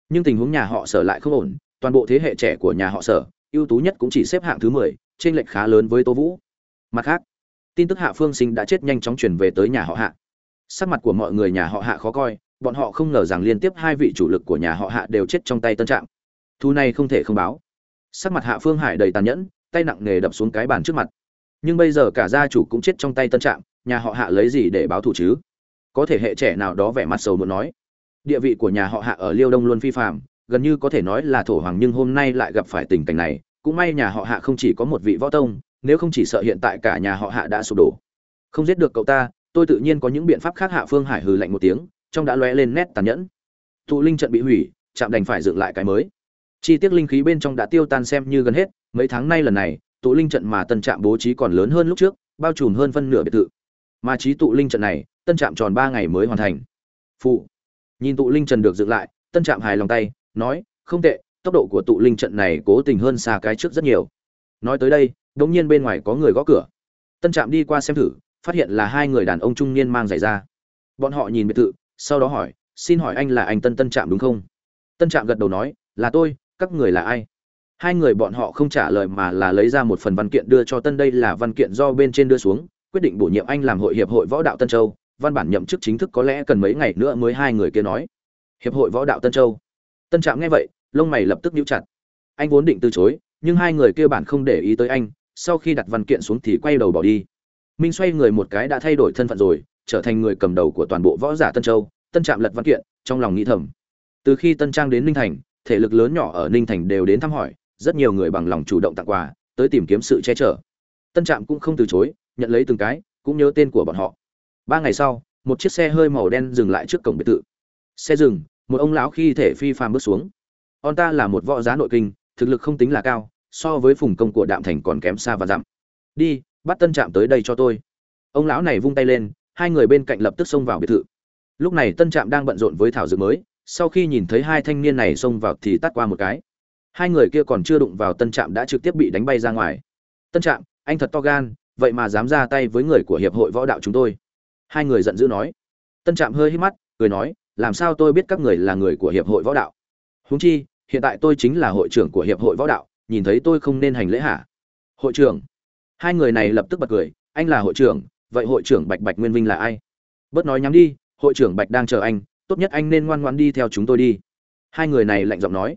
Nhưng tình huống nhà họ sở lại không ổn, toàn bộ thế hệ trẻ của nhà họ sở, ưu tú nhất cũng chỉ xếp hạng thứ mười trên lệch khá lớn với tô vũ mặt khác, tin tức hạ phương sinh đã chết nhanh chóng truyền về tới nhà họ hạ. Sắc mặt của mọi người nhà họ hạ khó coi, bọn họ không ngờ rằng liên tiếp hai vị chủ lực của nhà họ hạ đều chết trong tay tân trạng thu này không thể không báo. Sắc mặt hạ phương hải đầy tàn nhẫn, tay nặng nề đập xuống cái bàn trước mặt. Nhưng bây giờ cả gia chủ cũng chết trong tay tân trạng nhà họ hạ lấy gì để báo thù chứ? Có thể hệ trẻ nào đó vẻ mặt sầu muốn nói. Địa vị của nhà họ hạ ở liêu đông luôn phi phạm gần như có thể nói là thổ hoàng nhưng hôm nay lại gặp phải tình cảnh này. Cũng may nhà họ hạ không chỉ có một vị võ tông nếu không chỉ sợ hiện tại cả nhà họ hạ đã sụp đổ. Không giết được cậu ta, tôi tự nhiên có những biện pháp khác hạ phương hải hừ lạnh một tiếng, trong đã lóe lên nét tàn nhẫn. Tụ linh trận bị hủy, chạm đành phải dựng lại cái mới. Chi tiết linh khí bên trong đã tiêu tan xem như gần hết, mấy tháng nay lần này tụ linh trận mà tân trạm bố trí còn lớn hơn lúc trước, bao trùm hơn phân nửa biệt thự. Mà trí tụ linh trận này, tân trạm tròn ba ngày mới hoàn thành. Phụ, nhìn tụ linh trận được dựng lại, tân trạm hài lòng tay, nói, không tệ, tốc độ của tụ linh trận này cố tình hơn xa cái trước rất nhiều. Nói tới đây đ nhiên bên ngoài có người gõ cửa. Tân trạm đi qua xem thử, phát hiện là hai người đàn ông trung niên mang giày ra. Bọn họ nhìn biệt thự, sau đó hỏi, xin hỏi anh là anh tân tân trạm đúng không? Tân trạm gật đầu nói, là tôi, các người là ai? Hai người bọn họ không trả lời mà là lấy ra một phần văn kiện đưa cho tân đây là văn kiện do bên trên đưa xuống, quyết định bổ nhiệm anh làm hội hiệp hội võ đạo tân châu. Văn bản nhậm chức chính thức có lẽ cần mấy ngày nữa mới hai người kia nói. Hiệp hội võ đạo tân châu. Tân trạm nghe vậy, lông mày lập tức nhíu chặt. Anh vốn định từ chối, nhưng hai người kia bản không để ý tới anh sau khi đặt văn kiện xuống thì quay đầu bỏ đi. Minh xoay người một cái đã thay đổi thân phận rồi, trở thành người cầm đầu của toàn bộ võ giả tân châu, tân trạm lật văn kiện, trong lòng nghĩ thầm. Từ khi tân trang đến ninh thành, thể lực lớn nhỏ ở ninh thành đều đến thăm hỏi, rất nhiều người bằng lòng chủ động tặng quà, tới tìm kiếm sự che chở. Tân trạm cũng không từ chối, nhận lấy từng cái, cũng nhớ tên của bọn họ. Ba ngày sau, một chiếc xe hơi màu đen dừng lại trước cổng biệt thự. Xe dừng, một ông lão khi thể phi phàm bước xuống. On ta là một võ giá nội kinh, thực lực không tính là cao so với phùng công của đạm thành còn kém xa và dặm. Đi, bắt tân trạm tới đây cho tôi. Ông lão này vung tay lên, hai người bên cạnh lập tức xông vào biệt thự. Lúc này tân trạm đang bận rộn với thảo dược mới, sau khi nhìn thấy hai thanh niên này xông vào thì tắt qua một cái. Hai người kia còn chưa đụng vào tân trạm đã trực tiếp bị đánh bay ra ngoài. Tân trạm, anh thật to gan, vậy mà dám ra tay với người của hiệp hội võ đạo chúng tôi. Hai người giận dữ nói. Tân trạm hơi hít mắt, cười nói, làm sao tôi biết các người là người của hiệp hội võ đạo? Huống chi, hiện tại tôi chính là hội trưởng của hiệp hội võ đạo nhìn thấy tôi không nên hành lễ hả? Hội trưởng. Hai người này lập tức bật cười, anh là hội trưởng, vậy hội trưởng bạch bạch nguyên vinh là ai? Bớt nói nhắm đi, hội trưởng bạch đang chờ anh, tốt nhất anh nên ngoan ngoan đi theo chúng tôi đi. Hai người này lạnh giọng nói.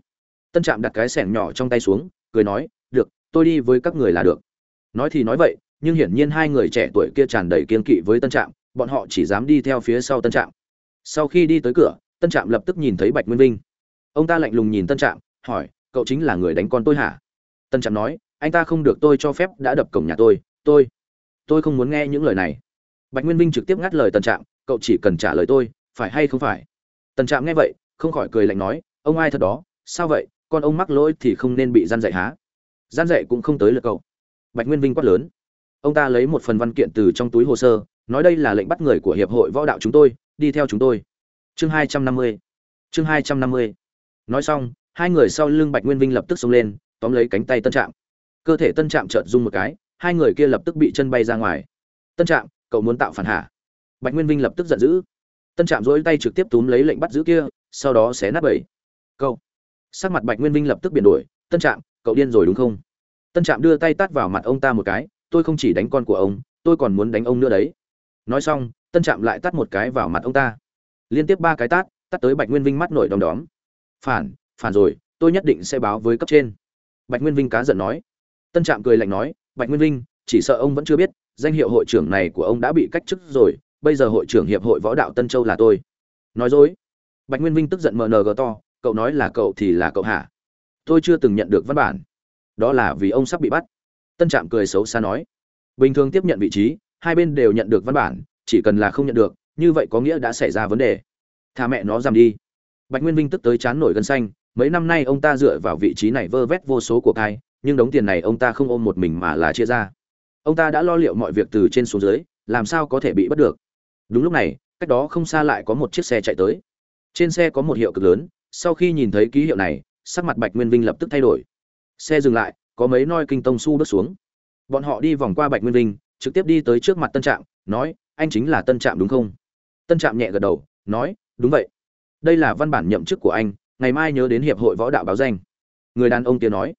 Tân trạm đặt cái sẻng nhỏ trong tay xuống, cười nói, được, tôi đi với các người là được. Nói thì nói vậy, nhưng hiển nhiên hai người trẻ tuổi kia tràn đầy kiên kỵ với tân trạm, bọn họ chỉ dám đi theo phía sau tân trạm. Sau khi đi tới cửa, tân trạm lập tức nhìn thấy bạch nguyên vinh. Ông ta lạnh lùng nhìn tân trạm, hỏi, cậu chính là người đánh con tôi hả? Tân trạm nói, anh ta không được tôi cho phép đã đập cổng nhà tôi tôi tôi không muốn nghe những lời này. Bạch nguyên vinh trực tiếp ngắt lời tân trạm, cậu chỉ cần trả lời tôi, phải hay không phải? Tân trạm nghe vậy, không khỏi cười lạnh nói, ông ai thật đó, sao vậy? Con ông mắc lỗi thì không nên bị gian dạy há? Gian dạy cũng không tới lượt cậu. Bạch nguyên vinh quát lớn, ông ta lấy một phần văn kiện từ trong túi hồ sơ, nói đây là lệnh bắt người của hiệp hội võ đạo chúng tôi, đi theo chúng tôi. Chương hai trăm năm mươi, chương hai trăm năm mươi. Nói xong, hai người sau lưng bạch nguyên vinh lập tức xông lên tóm lấy cánh tay tân trạm. Cơ thể tân trạm chợt rung một cái, hai người kia lập tức bị chân bay ra ngoài. Tân trạm, cậu muốn tạo phản hạ bạch nguyên vinh lập tức giận dữ. Tân trạm dỗi tay trực tiếp túm lấy lệnh bắt giữ kia, sau đó xé nát bẩy cậu. Sắc mặt bạch nguyên vinh lập tức biến đổi, tân trạm, cậu điên rồi đúng không? Tân trạm đưa tay tát vào mặt ông ta một cái, tôi không chỉ đánh con của ông, tôi còn muốn đánh ông nữa đấy. Nói xong, tân trạm lại tắt một cái vào mặt ông ta. Liên tiếp ba cái tát tắt tới bạch nguyên vinh mắt nổi đom đóm. Phản phản rồi, tôi nhất định sẽ báo với cấp trên bạch nguyên vinh cá giận nói. Tân trạm cười lạnh nói, bạch nguyên vinh, chỉ sợ ông vẫn chưa biết, danh hiệu hội trưởng này của ông đã bị cách chức rồi, bây giờ hội trưởng hiệp hội võ đạo tân châu là tôi. Nói dối. Bạch nguyên vinh tức giận mng to, cậu nói là cậu thì là cậu hả? Tôi chưa từng nhận được văn bản. Đó là vì ông sắp bị bắt. Tân trạm cười xấu xa nói. Bình thường tiếp nhận vị trí, hai bên đều nhận được văn bản, chỉ cần là không nhận được, như vậy có nghĩa đã xảy ra vấn đề. Thà mẹ nó giảm đi. Bạch nguyên vinh tức tới chán nổi gân xanh mấy năm nay ông ta dựa vào vị trí này vơ vét vô số của cai, nhưng đống tiền này ông ta không ôm một mình mà là chia ra. Ông ta đã lo liệu mọi việc từ trên xuống dưới, làm sao có thể bị bắt được? Đúng lúc này, cách đó không xa lại có một chiếc xe chạy tới. Trên xe có một hiệu cực lớn, sau khi nhìn thấy ký hiệu này, sắc mặt bạch nguyên vinh lập tức thay đổi. Xe dừng lại, có mấy noi kinh tông su bước xuống. Bọn họ đi vòng qua bạch nguyên vinh, trực tiếp đi tới trước mặt tân trạm, nói, anh chính là tân trạm đúng không? Tân trạm nhẹ gật đầu, nói, đúng vậy. Đây là văn bản nhậm chức của anh ngày mai nhớ đến hiệp hội võ đạo báo danh. Người đàn ông kia nói.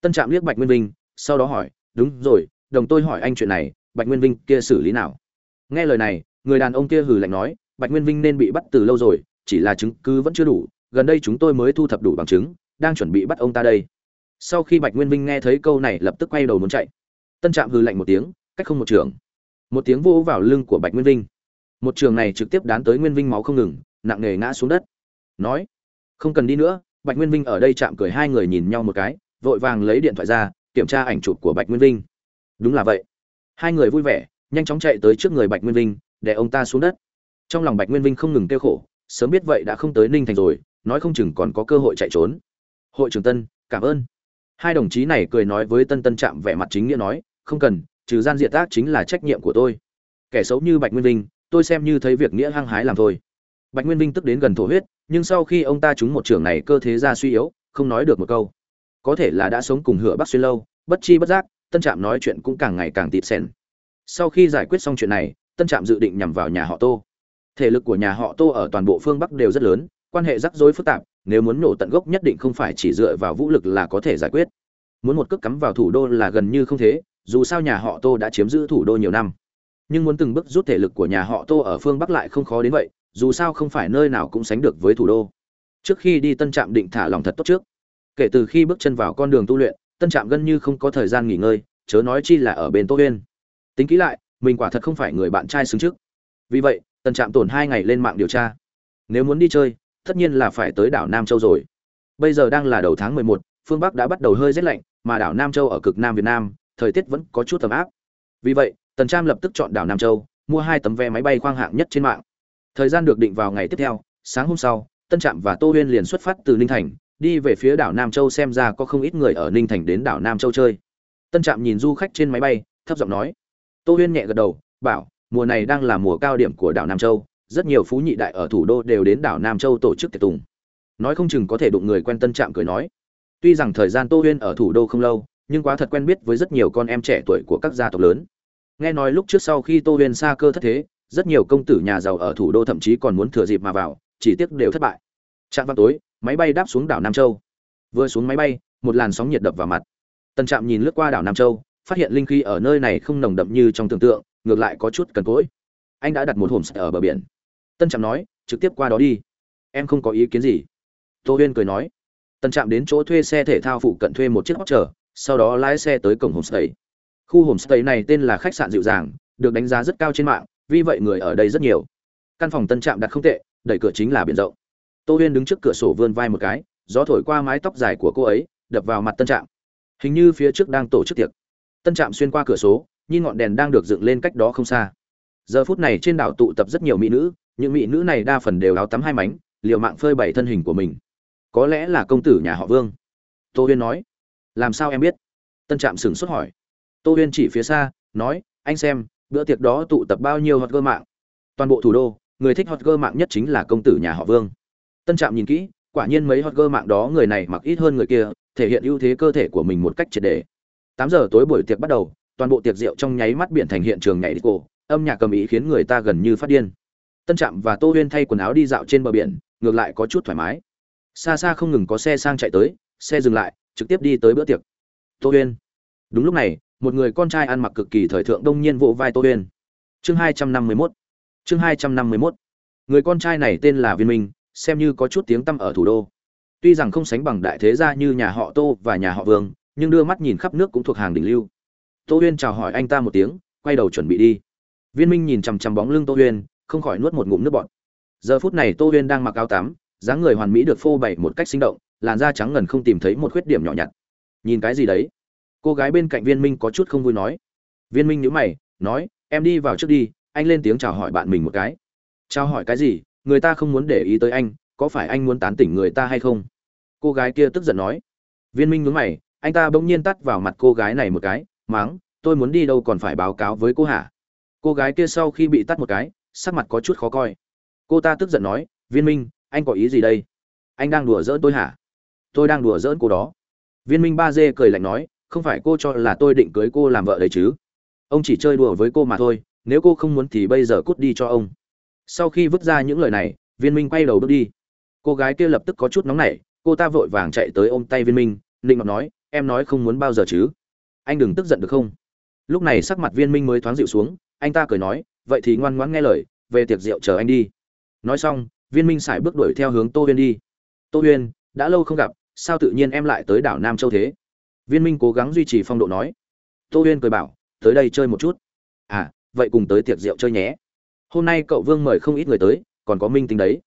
Tân trạm liếc bạch nguyên vinh, sau đó hỏi, đúng rồi, đồng tôi hỏi anh chuyện này, bạch nguyên vinh kia xử lý nào? Nghe lời này, người đàn ông kia hừ lạnh nói, bạch nguyên vinh nên bị bắt từ lâu rồi, chỉ là chứng cứ vẫn chưa đủ, gần đây chúng tôi mới thu thập đủ bằng chứng, đang chuẩn bị bắt ông ta đây. Sau khi bạch nguyên vinh nghe thấy câu này lập tức quay đầu muốn chạy. Tân trạm hừ lạnh một tiếng, cách không một trường. Một tiếng vô vào lưng của bạch nguyên vinh. Một trường này trực tiếp đán tới nguyên vinh máu không ngừng, nặng nề ngã xuống đất. Nói không cần đi nữa, bạch nguyên vinh ở đây chạm cười hai người nhìn nhau một cái, vội vàng lấy điện thoại ra, kiểm tra ảnh chụp của bạch nguyên vinh. Đúng là vậy. Hai người vui vẻ, nhanh chóng chạy tới trước người bạch nguyên vinh, để ông ta xuống đất. Trong lòng bạch nguyên vinh không ngừng kêu khổ, sớm biết vậy đã không tới ninh thành rồi, nói không chừng còn có cơ hội chạy trốn. Hội trưởng tân, cảm ơn. Hai đồng chí này cười nói với tân tân chạm vẻ mặt chính nghĩa nói, không cần, trừ gian diệt tác chính là trách nhiệm của tôi. Kẻ xấu như bạch nguyên vinh, tôi xem như thấy việc nghĩa hăng hái làm thôi bạch nguyên vinh tức đến gần thổ huyết, nhưng sau khi ông ta trúng một trường này cơ thế ra suy yếu, không nói được một câu. Có thể là đã sống cùng hựa bắc xuyên lâu, bất chi bất giác, tân trạm nói chuyện cũng càng ngày càng tịt sen sau khi giải quyết xong chuyện này, tân trạm dự định nhằm vào nhà họ tô. Thể lực của nhà họ tô ở toàn bộ phương bắc đều rất lớn, quan hệ rắc rối phức tạp, nếu muốn nổ tận gốc nhất định không phải chỉ dựa vào vũ lực là có thể giải quyết. Muốn một cước cắm vào thủ đô là gần như không thế, dù sao nhà họ tô đã chiếm giữ thủ đô nhiều năm. Nhưng muốn từng bước rút thể lực của nhà họ tô ở phương bắc lại không khó đến vậy dù sao không phải nơi nào cũng sánh được với thủ đô. Trước khi đi tân trạm định thả lòng thật tốt trước. Kể từ khi bước chân vào con đường tu luyện tân trạm gần như không có thời gian nghỉ ngơi chớ nói chi là ở bên tô huyên. Tính kỹ lại mình quả thật không phải người bạn trai xứng trước. Vì vậy tân trạm tổn hai ngày lên mạng điều tra. Nếu muốn đi chơi tất nhiên là phải tới đảo nam châu rồi. Bây giờ đang là đầu tháng mười một, phương bắc đã bắt đầu hơi rét lạnh mà đảo nam châu ở cực nam việt nam thời tiết vẫn có chút ấm áp. Vì vậy tần trạm lập tức chọn đảo nam châu mua hai tấm vé máy bay khoang hạng nhất trên mạng thời gian được định vào ngày tiếp theo, sáng hôm sau, tân trạm và tô huyên liền xuất phát từ ninh thành, đi về phía đảo nam châu xem ra có không ít người ở ninh thành đến đảo nam châu chơi. Tân trạm nhìn du khách trên máy bay, thấp giọng nói. Tô huyên nhẹ gật đầu, bảo, mùa này đang là mùa cao điểm của đảo nam châu, rất nhiều phú nhị đại ở thủ đô đều đến đảo nam châu tổ chức tiệc tùng. Nói không chừng có thể đụng người quen tân trạm cười nói. Tuy rằng thời gian tô huyên ở thủ đô không lâu, nhưng quá thật quen biết với rất nhiều con em trẻ tuổi của các gia tộc lớn. Nghe nói lúc trước sau khi tô huyên xa cơ thất thế rất nhiều công tử nhà giàu ở thủ đô thậm chí còn muốn thừa dịp mà vào, chỉ tiếc đều thất bại. Trạm vào tối, máy bay đáp xuống đảo nam châu. Vừa xuống máy bay, một làn sóng nhiệt đập vào mặt. Tân trạm nhìn lướt qua đảo nam châu, phát hiện linh khí ở nơi này không nồng đậm như trong tưởng tượng, ngược lại có chút cần cỗi. Anh đã đặt một hồn ở bờ biển. Tân trạm nói, trực tiếp qua đó đi. Em không có ý kiến gì. Tô huyên cười nói, tân trạm đến chỗ thuê xe thể thao phụ cận thuê một chiếc hot chờ sau đó lái xe tới cổng homestay khu homestay này tên là khách sạn dịu dàng, được đánh giá rất cao trên mạng vì vậy người ở đây rất nhiều. Căn phòng tân trạm đặt không tệ, đẩy cửa chính là biển rộng. Tô huyên đứng trước cửa sổ vươn vai một cái, gió thổi qua mái tóc dài của cô ấy, đập vào mặt tân trạm. Hình như phía trước đang tổ chức tiệc. Tân trạm xuyên qua cửa số nhìn ngọn đèn đang được dựng lên cách đó không xa. Giờ phút này trên đảo tụ tập rất nhiều mỹ nữ, những mỹ nữ này đa phần đều áo tắm hai mánh, liều mạng phơi bày thân hình của mình. Có lẽ là công tử nhà họ vương. Tô huyên nói. Làm sao em biết? Tân trạm sửng sốt hỏi. Tô huyên chỉ phía xa, nói, anh xem bữa tiệc đó tụ tập bao nhiêu hot girl mạng? Toàn bộ thủ đô người thích hot girl mạng nhất chính là công tử nhà họ vương. Tân trạm nhìn kỹ quả nhiên mấy hot girl mạng đó người này mặc ít hơn người kia thể hiện ưu thế cơ thể của mình một cách triệt để. tám giờ tối buổi tiệc bắt đầu toàn bộ tiệc rượu trong nháy mắt biển thành hiện trường nhảy disco, âm nhạc cầm ý khiến người ta gần như phát điên. Tân trạm và tô huyên thay quần áo đi dạo trên bờ biển ngược lại có chút thoải mái. Xa xa không ngừng có xe sang chạy tới xe dừng lại trực tiếp đi tới bữa tiệc. Tô huyên. Đúng lúc này một người con trai ăn mặc cực kỳ thời thượng đông nhiên vỗ vai tô huyên. Chương hai trăm năm mươi mốt. Chương hai trăm năm mươi mốt. Người con trai này tên là viên minh, xem như có chút tiếng tăm ở thủ đô. Tuy rằng không sánh bằng đại thế gia như nhà họ tô và nhà họ vương, nhưng đưa mắt nhìn khắp nước cũng thuộc hàng đỉnh lưu. Tô huyên chào hỏi anh ta một tiếng, quay đầu chuẩn bị đi. Viên minh nhìn chằm chằm bóng lưng tô huyên, không khỏi nuốt một ngụm nước bọt. Giờ phút này tô huyên đang mặc áo tắm, dáng người hoàn mỹ được phô bày một cách sinh động, làn da trắng ngần không tìm thấy một khuyết điểm nhỏ nhặt. Nhìn cái gì đấy? Cô gái bên cạnh viên minh có chút không vui nói. Viên minh nhữ mày, nói, em đi vào trước đi, anh lên tiếng chào hỏi bạn mình một cái. Chào hỏi cái gì? Người ta không muốn để ý tới anh, có phải anh muốn tán tỉnh người ta hay không? Cô gái kia tức giận nói. Viên minh nhướng mày, anh ta bỗng nhiên tắt vào mặt cô gái này một cái, máng, tôi muốn đi đâu còn phải báo cáo với cô hả? Cô gái kia sau khi bị tắt một cái, sắc mặt có chút khó coi. Cô ta tức giận nói, viên minh, anh có ý gì đây? Anh đang đùa giỡn tôi hả? Tôi đang đùa giỡn cô đó. Viên minh ba dê cười lạnh nói không phải cô cho là tôi định cưới cô làm vợ đấy chứ? Ông chỉ chơi đùa với cô mà thôi, nếu cô không muốn thì bây giờ cút đi cho ông. Sau khi vứt ra những lời này, viên minh quay đầu bước đi. Cô gái kia lập tức có chút nóng nảy, cô ta vội vàng chạy tới ôm tay viên minh định ngọc nói, em nói không muốn bao giờ chứ? Anh đừng tức giận được không? Lúc này sắc mặt viên minh mới thoáng dịu xuống, anh ta cười nói, vậy thì ngoan ngoãn nghe lời, về tiệc rượu chờ anh đi. Nói xong, viên minh sải bước đuổi theo hướng tô huyên đi. Tô huyên, đã lâu không gặp, sao tự nhiên em lại tới đảo nam châu thế? Viên minh cố gắng duy trì phong độ nói. Tô huyên cười bảo, tới đây chơi một chút. À vậy cùng tới tiệc rượu chơi nhé. Hôm nay cậu vương mời không ít người tới, còn có minh tính đấy.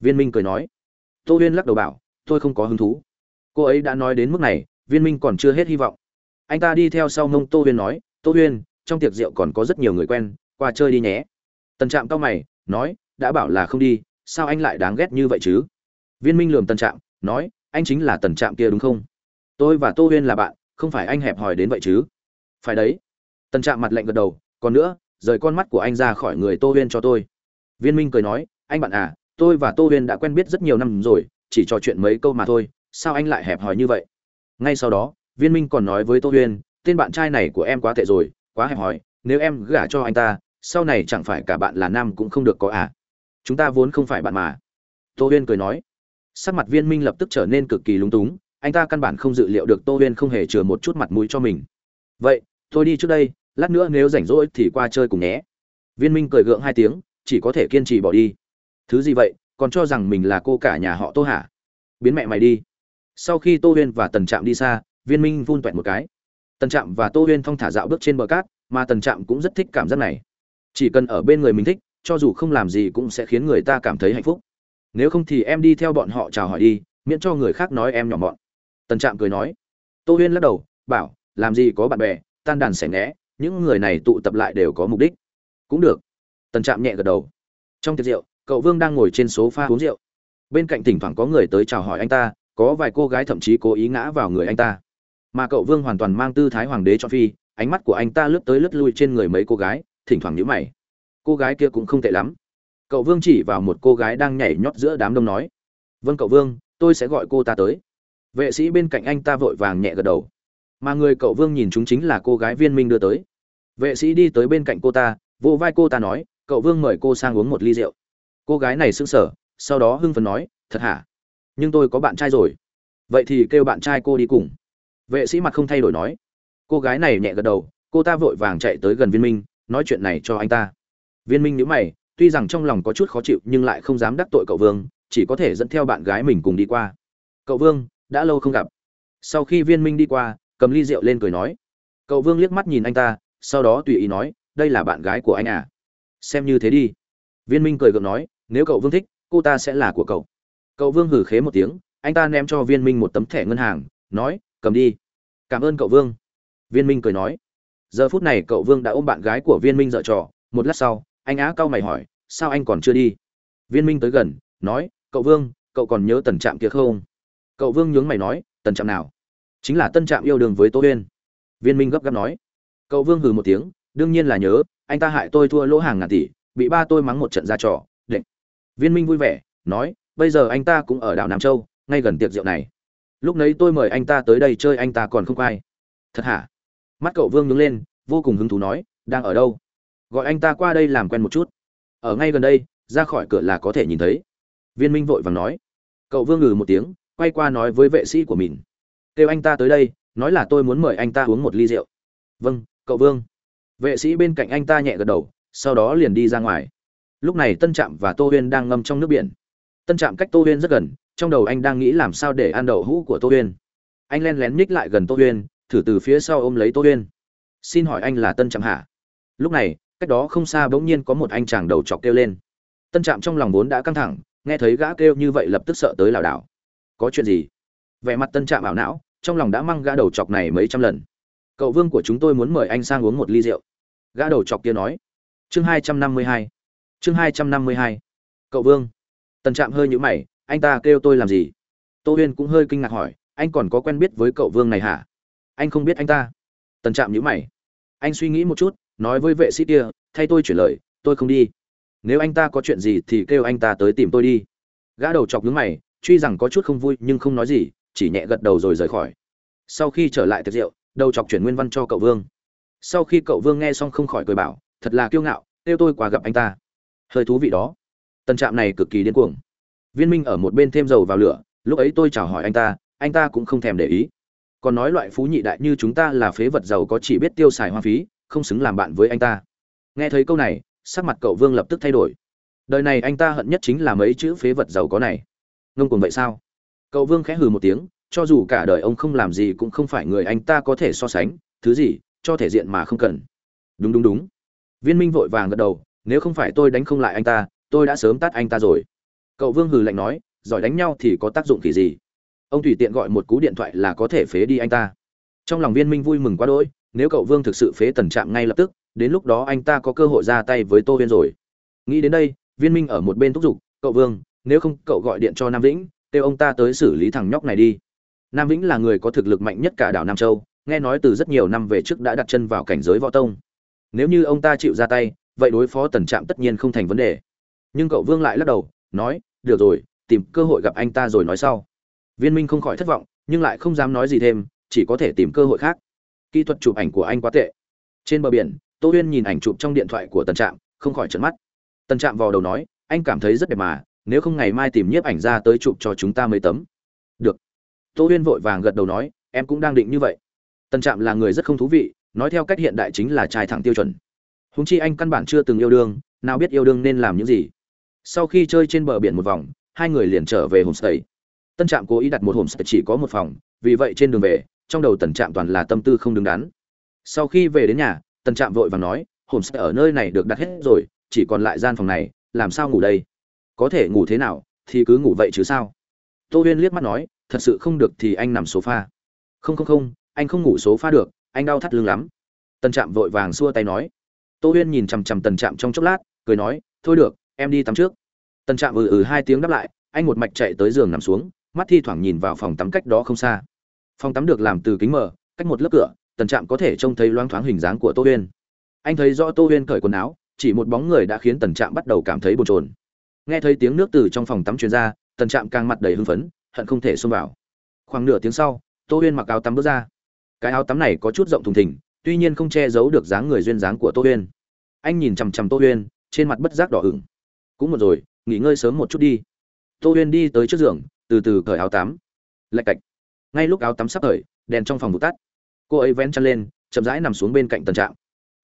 Viên minh cười nói. Tô huyên lắc đầu bảo, tôi không có hứng thú. Cô ấy đã nói đến mức này, viên minh còn chưa hết hy vọng. Anh ta đi theo sau mông tô huyên nói, tô huyên, trong tiệc rượu còn có rất nhiều người quen, qua chơi đi nhé tần trạm cao mày, nói, đã bảo là không đi, sao anh lại đáng ghét như vậy chứ? Viên minh lườm tần trạm, nói, anh chính là tần trạm kia đúng không? Tôi và tô huyên là bạn, không phải anh hẹp hòi đến vậy chứ. Phải đấy. Tân trạm mặt lạnh gật đầu, còn nữa, rời con mắt của anh ra khỏi người tô huyên cho tôi. Viên minh cười nói, anh bạn à tôi và tô huyên đã quen biết rất nhiều năm rồi, chỉ trò chuyện mấy câu mà thôi, sao anh lại hẹp hòi như vậy? Ngay sau đó, viên minh còn nói với tô huyên, tên bạn trai này của em quá tệ rồi, quá hẹp hòi, nếu em gả cho anh ta, sau này chẳng phải cả bạn là nam cũng không được có à. Chúng ta vốn không phải bạn mà. Tô huyên cười nói. Sắc mặt viên minh lập tức trở nên cực kỳ lúng túng anh ta căn bản không dự liệu được tô huyên không hề chừa một chút mặt mũi cho mình. Vậy tôi đi trước đây, lát nữa nếu rảnh rỗi thì qua chơi cùng nhé. Viên minh cười gượng hai tiếng, chỉ có thể kiên trì bỏ đi. Thứ gì vậy, còn cho rằng mình là cô cả nhà họ tô hả? Biến mẹ mày đi. Sau khi tô huyên và tần trạm đi xa, viên minh vun toẹt một cái. Tần trạm và tô huyên thong thả dạo bước trên bờ cát, mà tần trạm cũng rất thích cảm giác này. Chỉ cần ở bên người mình thích, cho dù không làm gì cũng sẽ khiến người ta cảm thấy hạnh phúc. Nếu không thì em đi theo bọn họ chào hỏi đi, miễn cho người khác nói em nhỏ mọn tần trạm cười nói. Tô huyên lắc đầu, bảo, làm gì có bạn bè, tan đàn sẻ nghẽ những người này tụ tập lại đều có mục đích. Cũng được. Tần trạm nhẹ gật đầu. Trong tiệc rượu, cậu vương đang ngồi trên số pha uống rượu. Bên cạnh thỉnh thoảng có người tới chào hỏi anh ta, có vài cô gái thậm chí cố ý ngã vào người anh ta. Mà cậu vương hoàn toàn mang tư thái hoàng đế cho phi, ánh mắt của anh ta lướt tới lướt lui trên người mấy cô gái, thỉnh thoảng nhíu mày. Cô gái kia cũng không tệ lắm. Cậu vương chỉ vào một cô gái đang nhảy nhót giữa đám đông nói. Vâng cậu vương, tôi sẽ gọi cô ta tới vệ sĩ bên cạnh anh ta vội vàng nhẹ gật đầu. Mà người cậu vương nhìn chúng chính là cô gái viên minh đưa tới. Vệ sĩ đi tới bên cạnh cô ta, vỗ vai cô ta nói, cậu vương mời cô sang uống một ly rượu. Cô gái này sững sờ, sau đó hưng phấn nói, thật hả? Nhưng tôi có bạn trai rồi. Vậy thì kêu bạn trai cô đi cùng. Vệ sĩ mặt không thay đổi nói. Cô gái này nhẹ gật đầu, cô ta vội vàng chạy tới gần viên minh, nói chuyện này cho anh ta. Viên minh nhíu mày, tuy rằng trong lòng có chút khó chịu nhưng lại không dám đắc tội cậu vương, chỉ có thể dẫn theo bạn gái mình cùng đi qua. Cậu vương đã lâu không gặp. Sau khi viên minh đi qua, cầm ly rượu lên cười nói, cậu vương liếc mắt nhìn anh ta, sau đó tùy ý nói, đây là bạn gái của anh à? Xem như thế đi. Viên minh cười gượng nói, nếu cậu vương thích, cô ta sẽ là của cậu. Cậu vương hử khế một tiếng, anh ta ném cho viên minh một tấm thẻ ngân hàng, nói, cầm đi. Cảm ơn cậu vương. Viên minh cười nói, giờ phút này cậu vương đã ôm bạn gái của viên minh dợ trò, một lát sau, anh á cau mày hỏi, sao anh còn chưa đi? Viên minh tới gần, nói, cậu vương, cậu còn nhớ tần trạm kia không? Cậu vương nhướng mày nói, tần trạm nào? Chính là tân trạm yêu đương với tô huyên. Viên minh gấp gáp nói. Cậu vương hừ một tiếng, đương nhiên là nhớ, anh ta hại tôi thua lỗ hàng ngàn tỷ, bị ba tôi mắng một trận ra trò, định. Viên minh vui vẻ, nói, bây giờ anh ta cũng ở đảo nam châu, ngay gần tiệc rượu này. Lúc nấy tôi mời anh ta tới đây chơi anh ta còn không ai. thật hả? Mắt cậu vương nhướng lên, vô cùng hứng thú nói, đang ở đâu? Gọi anh ta qua đây làm quen một chút. Ở ngay gần đây, ra khỏi cửa là có thể nhìn thấy. Viên minh vội vàng nói. Cậu vương ngừ một tiếng quay qua nói với vệ sĩ của mình. Kêu anh ta tới đây, nói là tôi muốn mời anh ta uống một ly rượu. Vâng cậu vương. Vệ sĩ bên cạnh anh ta nhẹ gật đầu, sau đó liền đi ra ngoài. Lúc này tân trạm và tô huyên đang ngâm trong nước biển. Tân trạm cách tô huyên rất gần, trong đầu anh đang nghĩ làm sao để ăn đậu hũ của tô huyên. Anh len lén ních lại gần tô huyên, thử từ phía sau ôm lấy tô huyên. Xin hỏi anh là tân trạm hả? Lúc này, cách đó không xa bỗng nhiên có một anh chàng đầu chọc kêu lên. Tân trạm trong lòng vốn đã căng thẳng, nghe thấy gã kêu như vậy lập tức sợ tới lảo đảo có chuyện gì? Vẻ mặt tân trạm ảo não, trong lòng đã mang gã đầu chọc này mấy trăm lần. Cậu vương của chúng tôi muốn mời anh sang uống một ly rượu. Gã đầu chọc kia nói. Chương hai trăm năm mươi hai. Chương hai trăm năm mươi hai. Cậu vương. Tân trạm hơi nhũ mày, anh ta kêu tôi làm gì? Tô huyên cũng hơi kinh ngạc hỏi, anh còn có quen biết với cậu vương này hả? Anh không biết anh ta. Tân trạm nhũ mày. Anh suy nghĩ một chút, nói với vệ sĩ kia, thay tôi chuyển lời, tôi không đi. Nếu anh ta có chuyện gì thì kêu anh ta tới tìm tôi đi. Gã đầu chọc nhũ mày truy rằng có chút không vui nhưng không nói gì, chỉ nhẹ gật đầu rồi rời khỏi. Sau khi trở lại tiệc rượu, đầu chọc chuyển nguyên văn cho cậu vương. Sau khi cậu vương nghe xong không khỏi cười bảo, thật là kiêu ngạo, kêu tôi qua gặp anh ta. Hơi thú vị đó. Tân trạm này cực kỳ điên cuồng. Viên minh ở một bên thêm dầu vào lửa, lúc ấy tôi chào hỏi anh ta anh ta cũng không thèm để ý. Còn nói loại phú nhị đại như chúng ta là phế vật giàu có chỉ biết tiêu xài hoa phí, không xứng làm bạn với anh ta. Nghe thấy câu này, sắc mặt cậu vương lập tức thay đổi. Đời này anh ta hận nhất chính là mấy chữ phế vật giàu có này ngông cuồng vậy sao? Cậu vương khẽ hừ một tiếng, cho dù cả đời ông không làm gì cũng không phải người anh ta có thể so sánh, thứ gì, cho thể diện mà không cần. Đúng đúng đúng. Viên minh vội vàng gật đầu, nếu không phải tôi đánh không lại anh ta, tôi đã sớm tắt anh ta rồi. Cậu vương hừ lạnh nói, giỏi đánh nhau thì có tác dụng kỳ gì? Ông tùy tiện gọi một cú điện thoại là có thể phế đi anh ta. Trong lòng viên minh vui mừng quá đỗi, nếu cậu vương thực sự phế tần trạm ngay lập tức, đến lúc đó anh ta có cơ hội ra tay với tô huyên rồi. Nghĩ đến đây, viên minh ở một bên thúc giục, cậu vương nếu không cậu gọi điện cho nam vĩnh, kêu ông ta tới xử lý thằng nhóc này đi. Nam vĩnh là người có thực lực mạnh nhất cả đảo nam châu, nghe nói từ rất nhiều năm về trước đã đặt chân vào cảnh giới võ tông. Nếu như ông ta chịu ra tay, vậy đối phó tần trạm tất nhiên không thành vấn đề. Nhưng cậu vương lại lắc đầu, nói, được rồi, tìm cơ hội gặp anh ta rồi nói sau. Viên minh không khỏi thất vọng, nhưng lại không dám nói gì thêm, chỉ có thể tìm cơ hội khác. Kỹ thuật chụp ảnh của anh quá tệ. Trên bờ biển, tô huyên nhìn ảnh chụp trong điện thoại của tần trạm, không khỏi trấn mắt. Tần trạm vào đầu nói, anh cảm thấy rất đẹp mà nếu không ngày mai tìm nhiếp ảnh ra tới chụp cho chúng ta mấy tấm. Được. Tô huyên vội vàng gật đầu nói, em cũng đang định như vậy. Tân trạm là người rất không thú vị, nói theo cách hiện đại chính là trai thẳng tiêu chuẩn. Húng chi anh căn bản chưa từng yêu đương, nào biết yêu đương nên làm những gì. Sau khi chơi trên bờ biển một vòng, hai người liền trở về homestay. Tân trạm cố ý đặt một homestay chỉ có một phòng, vì vậy trên đường về, trong đầu tần trạm toàn là tâm tư không đứng đắn. Sau khi về đến nhà, tần trạm vội vàng nói, homestay ở nơi này được đặt hết rồi, chỉ còn lại gian phòng này, làm sao ngủ đây? Có thể ngủ thế nào thì cứ ngủ vậy chứ sao? Tô huyên liếc mắt nói, thật sự không được thì anh nằm sofa không không không, anh không ngủ số pha được, anh đau thắt lưng lắm. Tần trạm vội vàng xua tay nói. Tô huyên nhìn chằm chằm tần trạm trong chốc lát, cười nói, thôi được, em đi tắm trước. Tần trạm ừ ừ hai tiếng đáp lại, anh một mạch chạy tới giường nằm xuống, mắt thi thoảng nhìn vào phòng tắm cách đó không xa. Phòng tắm được làm từ kính mở, cách một lớp cửa, tần trạm có thể trông thấy loáng thoáng hình dáng của tô huyên. Anh thấy rõ tô huyên cởi quần áo, chỉ một bóng người đã khiến tần trạm bắt đầu cảm thấy bồn chồn nghe thấy tiếng nước từ trong phòng tắm truyền ra, tần trạm càng mặt đầy hưng phấn, hận không thể xông vào. Khoảng nửa tiếng sau, tô huyên mặc áo tắm bước ra. Cái áo tắm này có chút rộng thùng thình, tuy nhiên không che giấu được dáng người duyên dáng của tô huyên. Anh nhìn chằm chằm tô huyên, trên mặt bất giác đỏ ửng. Cũng một rồi, nghỉ ngơi sớm một chút đi. Tô huyên đi tới trước giường, từ từ cởi áo tắm. Lạch cạch. Ngay lúc áo tắm sắp cởi đèn trong phòng vụt tắt. Cô ấy vén chăn lên, chậm rãi nằm xuống bên cạnh tần trạm.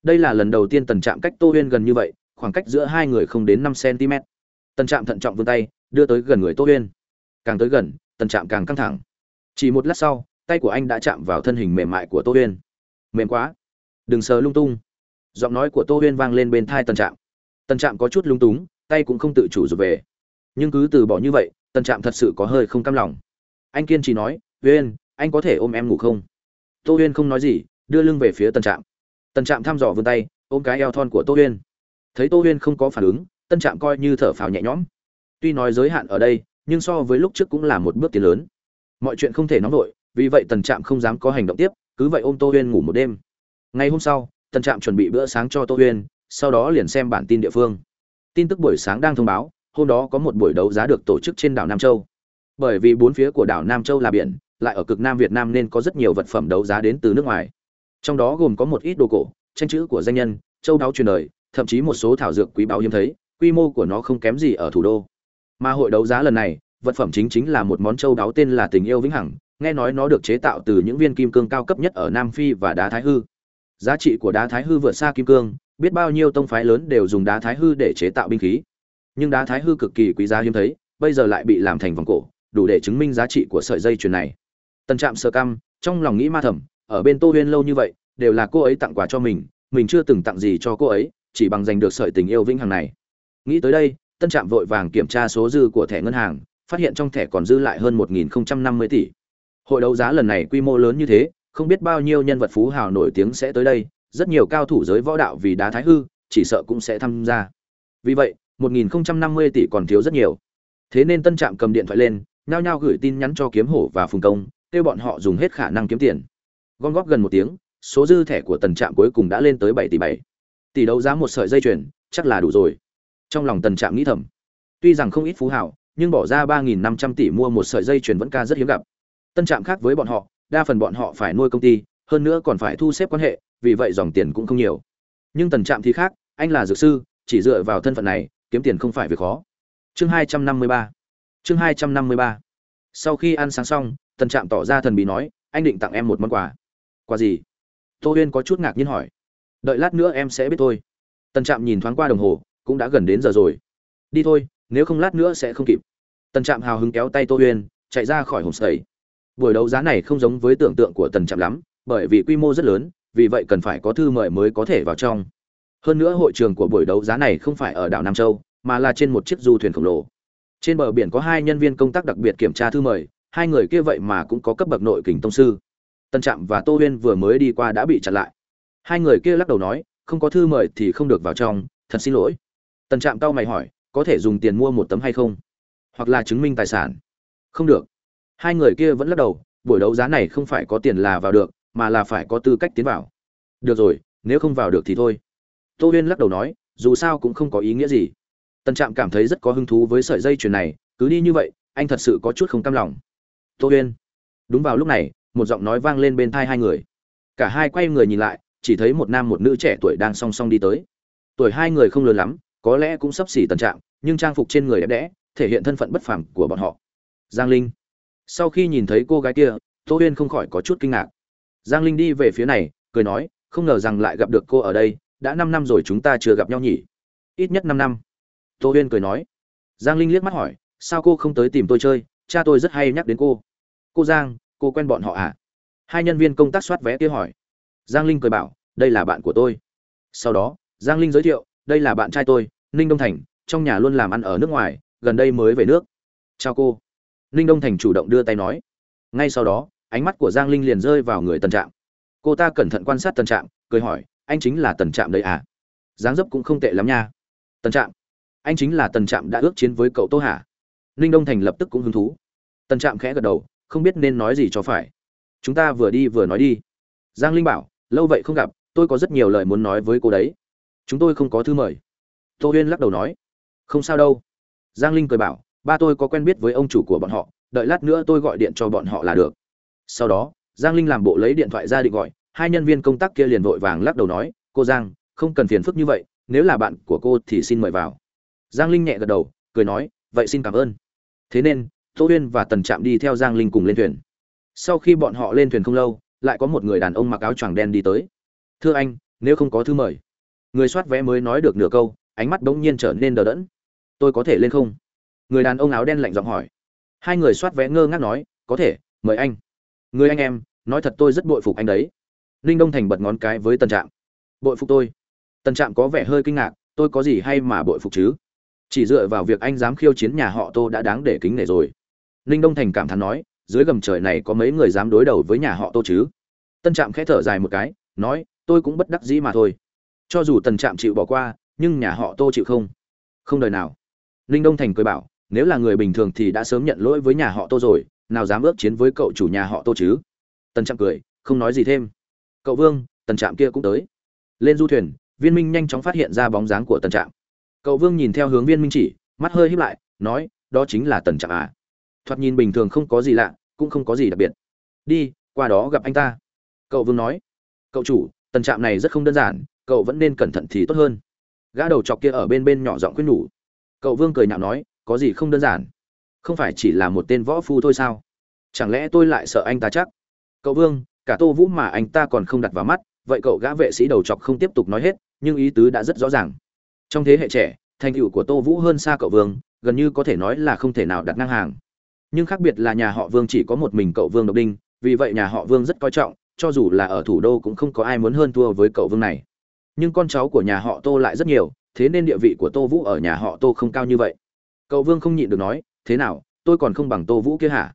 Đây là lần đầu tiên tần trạm cách tô huyên gần như vậy, khoảng cách giữa hai người không đến năm cm tần trạm thận trọng vươn tay, đưa tới gần người tô huyên. Càng tới gần, tần trạm càng căng thẳng. Chỉ một lát sau, tay của anh đã chạm vào thân hình mềm mại của tô huyên. Mềm quá. Đừng sờ lung tung. Giọng nói của tô huyên vang lên bên thai tần trạm. Tần trạm có chút lung túng, tay cũng không tự chủ rụt về. Nhưng cứ từ bỏ như vậy, tần trạm thật sự có hơi không cam lòng. Anh kiên trì nói, huyên, anh có thể ôm em ngủ không? Tô huyên không nói gì, đưa lưng về phía tần trạm. Tần trạm thăm dò vươn tay, ôm cái eo thon của tô huyên. Thấy tô huyên không có phản ứng tân trạm coi như thở phào nhẹ nhõm. Tuy nói giới hạn ở đây nhưng so với lúc trước cũng là một bước tiến lớn. Mọi chuyện không thể nóng vội, vì vậy tần trạm không dám có hành động tiếp cứ vậy ôm tô huyên ngủ một đêm. Ngày hôm sau tần trạm chuẩn bị bữa sáng cho tô huyên sau đó liền xem bản tin địa phương. Tin tức buổi sáng đang thông báo hôm đó có một buổi đấu giá được tổ chức trên đảo nam châu. Bởi vì bốn phía của đảo nam châu là biển lại ở cực nam việt nam nên có rất nhiều vật phẩm đấu giá đến từ nước ngoài. Trong đó gồm có một ít đồ cổ tranh chữ của danh nhân châu đáo truyền đời thậm chí một số thảo dược quý báu hiếm thấy quy mô của nó không kém gì ở thủ đô. Mà hội đấu giá lần này, vật phẩm chính chính là một món châu đáo tên là tình yêu vĩnh hằng, nghe nói nó được chế tạo từ những viên kim cương cao cấp nhất ở nam phi và đá thái hư. Giá trị của đá thái hư vượt xa kim cương, biết bao nhiêu tông phái lớn đều dùng đá thái hư để chế tạo binh khí. Nhưng đá thái hư cực kỳ quý giá hiếm thấy, bây giờ lại bị làm thành vòng cổ, đủ để chứng minh giá trị của sợi dây chuyền này. Tần trạm sơ căm trong lòng nghĩ ma thầm, ở bên tô huyên lâu như vậy, đều là cô ấy tặng quà cho mình mình chưa từng tặng gì cho cô ấy, chỉ bằng giành được sợi tình yêu vĩnh hằng này nghĩ tới đây, tân trạm vội vàng kiểm tra số dư của thẻ ngân hàng, phát hiện trong thẻ còn dư lại hơn một nghìn năm mươi tỷ. Hội đấu giá lần này quy mô lớn như thế, không biết bao nhiêu nhân vật phú hào nổi tiếng sẽ tới đây, rất nhiều cao thủ giới võ đạo vì đá thái hư, chỉ sợ cũng sẽ tham gia. Vì vậy 1050 tỷ còn thiếu rất nhiều. Thế nên tân trạm cầm điện thoại lên, nhao nhao gửi tin nhắn cho kiếm hổ và phùng công, kêu bọn họ dùng hết khả năng kiếm tiền. Gom góp gần một tiếng, số dư thẻ của tần trạm cuối cùng đã lên tới 7 tỷ 7. tỷ đấu giá một sợi dây chuyền, chắc là đủ rồi trong lòng tần trạm nghĩ thầm. Tuy rằng không ít phú hảo nhưng bỏ ra 3.500 tỷ mua một sợi dây chuyền vẫn ca rất hiếm gặp. Tân trạm khác với bọn họ, đa phần bọn họ phải nuôi công ty, hơn nữa còn phải thu xếp quan hệ, vì vậy dòng tiền cũng không nhiều. Nhưng tần trạm thì khác, anh là dược sư, chỉ dựa vào thân phận này, kiếm tiền không phải việc khó. Chương hai trăm năm mươi ba. Chương hai trăm năm mươi ba. Sau khi ăn sáng xong, tần trạm tỏ ra thần bí nói, anh định tặng em một món quà. Quà gì? Tô huyên có chút ngạc nhiên hỏi. Đợi lát nữa em sẽ biết thôi. Tần trạm nhìn thoáng qua đồng hồ cũng đã gần đến giờ rồi. Đi thôi, nếu không lát nữa sẽ không kịp. Tần trạm hào hứng kéo tay tô huyên chạy ra khỏi hồng sầy. Buổi đấu giá này không giống với tưởng tượng của tần trạm lắm, bởi vì quy mô rất lớn, vì vậy cần phải có thư mời mới có thể vào trong. Hơn nữa hội trường của buổi đấu giá này không phải ở đảo nam châu, mà là trên một chiếc du thuyền khổng lồ. Trên bờ biển có hai nhân viên công tác đặc biệt kiểm tra thư mời, hai người kia vậy mà cũng có cấp bậc nội kình tông sư. Tân trạm và tô huyên vừa mới đi qua đã bị chặn lại. Hai người kia lắc đầu nói, không có thư mời thì không được vào trong, thật xin lỗi tân trạm cao mày hỏi, có thể dùng tiền mua một tấm hay không? Hoặc là chứng minh tài sản? Không được. Hai người kia vẫn lắc đầu, buổi đấu giá này không phải có tiền là vào được, mà là phải có tư cách tiến vào. Được rồi, nếu không vào được thì thôi. Tô huyên lắc đầu nói, dù sao cũng không có ý nghĩa gì. Tân trạm cảm thấy rất có hứng thú với sợi dây chuyền này, cứ đi như vậy, anh thật sự có chút không cam lòng. Tô huyên, đúng vào lúc này, một giọng nói vang lên bên thai hai người. Cả hai quay người nhìn lại, chỉ thấy một nam một nữ trẻ tuổi đang song song đi tới. Tuổi hai người không lớn lắm có lẽ cũng sắp xỉ tần trạng, nhưng trang phục trên người đẹp đẽ, thể hiện thân phận bất phàm của bọn họ. Giang linh. Sau khi nhìn thấy cô gái kia, tô huyên không khỏi có chút kinh ngạc. Giang linh đi về phía này, cười nói, không ngờ rằng lại gặp được cô ở đây, đã năm năm rồi chúng ta chưa gặp nhau nhỉ? Ít nhất năm năm. Tô huyên cười nói. Giang linh liếc mắt hỏi, sao cô không tới tìm tôi chơi? Cha tôi rất hay nhắc đến cô. Cô giang, cô quen bọn họ à? Hai nhân viên công tác soát vé kia hỏi. Giang linh cười bảo, đây là bạn của tôi. Sau đó, giang linh giới thiệu, đây là bạn trai tôi ninh đông thành, trong nhà luôn làm ăn ở nước ngoài, gần đây mới về nước. Chào cô. Ninh đông thành chủ động đưa tay nói. Ngay sau đó, ánh mắt của giang linh liền rơi vào người tần trạm. Cô ta cẩn thận quan sát tần trạm, cười hỏi, anh chính là tần trạm đấy à? Dáng dấp cũng không tệ lắm nha. Tần trạm, anh chính là tần trạm đã ước chiến với cậu tô Hà. ninh đông thành lập tức cũng hứng thú. Tần trạm khẽ gật đầu, không biết nên nói gì cho phải. Chúng ta vừa đi vừa nói đi. Giang linh bảo, lâu vậy không gặp, tôi có rất nhiều lời muốn nói với cô đấy. Chúng tôi không có thư mời tô huyên lắc đầu nói, không sao đâu. Giang linh cười bảo, ba tôi có quen biết với ông chủ của bọn họ, đợi lát nữa tôi gọi điện cho bọn họ là được. Sau đó, giang linh làm bộ lấy điện thoại ra định gọi, hai nhân viên công tác kia liền vội vàng lắc đầu nói, cô giang, không cần phiền phức như vậy, nếu là bạn của cô thì xin mời vào. Giang linh nhẹ gật đầu, cười nói, vậy xin cảm ơn. Thế nên, tô huyên và tần trạm đi theo giang linh cùng lên thuyền. Sau khi bọn họ lên thuyền không lâu, lại có một người đàn ông mặc áo choàng đen đi tới. Thưa anh, nếu không có thư mời. Người soát vé mới nói được nửa câu ánh mắt bỗng nhiên trở nên đờ đẫn. Tôi có thể lên không? Người đàn ông áo đen lạnh giọng hỏi. Hai người soát vé ngơ ngác nói, có thể, mời anh. Người anh em, nói thật tôi rất bội phục anh đấy. Ninh đông thành bật ngón cái với tân trạm. Bội phục tôi? Tân trạm có vẻ hơi kinh ngạc, tôi có gì hay mà bội phục chứ? Chỉ dựa vào việc anh dám khiêu chiến nhà họ tô đã đáng để kính nể rồi. Ninh đông thành cảm thán nói, dưới gầm trời này có mấy người dám đối đầu với nhà họ tô chứ? Tân trạm khẽ thở dài một cái, nói, tôi cũng bất đắc dĩ mà thôi. Cho dù tần trạm chịu bỏ qua nhưng nhà họ tô chịu không? Không đời nào. Ninh đông thành cười bảo, nếu là người bình thường thì đã sớm nhận lỗi với nhà họ tô rồi, nào dám ước chiến với cậu chủ nhà họ tô chứ? Tần trạm cười, không nói gì thêm. Cậu vương, tần trạm kia cũng tới. Lên du thuyền, viên minh nhanh chóng phát hiện ra bóng dáng của tần trạm. Cậu vương nhìn theo hướng viên minh chỉ, mắt hơi híp lại, nói, đó chính là tần trạm à? Thoạt nhìn bình thường không có gì lạ, cũng không có gì đặc biệt. Đi, qua đó gặp anh ta. Cậu vương nói. Cậu chủ, tần trạm này rất không đơn giản, cậu vẫn nên cẩn thận thì tốt hơn gã đầu chọc kia ở bên bên nhỏ giọng khuyên nhủ. Cậu vương cười nhạo nói, có gì không đơn giản? Không phải chỉ là một tên võ phu thôi sao? Chẳng lẽ tôi lại sợ anh ta chắc? Cậu vương, cả tô vũ mà anh ta còn không đặt vào mắt, vậy cậu gã vệ sĩ đầu chọc không tiếp tục nói hết, nhưng ý tứ đã rất rõ ràng. Trong thế hệ trẻ, thành tựu của tô vũ hơn xa cậu vương, gần như có thể nói là không thể nào đặt ngang hàng. Nhưng khác biệt là nhà họ vương chỉ có một mình cậu vương độc đinh, vì vậy nhà họ vương rất coi trọng, cho dù là ở thủ đô cũng không có ai muốn hơn thua với cậu vương này nhưng con cháu của nhà họ tô lại rất nhiều, thế nên địa vị của tô vũ ở nhà họ tô không cao như vậy. Cậu vương không nhịn được nói, thế nào, tôi còn không bằng tô vũ kia hả?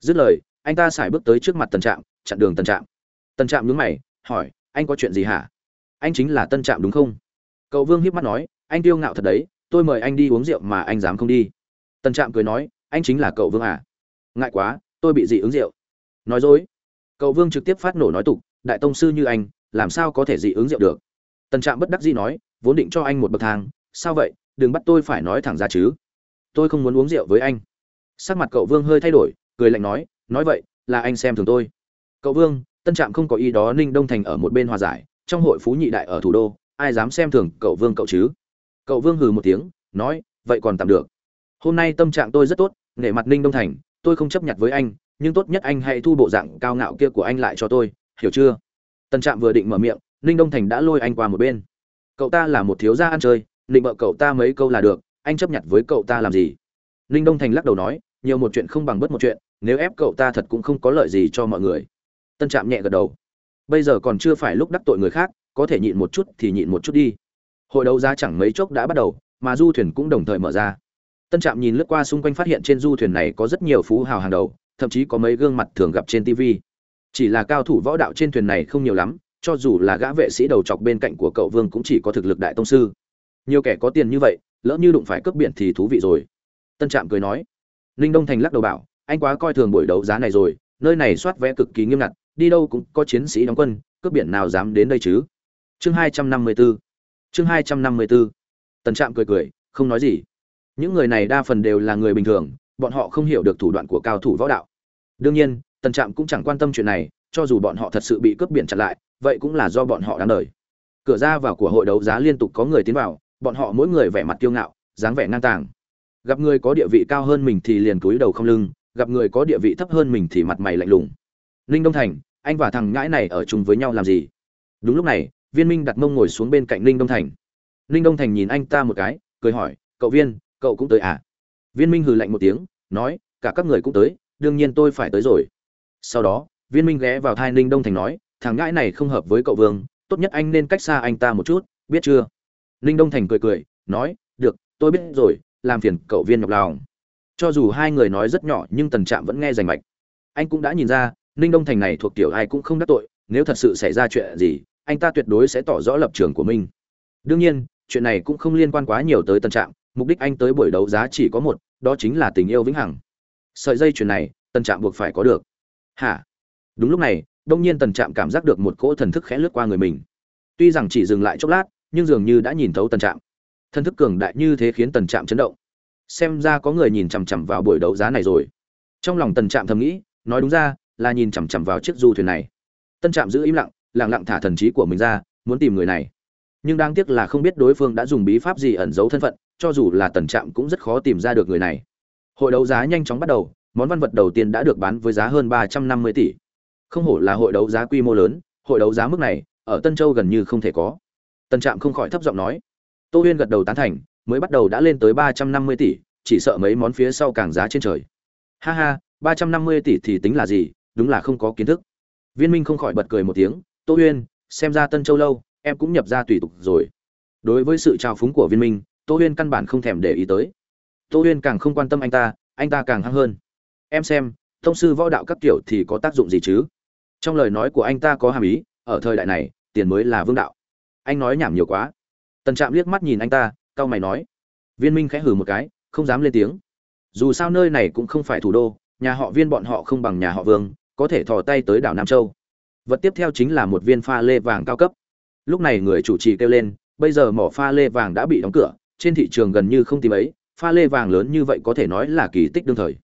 Dứt lời, anh ta xài bước tới trước mặt Tân trạm, chặn đường Tân trạm. Tân trạm nhúng mày, hỏi, anh có chuyện gì hả? Anh chính là tân trạm đúng không? Cậu vương hiếp mắt nói, anh tiêu ngạo thật đấy, tôi mời anh đi uống rượu mà anh dám không đi. Tân trạm cười nói, anh chính là cậu vương à? Ngại quá, tôi bị dị ứng rượu. Nói dối. Cậu vương trực tiếp phát nổ nói tục, đại tông sư như anh, làm sao có thể dị ứng rượu được? Tần trạm bất đắc dĩ nói, vốn định cho anh một bậc thang, sao vậy? Đừng bắt tôi phải nói thẳng ra chứ. Tôi không muốn uống rượu với anh. Sắc mặt cậu vương hơi thay đổi, cười lạnh nói nói vậy, là anh xem thường tôi. Cậu vương tân trạm không có ý đó, ninh đông thành ở một bên hòa giải, trong hội phú nhị đại ở thủ đô, ai dám xem thường cậu vương cậu chứ? Cậu vương hừ một tiếng, nói, vậy còn tạm được. Hôm nay tâm trạng tôi rất tốt, nể mặt ninh đông thành, tôi không chấp nhận với anh, nhưng tốt nhất anh hãy thu bộ dạng cao ngạo kia của anh lại cho tôi, hiểu chưa? Tân trạm vừa định mở miệng ninh đông thành đã lôi anh qua một bên. Cậu ta là một thiếu gia ăn chơi định bợ cậu ta mấy câu là được, anh chấp nhận với cậu ta làm gì? Ninh đông thành lắc đầu nói, nhiều một chuyện không bằng bất một chuyện, nếu ép cậu ta thật cũng không có lợi gì cho mọi người. Tân trạm nhẹ gật đầu. Bây giờ còn chưa phải lúc đắc tội người khác, có thể nhịn một chút thì nhịn một chút đi. Hội đấu giá chẳng mấy chốc đã bắt đầu, mà du thuyền cũng đồng thời mở ra. Tân trạm nhìn lướt qua xung quanh phát hiện trên du thuyền này có rất nhiều phú hào hàng đầu, thậm chí có mấy gương mặt thường gặp trên tv chỉ là cao thủ võ đạo trên thuyền này không nhiều lắm cho dù là gã vệ sĩ đầu chọc bên cạnh của cậu vương cũng chỉ có thực lực đại tông sư. Nhiều kẻ có tiền như vậy, lỡ như đụng phải cướp biển thì thú vị rồi. Tân trạm cười nói. Ninh đông thành lắc đầu bảo, anh quá coi thường buổi đấu giá này rồi, nơi này soát vé cực kỳ nghiêm ngặt, đi đâu cũng có chiến sĩ đóng quân, cướp biển nào dám đến đây chứ? Chương hai trăm năm mươi 254 chương hai trăm năm mươi 254 tần trạm cười cười, không nói gì. Những người này đa phần đều là người bình thường, bọn họ không hiểu được thủ đoạn của cao thủ võ đạo. Đương nhiên, Tân trạm cũng chẳng quan tâm chuyện này, cho dù bọn họ thật sự bị cướp biển chặn lại vậy cũng là do bọn họ đáng đời. Cửa ra vào của hội đấu giá liên tục có người tiến vào, bọn họ mỗi người vẻ mặt kiêu ngạo, dáng vẻ ngang tàng. Gặp người có địa vị cao hơn mình thì liền cúi đầu không lưng, gặp người có địa vị thấp hơn mình thì mặt mày lạnh lùng. Ninh đông thành, anh và thằng ngãi này ở chung với nhau làm gì? Đúng lúc này, viên minh đặt mông ngồi xuống bên cạnh ninh đông thành. Ninh đông thành nhìn anh ta một cái, cười hỏi, cậu viên, cậu cũng tới à? Viên minh hừ lạnh một tiếng, nói, cả các người cũng tới, đương nhiên tôi phải tới rồi. Sau đó, viên minh ghé vào thai ninh đông thành nói thằng ngãi này không hợp với cậu vương, tốt nhất anh nên cách xa anh ta một chút, biết chưa? Ninh đông thành cười cười, nói, được, tôi biết rồi, làm phiền cậu viên nhọc lòng. Cho dù hai người nói rất nhỏ nhưng tần trạm vẫn nghe rành mạch. Anh cũng đã nhìn ra, ninh đông thành này thuộc tiểu ai cũng không đắc tội, nếu thật sự xảy ra chuyện gì, anh ta tuyệt đối sẽ tỏ rõ lập trường của mình. Đương nhiên, chuyện này cũng không liên quan quá nhiều tới tần trạm, mục đích anh tới buổi đấu giá chỉ có một, đó chính là tình yêu vĩnh hằng. Sợi dây chuyền này, tần trạm buộc phải có được. Hả? Đúng lúc này đông nhiên tần trạm cảm giác được một cỗ thần thức khẽ lướt qua người mình. Tuy rằng chỉ dừng lại chốc lát, nhưng dường như đã nhìn thấu tần trạm. Thần thức cường đại như thế khiến tần trạm chấn động. Xem ra có người nhìn chằm chằm vào buổi đấu giá này rồi. Trong lòng tần trạm thầm nghĩ, nói đúng ra, là nhìn chằm chằm vào chiếc du thuyền này. Tân trạm giữ im lặng lặng lặng thả thần trí của mình ra, muốn tìm người này. Nhưng đáng tiếc là không biết đối phương đã dùng bí pháp gì ẩn giấu thân phận, cho dù là tần trạm cũng rất khó tìm ra được người này. Hội đấu giá nhanh chóng bắt đầu, món văn vật đầu tiên đã được bán với giá hơn ba trăm năm mươi tỷ không hổ là hội đấu giá quy mô lớn, hội đấu giá mức này, ở tân châu gần như không thể có. Tân trạm không khỏi thấp giọng nói. Tô huyên gật đầu tán thành, mới bắt đầu đã lên tới ba trăm năm mươi tỷ, chỉ sợ mấy món phía sau càng giá trên trời. Ha ha, ba trăm năm mươi tỷ thì tính là gì, đúng là không có kiến thức. Viên minh không khỏi bật cười một tiếng, tô huyên, xem ra tân châu lâu, em cũng nhập ra tùy tục rồi. Đối với sự trào phúng của viên minh, tô huyên căn bản không thèm để ý tới. Tô huyên càng không quan tâm anh ta anh ta càng hăng hơn. Em xem thông sư võ đạo các kiểu thì có tác dụng gì chứ? Trong lời nói của anh ta có hàm ý, ở thời đại này, tiền mới là vương đạo. Anh nói nhảm nhiều quá. Tần trạm liếc mắt nhìn anh ta, cau mày nói. Viên minh khẽ hừ một cái, không dám lên tiếng. Dù sao nơi này cũng không phải thủ đô, nhà họ viên bọn họ không bằng nhà họ vương, có thể thò tay tới đảo nam châu. Vật tiếp theo chính là một viên pha lê vàng cao cấp. Lúc này người chủ trì kêu lên, bây giờ mỏ pha lê vàng đã bị đóng cửa, trên thị trường gần như không tìm ấy, pha lê vàng lớn như vậy có thể nói là kỳ tích đương thời.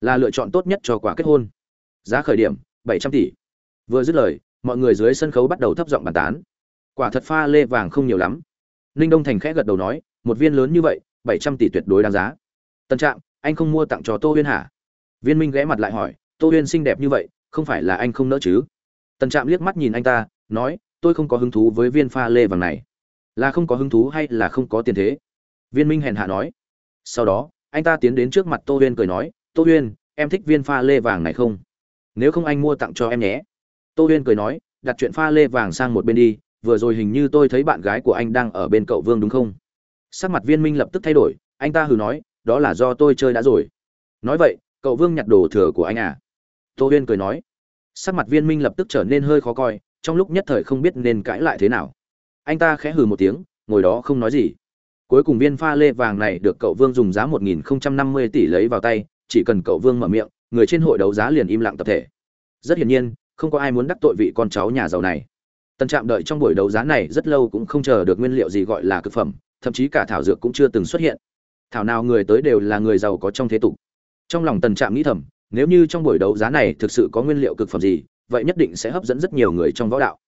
Là lựa chọn tốt nhất cho quả kết hôn. Giá khởi điểm, bảy trăm tỷ vừa dứt lời, mọi người dưới sân khấu bắt đầu thấp giọng bàn tán. Quả thật pha lê vàng không nhiều lắm. Ninh đông thành khẽ gật đầu nói, một viên lớn như vậy, bảy trăm tỷ tuyệt đối đáng giá. Tân trạng anh không mua tặng cho tô huyên hả? Viên minh ghé mặt lại hỏi, tô huyên xinh đẹp như vậy, không phải là anh không nỡ chứ? Tần trạm liếc mắt nhìn anh ta, nói, tôi không có hứng thú với viên pha lê vàng này. Là không có hứng thú hay là không có tiền thế? Viên minh hèn hạ nói. Sau đó, anh ta tiến đến trước mặt tô huyên cười nói, tô huyên, em thích viên pha lê vàng này không? Nếu không anh mua tặng cho em nhé tô huyên cười nói, đặt chuyện pha lê vàng sang một bên đi, vừa rồi hình như tôi thấy bạn gái của anh đang ở bên cậu vương đúng không? Sắc mặt viên minh lập tức thay đổi, anh ta hừ nói, đó là do tôi chơi đã rồi. Nói vậy, cậu vương nhặt đồ thừa của anh à? Tô huyên cười nói. Sắc mặt viên minh lập tức trở nên hơi khó coi, trong lúc nhất thời không biết nên cãi lại thế nào. Anh ta khẽ hừ một tiếng, ngồi đó không nói gì. Cuối cùng viên pha lê vàng này được cậu vương dùng giá một nghìn năm mươi tỷ lấy vào tay, chỉ cần cậu vương mở miệng, người trên hội đấu giá liền im lặng tập thể. Rất hiển nhiên không có ai muốn đắc tội vị con cháu nhà giàu này. Tân trạm đợi trong buổi đấu giá này rất lâu cũng không chờ được nguyên liệu gì gọi là cực phẩm, thậm chí cả thảo dược cũng chưa từng xuất hiện. Thảo nào người tới đều là người giàu có trong thế tục. Trong lòng tần trạm nghĩ thầm, nếu như trong buổi đấu giá này thực sự có nguyên liệu cực phẩm gì, vậy nhất định sẽ hấp dẫn rất nhiều người trong võ đạo.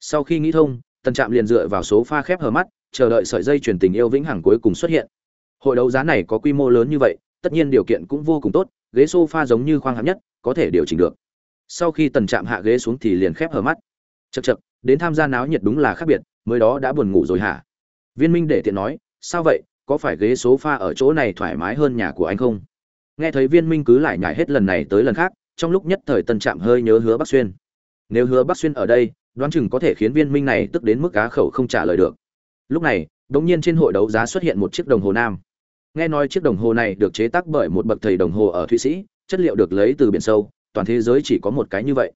Sau khi nghĩ thông, tần trạm liền dựa vào số pha khép hờ mắt, chờ đợi sợi dây truyền tình yêu vĩnh hằng cuối cùng xuất hiện. Hội đấu giá này có quy mô lớn như vậy, tất nhiên điều kiện cũng vô cùng tốt, ghế sofa giống như khoang hạng nhất, có thể điều chỉnh được sau khi tần trạm hạ ghế xuống thì liền khép hờ mắt. Chật chật đến tham gia náo nhiệt đúng là khác biệt, mới đó đã buồn ngủ rồi hả? Viên minh để tiện nói, sao vậy, có phải ghế số pha ở chỗ này thoải mái hơn nhà của anh không? Nghe thấy viên minh cứ lại nhải hết lần này tới lần khác, trong lúc nhất thời tân trạm hơi nhớ hứa bắc xuyên. Nếu hứa bắc xuyên ở đây, đoán chừng có thể khiến viên minh này tức đến mức cá khẩu không trả lời được. Lúc này đ ỗ n g nhiên trên hội đấu giá xuất hiện một chiếc đồng hồ nam. Nghe nói chiếc đồng hồ này được chế tác bởi một bậc thầy đồng hồ ở thụy sĩ, chất liệu được lấy từ biển sâu toàn thế giới chỉ có một cái như vậy.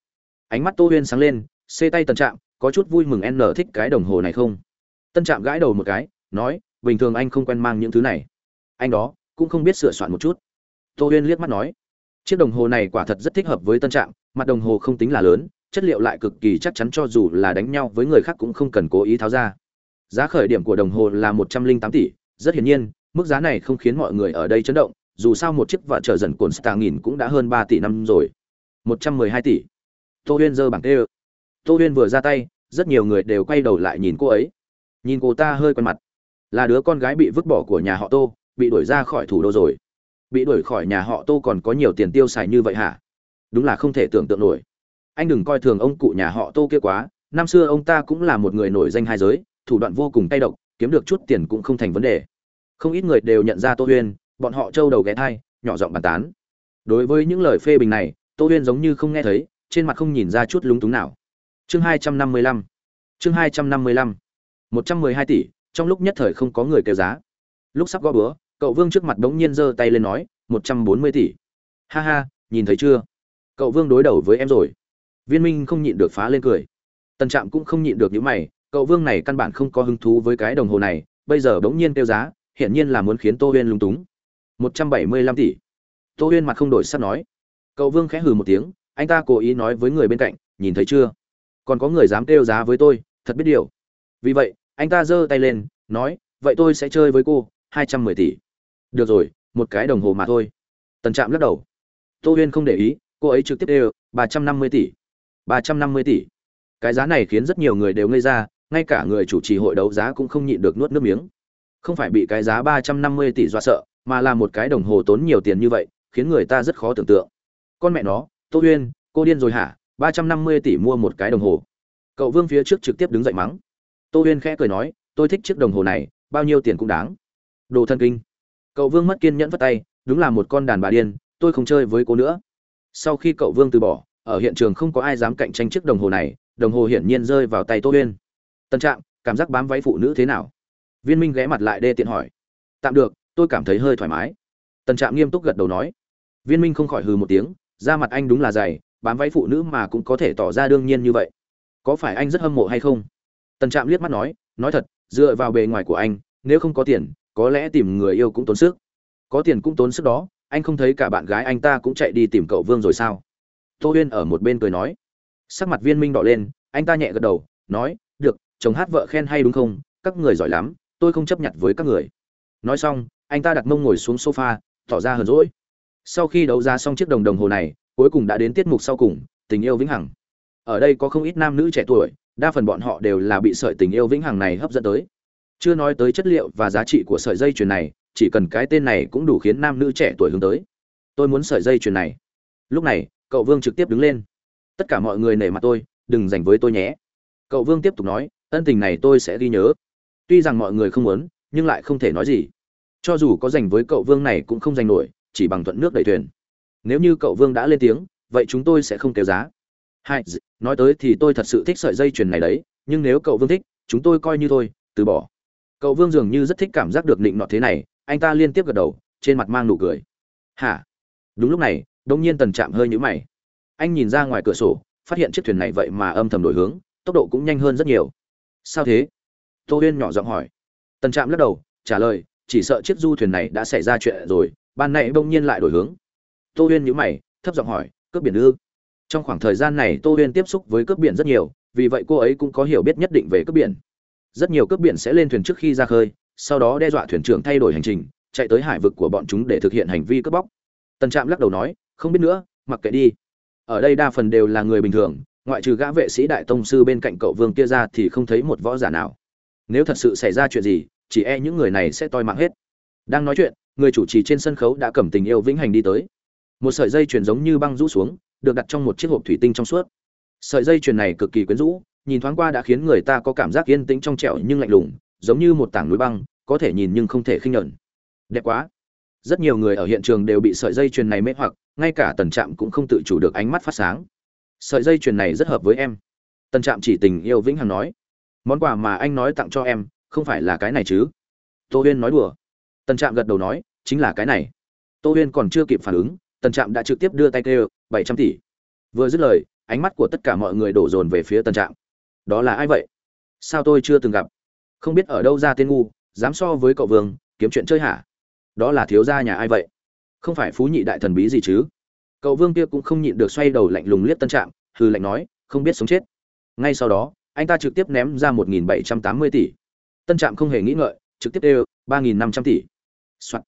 Ánh mắt tô huyên sáng lên, xê tay tân trạm, có chút vui mừng n thích cái đồng hồ này không? Tân trạm gãi đầu một cái, nói, bình thường anh không quen mang những thứ này. Anh đó, cũng không biết sửa soạn một chút. Tô huyên liếc mắt nói, chiếc đồng hồ này quả thật rất thích hợp với tân trạm, mặt đồng hồ không tính là lớn, chất liệu lại cực kỳ chắc chắn cho dù là đánh nhau với người khác cũng không cần cố ý tháo ra. Giá khởi điểm của đồng hồ là một trăm linh tám tỷ, rất hiển nhiên, mức giá này không khiến mọi người ở đây chấn động, dù sao một chiếc vợ trở dần cồn stà nghìn cũng đã hơn ba tỷ năm rồi một trăm mười hai tỷ. Tô huyên giơ bảng tê ơ. Tô huyên vừa ra tay, rất nhiều người đều quay đầu lại nhìn cô ấy. Nhìn cô ta hơi quen mặt. Là đứa con gái bị vứt bỏ của nhà họ tô, bị đuổi ra khỏi thủ đô rồi. Bị đuổi khỏi nhà họ tô còn có nhiều tiền tiêu xài như vậy hả? Đúng là không thể tưởng tượng nổi. Anh đừng coi thường ông cụ nhà họ tô kia quá. Năm xưa ông ta cũng là một người nổi danh hai giới, thủ đoạn vô cùng tay độc, kiếm được chút tiền cũng không thành vấn đề. Không ít người đều nhận ra tô huyên, bọn họ trâu đầu ghé thai, nhỏ giọng bàn tán. Đối với những lời phê bình này tô huyên giống như không nghe thấy, trên mặt không nhìn ra chút lúng túng nào. Chương hai trăm năm mươi lăm. Chương hai trăm năm mươi lăm. Một trăm mười hai tỷ, trong lúc nhất thời không có người kêu giá. Lúc sắp gõ bữa, cậu vương trước mặt bỗng nhiên giơ tay lên nói, một trăm bốn mươi tỷ. Ha ha, nhìn thấy chưa? Cậu vương đối đầu với em rồi. Viên minh không nhịn được phá lên cười. Tần trạm cũng không nhịn được những mày, cậu vương này căn bản không có hứng thú với cái đồng hồ này, bây giờ bỗng nhiên kêu giá, hiển nhiên là muốn khiến tô huyên lúng túng. Một trăm bảy mươi lăm tỷ. Tô huyên mặt không đổi sắp nói cậu vương khẽ hừ một tiếng, anh ta cố ý nói với người bên cạnh, nhìn thấy chưa? Còn có người dám kêu giá với tôi, thật biết điều. Vì vậy, anh ta giơ tay lên, nói, vậy tôi sẽ chơi với cô, hai trăm mười tỷ. Được rồi, một cái đồng hồ mà thôi. Tần trạm lắc đầu. Tô huyên không để ý, cô ấy trực tiếp đều ba trăm năm mươi tỷ. Ba trăm năm mươi tỷ. Cái giá này khiến rất nhiều người đều ngây ra, ngay cả người chủ trì hội đấu giá cũng không nhịn được nuốt nước miếng. Không phải bị cái giá ba trăm năm mươi tỷ dọa sợ, mà là một cái đồng hồ tốn nhiều tiền như vậy, khiến người ta rất khó tưởng tượng con mẹ nó, tô huyên, cô điên rồi hả? ba trăm năm mươi tỷ mua một cái đồng hồ. Cậu vương phía trước trực tiếp đứng dậy mắng. Tô huyên khẽ cười nói, tôi thích chiếc đồng hồ này, bao nhiêu tiền cũng đáng. Đồ thân kinh. Cậu vương mất kiên nhẫn vất tay, đúng là một con đàn bà điên, tôi không chơi với cô nữa. Sau khi cậu vương từ bỏ, ở hiện trường không có ai dám cạnh tranh chiếc đồng hồ này, đồng hồ hiển nhiên rơi vào tay tô huyên. Tân trạng cảm giác bám váy phụ nữ thế nào? Viên minh ghé mặt lại đê tiện hỏi. Tạm được, tôi cảm thấy hơi thoải mái. Tân trạm nghiêm túc gật đầu nói. Viên minh không khỏi hừ một tiếng da mặt anh đúng là dày, bám váy phụ nữ mà cũng có thể tỏ ra đương nhiên như vậy. Có phải anh rất hâm mộ hay không? Tần trạm liếc mắt nói nói thật, dựa vào bề ngoài của anh, nếu không có tiền, có lẽ tìm người yêu cũng tốn sức. Có tiền cũng tốn sức đó, anh không thấy cả bạn gái anh ta cũng chạy đi tìm cậu vương rồi sao? Tô huyên ở một bên cười nói. Sắc mặt viên minh đỏ lên, anh ta nhẹ gật đầu, nói, được, chồng hát vợ khen hay đúng không? Các người giỏi lắm, tôi không chấp nhận với các người. Nói xong, anh ta đặt mông ngồi xuống sofa, tỏ ra hờn rỗi sau khi đấu giá xong chiếc đồng đồng hồ này, cuối cùng đã đến tiết mục sau cùng, tình yêu vĩnh hằng. Ở đây có không ít nam nữ trẻ tuổi, đa phần bọn họ đều là bị sợi tình yêu vĩnh hằng này hấp dẫn tới. Chưa nói tới chất liệu và giá trị của sợi dây chuyền này, chỉ cần cái tên này cũng đủ khiến nam nữ trẻ tuổi hướng tới. Tôi muốn sợi dây chuyền này. Lúc này, cậu vương trực tiếp đứng lên. Tất cả mọi người nể mặt tôi, đừng dành với tôi nhé. Cậu vương tiếp tục nói, ân tình này tôi sẽ ghi nhớ. Tuy rằng mọi người không muốn, nhưng lại không thể nói gì. Cho dù có dành với cậu vương này cũng không giành nổi chỉ bằng thuận nước đẩy thuyền. Nếu như cậu vương đã lên tiếng, vậy chúng tôi sẽ không kêu giá. Hai nói tới thì tôi thật sự thích sợi dây chuyền này đấy, nhưng nếu cậu vương thích, chúng tôi coi như thôi, từ bỏ. Cậu vương dường như rất thích cảm giác được định nọ thế này, anh ta liên tiếp gật đầu, trên mặt mang nụ cười. Hả? Đúng lúc này, đông nhiên tần chạm hơi nhũ mày. Anh nhìn ra ngoài cửa sổ, phát hiện chiếc thuyền này vậy mà âm thầm đổi hướng, tốc độ cũng nhanh hơn rất nhiều. Sao thế? Tô huyên nhỏ giọng hỏi. Tần trạm lắc đầu, trả lời, chỉ sợ chiếc du thuyền này đã xảy ra chuyện rồi ban nãy bỗng nhiên lại đổi hướng. Tô huyên nhữ mày, thấp giọng hỏi, cướp biển ư? Trong khoảng thời gian này tô huyên tiếp xúc với cướp biển rất nhiều, vì vậy cô ấy cũng có hiểu biết nhất định về cướp biển. Rất nhiều cướp biển sẽ lên thuyền trước khi ra khơi, sau đó đe dọa thuyền trưởng thay đổi hành trình, chạy tới hải vực của bọn chúng để thực hiện hành vi cướp bóc. Tần trạm lắc đầu nói, không biết nữa, mặc kệ đi. Ở đây đa phần đều là người bình thường, ngoại trừ gã vệ sĩ đại tông sư bên cạnh cậu vương kia ra thì không thấy một võ giả nào. Nếu thật sự xảy ra chuyện gì, chỉ e những người này sẽ toi mạng hết. Đang nói chuyện người chủ trì trên sân khấu đã cầm tình yêu vĩnh hành đi tới. Một sợi dây chuyền giống như băng rũ xuống, được đặt trong một chiếc hộp thủy tinh trong suốt. Sợi dây chuyền này cực kỳ quyến rũ, nhìn thoáng qua đã khiến người ta có cảm giác yên tĩnh trong trẻo nhưng lạnh lùng, giống như một tảng núi băng, có thể nhìn nhưng không thể khinh nhợn đẹp quá. Rất nhiều người ở hiện trường đều bị sợi dây chuyền này mê hoặc, ngay cả tần trạm cũng không tự chủ được ánh mắt phát sáng. Sợi dây chuyền này rất hợp với em. Tần trạm chỉ tình yêu vĩnh hằng nói. Món quà mà anh nói tặng cho em, không phải là cái này chứ? Tô huyên nói đùa. Tần trạm gật đầu nói chính là cái này. Tô huyên còn chưa kịp phản ứng, tần trạm đã trực tiếp đưa tay kêu, bảy trăm tỷ. Vừa dứt lời, ánh mắt của tất cả mọi người đổ dồn về phía tần trạm. Đó là ai vậy? Sao tôi chưa từng gặp? Không biết ở đâu ra tên ngu, dám so với cậu vương, kiếm chuyện chơi hả? Đó là thiếu gia nhà ai vậy? Không phải phú nhị đại thần bí gì chứ? Cậu vương kia cũng không nhịn được xoay đầu lạnh lùng liếc tân trạm hư lạnh nói, không biết sống chết. Ngay sau đó, anh ta trực tiếp ném ra 1.780 tỷ. Tân trạm không hề nghĩ ngợi, trực tiếp đều 3.500 tỷ. Soạt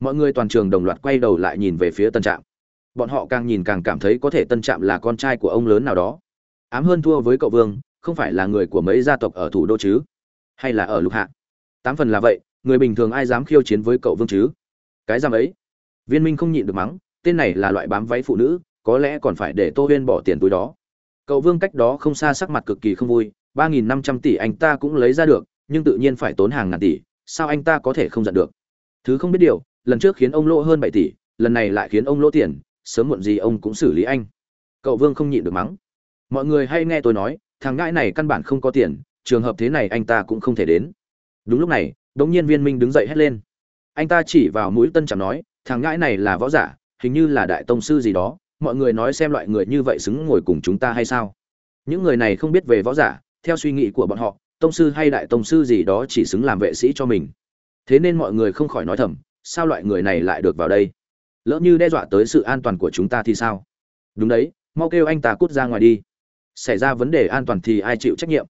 mọi người toàn trường đồng loạt quay đầu lại nhìn về phía tân trạm. Bọn họ càng nhìn càng cảm thấy có thể tân trạm là con trai của ông lớn nào đó. Ám hơn thua với cậu vương, không phải là người của mấy gia tộc ở thủ đô chứ? Hay là ở lục hạ? Tám phần là vậy, người bình thường ai dám khiêu chiến với cậu vương chứ? Cái giam ấy. Viên minh không nhịn được mắng, tên này là loại bám váy phụ nữ, có lẽ còn phải để tô huyên bỏ tiền túi đó. Cậu vương cách đó không xa sắc mặt cực kỳ không vui, ba nghìn năm trăm tỷ anh ta cũng lấy ra được, nhưng tự nhiên phải tốn hàng ngàn tỷ, sao anh ta có thể không giận được? Thứ không biết điều lần trước khiến ông lỗ hơn bảy tỷ, lần này lại khiến ông lỗ tiền, sớm muộn gì ông cũng xử lý anh. Cậu vương không nhịn được mắng. Mọi người hay nghe tôi nói, thằng ngãi này căn bản không có tiền, trường hợp thế này anh ta cũng không thể đến. Đúng lúc này, đống nhiên viên minh đứng dậy hét lên. Anh ta chỉ vào mũi tân trạm nói, thằng ngãi này là võ giả, hình như là đại tông sư gì đó, mọi người nói xem loại người như vậy xứng ngồi cùng chúng ta hay sao? Những người này không biết về võ giả, theo suy nghĩ của bọn họ, tông sư hay đại tông sư gì đó chỉ xứng làm vệ sĩ cho mình. Thế nên mọi người không khỏi nói thầm sao loại người này lại được vào đây? Lỡ như đe dọa tới sự an toàn của chúng ta thì sao? Đúng đấy, mau kêu anh ta cút ra ngoài đi. Xảy ra vấn đề an toàn thì ai chịu trách nhiệm?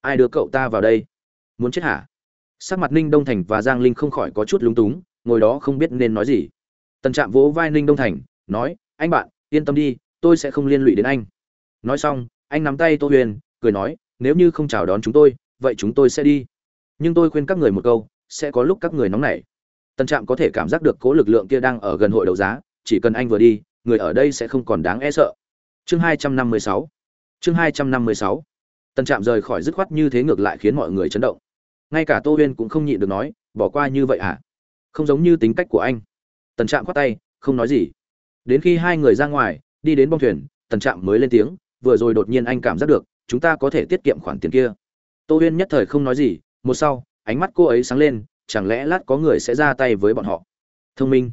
Ai đưa cậu ta vào đây? Muốn chết hả? Sắc mặt ninh đông thành và giang linh không khỏi có chút lúng túng, ngồi đó không biết nên nói gì. Tần trạm vỗ vai ninh đông thành, nói, anh bạn, yên tâm đi, tôi sẽ không liên lụy đến anh. Nói xong, anh nắm tay tô huyền, cười nói, nếu như không chào đón chúng tôi, vậy chúng tôi sẽ đi. Nhưng tôi khuyên các người một câu, sẽ có lúc các người nóng nảy tần trạm có thể cảm giác được cố lực lượng kia đang ở gần hội đấu giá, chỉ cần anh vừa đi, người ở đây sẽ không còn đáng e sợ. Chương hai trăm năm mươi sáu. Chương hai trăm năm mươi sáu. Tần trạm rời khỏi dứt khoát như thế ngược lại khiến mọi người chấn động. Ngay cả tô huyên cũng không nhịn được nói, bỏ qua như vậy hả không giống như tính cách của anh. Tần trạm khoát tay, không nói gì. Đến khi hai người ra ngoài, đi đến bong thuyền, tần trạm mới lên tiếng, vừa rồi đột nhiên anh cảm giác được, chúng ta có thể tiết kiệm khoản tiền kia. Tô huyên nhất thời không nói gì, một sau, ánh mắt cô ấy sáng lên chẳng lẽ lát có người sẽ ra tay với bọn họ? Thông minh.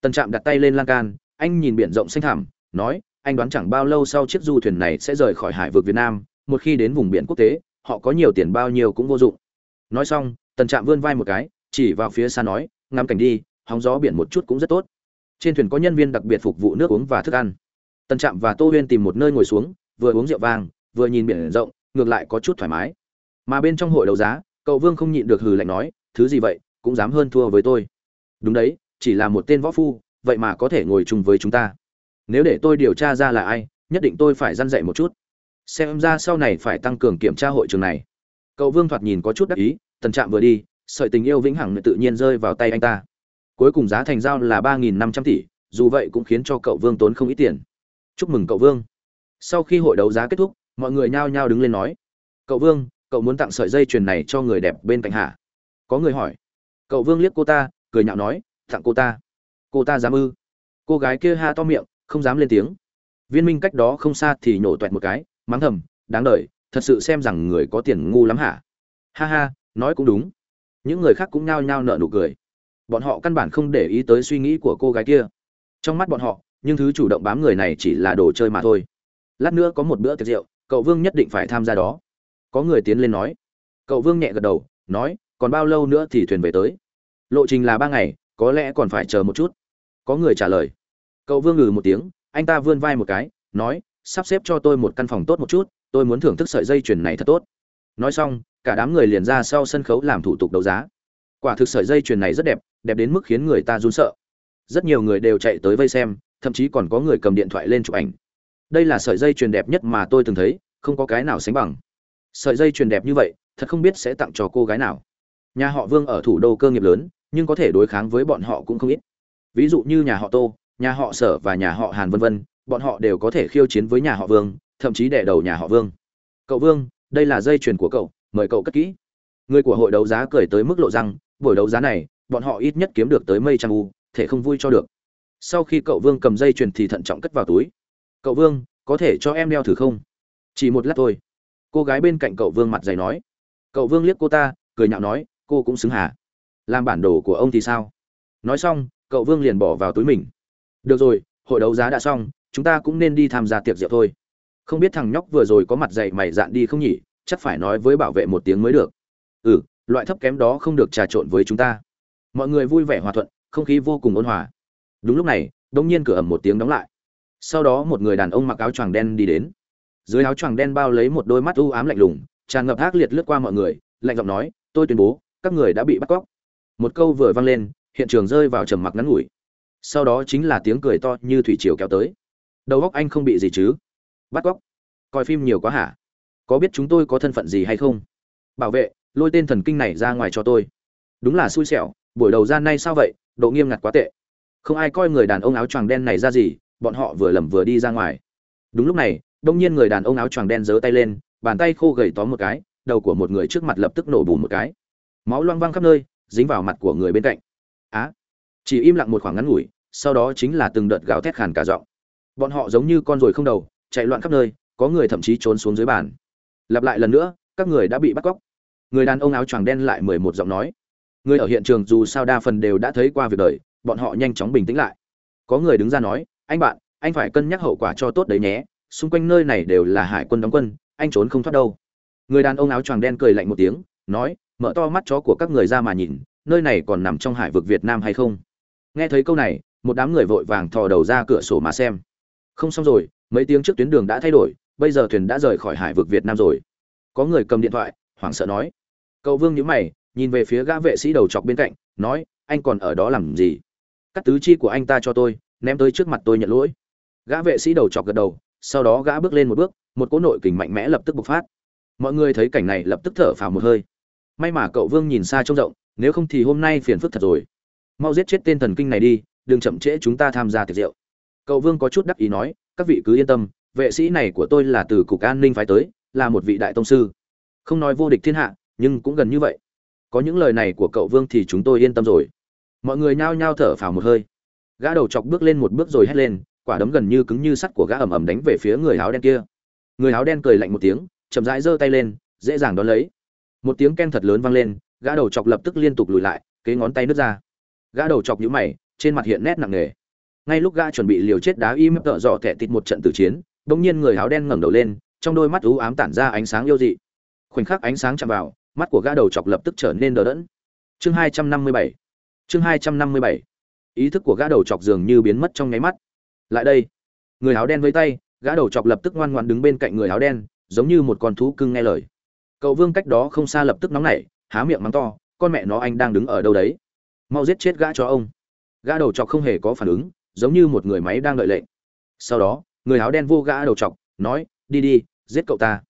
Tần trạm đặt tay lên lan can, anh nhìn biển rộng xanh thẳm, nói, anh đoán chẳng bao lâu sau chiếc du thuyền này sẽ rời khỏi hải vực việt nam, một khi đến vùng biển quốc tế, họ có nhiều tiền bao nhiêu cũng vô dụng. Nói xong, tần trạm vươn vai một cái, chỉ vào phía xa nói, ngắm cảnh đi, hóng gió biển một chút cũng rất tốt. Trên thuyền có nhân viên đặc biệt phục vụ nước uống và thức ăn. Tần trạm và tô huyên tìm một nơi ngồi xuống, vừa uống rượu vang vừa nhìn biển rộng, ngược lại có chút thoải mái. Mà bên trong hội đấu giá, cậu vương không nhịn được hừ lạnh nói thứ gì vậy, cũng dám hơn thua với tôi. Đúng đấy, chỉ là một tên võ phu, vậy mà có thể ngồi chung với chúng ta. Nếu để tôi điều tra ra là ai, nhất định tôi phải răn dậy một chút. Xem ra sau này phải tăng cường kiểm tra hội trường này. Cậu vương thoạt nhìn có chút đắc ý, tần trạm vừa đi, sợi tình yêu vĩnh hằng tự nhiên rơi vào tay anh ta. Cuối cùng giá thành giao là ba nghìn năm trăm tỷ, dù vậy cũng khiến cho cậu vương tốn không ít tiền. Chúc mừng cậu vương. Sau khi hội đấu giá kết thúc, mọi người nhao nhao đứng lên nói, cậu vương, cậu muốn tặng sợi dây chuyền này cho người đẹp bên cạnh hạ có người hỏi. Cậu vương liếc cô ta, cười nhạo nói tặng cô ta. Cô ta dám ư? Cô gái kia ha to miệng, không dám lên tiếng. Viên minh cách đó không xa thì nhổ toẹt một cái, mắng thầm, đáng đ thật sự xem rằng người có tiền ngu lắm hả? Ha ha, nói cũng đúng. Những người khác cũng nhao nhao nợ nụ cười. Bọn họ căn bản không để ý tới suy nghĩ của cô gái kia. Trong mắt bọn họ, nhưng thứ chủ động bám người này chỉ là đồ chơi mà thôi. Lát nữa có một bữa tiệc rượu, cậu vương nhất định phải tham gia đó. Có người tiến lên nói. Cậu vương nhẹ gật đầu, nói còn bao lâu nữa thì thuyền về tới? Lộ trình là ba ngày, có lẽ còn phải chờ một chút. Có người trả lời. Cậu vương ngừ một tiếng, anh ta vươn vai một cái, nói, sắp xếp cho tôi một căn phòng tốt một chút, tôi muốn thưởng thức sợi dây chuyền này thật tốt. Nói xong, cả đám người liền ra sau sân khấu làm thủ tục đấu giá. Quả thực sợi dây chuyền này rất đẹp đẹp đến mức khiến người ta run sợ. Rất nhiều người đều chạy tới vây xem, thậm chí còn có người cầm điện thoại lên chụp ảnh. Đây là sợi dây chuyền đẹp nhất mà tôi từng thấy, không có cái nào sánh bằng. Sợi dây chuyền đẹp như vậy, thật không biết sẽ tặng cho cô gái nào nhà họ vương ở thủ đô cơ nghiệp lớn, nhưng có thể đối kháng với bọn họ cũng không ít. Ví dụ như nhà họ tô, nhà họ sở và nhà họ hàn vân vân, bọn họ đều có thể khiêu chiến với nhà họ vương, thậm chí đẻ đầu nhà họ vương. Cậu vương, đây là dây chuyền của cậu, mời cậu cất kỹ. Người của hội đấu giá cười tới mức lộ răng, buổi đấu giá này, bọn họ ít nhất kiếm được tới mây trăm u, thể không vui cho được. Sau khi cậu vương cầm dây chuyền thì thận trọng cất vào túi. Cậu vương, có thể cho em đeo thử không? Chỉ một lát thôi. Cô gái bên cạnh cậu vương mặt dày nói. Cậu vương liếc cô ta, cười nhạo nói cô cũng xứng hả làm bản đồ của ông thì sao? Nói xong, cậu vương liền bỏ vào túi mình. Được rồi, hội đấu giá đã xong, chúng ta cũng nên đi tham gia tiệc rượu thôi. Không biết thằng nhóc vừa rồi có mặt dày mày dạn đi không nhỉ? Chắc phải nói với bảo vệ một tiếng mới được. Ừ loại thấp kém đó không được trà trộn với chúng ta. Mọi người vui vẻ hòa thuận, không khí vô cùng ôn hòa. Đúng lúc này đông nhiên cửa ẩm một tiếng đóng lại. Sau đó một người đàn ông mặc áo choàng đen đi đến. Dưới áo choàng đen bao lấy một đôi mắt u ám lạnh lùng, tràn ngập ác liệt lướt qua mọi người, lạnh giọng nói, tôi tuyên bố các người đã bị bắt cóc. Một câu vừa vang lên, hiện trường rơi vào trầm mặc ngắn ngủi. Sau đó chính là tiếng cười to như thủy triều kéo tới. Đầu góc anh không bị gì chứ? Bắt cóc? Coi phim nhiều quá hả? Có biết chúng tôi có thân phận gì hay không? Bảo vệ, lôi tên thần kinh này ra ngoài cho tôi. Đúng là xui xẻo, buổi đầu ra nay sao vậy? Độ nghiêm ngặt quá tệ. Không ai coi người đàn ông áo choàng đen này ra gì, bọn họ vừa lầm vừa đi ra ngoài. Đúng lúc này, đông nhiên người đàn ông áo choàng đen giơ tay lên, bàn tay khô gầy tóm một cái, đầu của một người trước mặt lập tức nổ bùn một cái máu loang văng khắp nơi, dính vào mặt của người bên cạnh. Á, chỉ im lặng một khoảng ngắn ngủi, sau đó chính là từng đợt gào thét khàn cả giọng. Bọn họ giống như con ruồi không đầu, chạy loạn khắp nơi, có người thậm chí trốn xuống dưới bàn. Lặp lại lần nữa, các người đã bị bắt cóc. Người đàn ông áo choàng đen lại mười một giọng nói. Người ở hiện trường dù sao đa phần đều đã thấy qua việc đời, bọn họ nhanh chóng bình tĩnh lại. Có người đứng ra nói, anh bạn, anh phải cân nhắc hậu quả cho tốt đấy nhé, xung quanh nơi này đều là hải quân đóng quân, anh trốn không thoát đâu. Người đàn ông áo choàng đen cười lạnh một tiếng, nói mở to mắt chó của các người ra mà nhìn, nơi này còn nằm trong hải vực việt nam hay không? Nghe thấy câu này, một đám người vội vàng thò đầu ra cửa sổ mà xem. Không xong rồi, mấy tiếng trước tuyến đường đã thay đổi, bây giờ thuyền đã rời khỏi hải vực việt nam rồi. Có người cầm điện thoại, hoảng sợ nói. Cậu vương nhíu mày, nhìn về phía gã vệ sĩ đầu chọc bên cạnh, nói, anh còn ở đó làm gì? Cắt tứ chi của anh ta cho tôi, ném tới trước mặt tôi nhận lỗi. Gã vệ sĩ đầu chọc gật đầu, sau đó gã bước lên một bước, một cỗ nội kình mạnh mẽ lập tức bộc phát. Mọi người thấy cảnh này lập tức thở phào một hơi may mà cậu vương nhìn xa trông rộng, nếu không thì hôm nay phiền phức thật rồi. Mau giết chết tên thần kinh này đi, đừng chậm trễ chúng ta tham gia tiệc rượu. Cậu vương có chút đắc ý nói, các vị cứ yên tâm, vệ sĩ này của tôi là từ cục an ninh phái tới, là một vị đại tông sư. Không nói vô địch thiên hạ, nhưng cũng gần như vậy. Có những lời này của cậu vương thì chúng tôi yên tâm rồi. Mọi người nhao nhao thở phào một hơi. Gã đầu chọc bước lên một bước rồi hét lên, quả đấm gần như cứng như sắt của gã ầm ầm đánh về phía người áo đen kia. Người áo đen cười lạnh một tiếng, chậm rãi giơ tay lên, dễ dàng đón lấy một tiếng ken thật lớn vang lên, gã đầu chọc lập tức liên tục lùi lại, kế ngón tay nứt ra. Gã đầu chọc nhũ mày, trên mặt hiện nét nặng nề. Ngay lúc gã chuẩn bị liều chết đá im tợ dọ thẻ tịt một trận tử chiến, bỗng nhiên người áo đen ngẩng đầu lên, trong đôi mắt u ám tản ra ánh sáng yêu dị. Khoảnh khắc ánh sáng chạm vào, mắt của gã đầu chọc lập tức trở nên đờ đẫn. Chương hai trăm năm mươi bảy. Chương hai trăm năm mươi bảy. Ý thức của gã đầu chọc dường như biến mất trong nháy mắt. Lại đây. Người áo đen với tay, gã đầu chọc lập tức ngoan ngoan đứng bên cạnh người áo đen, giống như một con thú cưng nghe lời cậu vương cách đó không xa lập tức nóng nảy, há miệng mắng to, con mẹ nó anh đang đứng ở đâu đấy? Mau giết chết gã cho ông. Gã đầu chọc không hề có phản ứng, giống như một người máy đang đợi lệnh. Sau đó, người áo đen vô gã đầu chọc, nói, đi đi, giết cậu ta.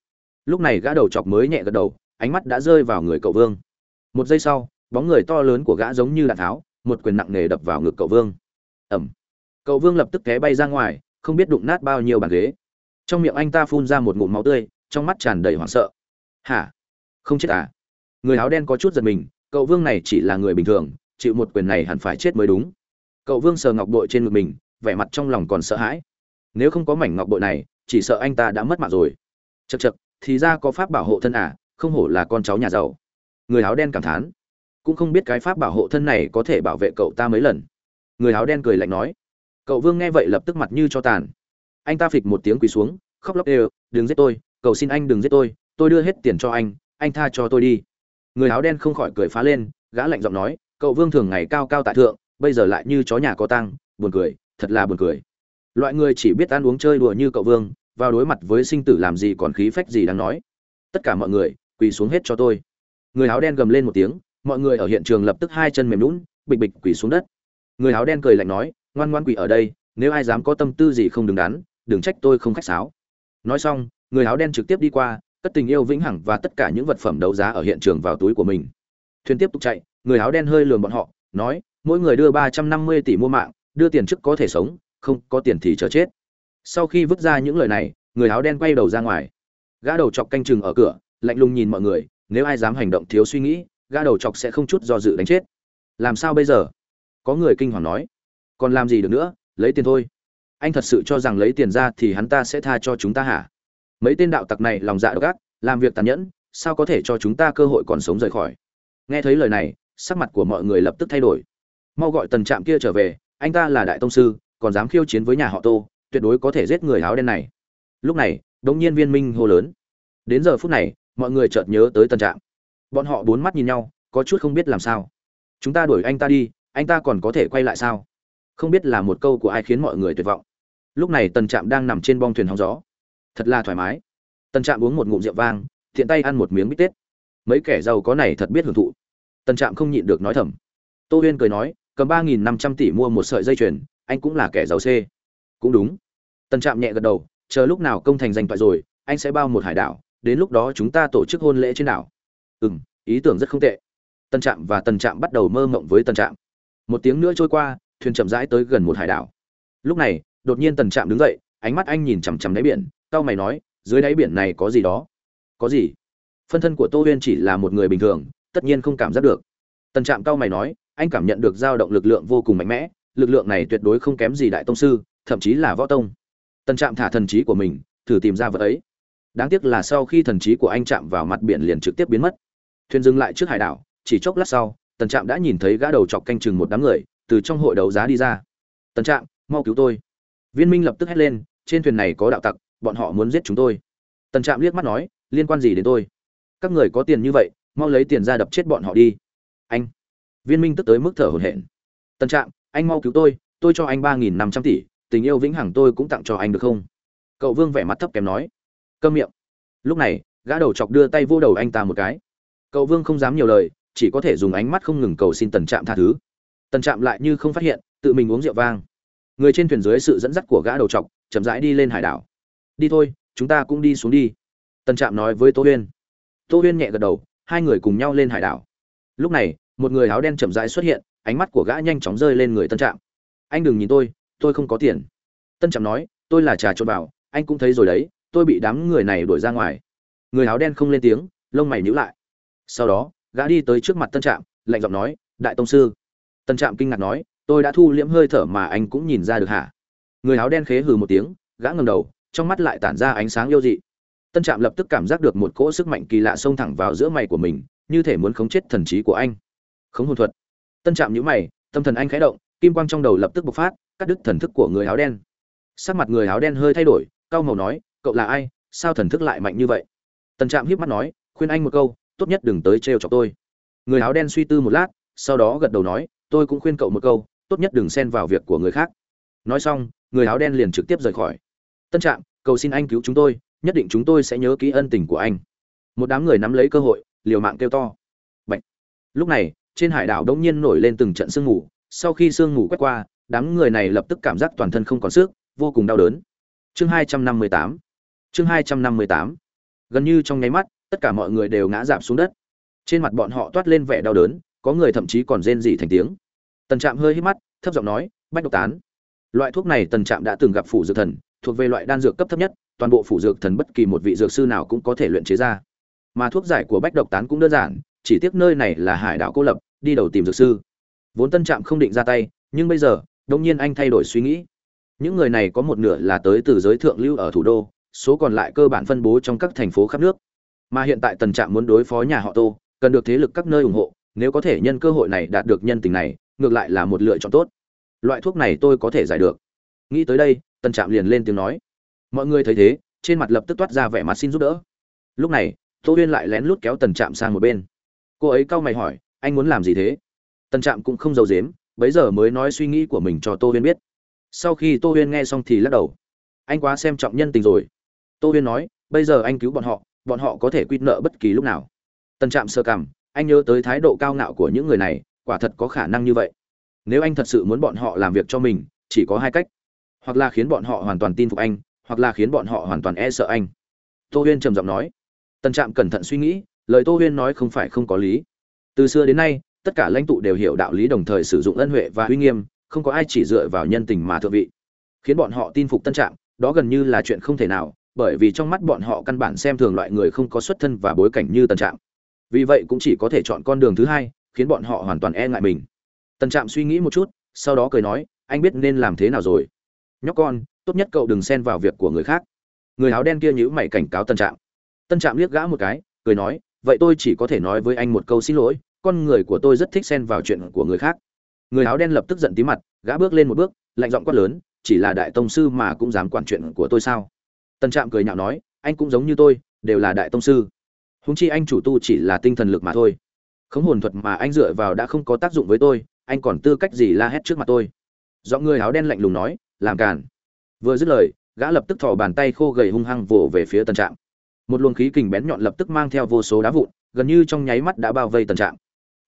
Lúc này gã đầu chọc mới nhẹ gật đầu, ánh mắt đã rơi vào người cậu vương. Một giây sau, bóng người to lớn của gã giống như đạn tháo, một quyền nặng nề đập vào ngực cậu vương. Ẩm. Cậu vương lập tức té bay ra ngoài, không biết đụng nát bao nhiêu bàn ghế. Trong miệng anh ta phun ra một ngụm máu tươi, trong mắt tràn đầy hoảng sợ hả? Không chết à? Người áo đen có chút giật mình, cậu vương này chỉ là người bình thường, chịu một quyền này hẳn phải chết mới đúng. Cậu vương sờ ngọc bội trên ngực mình, vẻ mặt trong lòng còn sợ hãi. Nếu không có mảnh ngọc bội này, chỉ sợ anh ta đã mất mạng rồi. Chật chật thì ra có pháp bảo hộ thân à? Không hổ là con cháu nhà giàu. Người áo đen cảm thán. Cũng không biết cái pháp bảo hộ thân này có thể bảo vệ cậu ta mấy lần. Người áo đen cười lạnh nói. Cậu vương nghe vậy lập tức mặt như cho tàn. Anh ta phịch một tiếng quỳ xuống, khóc lóc đều, đừng giết tôi cậu xin anh đừng giết tôi tôi đưa hết tiền cho anh anh tha cho tôi đi. Người áo đen không khỏi cười phá lên, gã lạnh giọng nói, cậu vương thường ngày cao cao tại thượng, bây giờ lại như chó nhà có tăng buồn cười, thật là buồn cười. Loại người chỉ biết ăn uống chơi đùa như cậu vương, vào đối mặt với sinh tử làm gì còn khí phách gì đang nói. Tất cả mọi người, quỳ xuống hết cho tôi. Người áo đen gầm lên một tiếng, mọi người ở hiện trường lập tức hai chân mềm lún bịch bịch quỳ xuống đất. Người áo đen cười lạnh nói, ngoan ngoan quỳ ở đây, nếu ai dám có tâm tư gì không đứng đắn, đừng trách tôi không khách sáo. Nói xong, người áo đen trực tiếp đi qua cất tình yêu vĩnh hằng và tất cả những vật phẩm đấu giá ở hiện trường vào túi của mình. Thuyền tiếp tục chạy, người áo đen hơi lườm bọn họ, nói, mỗi người đưa ba trăm năm mươi tỷ mua mạng, đưa tiền trước có thể sống, không có tiền thì chờ chết. Sau khi vứt ra những lời này, người áo đen quay đầu ra ngoài. Gã đầu chọc canh chừng ở cửa, lạnh lùng nhìn mọi người, nếu ai dám hành động thiếu suy nghĩ, gã đầu chọc sẽ không chút do dự đánh chết. Làm sao bây giờ? Có người kinh hoàng nói. Còn làm gì được nữa, lấy tiền thôi. Anh thật sự cho rằng lấy tiền ra thì hắn ta sẽ tha cho chúng ta hả? Mấy tên đạo tặc này lòng dạ độc ác, làm việc tàn nhẫn, sao có thể cho chúng ta cơ hội còn sống rời khỏi? Nghe thấy lời này, sắc mặt của mọi người lập tức thay đổi. Mau gọi tần trạm kia trở về, anh ta là đại tông sư, còn dám khiêu chiến với nhà họ tô, tuyệt đối có thể giết người áo đen này. Lúc này, đống nhiên viên minh hô lớn. Đến giờ phút này, mọi người chợt nhớ tới tần trạm. Bọn họ bốn mắt nhìn nhau, có chút không biết làm sao. Chúng ta đuổi anh ta đi, anh ta còn có thể quay lại sao? Không biết là một câu của ai khiến mọi người tuyệt vọng. Lúc này tần trạm đang nằm trên bong thuyền hóng gió thật là thoải mái. Tân trạm uống một ngụm rượu vang thiện tay ăn một miếng bít tết. Mấy kẻ giàu có này thật biết hưởng thụ. Tân trạm không nhịn được nói thầm. Tô huyên cười nói, cầm ba nghìn năm trăm tỷ mua một sợi dây chuyền, anh cũng là kẻ giàu c cũng đúng. Tân trạm nhẹ gật đầu, chờ lúc nào công thành danh toại rồi, anh sẽ bao một hải đảo, đến lúc đó chúng ta tổ chức hôn lễ trên đảo. Ừ m ý tưởng rất không tệ. Tân trạm và tần trạm bắt đầu mơ mộng với tần trạm. Một tiếng nữa trôi qua, thuyền chậm rãi tới gần một hải đảo. Lúc này, đột nhiên tần trạm đứng dậy, ánh mắt anh nhìn chằm chằm đáy biển tao mày nói, dưới đáy biển này có gì đó? Có gì? Phân thân của tô huyên chỉ là một người bình thường, tất nhiên không cảm giác được. Tần trạm cao mày nói, anh cảm nhận được dao động lực lượng vô cùng mạnh mẽ, lực lượng này tuyệt đối không kém gì đại tông sư, thậm chí là võ tông. Tần trạm thả thần trí của mình, thử tìm ra vật ấy. Đáng tiếc là sau khi thần trí của anh chạm vào mặt biển liền trực tiếp biến mất. Thuyền dừng lại trước hải đảo, chỉ chốc lát sau, tần trạm đã nhìn thấy gã đầu chọc canh chừng một đám người, từ trong hội đấu giá đi ra. Tần trạm, mau cứu tôi. Viên minh lập tức hét lên, trên thuyền này có đạo tặc bọn họ muốn giết chúng tôi. Tần trạm liếc mắt nói, liên quan gì đến tôi? Các người có tiền như vậy, mau lấy tiền ra đập chết bọn họ đi. Anh. Viên minh tức tới mức thở hổn hển. Tần trạm, anh mau cứu tôi tôi cho anh ba nghìn năm trăm tỷ, tình yêu vĩnh hằng tôi cũng tặng cho anh được không? Cậu vương vẻ mặt thấp kém nói. Cơm miệng. Lúc này, gã đầu chọc đưa tay vô đầu anh ta một cái. Cậu vương không dám nhiều lời, chỉ có thể dùng ánh mắt không ngừng cầu xin tần trạm tha thứ. Tần trạm lại như không phát hiện, tự mình uống rượu vang. Người trên thuyền dưới sự dẫn dắt của gã đầu chọc, chậm rãi đi lên hải đảo đi thôi chúng ta cũng đi xuống đi. Tần trạm nói với tô huyên. Tô huyên nhẹ gật đầu hai người cùng nhau lên hải đảo. Lúc này một người áo đen chậm rãi xuất hiện ánh mắt của gã nhanh chóng rơi lên người tân trạm. Anh đừng nhìn tôi tôi không có tiền. Tân trạm nói tôi là trà trộn vào, anh cũng thấy rồi đấy tôi bị đám người này đuổi ra ngoài. Người áo đen không lên tiếng lông mày nhíu lại. Sau đó gã đi tới trước mặt tân trạm lạnh giọng nói đại tông sư. Tân trạm kinh ngạc nói tôi đã thu liễm hơi thở mà anh cũng nhìn ra được hả? Người áo đen khế hừ một tiếng gã ngầm đầu trong mắt lại tản ra ánh sáng yêu dị. Tân trạm lập tức cảm giác được một cỗ sức mạnh kỳ lạ xông thẳng vào giữa mày của mình, như thể muốn khống chết thần trí của anh. Khống hồn thuật. Tân trạm nhíu mày, tâm thần anh khẽ động, kim quang trong đầu lập tức bộc phát, cắt đứt thần thức của người áo đen. Sắc mặt người áo đen hơi thay đổi, cao màu nói, cậu là ai? Sao thần thức lại mạnh như vậy? Tân trạm hiếp mắt nói, khuyên anh một câu, tốt nhất đừng tới trêu chọc tôi. Người áo đen suy tư một lát, sau đó gật đầu nói, tôi cũng khuyên cậu một câu, tốt nhất đừng xen vào việc của người khác. Nói xong, người áo đen liền trực tiếp rời khỏi tân trạm, cầu xin anh cứu chúng tôi, nhất định chúng tôi sẽ nhớ kỹ ân tình của anh. Một đám người nắm lấy cơ hội, liều mạng kêu to. Bạch. lúc này, trên hải đảo đông nhiên nổi lên từng trận sương mù. Sau khi sương mù quét qua, đám người này lập tức cảm giác toàn thân không còn sức, vô cùng đau đớn. Chương hai trăm năm mươi tám. Chương hai trăm năm mươi tám. Gần như trong nháy mắt, tất cả mọi người đều ngã giảm xuống đất. Trên mặt bọn họ toát lên vẻ đau đớn, có người thậm chí còn rên rỉ thành tiếng. Tần trạm hơi hít mắt, thấp giọng nói, bách độc tán. Loại thuốc này tần trạm đã từng gặp phủ dược thần thuộc về loại đan dược cấp thấp nhất, toàn bộ phủ dược thần bất kỳ một vị dược sư nào cũng có thể luyện chế ra. Mà thuốc giải của bách độc tán cũng đơn giản, chỉ tiếc nơi này là hải đảo cô lập, đi đầu tìm dược sư. Vốn tân trạm không định ra tay, nhưng bây giờ, đột nhiên anh thay đổi suy nghĩ. Những người này có một nửa là tới từ giới thượng lưu ở thủ đô, số còn lại cơ bản phân bố trong các thành phố khắp nước. Mà hiện tại tần trạm muốn đối phó nhà họ tô, cần được thế lực các nơi ủng hộ, nếu có thể nhân cơ hội này đạt được nhân tình này, ngược lại là một lựa chọn tốt. Loại thuốc này tôi có thể giải được. Nghĩ tới đây tần trạm liền lên tiếng nói. Mọi người thấy thế, trên mặt lập tức toát ra vẻ mặt xin giúp đỡ. Lúc này, tô huyên lại lén lút kéo tần trạm sang một bên. Cô ấy cau mày hỏi, anh muốn làm gì thế? Tần trạm cũng không giấu dếm bấy giờ mới nói suy nghĩ của mình cho tô huyên biết. Sau khi tô huyên nghe xong thì lắc đầu. Anh quá xem trọng nhân tình rồi. Tô huyên nói, bây giờ anh cứu bọn họ bọn họ có thể quy nợ bất kỳ lúc nào. Tần trạm sơ cảm anh nhớ tới thái độ cao ngạo của những người này, quả thật có khả năng như vậy. Nếu anh thật sự muốn bọn họ làm việc cho mình, chỉ có hai cách hoặc là khiến bọn họ hoàn toàn tin phục anh, hoặc là khiến bọn họ hoàn toàn e sợ anh. Tô huyên trầm giọng nói. Tần trạm cẩn thận suy nghĩ, lời tô huyên nói không phải không có lý. Từ xưa đến nay, tất cả lãnh tụ đều hiểu đạo lý đồng thời sử dụng ân huệ và uy nghiêm, không có ai chỉ dựa vào nhân tình mà thượng vị. Khiến bọn họ tin phục tân trạm, đó gần như là chuyện không thể nào, bởi vì trong mắt bọn họ căn bản xem thường loại người không có xuất thân và bối cảnh như tân trạm. Vì vậy cũng chỉ có thể chọn con đường thứ hai, khiến bọn họ hoàn toàn e ngại mình. Tân trạm suy nghĩ một chút, sau đó cười nói, anh biết nên làm thế nào rồi? Nhóc con, tốt nhất cậu đừng xen vào việc của người khác. Người áo đen kia nhữ mày cảnh cáo tân trạm. Tân trạm liếc gã một cái, cười nói, vậy tôi chỉ có thể nói với anh một câu xin lỗi, con người của tôi rất thích xen vào chuyện của người khác. Người áo đen lập tức giận tí mặt, gã bước lên một bước, lạnh giọng quát lớn, chỉ là đại tông sư mà cũng dám quản chuyện của tôi sao? Tân trạm cười nhạo nói, anh cũng giống như tôi, đều là đại tông sư. Húng chi anh chủ tu chỉ là tinh thần lực mà thôi. Khống hồn thuật mà anh dựa vào đã không có tác dụng với tôi, anh còn tư cách gì la hét trước mặt tôi? Do người áo đen lạnh lùng nói làm càn. Vừa dứt lời, gã lập tức thò bàn tay khô gầy hung hăng vồ về phía tần trạm. Một luồng khí kình bén nhọn lập tức mang theo vô số đá vụn, gần như trong nháy mắt đã bao vây tần trạm.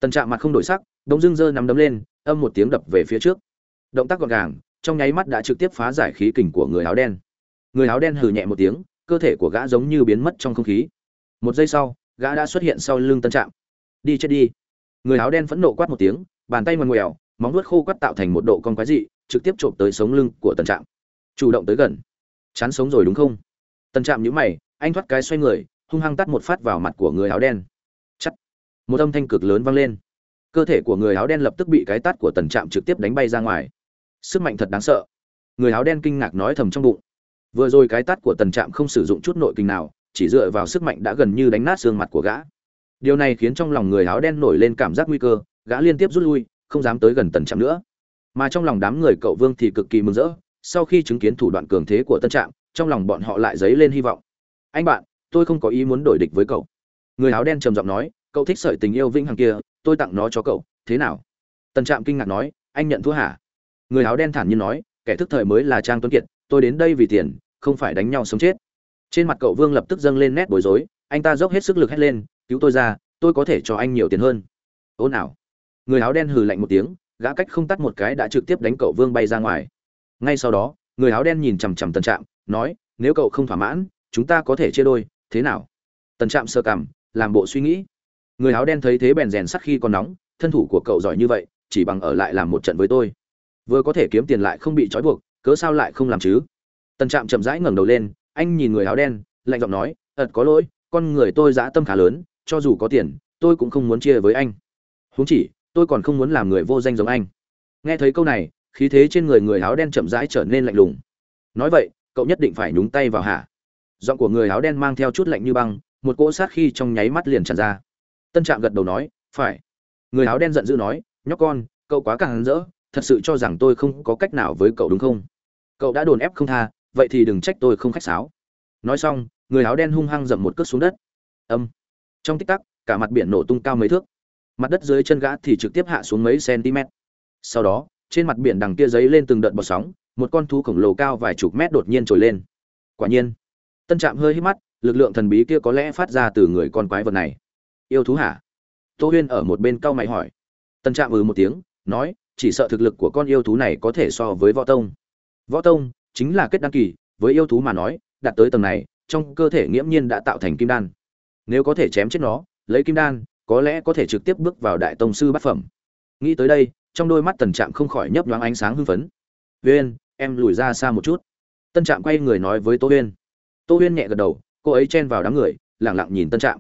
Tần trạm mặt không đổi sắc đống dưng dơ nắm đấm lên, âm một tiếng đập về phía trước. Động tác gọn gàng, trong nháy mắt đã trực tiếp phá giải khí kình của người áo đen. Người áo đen hừ nhẹ một tiếng, cơ thể của gã giống như biến mất trong không khí. Một giây sau, gã đã xuất hiện sau lưng tân trạm. Đi chết đi. Người áo đen phẫn nộ quát một tiếng, bàn tay ngoằn ngoèo, móng vuốt khô quắt tạo thành một độ con quái dị trực tiếp trộm tới sống lưng của tần trạm. Chủ động tới gần. Chán sống rồi đúng không? Tần trạm nhíu mày, anh thoát cái xoay người, hung hăng tắt một phát vào mặt của người áo đen. Chắc một âm thanh cực lớn vang lên. Cơ thể của người áo đen lập tức bị cái tát của tần trạm trực tiếp đánh bay ra ngoài. Sức mạnh thật đáng sợ. Người áo đen kinh ngạc nói thầm trong bụng. Vừa rồi cái tát của tần trạm không sử dụng chút nội kinh nào, chỉ dựa vào sức mạnh đã gần như đánh nát xương mặt của gã. Điều này khiến trong lòng người áo đen nổi lên cảm giác nguy cơ, gã liên tiếp rút lui, không dám tới gần tần trạm nữa mà trong lòng đám người cậu vương thì cực kỳ mừng rỡ. Sau khi chứng kiến thủ đoạn cường thế của tân trạm, trong lòng bọn họ lại dấy lên hy vọng. Anh bạn, tôi không có ý muốn đổi địch với cậu. Người áo đen trầm giọng nói, cậu thích sợi tình yêu vĩnh hằng kia, tôi tặng nó cho cậu, thế nào? Tần trạm kinh ngạc nói, anh nhận thua hả? Người áo đen thản nhiên nói, kẻ thức thời mới là trang tuấn kiệt, tôi đến đây vì tiền, không phải đánh nhau sống chết. Trên mặt cậu vương lập tức dâng lên nét bối rối, anh ta dốc hết sức lực hét lên, cứu tôi ra, tôi có thể cho anh nhiều tiền hơn. Ôn ảo người áo đen hừ lạnh một tiếng gã cách không tắt một cái đã trực tiếp đánh cậu vương bay ra ngoài. Ngay sau đó, người áo đen nhìn chằm chằm tần trạm, nói, nếu cậu không thỏa mãn, chúng ta có thể chia đôi, thế nào? Tần trạm sơ cằm, làm bộ suy nghĩ. Người áo đen thấy thế bèn rèn sắc khi còn nóng, thân thủ của cậu giỏi như vậy, chỉ bằng ở lại làm một trận với tôi. Vừa có thể kiếm tiền lại không bị trói buộc, cớ sao lại không làm chứ? Tần trạm chậm rãi ngẩng đầu lên, anh nhìn người áo đen, lạnh giọng nói, ật có lỗi, con người tôi dã tâm khá lớn, cho dù có tiền, tôi cũng không muốn chia với anh. Huống chỉ tôi còn không muốn làm người vô danh giống anh. Nghe thấy câu này, khí thế trên người người áo đen chậm rãi trở nên lạnh lùng. Nói vậy, cậu nhất định phải nhúng tay vào hả? Giọng của người áo đen mang theo chút lạnh như băng, một cỗ sát khi trong nháy mắt liền tràn ra. Tân trạm gật đầu nói, phải. Người áo đen giận dữ nói, nhóc con, cậu quá càng rỡ, thật sự cho rằng tôi không có cách nào với cậu đúng không? Cậu đã đồn ép không tha, vậy thì đừng trách tôi không khách sáo. Nói xong, người áo đen hung hăng dậm một cước xuống đất. Âm. Trong tích tắc, cả mặt biển nổ tung cao mấy thước mặt đất dưới chân gã thì trực tiếp hạ xuống mấy cm. Sau đó, trên mặt biển đằng kia giấy lên từng đợt bọt sóng, một con thú khổng lồ cao vài chục mét đột nhiên trồi lên. Quả nhiên, tân trạm hơi hít mắt, lực lượng thần bí kia có lẽ phát ra từ người con quái vật này. Yêu thú hả? Tô huyên ở một bên cau mày hỏi. Tân trạm ừ một tiếng, nói, chỉ sợ thực lực của con yêu thú này có thể so với võ tông. Võ tông chính là kết đăng kỳ, với yêu thú mà nói, đạt tới tầng này, trong cơ thể nghiễm nhiên đã tạo thành kim đan. Nếu có thể chém chết nó, lấy kim đan có lẽ có thể trực tiếp bước vào đại tông sư bát phẩm. Nghĩ tới đây, trong đôi mắt tần trạm không khỏi nhấp nhoáng ánh sáng hưng phấn. Huyên em lùi ra xa một chút. Tân trạm quay người nói với tô huyên tô huyên nhẹ gật đầu, cô ấy chen vào đám người lẳng lặng nhìn tân trạm.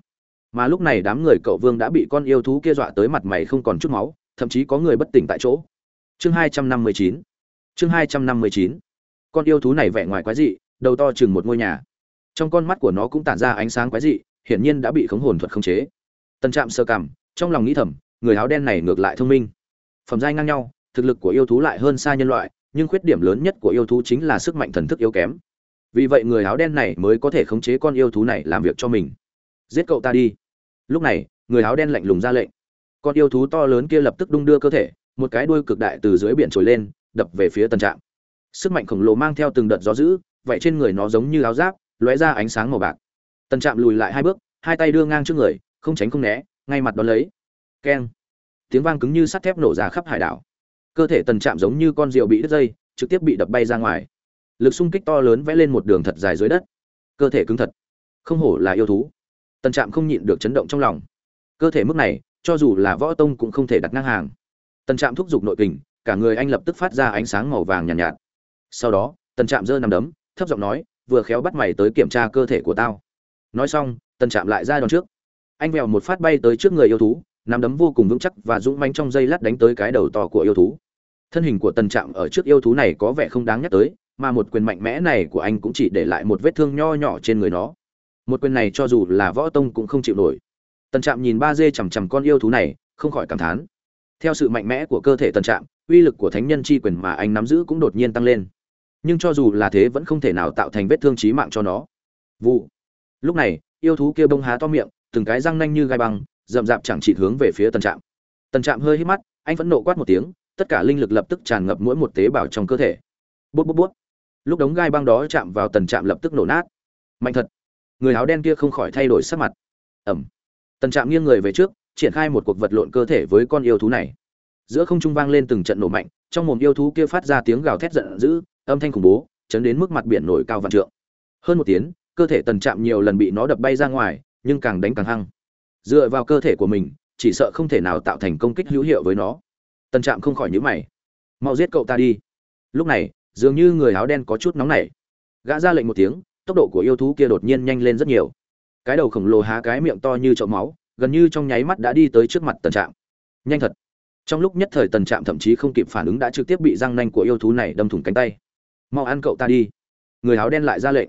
Mà lúc này đám người cậu vương đã bị con yêu thú kia dọa tới mặt mày không còn chút máu, thậm chí có người bất tỉnh tại chỗ. Chương hai trăm năm mươi chín. Chương hai trăm năm mươi chín. Con yêu thú này vẻ ngoài quái dị, đầu to chừng một ngôi nhà. Trong con mắt của nó cũng tản ra ánh sáng quái dị, hiển nhiên đã bị khống hồn thuật khống chế. Tần trạm sơ cảm trong lòng nghĩ thầm, người áo đen này ngược lại thông minh. Phẩm giai ngang nhau, thực lực của yêu thú lại hơn xa nhân loại, nhưng khuyết điểm lớn nhất của yêu thú chính là sức mạnh thần thức yếu kém. Vì vậy người áo đen này mới có thể khống chế con yêu thú này làm việc cho mình. Giết cậu ta đi. Lúc này, người áo đen lạnh lùng ra lệnh. Con yêu thú to lớn kia lập tức đung đưa cơ thể, một cái đuôi cực đại từ dưới biển trồi lên, đập về phía Tần trạm. Sức mạnh khổng lồ mang theo từng đợt gió dữ, vậy trên người nó giống như áo giáp, lóe ra ánh sáng màu bạc. Tần trạm lùi lại hai bước, hai tay đưa ngang trước người không tránh không né ngay mặt đón lấy. Keng. Tiếng vang cứng như sắt thép nổ ra khắp hải đảo. Cơ thể tần trạm giống như con rượu bị đứt dây trực tiếp bị đập bay ra ngoài. Lực xung kích to lớn vẽ lên một đường thật dài dưới đất. Cơ thể cứng thật. Không hổ là yêu thú. Tần trạm không nhịn được chấn động trong lòng. Cơ thể mức này cho dù là võ tông cũng không thể đặt ngang hàng. Tần trạm thúc giục nội kình cả người anh lập tức phát ra ánh sáng màu vàng nhàn nhạt, nhạt. Sau đó tần trạm giơ nằm đấm thấp giọng nói vừa khéo bắt mày tới kiểm tra cơ thể của tao. Nói xong tần trạm lại ra đòn trước anh vèo một phát bay tới trước người yêu thú, nắm đấm vô cùng vững chắc và dũng manh trong dây lát đánh tới cái đầu to của yêu thú. Thân hình của tần trạm ở trước yêu thú này có vẻ không đáng nhắc tới, mà một quyền mạnh mẽ này của anh cũng chỉ để lại một vết thương nho nhỏ trên người nó. Một quyền này cho dù là võ tông cũng không chịu nổi. Tần trạm nhìn ba dê chằm chằm con yêu thú này, không khỏi cảm thán. Theo sự mạnh mẽ của cơ thể tần trạm, uy lực của thánh nhân chi quyền mà anh nắm giữ cũng đột nhiên tăng lên. Nhưng cho dù là thế vẫn không thể nào tạo thành vết thương chí mạng cho nó. Vụ. Lúc này, yêu thú kia bông há to miệng từng cái răng nanh như gai băng, rậm rạp chẳng chỉ hướng về phía tần trạm. Tần trạm hơi hít mắt, anh vẫn nộ quát một tiếng, tất cả linh lực lập tức tràn ngập mỗi một tế bào trong cơ thể. Bút bút bút. Lúc đống gai băng đó chạm vào tần trạm lập tức nổ nát. Mạnh thật. Người áo đen kia không khỏi thay đổi sắc mặt. Ẩm. Tần trạm nghiêng người về trước, triển khai một cuộc vật lộn cơ thể với con yêu thú này. Giữa không trung vang lên từng trận nổ mạnh, trong mồm yêu thú kia phát ra tiếng gào thét giận dữ, âm thanh khủng bố, chấn đến mức mặt biển nổi cao vạn trượng. Hơn một tiếng, cơ thể tần trạm nhiều lần bị nó đập bay ra ngoài nhưng càng đánh càng hăng. Dựa vào cơ thể của mình, chỉ sợ không thể nào tạo thành công kích hữu hiệu với nó. Tần trạm không khỏi nhữ mày. Mau giết cậu ta đi. Lúc này, dường như người áo đen có chút nóng nảy. Gã ra lệnh một tiếng, tốc độ của yêu thú kia đột nhiên nhanh lên rất nhiều. Cái đầu khổng lồ há cái miệng to như chậu máu, gần như trong nháy mắt đã đi tới trước mặt tần trạm. Nhanh thật. Trong lúc nhất thời tần trạm thậm chí không kịp phản ứng đã trực tiếp bị răng nanh của yêu thú này đâm thủng cánh tay. Mau ăn cậu ta đi. Người áo đen lại ra lệnh.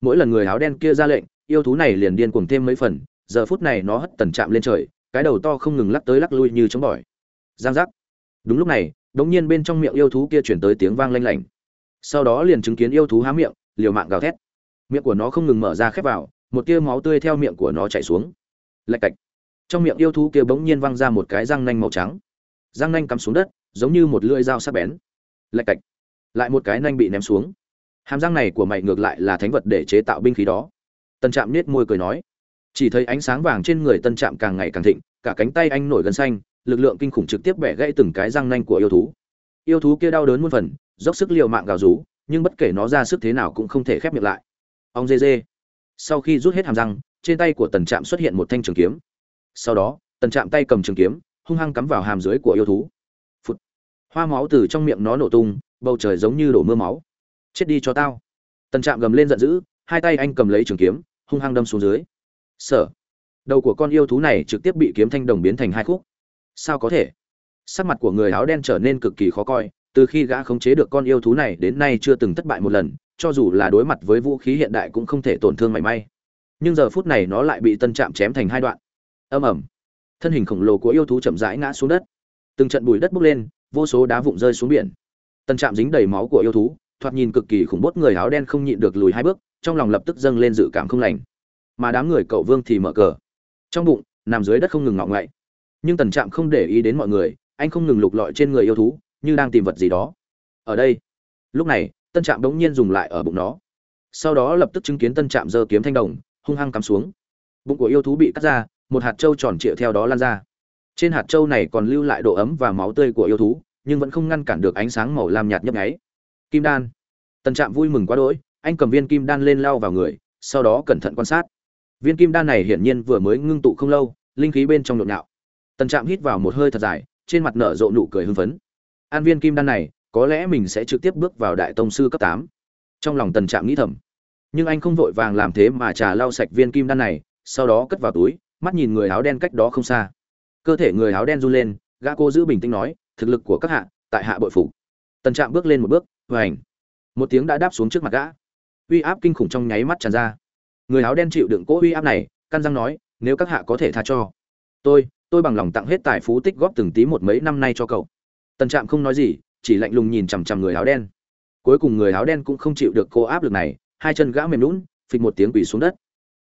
Mỗi lần người áo đen kia ra lệnh yêu thú này liền điên cuồng thêm mấy phần, giờ phút này nó hất tần chạm lên trời, cái đầu to không ngừng lắc tới lắc lui như chống bỏi. Giang giác. Đúng lúc này, đống nhiên bên trong miệng yêu thú kia chuyển tới tiếng vang lanh lảnh. Sau đó liền chứng kiến yêu thú há miệng, liều mạng gào thét. Miệng của nó không ngừng mở ra khép vào, một tia máu tươi theo miệng của nó chảy xuống. Lạch cạch. Trong miệng yêu thú kia bỗng nhiên văng ra một cái răng nanh màu trắng. Răng nanh cắm xuống đất, giống như một lưỡi dao sắc bén. Lạch cạch. Lại một cái nanh bị ném xuống. Hàm răng này của mày ngược lại là thánh vật để chế tạo binh khí đó tân trạm nết môi cười nói. Chỉ thấy ánh sáng vàng trên người tân trạm càng ngày càng thịnh, cả cánh tay anh nổi gần xanh, lực lượng kinh khủng trực tiếp bẻ gãy từng cái răng nanh của yêu thú. Yêu thú kia đau đớn muôn phần, dốc sức liều mạng gào rú, nhưng bất kể nó ra sức thế nào cũng không thể khép miệng lại. Ông dê dê sau khi rút hết hàm răng, trên tay của tần trạm xuất hiện một thanh trường kiếm. Sau đó, tần trạm tay cầm trường kiếm, hung hăng cắm vào hàm dưới của yêu thú、Phụt. Hoa máu từ trong miệng nó nổ tung, bầu trời giống như đổ mưa máu. Chết đi cho tao. Tần trạm gầm lên giận dữ, hai tay anh cầm lấy trường kiếm hung hăng đâm xuống dưới. Sở. Đầu của con yêu thú này trực tiếp bị kiếm thanh đồng biến thành hai khúc. Sao có thể? Sắc mặt của người áo đen trở nên cực kỳ khó coi, từ khi gã khống chế được con yêu thú này đến nay chưa từng thất bại một lần, cho dù là đối mặt với vũ khí hiện đại cũng không thể tổn thương mảy may. Nhưng giờ phút này nó lại bị tân trạm chém thành hai đoạn. Âm ẩm thân hình khổng lồ của yêu thú chậm rãi ngã xuống đất. Từng trận bùi đất bốc lên, vô số đá vụn rơi xuống biển. Tân trạm dính đầy máu của yêu thú, thoạt nhìn cực kỳ khủng bố, người áo đen không nhịn được lùi hai bước trong lòng lập tức dâng lên dự cảm không lành. Mà đám người cậu vương thì mở cờ. Trong bụng, nằm dưới đất không ngừng ngọng ngậy nhưng tần trạm không để ý đến mọi người, anh không ngừng lục lọi trên người yêu thú, như đang tìm vật gì đó. Ở đây, lúc này tân trạm đống nhiên dùng lại ở bụng nó. Sau đó lập tức chứng kiến tân trạm giơ kiếm thanh đồng, hung hăng cắm xuống. Bụng của yêu thú bị cắt ra, một hạt trâu tròn trịa theo đó lan ra. Trên hạt trâu này còn lưu lại độ ấm và máu tươi của yêu thú, nhưng vẫn không ngăn cản được ánh sáng màu lam nhạt nhấp nháy. Kim đan. Tân trạm vui mừng quá đỗi anh cầm viên kim đan lên lao vào người, sau đó cẩn thận quan sát. Viên kim đan này hiển nhiên vừa mới ngưng tụ không lâu, linh khí bên trong nhộn nhạo. Tần trạm hít vào một hơi thật dài, trên mặt nở rộ nụ cười hưng phấn. An viên kim đan này, có lẽ mình sẽ trực tiếp bước vào đại tông sư cấp tám. Trong lòng tần trạm nghĩ thầm. Nhưng anh không vội vàng làm thế mà trà lau sạch viên kim đan này, sau đó cất vào túi, mắt nhìn người áo đen cách đó không xa. Cơ thể người áo đen run lên, gã cô giữ bình tĩnh nói, thực lực của các hạ, tại hạ bội phủ tần trạm bước lên một bước hoành một tiếng đã đáp xuống trước mặt gã uy áp kinh khủng trong nháy mắt tràn ra. Người áo đen chịu đựng cỗ uy áp này, căn răng nói, nếu các hạ có thể tha cho, tôi tôi bằng lòng tặng hết tài phú tích góp từng tí một mấy năm nay cho cậu. Tần trạm không nói gì, chỉ lạnh lùng nhìn chằm chằm người áo đen. Cuối cùng người áo đen cũng không chịu được cô áp lực này, hai chân gã mềm lún phịch một tiếng quỳ xuống đất.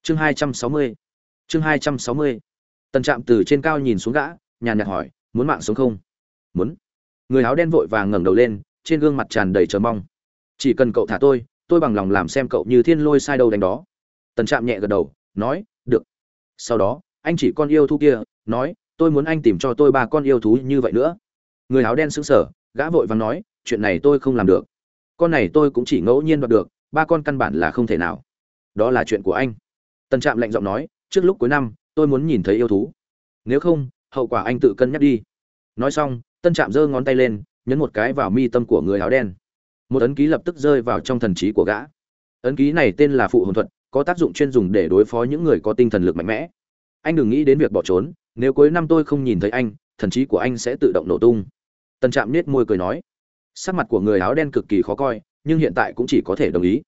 Chương hai trăm sáu mươi, chương hai trăm sáu mươi. Tần trạm từ trên cao nhìn xuống gã, nhàn nhạt hỏi, muốn mạng sống không? Muốn. Người áo đen vội vàng ngẩng đầu lên, trên gương mặt tràn đầy chờ mong. Chỉ cần cậu thả tôi tôi bằng lòng làm xem cậu như thiên lôi sai đâu đánh đó. Tần trạm nhẹ gật đầu, nói, được. Sau đó, anh chỉ con yêu thú kia, nói, tôi muốn anh tìm cho tôi ba con yêu thú như vậy nữa. Người áo đen sững sờ, gã vội vàng nói, chuyện này tôi không làm được. Con này tôi cũng chỉ ngẫu nhiên đoạt được, ba con căn bản là không thể nào. Đó là chuyện của anh. Tần trạm lạnh giọng nói, trước lúc cuối năm, tôi muốn nhìn thấy yêu thú. Nếu không, hậu quả anh tự cân nhắc đi. Nói xong tân trạm giơ ngón tay lên, nhấn một cái vào mi tâm của người áo đen một ấn ký lập tức rơi vào trong thần trí của gã. Ấn ký này tên là phụ hồn thuật, có tác dụng chuyên dùng để đối phó những người có tinh thần lực mạnh mẽ. Anh đừng nghĩ đến việc bỏ trốn, nếu cuối năm tôi không nhìn thấy anh, thần trí của anh sẽ tự động nổ tung. Tân trạm nết môi cười nói. Sắc mặt của người áo đen cực kỳ khó coi, nhưng hiện tại cũng chỉ có thể đồng ý.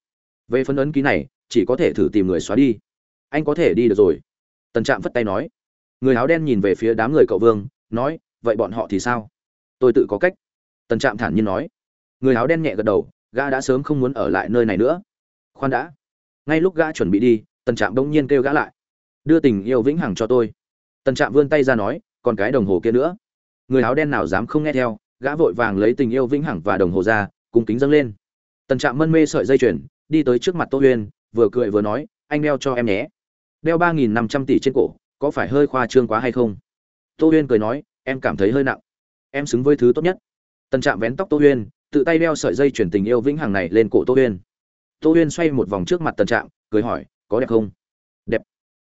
Về phân ấn ký này, chỉ có thể thử tìm người xóa đi. Anh có thể đi được rồi. Tần trạm vất tay nói. Người áo đen nhìn về phía đám người cậu vương, nói, vậy bọn họ thì sao? Tôi tự có cách. Tần trạm thản nhiên nói người áo đen nhẹ gật đầu, gã đã sớm không muốn ở lại nơi này nữa. Khoan đã. Ngay lúc gã chuẩn bị đi, tần trạm bỗng nhiên kêu gã lại. Đưa tình yêu vĩnh hằng cho tôi. Tần trạm vươn tay ra nói, còn cái đồng hồ kia nữa. Người áo đen nào dám không nghe theo, gã vội vàng lấy tình yêu vĩnh hằng và đồng hồ ra, cùng kính dâng lên. Tần trạm mân mê sợi dây chuyền, đi tới trước mặt tô huyên, vừa cười vừa nói, anh đeo cho em nhé. Đeo ba nghìn năm trăm tỷ trên cổ, có phải hơi khoa trương quá hay không? Tô huyên cười nói, em cảm thấy hơi nặng. Em xứng với thứ tốt nhất. Tần trạm vén tóc tô huyên tự tay đeo sợi dây chuyển tình yêu vĩnh hằng này lên cổ tô huyên. Tô huyên xoay một vòng trước mặt tần trạm, cười hỏi, có đẹp không? Đẹp.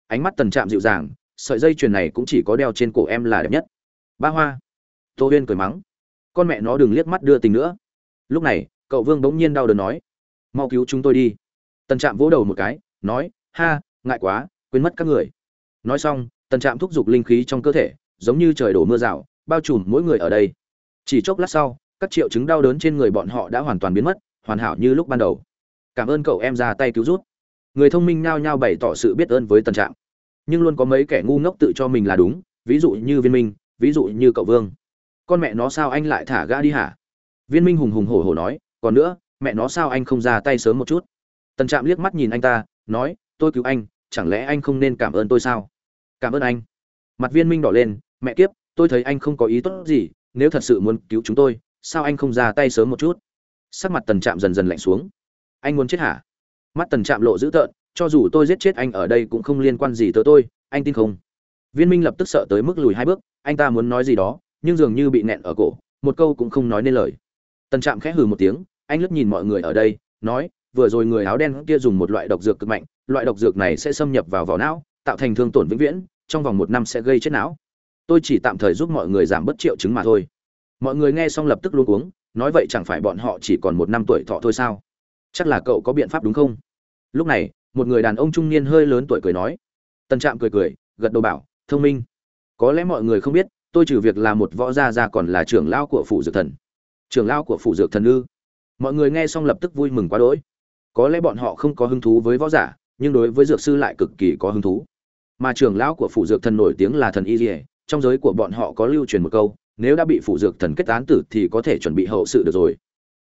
Ánh mắt tần trạm dịu dàng, sợi dây chuyền này cũng chỉ có đeo trên cổ em là đẹp nhất. Ba hoa. Tô huyên cười mắng. Con mẹ nó đừng liếc mắt đưa tình nữa. Lúc này, cậu vương bỗng nhiên đau đớn nói, mau cứu chúng tôi đi. Tần trạm vỗ đầu một cái, nói, ha, ngại quá, quên mất các người. Nói xong, tần trạm thúc giục linh khí trong cơ thể, giống như trời đổ mưa rào, bao trùm mỗi người ở đây. Chỉ chốc lát sau các triệu chứng đau đớn trên người bọn họ đã hoàn toàn biến mất, hoàn hảo như lúc ban đầu. Cảm ơn cậu em ra tay cứu rút người thông minh nhao nhao bày tỏ sự biết ơn với tân trạng. nhưng luôn có mấy kẻ ngu ngốc tự cho mình là đúng, ví dụ như viên minh, ví dụ như cậu vương. Con mẹ nó sao anh lại thả gã đi hả? Viên minh hùng hùng hổ hổ nói, còn nữa, mẹ nó sao anh không ra tay sớm một chút? Tân trạm liếc mắt nhìn anh ta, nói, tôi cứu anh, chẳng lẽ anh không nên cảm ơn tôi sao? Cảm ơn anh. Mặt viên minh đỏ lên, mẹ kiếp, tôi thấy anh không có ý tốt gì, nếu thật sự muốn cứu chúng tôi sao anh không ra tay sớm một chút? Sắc mặt tần trạm dần dần lạnh xuống. Anh muốn chết hả? Mắt tần trạm lộ dữ tợn, cho dù tôi giết chết anh ở đây cũng không liên quan gì tới tôi, anh tin không? Viên minh lập tức sợ tới mức lùi hai bước, anh ta muốn nói gì đó, nhưng dường như bị nẹn ở cổ, một câu cũng không nói nên lời. Tần trạm khẽ hừ một tiếng, anh lướt nhìn mọi người ở đây, nói, vừa rồi người áo đen kia dùng một loại độc dược cực mạnh, loại độc dược này sẽ xâm nhập vào vỏ não, tạo thành thương tổn vĩnh viễn, trong vòng một năm sẽ gây chết não. Tôi chỉ tạm thời giúp mọi người giảm bớt triệu chứng mà thôi mọi người nghe xong lập tức luôn uống nói vậy chẳng phải bọn họ chỉ còn một năm tuổi thọ thôi sao? Chắc là cậu có biện pháp đúng không? Lúc này, một người đàn ông trung niên hơi lớn tuổi cười nói. Tần trạm cười cười, gật đầu bảo, thông minh. Có lẽ mọi người không biết, tôi trừ việc là một võ gia ra còn là trưởng lão của phủ dược thần. Trưởng lão của phủ dược thần ư? Mọi người nghe xong lập tức vui mừng quá đỗi. Có lẽ bọn họ không có hứng thú với võ giả, nhưng đối với dược sư lại cực kỳ có hứng thú. Mà trưởng lão của phủ dược thần nổi tiếng là thần y dỉa trong giới của bọn họ có lưu truyền một câu nếu đã bị phủ dược thần kết án tử thì có thể chuẩn bị hậu sự được rồi.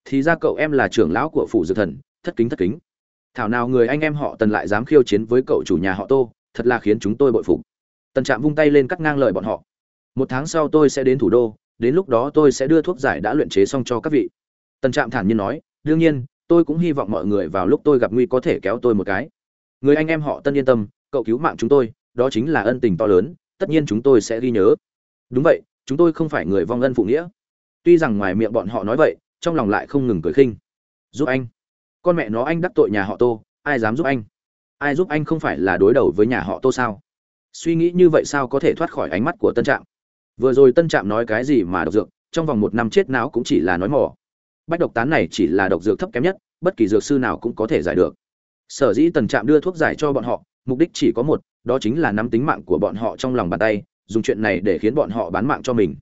Thì ra cậu em là trưởng lão của phủ dược thần, thất kính thất kính. Thảo nào người anh em họ tần lại dám khiêu chiến với cậu chủ nhà họ tô, thật là khiến chúng tôi bội phục. Tần trạm vung tay lên cắt ngang lời bọn họ. Một tháng sau tôi sẽ đến thủ đô, đến lúc đó tôi sẽ đưa thuốc giải đã luyện chế xong cho các vị. Tần trạm thản nhiên nói, đương nhiên, tôi cũng hy vọng mọi người vào lúc tôi gặp nguy có thể kéo tôi một cái. Người anh em họ tân yên tâm, cậu cứu mạng chúng tôi, đó chính là ân tình to lớn, tất nhiên chúng tôi sẽ ghi nhớ. Đúng vậy chúng tôi không phải người vong ân phụ nghĩa. Tuy rằng ngoài miệng bọn họ nói vậy, trong lòng lại không ngừng cười khinh. Giúp anh. Con mẹ nó anh đắc tội nhà họ tô, ai dám giúp anh? Ai giúp anh không phải là đối đầu với nhà họ tô sao? Suy nghĩ như vậy sao có thể thoát khỏi ánh mắt của tân trạm? Vừa rồi tân trạm nói cái gì mà độc dược, trong vòng một năm chết não cũng chỉ là nói mỏ. Bách độc tán này chỉ là độc dược thấp kém nhất, bất kỳ dược sư nào cũng có thể giải được. Sở dĩ tần trạm đưa thuốc giải cho bọn họ, mục đích chỉ có một, đó chính là nắm tính mạng của bọn họ trong lòng bàn tay dùng chuyện này để khiến bọn họ bán mạng cho mình.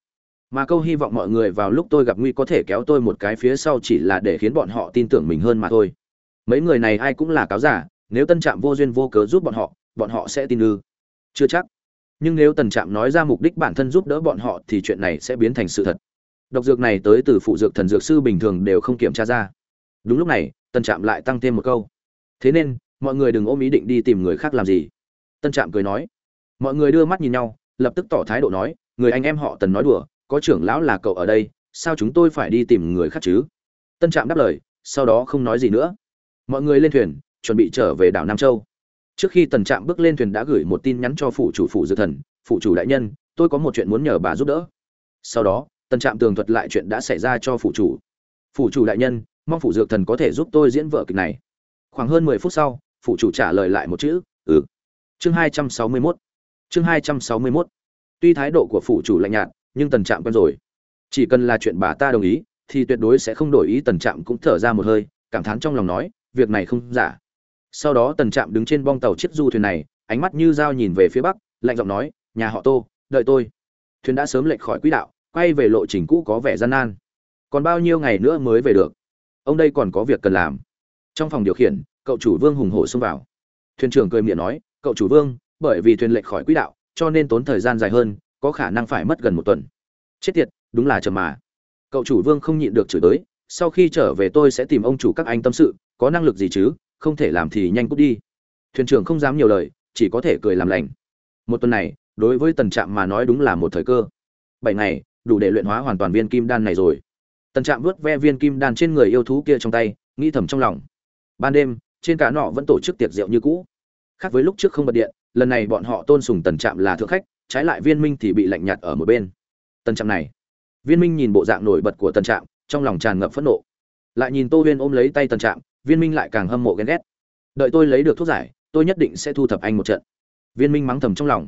Mà câu hy vọng mọi người vào lúc tôi gặp nguy có thể kéo tôi một cái phía sau chỉ là để khiến bọn họ tin tưởng mình hơn mà thôi. Mấy người này ai cũng là cáo giả, nếu tân trạm vô duyên vô cớ giúp bọn họ bọn họ sẽ tin ư. Chưa chắc. Nhưng nếu tần trạm nói ra mục đích bản thân giúp đỡ bọn họ thì chuyện này sẽ biến thành sự thật. Độc dược này tới từ phụ dược thần dược sư bình thường đều không kiểm tra ra. Đúng lúc này Tân trạm lại tăng thêm một câu. Thế nên, mọi người đừng ôm ý định đi tìm người khác làm gì. Tân trạm cười nói. Mọi người đưa mắt nhìn nhau lập tức tỏ thái độ nói, người anh em họ tần nói đùa, có trưởng lão là cậu ở đây, sao chúng tôi phải đi tìm người khác chứ? Tân trạm đáp lời, sau đó không nói gì nữa. Mọi người lên thuyền, chuẩn bị trở về đảo nam châu. Trước khi tần trạm bước lên thuyền đã gửi một tin nhắn cho phủ chủ phủ dược thần, phủ chủ đại nhân, tôi có một chuyện muốn nhờ bà giúp đỡ. Sau đó, tần trạm tường thuật lại chuyện đã xảy ra cho phủ chủ. Phủ chủ đại nhân, mong phủ dược thần có thể giúp tôi diễn vở kịch này. Khoảng hơn mười phút sau, phủ chủ trả lời lại một chữ ừ. Chương hai trăm sáu mươi mốt chương hai trăm sáu mươi mốt. Tuy thái độ của phủ chủ lạnh nhạt, nhưng tần trạm quen rồi. Chỉ cần là chuyện bà ta đồng ý, thì tuyệt đối sẽ không đổi ý tần trạm cũng thở ra một hơi, cảm thán trong lòng nói, việc này không giả. Sau đó tần trạm đứng trên bong tàu chiếc du thuyền này, ánh mắt như dao nhìn về phía bắc, lạnh giọng nói, nhà họ tô, đợi tôi. Thuyền đã sớm lệch khỏi quỹ đạo, quay về lộ trình cũ có vẻ gian nan. Còn bao nhiêu ngày nữa mới về được? Ông đây còn có việc cần làm. Trong phòng điều khiển, cậu chủ vương hùng hổ xông vào. Thuyền trưởng cười miệng nói, cậu chủ vương bởi vì thuyền lệch khỏi quỹ đạo, cho nên tốn thời gian dài hơn, có khả năng phải mất gần một tuần. Chết tiệt, đúng là trầm mà. Cậu chủ vương không nhịn được chửi tới, sau khi trở về tôi sẽ tìm ông chủ các anh tâm sự, có năng lực gì chứ, không thể làm thì nhanh cút đi. Thuyền trưởng không dám nhiều lời, chỉ có thể cười làm lành. Một tuần này, đối với tần trạm mà nói đúng là một thời cơ. Bảy ngày, đủ để luyện hóa hoàn toàn viên kim đan này rồi. Tần trạm vớt ve viên kim đan trên người yêu thú kia trong tay, nghĩ thầm trong lòng. Ban đêm, trên cả nọ vẫn tổ chức tiệc rượu như cũ. Khác với lúc trước không bật điện lần này bọn họ tôn sùng tần trạm là thượng khách, trái lại viên minh thì bị lạnh nhạt ở một bên. Tần trạm này, viên minh nhìn bộ dạng nổi bật của tần trạm, trong lòng tràn ngập phẫn nộ. Lại nhìn tô huyên ôm lấy tay tần trạm, viên minh lại càng hâm mộ ghen ghét. Đợi tôi lấy được thuốc giải, tôi nhất định sẽ thu thập anh một trận. Viên minh mắng thầm trong lòng.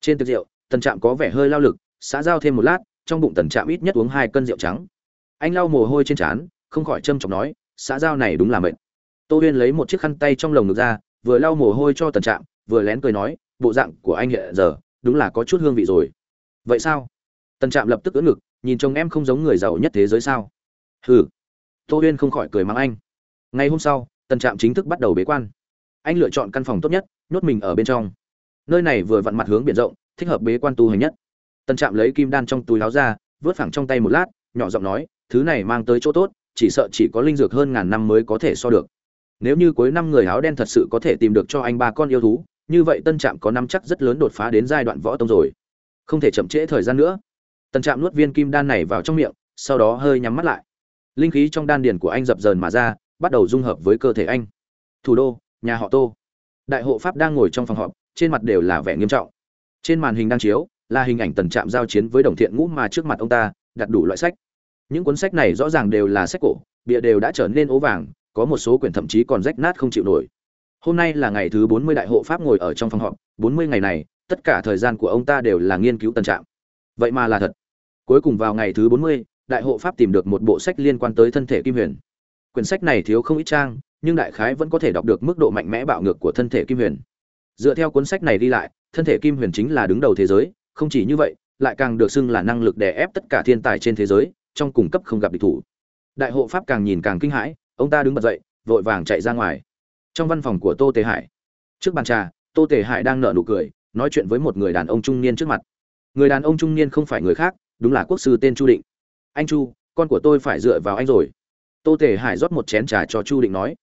Trên tiệc rượu, tần trạm có vẻ hơi lao lực, xã giao thêm một lát, trong bụng tần trạm ít nhất uống hai cân rượu trắng. Anh lau mồ hôi trên trán, không khỏi trâm trọng nói, xã giao này đúng là mệt. Tô huyên lấy một chiếc khăn tay trong lồng ngực ra, vừa lau mồ hôi cho tần trạm vừa lén cười nói, bộ dạng của anh hiện giờ đúng là có chút hương vị rồi. Vậy sao? Tần trạm lập tức ưỡn ngực, nhìn chồng em không giống người giàu nhất thế giới sao? Hừ. Tô huyên không khỏi cười mắng anh. Ngày hôm sau, tần trạm chính thức bắt đầu bế quan. Anh lựa chọn căn phòng tốt nhất, nhốt mình ở bên trong. Nơi này vừa vặn mặt hướng biển rộng, thích hợp bế quan tu hành nhất. Tần trạm lấy kim đan trong túi láo ra, vớt phẳng trong tay một lát, nhỏ giọng nói, thứ này mang tới chỗ tốt, chỉ sợ chỉ có linh dược hơn ngàn năm mới có thể so được. Nếu như cuối năm người áo đen thật sự có thể tìm được cho anh ba con yêu thú như vậy tân trạm có năm chắc rất lớn đột phá đến giai đoạn võ tông rồi. Không thể chậm trễ thời gian nữa. Tân trạm nuốt viên kim đan này vào trong miệng, sau đó hơi nhắm mắt lại. Linh khí trong đan điền của anh dập dờn mà ra, bắt đầu dung hợp với cơ thể anh. Thủ đô, nhà họ tô. Đại hộ pháp đang ngồi trong phòng họp, trên mặt đều là vẻ nghiêm trọng. Trên màn hình đang chiếu, là hình ảnh tần trạm giao chiến với đồng thiện ngũ mà trước mặt ông ta, đặt đủ loại sách. Những cuốn sách này rõ ràng đều là sách cổ, bìa đều đã trở nên ố vàng, có một số quyển thậm chí còn rách nát không chịu nổi hôm nay là ngày thứ bốn mươi đại hộ pháp ngồi ở trong phòng họp, bốn mươi ngày này, tất cả thời gian của ông ta đều là nghiên cứu tân trạng. vậy mà là thật. Cuối cùng vào ngày thứ bốn mươi, đại hộ pháp tìm được một bộ sách liên quan tới thân thể kim huyền. Quyển sách này thiếu không ít trang, nhưng đại khái vẫn có thể đọc được mức độ mạnh mẽ bạo ngược của thân thể kim huyền. Dựa theo cuốn sách này đi lại, thân thể kim huyền chính là đứng đầu thế giới, không chỉ như vậy, lại càng được xưng là năng lực đè ép tất cả thiên tài trên thế giới, trong cùng cấp không gặp địch thủ. Đại hộ pháp càng nhìn càng kinh hãi, ông ta đứng bật dậy, vội vàng chạy ra ngoài trong văn phòng của tô tề hải. Trước bàn trà, tô tề hải đang nở nụ cười, nói chuyện với một người đàn ông trung niên trước mặt. Người đàn ông trung niên không phải người khác, đúng là quốc sư tên chu định. Anh chu, con của tôi phải dựa vào anh rồi. Tô tề hải rót một chén trà cho chu định nói.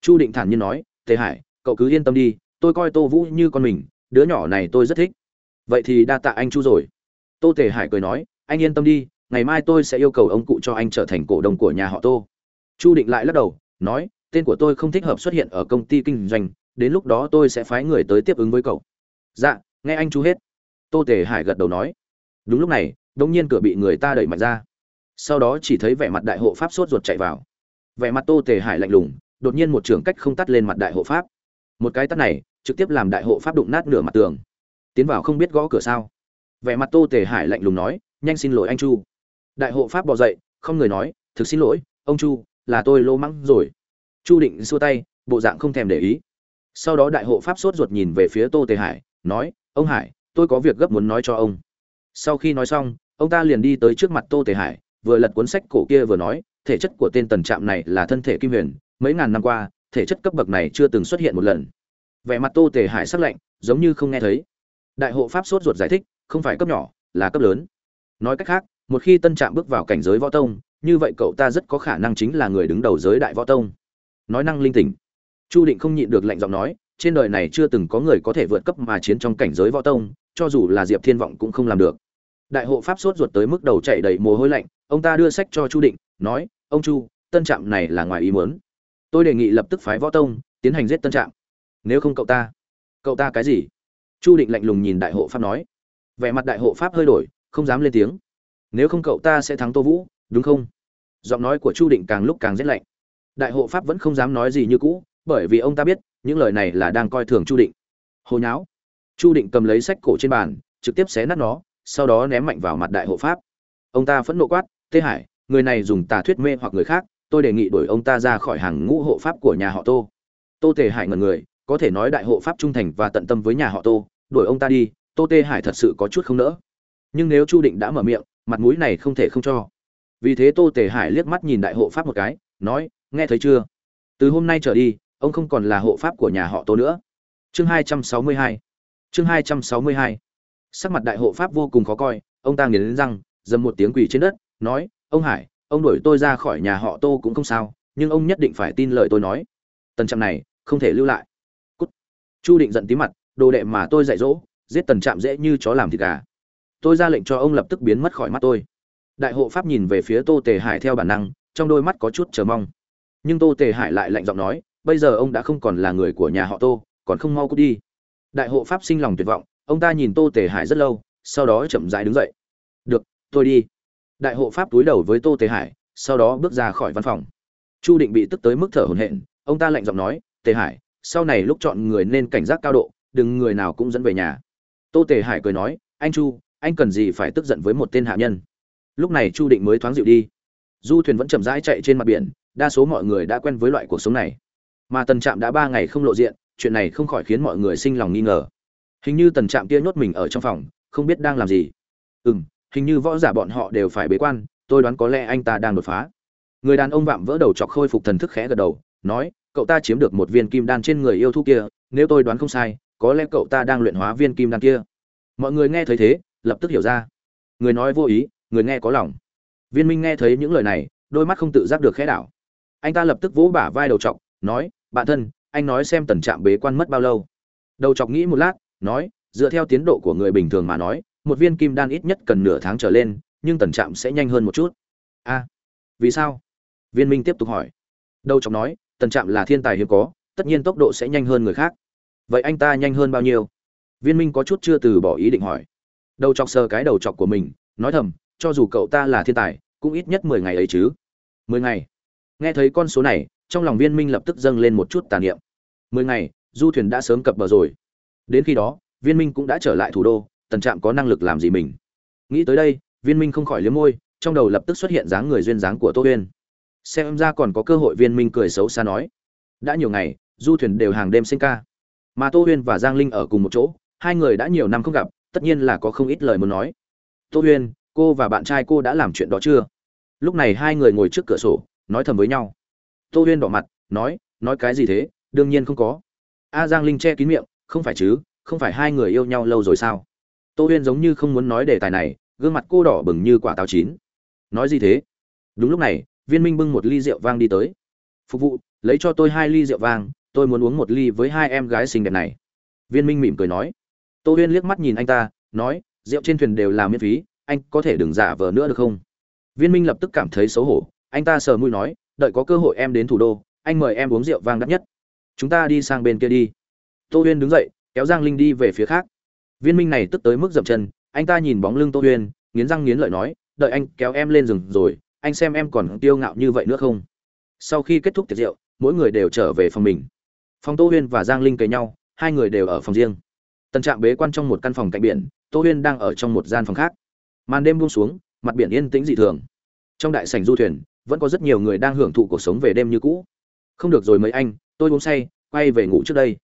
Chu định thản nhiên nói, tề hải, cậu cứ yên tâm đi, tôi coi tô vũ như con mình, đứa nhỏ này tôi rất thích. Vậy thì đa tạ anh chu rồi. Tô tề hải cười nói, anh yên tâm đi, ngày mai tôi sẽ yêu cầu ông cụ cho anh trở thành cổ đông của nhà họ tô. Chu định lại lắc đầu, nói tên của tôi không thích hợp xuất hiện ở công ty kinh doanh, đến lúc đó tôi sẽ phái người tới tiếp ứng với cậu. Dạ nghe anh chú hết. Tô tề hải gật đầu nói. Đúng lúc này đông nhiên cửa bị người ta đẩy mạnh ra. Sau đó chỉ thấy vẻ mặt đại hộ pháp sốt ruột chạy vào. Vẻ mặt tô tề hải lạnh lùng, đột nhiên một trường cách không tắt lên mặt đại hộ pháp. Một cái tắt này, trực tiếp làm đại hộ pháp đụng nát nửa mặt tường. Tiến vào không biết gõ cửa sao. Vẻ mặt tô tề hải lạnh lùng nói, nhanh xin lỗi anh chu. Đại hộ pháp bỏ dậy, không người nói, thực xin lỗi, ông chu, là tôi lô mắng rồi chu định xua tay, bộ dạng không thèm để ý. Sau đó đại hộ pháp sốt ruột nhìn về phía tô tề hải, nói, ông hải, tôi có việc gấp muốn nói cho ông. Sau khi nói xong, ông ta liền đi tới trước mặt tô tề hải, vừa lật cuốn sách cổ kia vừa nói, thể chất của tên tần trạm này là thân thể kim huyền, mấy ngàn năm qua, thể chất cấp bậc này chưa từng xuất hiện một lần. Vẻ mặt tô tề hải sắc lạnh, giống như không nghe thấy. Đại hộ pháp sốt ruột giải thích, không phải cấp nhỏ, là cấp lớn. Nói cách khác, một khi tân trạm bước vào cảnh giới võ tông, như vậy cậu ta rất có khả năng chính là người đứng đầu giới đại võ tông nói năng linh tỉnh. Chu định không nhịn được lệnh giọng nói, trên đời này chưa từng có người có thể vượt cấp mà chiến trong cảnh giới võ tông, cho dù là diệp thiên vọng cũng không làm được. Đại hộ pháp sốt ruột tới mức đầu chạy đầy mồ hôi lạnh, ông ta đưa sách cho chu định, nói, ông chu, tân trạm này là ngoài ý muốn. Tôi đề nghị lập tức phái võ tông, tiến hành giết tân trạm. Nếu không cậu ta cậu ta cái gì? Chu định lạnh lùng nhìn đại hộ pháp nói. Vẻ mặt đại hộ pháp hơi đổi, không dám lên tiếng. Nếu không cậu ta sẽ thắng tô vũ, đúng không? Giọng nói của chu định càng lúc càng rét lạnh đại hộ pháp vẫn không dám nói gì như cũ, bởi vì ông ta biết, những lời này là đang coi thường chu định. Hồi nháo. Chu định cầm lấy sách cổ trên bàn, trực tiếp xé nát nó, sau đó ném mạnh vào mặt đại hộ pháp. Ông ta phẫn nộ quát, tê hải, người này dùng tà thuyết mê hoặc người khác, tôi đề nghị đuổi ông ta ra khỏi hàng ngũ hộ pháp của nhà họ tô. Tô tề hải ngần người, có thể nói đại hộ pháp trung thành và tận tâm với nhà họ tô, đuổi ông ta đi, tô tê hải thật sự có chút không nỡ. Nhưng nếu chu định đã mở miệng, mặt mũi này không thể không cho. Vì thế tô tề hải liếc mắt nhìn đại hộ pháp một cái, nói nghe thấy chưa? Từ hôm nay trở đi, ông không còn là hộ pháp của nhà họ tô nữa. Chương hai trăm sáu mươi hai. Chương hai trăm sáu mươi hai. Sắc mặt đại hộ pháp vô cùng khó coi, ông ta nghiến răng, dầm một tiếng quỳ trên đất, nói, ông hải, ông đuổi tôi ra khỏi nhà họ tô cũng không sao, nhưng ông nhất định phải tin lời tôi nói. Tần trạm này, không thể lưu lại. Cút. chu định giận tí mặt, đồ đệ mà tôi dạy dỗ, giết tần trạm dễ như chó làm thịt gà. Tôi ra lệnh cho ông lập tức biến mất khỏi mắt tôi. Đại hộ pháp nhìn về phía tô tề hải theo bản năng, trong đôi mắt có chút chờ mong nhưng tô tề hải lại lạnh giọng nói, bây giờ ông đã không còn là người của nhà họ tô, còn không mau cút đi. Đại hộ pháp sinh lòng tuyệt vọng, ông ta nhìn tô tề hải rất lâu, sau đó chậm rãi đứng dậy. Được, tôi đi. Đại hộ pháp túi đầu với tô tề hải, sau đó bước ra khỏi văn phòng. Chu định bị tức tới mức thở hổn hển, ông ta lạnh giọng nói, tề hải, sau này lúc chọn người nên cảnh giác cao độ, đừng người nào cũng dẫn về nhà. Tô tề hải cười nói, anh chu, anh cần gì phải tức giận với một tên hạ nhân? Lúc này chu định mới thoáng dịu đi. Du thuyền vẫn chậm rãi chạy trên mặt biển đa số mọi người đã quen với loại cuộc sống này. Mà tần trạm đã ba ngày không lộ diện, chuyện này không khỏi khiến mọi người sinh lòng nghi ngờ. Hình như tần trạm kia nhốt mình ở trong phòng, không biết đang làm gì. Ừ m hình như võ giả bọn họ đều phải bế quan, tôi đoán có lẽ anh ta đang đột phá. Người đàn ông vạm vỡ đầu chọc khôi phục thần thức khẽ gật đầu, nói, cậu ta chiếm được một viên kim đan trên người yêu thú kia, nếu tôi đoán không sai, có lẽ cậu ta đang luyện hóa viên kim đan kia. Mọi người nghe thấy thế, lập tức hiểu ra. Người nói vô ý, người nghe có lòng. Viên minh nghe thấy những lời này, đôi mắt không tự giác được khẽ đảo anh ta lập tức vỗ bả vai đầu chọc, nói, bạn thân, anh nói xem tần trạm bế quan mất bao lâu. Đầu chọc nghĩ một lát, nói, dựa theo tiến độ của người bình thường mà nói, một viên kim đan ít nhất cần nửa tháng trở lên, nhưng tần trạm sẽ nhanh hơn một chút. A, vì sao? Viên minh tiếp tục hỏi. Đầu chọc nói, tần trạm là thiên tài hiếm có, tất nhiên tốc độ sẽ nhanh hơn người khác. Vậy anh ta nhanh hơn bao nhiêu? Viên minh có chút chưa từ bỏ ý định hỏi. Đầu chọc sờ cái đầu chọc của mình, nói thầm, cho dù cậu ta là thiên tài, cũng ít nhất mười ngày ấy chứ. Mười ngày? Nghe thấy con số này, trong lòng viên minh lập tức dâng lên một chút tàn niệm. Mười ngày, du thuyền đã sớm cập bờ rồi. Đến khi đó, viên minh cũng đã trở lại thủ đô, tần trạm có năng lực làm gì mình? Nghĩ tới đây, viên minh không khỏi liếm môi, trong đầu lập tức xuất hiện dáng người duyên dáng của tô huyên. Xem ra còn có cơ hội, viên minh cười xấu xa nói. Đã nhiều ngày, du thuyền đều hàng đêm sinh ca. Mà tô huyên và giang linh ở cùng một chỗ, hai người đã nhiều năm không gặp, tất nhiên là có không ít lời muốn nói. Tô huyên, cô và bạn trai cô đã làm chuyện đó chưa? Lúc này hai người ngồi trước cửa sổ nói thầm với nhau. Tô huyên đỏ mặt, nói nói cái gì thế? Đương nhiên không có. A giang linh che kín miệng, không phải chứ, không phải hai người yêu nhau lâu rồi sao? Tô huyên giống như không muốn nói đề tài này, gương mặt cô đỏ bừng như quả táo chín. Nói gì thế? Đúng lúc này, viên minh bưng một ly rượu vang đi tới. Phục vụ, lấy cho tôi hai ly rượu vang, tôi muốn uống một ly với hai em gái xinh đẹp này. Viên minh mỉm cười nói. Tô huyên liếc mắt nhìn anh ta, nói, rượu trên thuyền đều là miễn phí, anh có thể đừng giả vờ nữa được không? Viên minh lập tức cảm thấy xấu hổ anh ta sờ mũi nói, đợi có cơ hội em đến thủ đô, anh mời em uống rượu vang đắt nhất. Chúng ta đi sang bên kia đi. Tô huyên đứng dậy, kéo giang linh đi về phía khác. Viên minh này tức tới mức dậm chân, anh ta nhìn bóng lưng tô huyên, nghiến răng nghiến lợi nói, đợi anh kéo em lên rừng rồi, anh xem em còn tiêu ngạo như vậy nữa không? Sau khi kết thúc tiệc rượu, mỗi người đều trở về phòng mình. Phòng tô huyên và giang linh kề nhau, hai người đều ở phòng riêng. Tân trạng bế quan trong một căn phòng cạnh biển, tô huyên đang ở trong một gian phòng khác. Màn đêm buông xuống, mặt biển yên tĩnh dị thường. Trong đại sảnh du thuyền vẫn có rất nhiều người đang hưởng thụ cuộc sống về đêm như cũ. Không được rồi mấy anh, tôi uống say, quay về ngủ trước đây.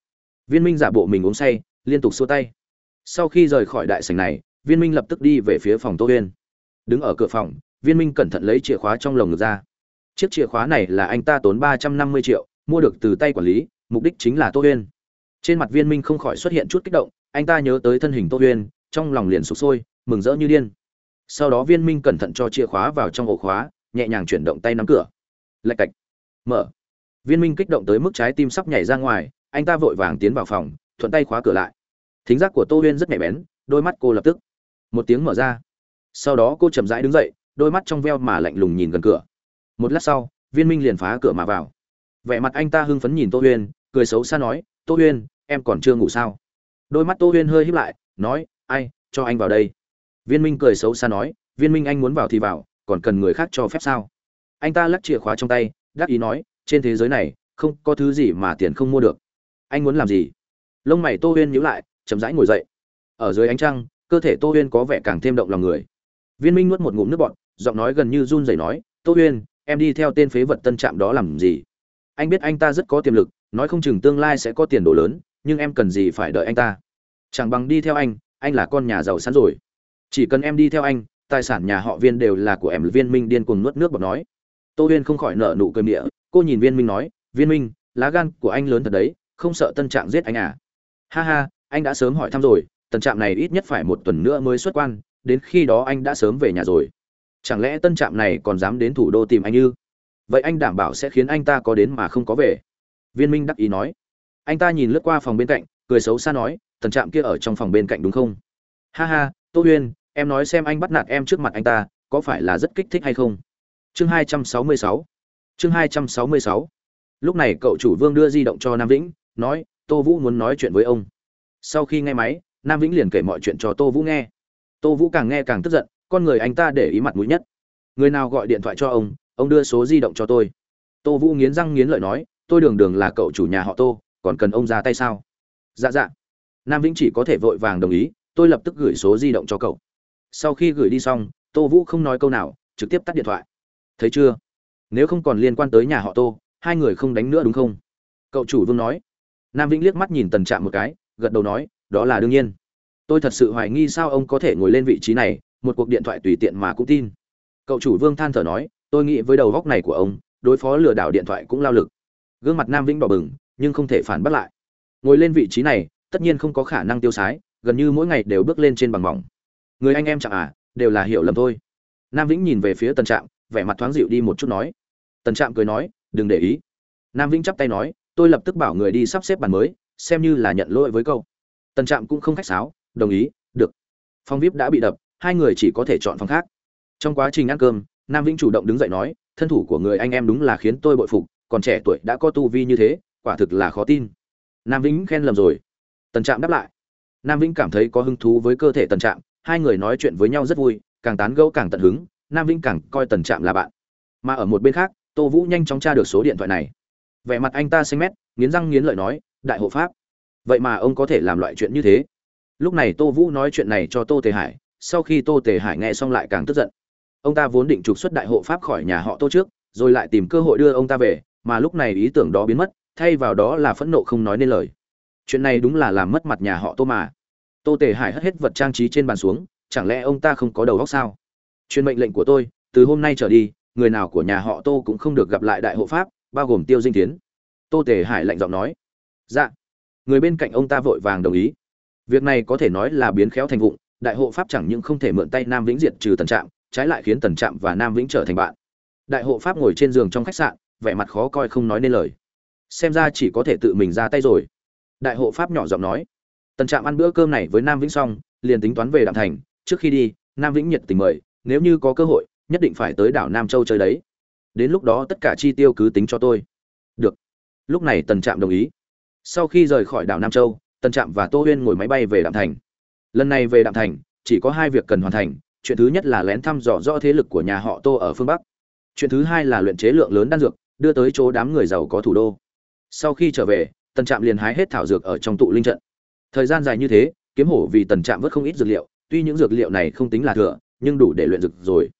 Viên minh giả bộ mình uống say, liên tục xua tay. Sau khi rời khỏi đại sảnh này, viên minh lập tức đi về phía phòng tô huyên. Đứng ở cửa phòng, viên minh cẩn thận lấy chìa khóa trong lồng ngực ra. Chiếc chìa khóa này là anh ta tốn ba trăm năm mươi triệu, mua được từ tay quản lý, mục đích chính là tô huyên. Trên mặt viên minh không khỏi xuất hiện chút kích động, anh ta nhớ tới thân hình tô huyên, trong lòng liền sụp sôi, mừng rỡ như điên. Sau đó viên minh cẩn thận cho chìa khóa vào trong ổ khóa nhẹ nhàng chuyển động tay nắm cửa. Lạch cạch. Mở. Viên minh kích động tới mức trái tim sắp nhảy ra ngoài, anh ta vội vàng tiến vào phòng, thuận tay khóa cửa lại. Thính giác của tô huyên rất nhạy bén, đôi mắt cô lập tức. Một tiếng mở ra. Sau đó cô chậm rãi đứng dậy, đôi mắt trong veo mà lạnh lùng nhìn gần cửa. Một lát sau, viên minh liền phá cửa mà vào. Vẻ mặt anh ta hưng phấn nhìn tô huyên, cười xấu xa nói, tô huyên, em còn chưa ngủ sao? Đôi mắt tô huyên hơi híp lại, nói, ai, cho anh vào đây. Viên minh cười xấu xa nói, viên minh anh muốn vào thì vào còn cần người khác cho phép sao? Anh ta lắc chìa khóa trong tay, đắc ý nói, trên thế giới này, không có thứ gì mà tiền không mua được. Anh muốn làm gì? Lông mày tô huyên nhíu lại, chậm rãi ngồi dậy. Ở dưới ánh trăng, cơ thể tô huyên có vẻ càng thêm động lòng người. Viên minh nuốt một ngụm nước bọt, giọng nói gần như run rẩy nói, tô huyên, em đi theo tên phế vật tân trạm đó làm gì? Anh biết anh ta rất có tiềm lực, nói không chừng tương lai sẽ có tiền đồ lớn, nhưng em cần gì phải đợi anh ta? Chẳng bằng đi theo anh anh là con nhà giàu sẵn rồi. Chỉ cần em đi theo anh tài sản nhà họ viên đều là của em viên minh điên cuồng nuốt nước bọt nói. Tô huyên không khỏi nở nụ cười địa cô nhìn viên minh nói, viên minh, lá gan của anh lớn thật đấy, không sợ tân trạng giết anh à? Ha ha, anh đã sớm hỏi thăm rồi, tân trạm này ít nhất phải một tuần nữa mới xuất quan, đến khi đó anh đã sớm về nhà rồi. Chẳng lẽ tân trạm này còn dám đến thủ đô tìm anh ư? Vậy anh đảm bảo sẽ khiến anh ta có đến mà không có về. Viên minh đắc ý nói. Anh ta nhìn lướt qua phòng bên cạnh, cười xấu xa nói tần trạm kia ở trong phòng bên cạnh đúng không? Ha ha, tô huyên em nói xem anh bắt nạt em trước mặt anh ta, có phải là rất kích thích hay không? Chương hai trăm sáu mươi sáu. Chương hai trăm sáu mươi sáu. Lúc này cậu chủ vương đưa di động cho nam vĩnh, nói, tô vũ muốn nói chuyện với ông. Sau khi nghe máy, nam vĩnh liền kể mọi chuyện cho tô vũ nghe. Tô vũ càng nghe càng tức giận, con người anh ta để ý mặt mũi nhất. Người nào gọi điện thoại cho ông ông đưa số di động cho tôi. Tô vũ nghiến răng nghiến lợi nói, tôi đường đường là cậu chủ nhà họ tô, còn cần ông ra tay sao? Dạ dạ. Nam vĩnh chỉ có thể vội vàng đồng ý, tôi lập tức gửi số di động cho cậu sau khi gửi đi xong, tô vũ không nói câu nào, trực tiếp tắt điện thoại. Thấy chưa? Nếu không còn liên quan tới nhà họ tô, hai người không đánh nữa đúng không? Cậu chủ vương nói. Nam vĩnh liếc mắt nhìn tần trạm một cái, gật đầu nói, đó là đương nhiên. Tôi thật sự hoài nghi sao ông có thể ngồi lên vị trí này, một cuộc điện thoại tùy tiện mà cũng tin. Cậu chủ vương than thở nói, tôi nghĩ với đầu góc này của ông, đối phó lừa đảo điện thoại cũng lao lực. Gương mặt nam vĩnh đỏ bừng, nhưng không thể phản bác lại. Ngồi lên vị trí này, tất nhiên không có khả năng tiêu sái, gần như mỗi ngày đều bước lên trên bằng mỏng người anh em chẳng à đều là hiểu lầm thôi. Nam vĩnh nhìn về phía tần trạm, vẻ mặt thoáng dịu đi một chút nói. Tần trạm cười nói, đừng để ý. Nam vĩnh chắp tay nói, tôi lập tức bảo người đi sắp xếp bàn mới, xem như là nhận lỗi với câu tần trạm cũng không khách sáo, đồng ý, được. Phòng vip đã bị đập, hai người chỉ có thể chọn phòng khác. Trong quá trình ăn cơm, nam vĩnh chủ động đứng dậy nói, thân thủ của người anh em đúng là khiến tôi bội phục, còn trẻ tuổi đã có tu vi như thế, quả thực là khó tin. Nam vĩnh khen lầm rồi. Tần trạm đáp lại. Nam vĩnh cảm thấy có hứng thú với cơ thể tần trạm hai người nói chuyện với nhau rất vui, càng tán gẫu càng tận hứng, nam vĩnh càng coi tần trạm là bạn. Mà ở một bên khác, tô vũ nhanh chóng tra được số điện thoại này. Vẻ mặt anh ta xanh mét, nghiến răng nghiến lợi nói, đại hộ pháp, vậy mà ông có thể làm loại chuyện như thế? Lúc này tô vũ nói chuyện này cho tô tề hải, sau khi tô tề hải nghe xong lại càng tức giận. Ông ta vốn định trục xuất đại hộ pháp khỏi nhà họ tô trước, rồi lại tìm cơ hội đưa ông ta về, mà lúc này ý tưởng đó biến mất, thay vào đó là phẫn nộ không nói nên lời. Chuyện này đúng là làm mất mặt nhà họ tô mà tô tề hải hất hết vật trang trí trên bàn xuống, chẳng lẽ ông ta không có đầu óc sao? Truyền mệnh lệnh của tôi, từ hôm nay trở đi, người nào của nhà họ tô cũng không được gặp lại đại hộ pháp, bao gồm tiêu dinh tiến tô tề hải lạnh giọng nói. Dạ. Người bên cạnh ông ta vội vàng đồng ý. Việc này có thể nói là biến khéo thành vụng, đại hộ pháp chẳng những không thể mượn tay nam vĩnh diệt trừ tần trạm, trái lại khiến tần trạm và nam vĩnh trở thành bạn. Đại hộ pháp ngồi trên giường trong khách sạn, vẻ mặt khó coi không nói nên lời. Xem ra chỉ có thể tự mình ra tay rồi. Đại hộ pháp nhỏ giọng nói tần trạm ăn bữa cơm này với nam vĩnh xong, liền tính toán về đạm thành. Trước khi đi, nam vĩnh nhiệt tình mời, nếu như có cơ hội, nhất định phải tới đảo nam châu chơi đấy. Đến lúc đó tất cả chi tiêu cứ tính cho tôi. Được. Lúc này tần trạm đồng ý. Sau khi rời khỏi đảo nam châu, tần trạm và tô huyên ngồi máy bay về đạm thành. Lần này về đạm thành, chỉ có hai việc cần hoàn thành. Chuyện thứ nhất là lén thăm dò rõ thế lực của nhà họ tô ở phương bắc. Chuyện thứ hai là luyện chế lượng lớn đan dược, đưa tới chỗ đám người giàu có thủ đô. Sau khi trở về, tần trạm liền hái hết thảo dược ở trong tụ linh trận thời gian dài như thế, kiếm hổ vì tần trạm vớt không ít dược liệu, tuy những dược liệu này không tính là thừa, nhưng đủ để luyện dược rồi.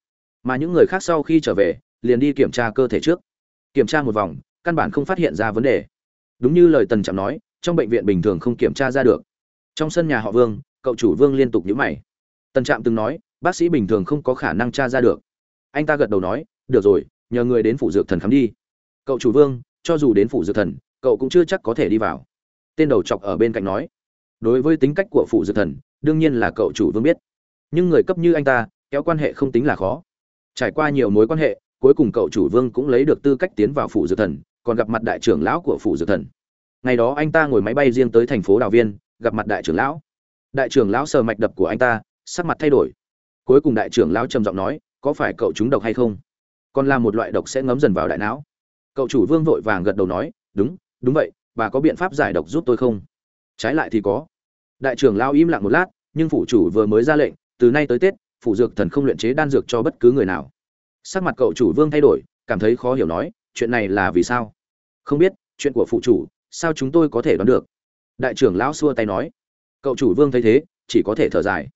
Mà những người khác sau khi trở về, liền đi kiểm tra cơ thể trước. Kiểm tra một vòng, căn bản không phát hiện ra vấn đề. Đúng như lời tần trạm nói, trong bệnh viện bình thường không kiểm tra ra được. Trong sân nhà họ vương, cậu chủ vương liên tục nhíu mày. Tần trạm từng nói, bác sĩ bình thường không có khả năng tra ra được. Anh ta gật đầu nói, được rồi, nhờ người đến phủ dược thần khám đi. Cậu chủ vương, cho dù đến phủ dược thần, cậu cũng chưa chắc có thể đi vào. Tên đầu chọc ở bên cạnh nói đối với tính cách của phụ dược thần, đương nhiên là cậu chủ vương biết. Nhưng người cấp như anh ta, kéo quan hệ không tính là khó. Trải qua nhiều mối quan hệ, cuối cùng cậu chủ vương cũng lấy được tư cách tiến vào phủ dược thần, còn gặp mặt đại trưởng lão của phủ dược thần. Ngày đó anh ta ngồi máy bay riêng tới thành phố đào viên, gặp mặt đại trưởng lão. Đại trưởng lão sờ mạch đập của anh ta, sắc mặt thay đổi. Cuối cùng đại trưởng lão trầm giọng nói, có phải cậu trúng độc hay không? Còn là một loại độc sẽ ngấm dần vào đại não. Cậu chủ vương vội vàng gật đầu nói, đúng đúng vậy, bà có biện pháp giải độc giúp tôi không? Trái lại thì có. Đại trưởng lao im lặng một lát, nhưng phủ chủ vừa mới ra lệnh, từ nay tới tết, phủ dược thần không luyện chế đan dược cho bất cứ người nào. Sắc mặt cậu chủ vương thay đổi, cảm thấy khó hiểu nói, chuyện này là vì sao? Không biết, chuyện của phụ chủ, sao chúng tôi có thể đoán được? Đại trưởng lão xua tay nói. Cậu chủ vương thấy thế, chỉ có thể thở dài.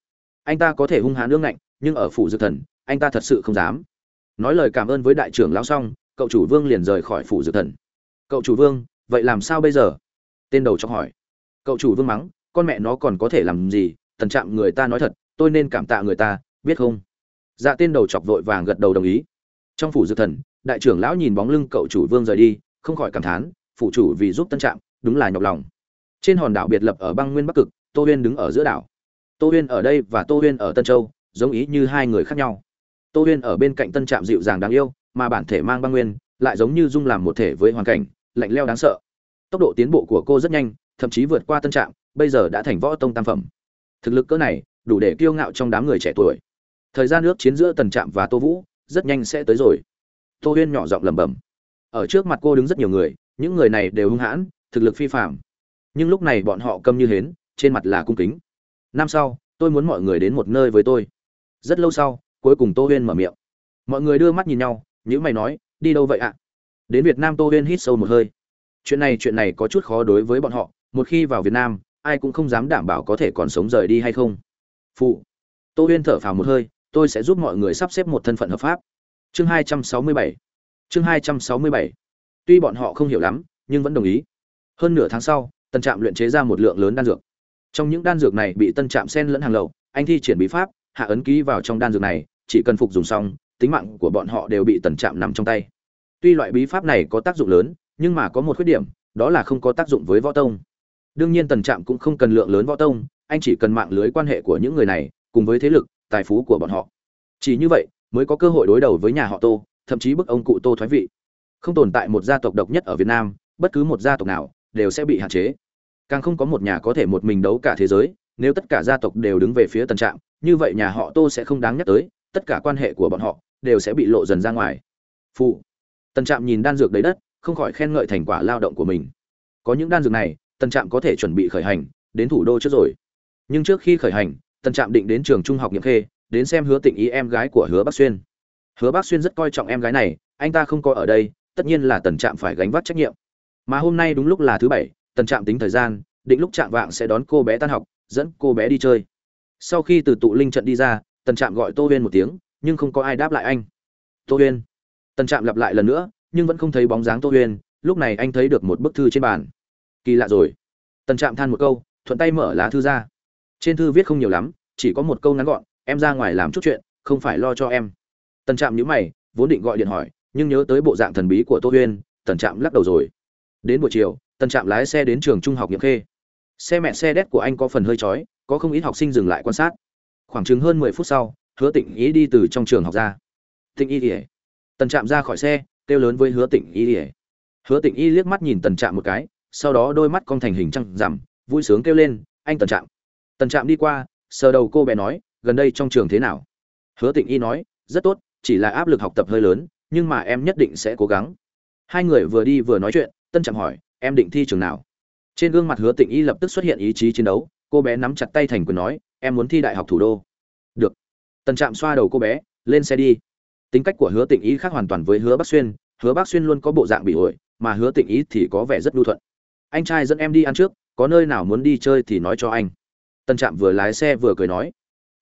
Anh ta có thể hung hãn nương lạnh nhưng ở phủ dược thần, anh ta thật sự không dám. Nói lời cảm ơn với đại trưởng lão xong, cậu chủ vương liền rời khỏi phủ dược thần. Cậu chủ vương, vậy làm sao bây giờ? Tên đầu chọc hỏi cậu chủ vương mắng, con mẹ nó còn có thể làm gì? Tần trạm người ta nói thật, tôi nên cảm tạ người ta, biết không? Dạ tên đầu chọc vội vàng gật đầu đồng ý. Trong phủ dược thần, đại trưởng lão nhìn bóng lưng cậu chủ vương rời đi, không khỏi cảm thán phụ chủ vì giúp tân trạm, đúng là nhọc lòng. Trên hòn đảo biệt lập ở băng nguyên bắc cực, tô huyên đứng ở giữa đảo. Tô huyên ở đây và tô huyên ở tân châu, giống ý như hai người khác nhau. Tô huyên ở bên cạnh tân trạm dịu dàng đáng yêu, mà bản thể mang băng nguyên, lại giống như dung làm một thể với hoàn cảnh, lạnh leo đáng sợ. Tốc độ tiến bộ của cô rất nhanh thậm chí vượt qua tân trạm, bây giờ đã thành võ tông tam phẩm. Thực lực cỡ này, đủ để kiêu ngạo trong đám người trẻ tuổi. Thời gian nước chiến giữa tần trạm và tô vũ, rất nhanh sẽ tới rồi. Tô huyên nhỏ giọng lẩm bẩm. Ở trước mặt cô đứng rất nhiều người, những người này đều hung hãn, thực lực phi phạm nhưng lúc này bọn họ câm như hến, trên mặt là cung kính. Năm sau, tôi muốn mọi người đến một nơi với tôi. Rất lâu sau, cuối cùng tô huyên mở miệng. Mọi người đưa mắt nhìn nhau những mày nói, đi đâu vậy ạ? Đến việt nam tô huyên hít sâu một hơi. Chuyện này chuyện này có chút khó đối với bọn họ một khi vào việt nam, ai cũng không dám đảm bảo có thể còn sống rời đi hay không. Phụ, tô huyên thở phào một hơi, tôi sẽ giúp mọi người sắp xếp một thân phận hợp pháp. Chương hai trăm sáu mươi bảy, chương hai trăm sáu mươi bảy. Tuy bọn họ không hiểu lắm, nhưng vẫn đồng ý. Hơn nửa tháng sau, tân trạm luyện chế ra một lượng lớn đan dược. Trong những đan dược này bị tân trạm sen lẫn hàng lậu, anh thi triển bí pháp, hạ ấn ký vào trong đan dược này, chỉ cần phục dùng xong, tính mạng của bọn họ đều bị tần trạm nằm trong tay. Tuy loại bí pháp này có tác dụng lớn, nhưng mà có một khuyết điểm, đó là không có tác dụng với võ tông đương nhiên tần trạm cũng không cần lượng lớn võ tông, anh chỉ cần mạng lưới quan hệ của những người này, cùng với thế lực, tài phú của bọn họ. Chỉ như vậy, mới có cơ hội đối đầu với nhà họ tô, thậm chí bức ông cụ tô thoái vị. Không tồn tại một gia tộc độc nhất ở việt nam, bất cứ một gia tộc nào, đều sẽ bị hạn chế. Càng không có một nhà có thể một mình đấu cả thế giới, nếu tất cả gia tộc đều đứng về phía tần trạm, như vậy nhà họ tô sẽ không đáng nhắc tới, tất cả quan hệ của bọn họ đều sẽ bị lộ dần ra ngoài. Phụ. Tần trạm nhìn đan dược đầy đất, không khỏi khen ngợi thành quả lao động của mình. Có những đan dược này tần trạm có thể chuẩn bị khởi hành, đến thủ đô trước rồi. Nhưng trước khi khởi hành, tần trạm định đến trường trung học nhiệm khê, đến xem hứa tịnh ý em gái của hứa bắc xuyên. Hứa bắc xuyên rất coi trọng em gái này, anh ta không có ở đây, tất nhiên là tần trạm phải gánh vác trách nhiệm. Mà hôm nay đúng lúc là thứ bảy, tần trạm tính thời gian, định lúc Trạm vạng sẽ đón cô bé tan học, dẫn cô bé đi chơi. Sau khi từ tụ linh trận đi ra, tần trạm gọi tô huyên một tiếng, nhưng không có ai đáp lại anh. Tô huyên. Tần trạm lặp lại lần nữa, nhưng vẫn không thấy bóng dáng tô huyên, lúc này anh thấy được một bức thư trên bàn kỳ lạ rồi. Tần trạm than một câu, thuận tay mở lá thư ra. Trên thư viết không nhiều lắm, chỉ có một câu ngắn gọn, em ra ngoài làm chút chuyện, không phải lo cho em. Tần trạm nhữ mày, vốn định gọi điện hỏi, nhưng nhớ tới bộ dạng thần bí của tô huyên, tần trạm lắc đầu rồi. Đến buổi chiều, tần trạm lái xe đến trường trung học nhiệm khê. Xe mẹ xe đét của anh có phần hơi chói, có không ít học sinh dừng lại quan sát. Khoảng chừng hơn mười phút sau, hứa tịnh ý đi từ trong trường học ra. Tịnh y ỉa tần trạm ra khỏi xe, kêu lớn với hứa tịnh y ỉa hứa tịnh y liếc mắt nhìn tần trạm một cái sau đó đôi mắt cong thành hình trăng rằm, vui sướng kêu lên, anh tần trạm. Tần trạm đi qua, sờ đầu cô bé nói, gần đây trong trường thế nào? Hứa tịnh y nói, rất tốt, chỉ là áp lực học tập hơi lớn, nhưng mà em nhất định sẽ cố gắng. Hai người vừa đi vừa nói chuyện, tân trạm hỏi, em định thi trường nào? Trên gương mặt hứa tịnh y lập tức xuất hiện ý chí chiến đấu, cô bé nắm chặt tay thành quyền nói, em muốn thi đại học thủ đô. Được. Tần trạm xoa đầu cô bé, lên xe đi. Tính cách của hứa tịnh Y khác hoàn toàn với hứa bắc xuyên, hứa bắc xuyên luôn có bộ dạng bị ổi, mà hứa tịnh Y thì có vẻ rất lưu thuận anh trai dẫn em đi ăn trước, có nơi nào muốn đi chơi thì nói cho anh. Tân trạm vừa lái xe vừa cười nói.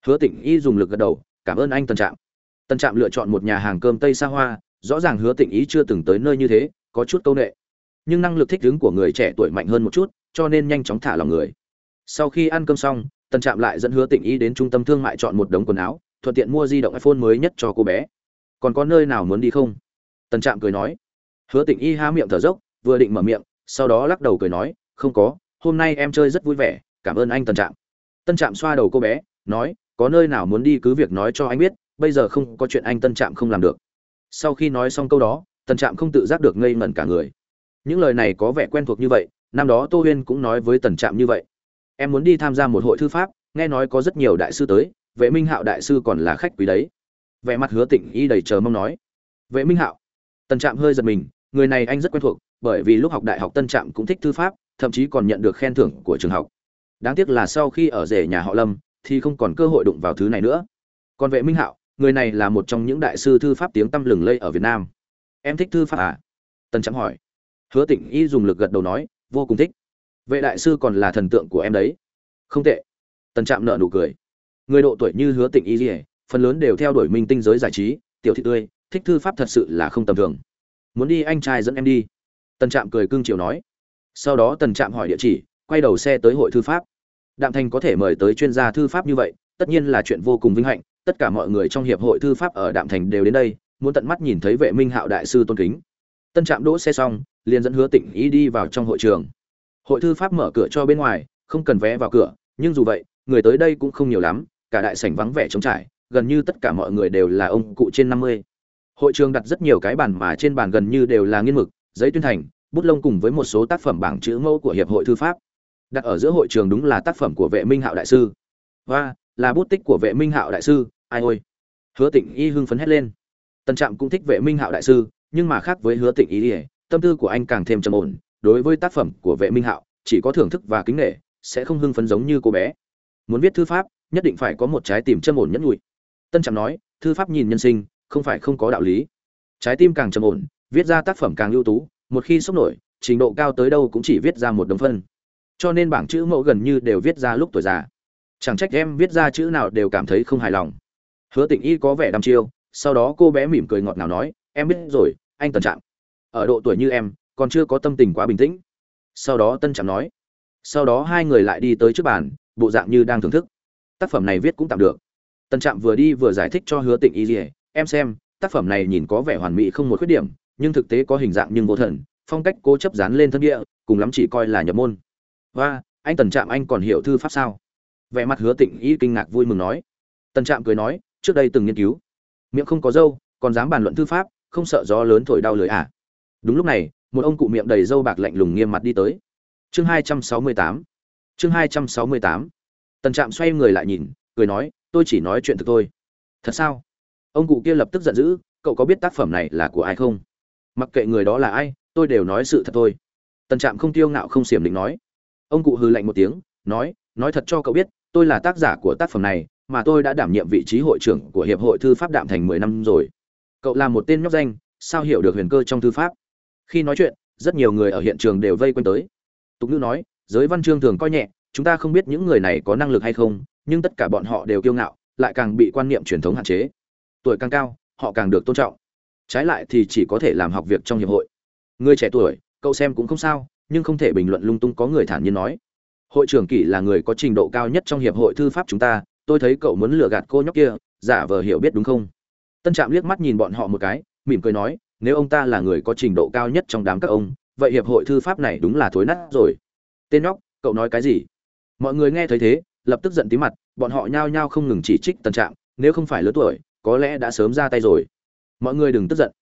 Hứa tịnh Y dùng lực gật đầu, cảm ơn anh Tân trạm. Tân trạm lựa chọn một nhà hàng cơm tây xa hoa, rõ ràng hứa tịnh ý chưa từng tới nơi như thế, có chút câu nệ. Nhưng năng lực thích ứng của người trẻ tuổi mạnh hơn một chút, cho nên nhanh chóng thả lòng người. Sau khi ăn cơm xong, Tân trạm lại dẫn hứa tịnh ý đến trung tâm thương mại chọn một đống quần áo, thuận tiện mua di động iphone mới nhất cho cô bé. Còn có nơi nào muốn đi không? Tân trạm cười nói. Hứa tịnh y há miệng thở dốc, vừa định mở miệng sau đó lắc đầu cười nói, không có, hôm nay em chơi rất vui vẻ, cảm ơn anh Tân trạm. Tân trạm xoa đầu cô bé, nói, có nơi nào muốn đi cứ việc nói cho anh biết, bây giờ không có chuyện anh tân trạm không làm được. Sau khi nói xong câu đó Tân trạm không tự giác được ngây ngẩn cả người. Những lời này có vẻ quen thuộc như vậy, năm đó tô huyên cũng nói với tần trạm như vậy. Em muốn đi tham gia một hội thư pháp, nghe nói có rất nhiều đại sư tới, vệ minh hạo đại sư còn là khách quý đấy. Vẻ mặt hứa tịnh y đầy chờ mong nói. Vệ minh hạo? Tần trạm hơi giật mình người này anh rất quen thuộc, bởi vì lúc học đại học tân trạm cũng thích thư pháp, thậm chí còn nhận được khen thưởng của trường học. Đáng tiếc là sau khi ở rể nhà họ lâm, thì không còn cơ hội đụng vào thứ này nữa. Còn vệ minh hạo, người này là một trong những đại sư thư pháp tiếng tăm lừng lây ở việt nam. Em thích thư pháp à? Tân trạm hỏi. Hứa tịnh y dùng lực gật đầu nói, vô cùng thích. Vệ đại sư còn là thần tượng của em đấy. Không tệ. Tân trạm nợ nụ cười. Người độ tuổi như hứa tịnh y phần lớn đều theo đuổi minh tinh giới giải trí, tiểu thị tươi, thích thư pháp thật sự là không tầm thường muốn đi anh trai dẫn em đi. Tần trạm cười cưng chiều nói. Sau đó tần trạm hỏi địa chỉ, quay đầu xe tới hội thư pháp. Đạm thành có thể mời tới chuyên gia thư pháp như vậy, tất nhiên là chuyện vô cùng vinh hạnh, tất cả mọi người trong hiệp hội thư pháp ở đạm thành đều đến đây, muốn tận mắt nhìn thấy vệ minh hạo đại sư tôn kính. Tân trạm đỗ xe xong, liền dẫn hứa tịnh ý đi vào trong hội trường. Hội thư pháp mở cửa cho bên ngoài, không cần vé vào cửa, nhưng dù vậy, người tới đây cũng không nhiều lắm, cả đại sảnh vắng vẻ trống trải, gần như tất cả mọi người đều là ông cụ trên năm mươi hội trường đặt rất nhiều cái bàn mà trên bàn gần như đều là nghiên mực, giấy tuyên thành, bút lông cùng với một số tác phẩm bảng chữ mẫu của hiệp hội thư pháp. Đặt ở giữa hội trường đúng là tác phẩm của vệ minh hạo đại sư. Và, là bút tích của vệ minh hạo đại sư, ai ôi. Hứa tịnh y hưng phấn hét lên. Tân trạm cũng thích vệ minh hạo đại sư, nhưng mà khác với hứa tịnh Y ỉa tâm tư của anh càng thêm trầm ổn. Đối với tác phẩm của vệ minh hạo, chỉ có thưởng thức và kính nghệ sẽ không hưng phấn giống như cô bé. Muốn viết thư pháp, nhất định phải có một trái tim trầm ổn nhẫn nhụi. Tân trạm nói, thư pháp nhìn nhân sinh không phải không có đạo lý. Trái tim càng trầm ổn, viết ra tác phẩm càng ưu tú, một khi sốc nổi, trình độ cao tới đâu cũng chỉ viết ra một đồng phân. Cho nên bảng chữ mẫu gần như đều viết ra lúc tuổi già. Chẳng trách em viết ra chữ nào đều cảm thấy không hài lòng. Hứa tịnh y có vẻ đăm chiêu, sau đó cô bé mỉm cười ngọt ngào nói, em biết rồi, anh tần trạm. Ở độ tuổi như em, còn chưa có tâm tình quá bình tĩnh. Sau đó tân trạm nói, sau đó hai người lại đi tới trước bàn, bộ dạng như đang thưởng thức. Tác phẩm này viết cũng tạm được. Tân trạm vừa đi vừa giải thích cho hứa tịnh y gì em xem, tác phẩm này nhìn có vẻ hoàn mỹ không một khuyết điểm, nhưng thực tế có hình dạng nhưng vô thần, phong cách cố chấp dán lên thân địa, cùng lắm chỉ coi là nhập môn. Và anh tần trạm anh còn hiểu thư pháp sao? Vẻ mặt hứa tịnh y kinh ngạc vui mừng nói. Tần trạm cười nói, trước đây từng nghiên cứu. Miệng không có dâu, còn dám bàn luận thư pháp, không sợ gió lớn thổi đau lưỡi à? Đúng lúc này, một ông cụ miệng đầy dâu bạc lạnh lùng nghiêm mặt đi tới. Chương hai trăm sáu mươi tám. Chương hai trăm sáu mươi tám. Tần trạm xoay người lại nhìn, cười nói, tôi chỉ nói chuyện thực thôi. Thật sao? Ông cụ kia lập tức giận dữ, cậu có biết tác phẩm này là của ai không? Mặc kệ người đó là ai, tôi đều nói sự thật thôi. Tần trạm không tiêu ngạo, không xiềm định nói. Ông cụ hư lạnh một tiếng, nói nói thật cho cậu biết, tôi là tác giả của tác phẩm này, mà tôi đã đảm nhiệm vị trí hội trưởng của hiệp hội thư pháp đạm thành mười năm rồi. Cậu là một tên nhóc danh, sao hiểu được huyền cơ trong thư pháp? Khi nói chuyện, rất nhiều người ở hiện trường đều vây quanh tới. Tục ngữ nói, giới văn chương thường coi nhẹ, chúng ta không biết những người này có năng lực hay không, nhưng tất cả bọn họ đều kiêu ngạo, lại càng bị quan niệm truyền thống hạn chế tuổi càng cao, họ càng được tôn trọng. Trái lại thì chỉ có thể làm học việc trong hiệp hội. Người trẻ tuổi, cậu xem cũng không sao, nhưng không thể bình luận lung tung có người thản nhiên nói. Hội trưởng kỷ là người có trình độ cao nhất trong hiệp hội thư pháp chúng ta, tôi thấy cậu muốn lừa gạt cô nhóc kia, giả vờ hiểu biết đúng không? Tân trạm liếc mắt nhìn bọn họ một cái, mỉm cười nói, nếu ông ta là người có trình độ cao nhất trong đám các ông, vậy hiệp hội thư pháp này đúng là thối nát rồi. Tên nhóc, cậu nói cái gì? Mọi người nghe thấy thế, lập tức giận tí mặt, bọn họ nhao nhao không ngừng chỉ trích tân trạm, nếu không phải lớn tuổi có lẽ đã sớm ra tay rồi. Mọi người đừng tức giận.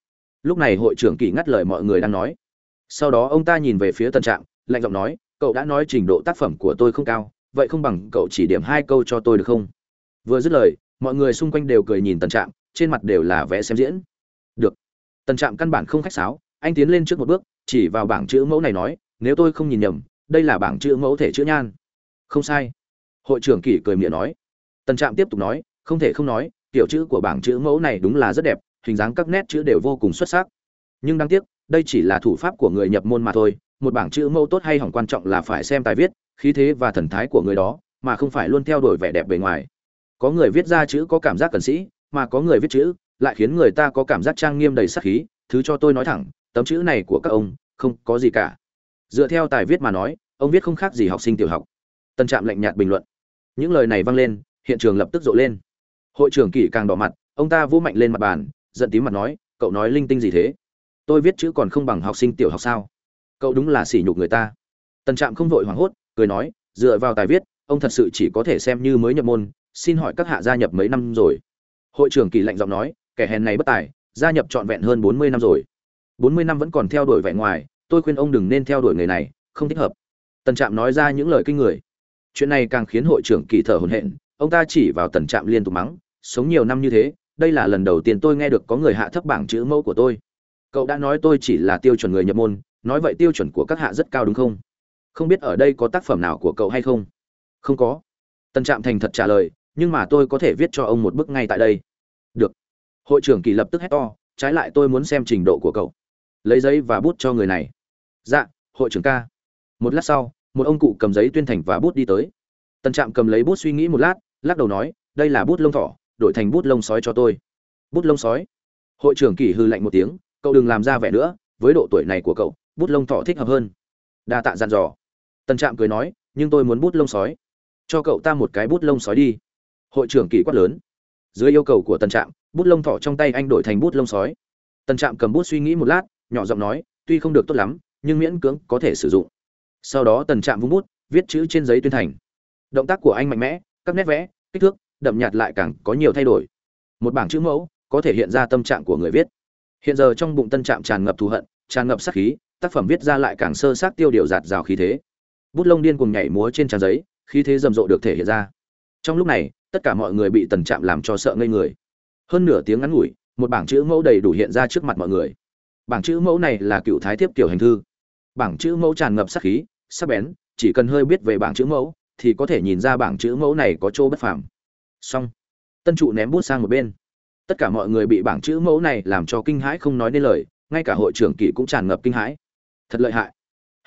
Lúc này hội trưởng kỳ ngắt lời mọi người đang nói. Sau đó ông ta nhìn về phía tân trạm, lạnh giọng nói, cậu đã nói trình độ tác phẩm của tôi không cao, vậy không bằng cậu chỉ điểm hai câu cho tôi được không? Vừa dứt lời, mọi người xung quanh đều cười nhìn tân trạm, trên mặt đều là vẽ xem diễn. Được. Tân trạm căn bản không khách sáo, anh tiến lên trước một bước, chỉ vào bảng chữ mẫu này nói, nếu tôi không nhìn nhầm, đây là bảng chữ mẫu thể chữ nhan. Không sai. Hội trưởng kỷ cười miệng nói. Tân trạm tiếp tục nói, không thể không nói kiểu chữ của bảng chữ mẫu này đúng là rất đẹp, hình dáng các nét chữ đều vô cùng xuất sắc. Nhưng đáng tiếc, đây chỉ là thủ pháp của người nhập môn mà thôi, một bảng chữ mẫu tốt hay hỏng quan trọng là phải xem tài viết, khí thế và thần thái của người đó, mà không phải luôn theo đuổi vẻ đẹp bề ngoài. Có người viết ra chữ có cảm giác cần sĩ, mà có người viết chữ lại khiến người ta có cảm giác trang nghiêm đầy sắc khí, thứ cho tôi nói thẳng, tấm chữ này của các ông không có gì cả. Dựa theo tài viết mà nói, ông viết không khác gì học sinh tiểu học. Tân trạm lạnh nhạt bình luận. Những lời này vang lên, hiện trường lập tức rộ lên hội trưởng kỷ càng đỏ mặt, ông ta vô mạnh lên mặt bàn, giận tím mặt nói, cậu nói linh tinh gì thế? Tôi viết chữ còn không bằng học sinh tiểu học sao? Cậu đúng là sỉ nhục người ta. Tần trạm không vội hoảng hốt, cười nói, dựa vào tài viết, ông thật sự chỉ có thể xem như mới nhập môn, xin hỏi các hạ gia nhập mấy năm rồi? Hội trưởng kỳ lạnh giọng nói, kẻ hèn này bất tài, gia nhập trọn vẹn hơn bốn mươi năm rồi. Bốn mươi năm vẫn còn theo đuổi vẻ ngoài, tôi khuyên ông đừng nên theo đuổi người này, không thích hợp. Tần trạm nói ra những lời kinh người. Chuyện này càng khiến hội trưởng kỳ thở hổn hển ông ta chỉ vào tần trạm liên tục mắng, sống nhiều năm như thế, đây là lần đầu tiên tôi nghe được có người hạ thấp bảng chữ mẫu của tôi. Cậu đã nói tôi chỉ là tiêu chuẩn người nhập môn, nói vậy tiêu chuẩn của các hạ rất cao đúng không? Không biết ở đây có tác phẩm nào của cậu hay không? Không có. Tần trạm thành thật trả lời, nhưng mà tôi có thể viết cho ông một bức ngay tại đây. Được. Hội trưởng kỳ lập tức hét to, trái lại tôi muốn xem trình độ của cậu. Lấy giấy và bút cho người này. Dạ hội trưởng ca. Một lát sau, một ông cụ cầm giấy tuyên thành và bút đi tới. Tần trạm cầm lấy bút suy nghĩ một lát lắc đầu nói, đây là bút lông thỏ, đổi thành bút lông sói cho tôi. Bút lông sói? Hội trưởng kỳ hư lạnh một tiếng, cậu đừng làm ra vẻ nữa, với độ tuổi này của cậu, bút lông thỏ thích hợp hơn. Đa tạ dặn dò. Tần trạm cười nói, nhưng tôi muốn bút lông sói. Cho cậu ta một cái bút lông sói đi. Hội trưởng kỳ quát lớn. Dưới yêu cầu của tần trạm, bút lông thỏ trong tay anh đổi thành bút lông sói. Tần trạm cầm bút suy nghĩ một lát, nhỏ giọng nói, tuy không được tốt lắm, nhưng miễn cưỡng có thể sử dụng. Sau đó tần trạm vung bút, viết chữ trên giấy tuyên thành. Động tác của anh mạnh mẽ các nét vẽ, kích thước, đậm nhạt lại càng có nhiều thay đổi. Một bảng chữ mẫu có thể hiện ra tâm trạng của người viết. Hiện giờ trong bụng tân trạm tràn ngập thù hận, tràn ngập sát khí, tác phẩm viết ra lại càng sơ sát tiêu điều giạt rào khí thế. Bút lông điên cùng nhảy múa trên trang giấy, khí thế rầm rộ được thể hiện ra. Trong lúc này, tất cả mọi người bị tần trạm làm cho sợ ngây người. Hơn nửa tiếng ngắn ngủi, một bảng chữ mẫu đầy đủ hiện ra trước mặt mọi người. Bảng chữ mẫu này là cựu thái tiếp tiểu hành thư. Bảng chữ mẫu tràn ngập sắc khí, sắc bén, chỉ cần hơi biết về bảng chữ mẫu thì có thể nhìn ra bảng chữ mẫu này có chỗ bất phàm. Xong. Tân trụ ném bút sang một bên. Tất cả mọi người bị bảng chữ mẫu này làm cho kinh hãi không nói nên lời, ngay cả hội trưởng kỵ cũng tràn ngập kinh hãi. Thật lợi hại.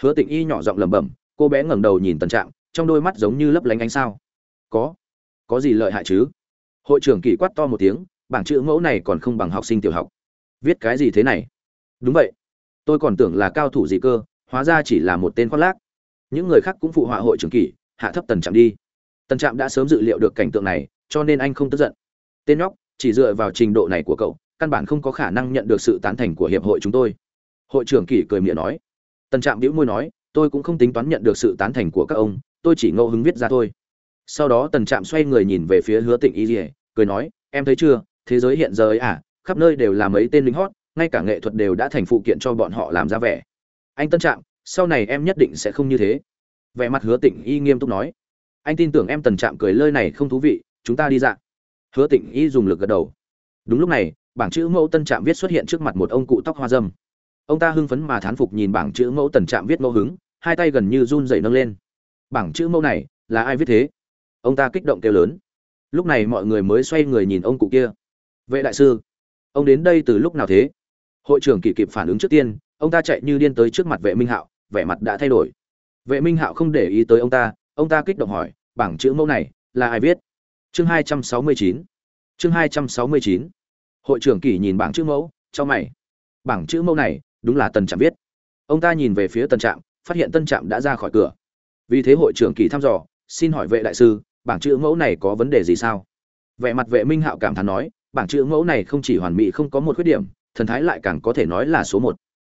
Hứa tịnh y nhỏ giọng lẩm bẩm, cô bé ngẩng đầu nhìn tần trạm, trong đôi mắt giống như lấp lánh ánh sao. Có. Có gì lợi hại chứ? Hội trưởng kỵ quát to một tiếng, bảng chữ mẫu này còn không bằng học sinh tiểu học. Viết cái gì thế này? Đúng vậy. Tôi còn tưởng là cao thủ gì cơ, hóa ra chỉ là một tên khoác lác. Những người khác cũng phụ họa hội trưởng kỵ hạ thấp tần trạm đi. Tần trạm đã sớm dự liệu được cảnh tượng này, cho nên anh không tức giận. Tên nhóc, chỉ dựa vào trình độ này của cậu, căn bản không có khả năng nhận được sự tán thành của hiệp hội chúng tôi. Hội trưởng kỷ cười miệng nói. Tần trạm đĩu môi nói, tôi cũng không tính toán nhận được sự tán thành của các ông, tôi chỉ ngẫu hứng viết ra thôi. Sau đó tần trạm xoay người nhìn về phía hứa tịnh y dỉa cười nói, em thấy chưa, thế giới hiện giờ ấy à khắp nơi đều là mấy tên lính hót, ngay cả nghệ thuật đều đã thành phụ kiện cho bọn họ làm ra vẻ. Anh tân trạm, sau này em nhất định sẽ không như thế vẻ mặt hứa tịnh y nghiêm túc nói. Anh tin tưởng em tần trạm cười lơi này không thú vị, chúng ta đi dạo hứa tịnh y dùng lực gật đầu. Đúng lúc này, bảng chữ mẫu tân trạm viết xuất hiện trước mặt một ông cụ tóc hoa dâm. Ông ta hưng phấn mà thán phục nhìn bảng chữ mẫu tần trạm viết ngẫu hứng, hai tay gần như run dậy nâng lên. Bảng chữ mẫu này, là ai viết thế? Ông ta kích động kêu lớn. Lúc này mọi người mới xoay người nhìn ông cụ kia. Vệ đại sư, ông đến đây từ lúc nào thế? Hội trưởng kỳ kịp phản ứng trước tiên, ông ta chạy như điên tới trước mặt vệ minh hạo, vẻ mặt đã thay đổi vệ minh hạo không để ý tới ông ta ông ta kích động hỏi, bảng chữ mẫu này là ai viết? Chương hai trăm sáu mươi chín. Chương hai trăm sáu mươi chín. Hội trưởng kỳ nhìn bảng chữ mẫu, cho mày. Bảng chữ mẫu này, đúng là tần trạm viết. Ông ta nhìn về phía tần trạm, phát hiện tân trạm đã ra khỏi cửa. Vì thế hội trưởng kỳ thăm dò, xin hỏi vệ đại sư, bảng chữ mẫu này có vấn đề gì sao? Vẻ mặt vệ minh hạo cảm thán nói, bảng chữ mẫu này không chỉ hoàn mỹ không có một khuyết điểm, thần thái lại càng có thể nói là số một.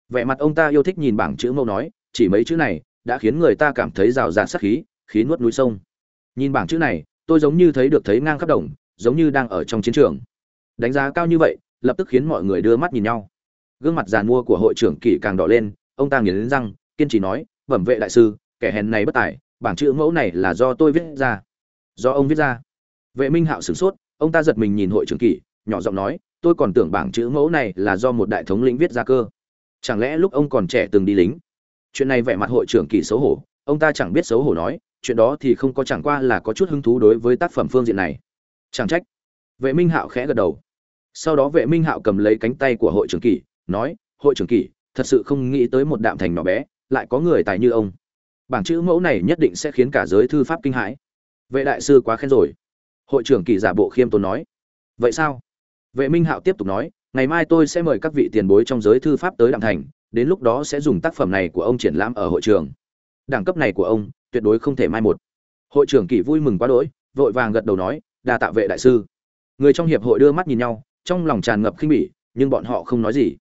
Vẻ mặt ông ta yêu thích nhìn bảng chữ mẫu nói, chỉ mấy chữ này đã khiến người ta cảm thấy rào rạt sắc khí khí nuốt núi sông. Nhìn bảng chữ này, tôi giống như thấy được thấy ngang khắp đồng, giống như đang ở trong chiến trường. Đánh giá cao như vậy, lập tức khiến mọi người đưa mắt nhìn nhau. Gương mặt giàn mua của hội trưởng kỷ càng đỏ lên, ông ta nghiến răng, kiên trì nói, bẩm vệ đại sư, kẻ hèn này bất tài, bảng chữ mẫu này là do tôi viết ra. Do ông viết ra? Vệ minh hạo sửng sốt, ông ta giật mình nhìn hội trưởng kỷ, nhỏ giọng nói, tôi còn tưởng bảng chữ mẫu này là do một đại thống lĩnh viết ra cơ. Chẳng lẽ lúc ông còn trẻ từng đi lính? Chuyện này vẻ mặt hội trưởng kỳ xấu hổ, ông ta chẳng biết xấu hổ nói, chuyện đó thì không có chẳng qua là có chút hứng thú đối với tác phẩm phương diện này. Chẳng trách. Vệ minh hạo khẽ gật đầu. Sau đó vệ minh hạo cầm lấy cánh tay của hội trưởng kỳ, nói, hội trưởng kỳ, thật sự không nghĩ tới một đạm thành nhỏ bé, lại có người tài như ông. Bảng chữ mẫu này nhất định sẽ khiến cả giới thư pháp kinh hãi. Vệ đại sư quá khen rồi. Hội trưởng kỳ giả bộ khiêm tốn nói. Vậy sao? Vệ minh hạo tiếp tục nói, ngày mai tôi sẽ mời các vị tiền bối trong giới thư pháp tới đạm thành đến lúc đó sẽ dùng tác phẩm này của ông triển lãm ở hội trường. Đẳng cấp này của ông tuyệt đối không thể mai một. Hội trưởng kỷ vui mừng quá đỗi, vội vàng gật đầu nói, đa tạ vệ đại sư. Người trong hiệp hội đưa mắt nhìn nhau, trong lòng tràn ngập khinh bỉ, nhưng bọn họ không nói gì.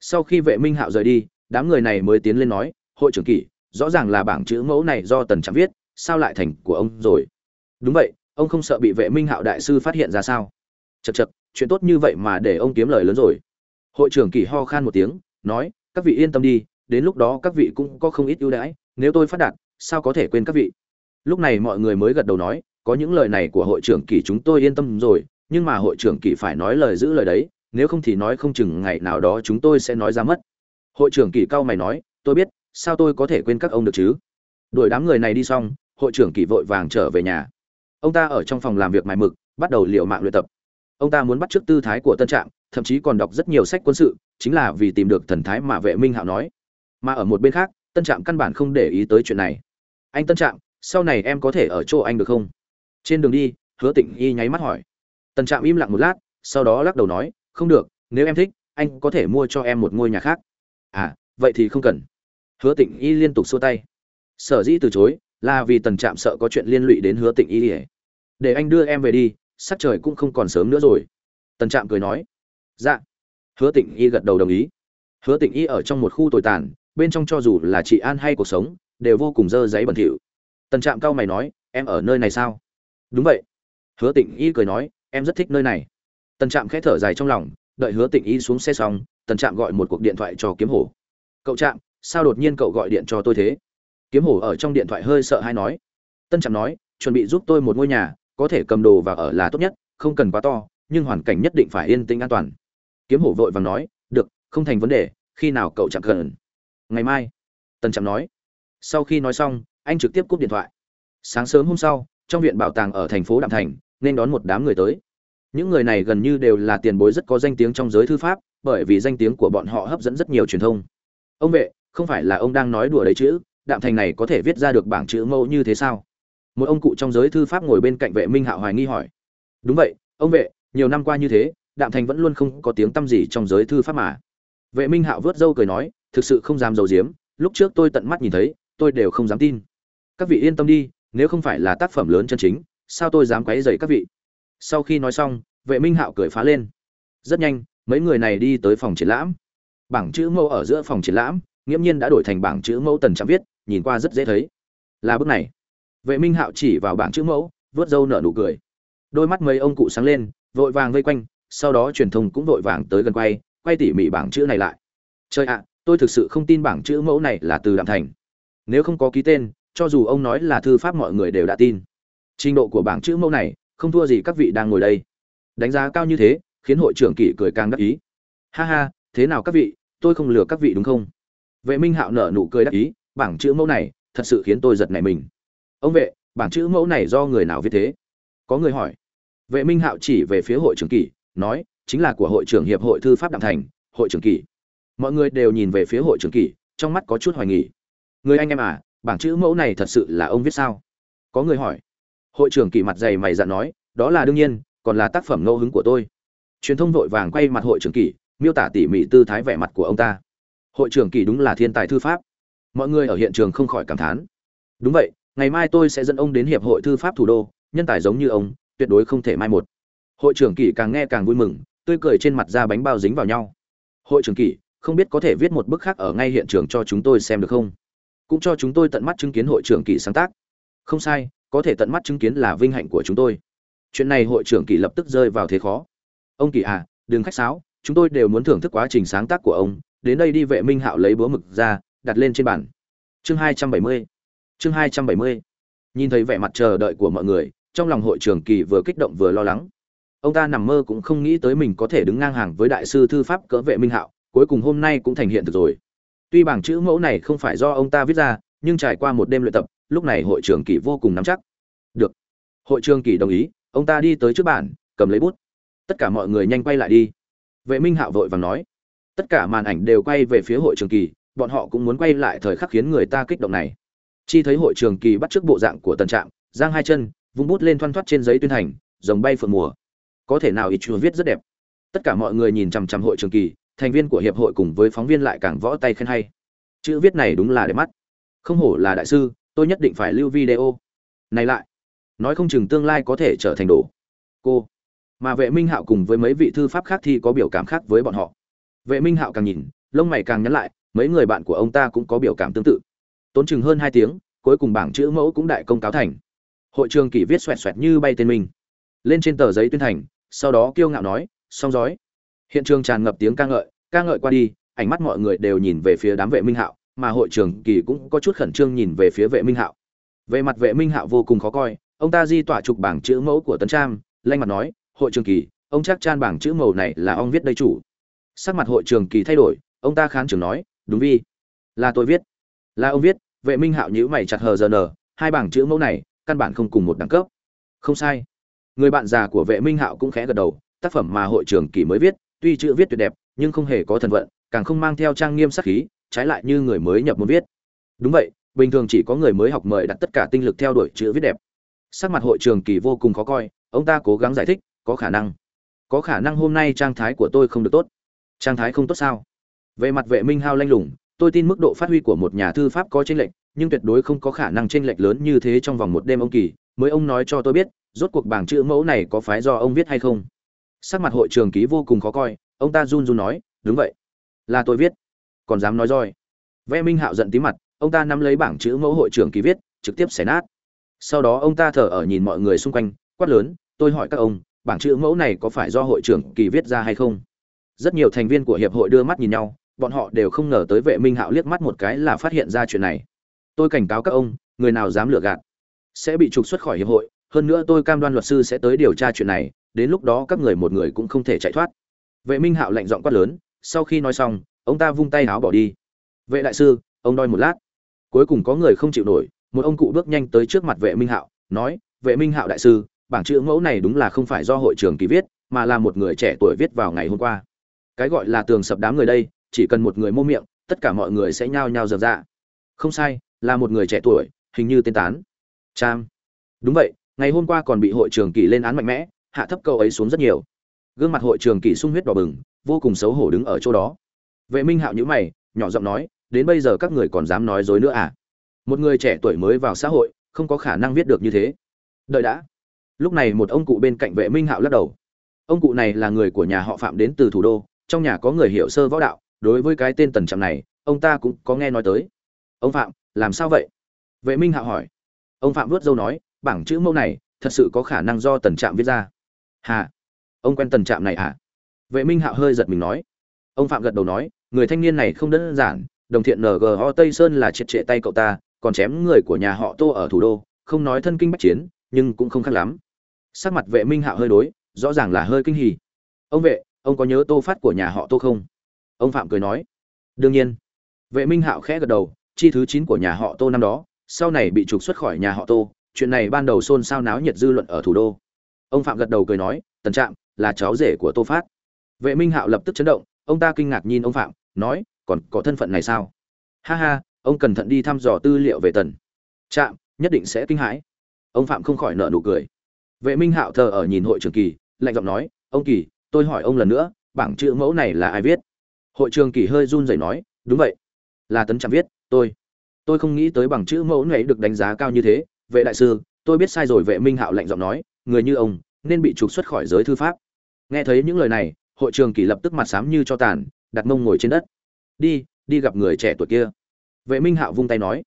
Sau khi vệ minh hạo rời đi, đám người này mới tiến lên nói, hội trưởng kỷ, rõ ràng là bảng chữ mẫu này do tần trạm viết, sao lại thành của ông rồi? Đúng vậy, ông không sợ bị vệ minh hạo đại sư phát hiện ra sao? Chật chật chuyện tốt như vậy mà để ông kiếm lời lớn rồi. Hội trưởng kỷ ho khan một tiếng, nói các vị yên tâm đi, đến lúc đó các vị cũng có không ít ưu đãi, nếu tôi phát đạt, sao có thể quên các vị? Lúc này mọi người mới gật đầu nói, có những lời này của hội trưởng kỳ chúng tôi yên tâm rồi, nhưng mà hội trưởng kỳ phải nói lời giữ lời đấy, nếu không thì nói không chừng ngày nào đó chúng tôi sẽ nói ra mất. Hội trưởng kỳ cao mày nói, tôi biết, sao tôi có thể quên các ông được chứ? Đuổi đám người này đi xong, hội trưởng kỳ vội vàng trở về nhà. Ông ta ở trong phòng làm việc mài mực, bắt đầu liệu mạng luyện tập. Ông ta muốn bắt t r ư ớ c tư thái của tân trạm thậm chí còn đọc rất nhiều sách quân sự chính là vì tìm được thần thái mà vệ minh hạo nói. Mà ở một bên khác, tân trạm căn bản không để ý tới chuyện này. Anh tân trạm, sau này em có thể ở chỗ anh được không? Trên đường đi, hứa tịnh y nháy mắt hỏi. Tân trạm im lặng một lát, sau đó lắc đầu nói, không được, nếu em thích, anh có thể mua cho em một ngôi nhà khác. À vậy thì không cần. Hứa tịnh y liên tục xua tay. Sở dĩ từ chối, là vì tần trạm sợ có chuyện liên lụy đến hứa tịnh y ỉa để anh đưa em về đi sắc trời cũng không còn sớm nữa rồi. Tần trạm cười nói. Dạ hứa tịnh y gật đầu đồng ý. Hứa tịnh y ở trong một khu tồi tàn, bên trong cho dù là chị an hay cuộc sống, đều vô cùng dơ giấy bẩn thỉu. Tần trạm cao mày nói, em ở nơi này sao? Đúng vậy. Hứa tịnh y cười nói, em rất thích nơi này. Tần trạm khẽ thở dài trong lòng, đợi hứa tịnh y xuống xe xong, tần trạm gọi một cuộc điện thoại cho kiếm hổ. Cậu trạm, sao đột nhiên cậu gọi điện cho tôi thế? Kiếm hổ ở trong điện thoại hơi sợ hay nói. Tân trạm nói, chuẩn bị giúp tôi một ngôi nhà, có thể cầm đồ và ở là tốt nhất, không cần quá to, nhưng hoàn cảnh nhất định phải yên tĩnh an toàn kiếm hổ vội vàng nói, được, không thành vấn đề, khi nào cậu chẳng cần. Ngày mai, tần trạm nói. Sau khi nói xong, anh trực tiếp cúp điện thoại. Sáng sớm hôm sau, trong viện bảo tàng ở thành phố đạm thành, nên đón một đám người tới. Những người này gần như đều là tiền bối rất có danh tiếng trong giới thư pháp, bởi vì danh tiếng của bọn họ hấp dẫn rất nhiều truyền thông. Ông vệ, không phải là ông đang nói đùa đấy chứ? Đạm thành này có thể viết ra được bảng chữ mẫu như thế sao? Một ông cụ trong giới thư pháp ngồi bên cạnh vệ minh hạo hoài nghi hỏi. Đúng vậy, ông vệ, nhiều năm qua như thế đạm thành vẫn luôn không có tiếng tăm gì trong giới thư pháp mà. Vệ minh hạo vớt râu cười nói, thực sự không dám d i ấ u diếm lúc trước tôi tận mắt nhìn thấy, tôi đều không dám tin. Các vị yên tâm đi, nếu không phải là tác phẩm lớn chân chính, sao tôi dám quấy dày các vị? Sau khi nói xong, vệ minh hạo cười phá lên. Rất nhanh, mấy người này đi tới phòng triển lãm. Bảng chữ mẫu ở giữa phòng triển lãm, nghiễm nhiên đã đổi thành bảng chữ mẫu tần trạm viết, nhìn qua rất dễ thấy. Là bức này. Vệ minh hạo chỉ vào bảng chữ mẫu, vớt râu nở nụ cười. Đôi mắt mấy ông cụ sáng lên, vội vàng vây quanh sau đó truyền thông cũng vội vàng tới gần quay quay tỉ mỉ bảng chữ này lại. Chơi ạ, tôi thực sự không tin bảng chữ mẫu này là từ đạm thành. Nếu không có ký tên, cho dù ông nói là thư pháp mọi người đều đã tin. Trình độ của bảng chữ mẫu này, không thua gì các vị đang ngồi đây. Đánh giá cao như thế, khiến hội trưởng kỷ cười càng đắc ý. Ha ha, thế nào các vị, tôi không lừa các vị đúng không? Vệ minh hạo nở nụ cười đắc ý, bảng chữ mẫu này, thật sự khiến tôi giật nảy mình. Ông vệ, bảng chữ mẫu này do người nào viết thế? Có người hỏi. Vệ minh hạo chỉ về phía hội trưởng kỷ nói, chính là của hội trưởng hiệp hội thư pháp đặng thành, hội trưởng kỷ. Mọi người đều nhìn về phía hội trưởng kỷ, trong mắt có chút hoài nghỉ người anh em à bảng chữ mẫu này thật sự là ông viết sao? Có người hỏi. Hội trưởng kỷ mặt dày mày dặn nói, đó là đương nhiên, còn là tác phẩm ngẫu hứng của tôi. Truyền thông vội vàng quay mặt hội trưởng kỷ, miêu tả tỉ mỉ tư thái vẻ mặt của ông ta. Hội trưởng kỷ đúng là thiên tài thư pháp. Mọi người ở hiện trường không khỏi cảm thán. Đúng vậy, ngày mai tôi sẽ dẫn ông đến hiệp hội thư pháp thủ đô, nhân tài giống như ông, tuyệt đối không thể mai một hội trưởng kỷ càng nghe càng vui mừng, tươi cười trên mặt ra bánh bao dính vào nhau. Hội trưởng kỷ, không biết có thể viết một bức khác ở ngay hiện trường cho chúng tôi xem được không? Cũng cho chúng tôi tận mắt chứng kiến hội trưởng kỷ sáng tác. Không sai, có thể tận mắt chứng kiến là vinh hạnh của chúng tôi. Chuyện này hội trưởng kỷ lập tức rơi vào thế khó. Ông kỷ à đừng khách sáo, chúng tôi đều muốn thưởng thức quá trình sáng tác của ông. Đến đây đi vệ minh hạo lấy búa mực ra, đặt lên trên bàn. Chương hai trăm bảy mươi. Chương hai trăm bảy mươi. Nhìn thấy vẻ mặt chờ đợi của mọi người, trong lòng hội trưởng kỳ vừa kích động vừa lo lắng ông ta nằm mơ cũng không nghĩ tới mình có thể đứng ngang hàng với đại sư thư pháp cỡ vệ minh hạo, cuối cùng hôm nay cũng thành hiện thực rồi. Tuy bảng chữ mẫu này không phải do ông ta viết ra, nhưng trải qua một đêm luyện tập, lúc này hội trưởng kỳ vô cùng nắm chắc. Được. Hội trưởng kỳ đồng ý, ông ta đi tới trước bàn, cầm lấy bút. Tất cả mọi người nhanh quay lại đi. Vệ minh hạo vội vàng nói. Tất cả màn ảnh đều quay về phía hội trường kỳ bọn họ cũng muốn quay lại thời khắc khiến người ta kích động này. Chi thấy hội trường kỳ bắt trước bộ dạng của tần trạm giang hai chân, vung bút lên thoăn thoắt trên giấy tuyên thành dòng bay phượng mùa có thể nào ít chùa viết rất đẹp. Tất cả mọi người nhìn chằm chằm hội trường kỳ, thành viên của hiệp hội cùng với phóng viên lại càng võ tay khen hay. Chữ viết này đúng là đẹp mắt. Không hổ là đại sư, tôi nhất định phải lưu video. Này lại, nói không chừng tương lai có thể trở thành đồ. Cô, mà vệ minh hạo cùng với mấy vị thư pháp khác thì có biểu cảm khác với bọn họ. Vệ minh hạo càng nhìn, lông mày càng nhắn lại, mấy người bạn của ông ta cũng có biểu cảm tương tự. Tốn chừng hơn hai tiếng, cuối cùng bảng chữ mẫu cũng đại công cáo thành. Hội trường kỷ viết xoẹt xoẹt như bay tên mình. Lên trên tờ giấy tuyên thành sau đó kiêu ngạo nói, song giói. Hiện trường tràn ngập tiếng ca ngợi ca ngợi qua đi, ánh mắt mọi người đều nhìn về phía đám vệ minh hạo, mà hội trường kỳ cũng có chút khẩn trương nhìn về phía vệ minh hạo. Về mặt vệ minh hạo vô cùng khó coi, ông ta di tỏa trục bảng chữ mẫu của tấn trang, lanh mặt nói, hội trường kỳ, ông chắc chan bảng chữ màu này là ông viết đây chủ. Sắc mặt hội trường kỳ thay đổi, ông ta khán trường nói, đúng vi. Là tôi viết. Là ông viết. Vệ minh hạo nhữ mày chặt hờ giờ nở hai bảng chữ mẫu này căn bản không cùng một đẳng cấp. Không sai người bạn già của vệ minh hạo cũng khẽ gật đầu, tác phẩm mà hội trưởng kỳ mới viết, tuy chữ viết tuyệt đẹp, nhưng không hề có thần vận, càng không mang theo trang nghiêm sắc khí, trái lại như người mới nhập môn viết. Đúng vậy, bình thường chỉ có người mới học mời đặt tất cả tinh lực theo đuổi chữ viết đẹp. Sắc mặt hội trường kỳ vô cùng khó coi, ông ta cố gắng giải thích, có khả năng. Có khả năng hôm nay trang thái của tôi không được tốt. Trang thái không tốt sao? Về mặt vệ minh hao lanh lùng tôi tin mức độ phát huy của một nhà thư pháp có tranh lệch, nhưng tuyệt đối không có khả năng tranh lệch lớn như thế trong vòng một đêm ông kỳ mới ông nói cho tôi biết rốt cuộc bảng chữ mẫu này có phái do ông viết hay không? Sắc mặt hội trường ký vô cùng khó coi, ông ta run run nói, đúng vậy. Là tôi viết. Còn dám nói roi ve minh hạo giận tí mặt, ông ta nắm lấy bảng chữ mẫu hội trưởng ký viết, trực tiếp xé nát. Sau đó ông ta thở ở nhìn mọi người xung quanh, quát lớn, tôi hỏi các ông, bảng chữ mẫu này có phải do hội trưởng kỳ viết ra hay không? Rất nhiều thành viên của hiệp hội đưa mắt nhìn nhau, bọn họ đều không ngờ tới vệ minh hạo liếc mắt một cái là phát hiện ra chuyện này. Tôi cảnh cáo các ông, người nào dám lừa gạt sẽ bị trục xuất khỏi hiệp hội hơn nữa tôi cam đoan luật sư sẽ tới điều tra chuyện này đến lúc đó các người một người cũng không thể chạy thoát. Vệ minh hạo lạnh giọng quát lớn sau khi nói xong ông ta vung tay áo bỏ đi. Vệ đại sư ông đôi một lát. Cuối cùng có người không chịu nổi một ông cụ bước nhanh tới trước mặt vệ minh hạo nói vệ minh hạo đại sư bảng chữ mẫu này đúng là không phải do hội trường ký viết mà là một người trẻ tuổi viết vào ngày hôm qua. Cái gọi là tường sập đám người đây chỉ cần một người mô miệng tất cả mọi người sẽ nhao nhao dập ra dạ. không sai là một người trẻ tuổi hình như tên tán. Trang. Đúng vậy, ngày hôm qua còn bị hội trường kỳ lên án mạnh mẽ, hạ thấp câu ấy xuống rất nhiều. Gương mặt hội trường kỳ sung huyết đỏ bừng, vô cùng xấu hổ đứng ở chỗ đó. Vệ Minh Hạo nhữ mày, nhỏ giọng nói, đến bây giờ các người còn dám nói dối nữa à? Một người trẻ tuổi mới vào xã hội, không có khả năng viết được như thế. Đợi đã. Lúc này một ông cụ bên cạnh Vệ Minh Hạo lắc đầu. Ông cụ này là người của nhà họ Phạm đến từ thủ đô, trong nhà có người hiểu sơ võ đạo, đối với cái tên Tần Trạm này, ông ta cũng có nghe nói tới. Ông Phạm, làm sao vậy? Vệ Minh Hạo hỏi ông phạm vuốt dâu nói bảng chữ mẫu này thật sự có khả năng do tần trạm viết ra. Hà, ông quen tần trạm này à? Vệ minh hạo hơi giật mình nói. Ông phạm gật đầu nói, người thanh niên này không đơn giản, đồng thiện ngo tây sơn là triệt trệ tay cậu ta, còn chém người của nhà họ tô ở thủ đô, không nói thân kinh bách chiến, nhưng cũng không khác lắm. Sắc mặt vệ minh hạo hơi đối, rõ ràng là hơi kinh hỉ. Ông vệ, ông có nhớ tô phát của nhà họ tô không? Ông phạm cười nói. Đương nhiên. Vệ minh hạo khẽ gật đầu, chi thứ chín của nhà họ tô năm đó, sau này bị trục xuất khỏi nhà họ tô chuyện này ban đầu xôn xao náo nhiệt dư luận ở thủ đô. Ông phạm gật đầu cười nói, tần trạm, là cháu rể của tô phát. Vệ minh hạo lập tức chấn động, ông ta kinh ngạc nhìn ông phạm, nói, còn có thân phận này sao? Ha ha, ông cẩn thận đi thăm dò tư liệu về tần. Trạm, nhất định sẽ kinh hãi. Ông phạm không khỏi nợ nụ cười. Vệ minh hạo thờ ở nhìn hội trường kỳ, lạnh giọng nói, ông kỳ, tôi hỏi ông lần nữa, bảng chữ mẫu này là ai viết? Hội trường kỳ hơi run rẩy nói, đúng vậy. Là tấn trạm viết, tôi. Tôi không nghĩ tới bằng chữ mẫu này được đánh giá cao như thế vệ đại sư, tôi biết sai rồi. Vệ minh hạo lạnh giọng nói, người như ông, nên bị trục xuất khỏi giới thư pháp. Nghe thấy những lời này, hội trường kỳ lập tức mặt xám như cho tàn, đặt mông ngồi trên đất. Đi đi gặp người trẻ tuổi kia. Vệ minh hạo vung tay nói,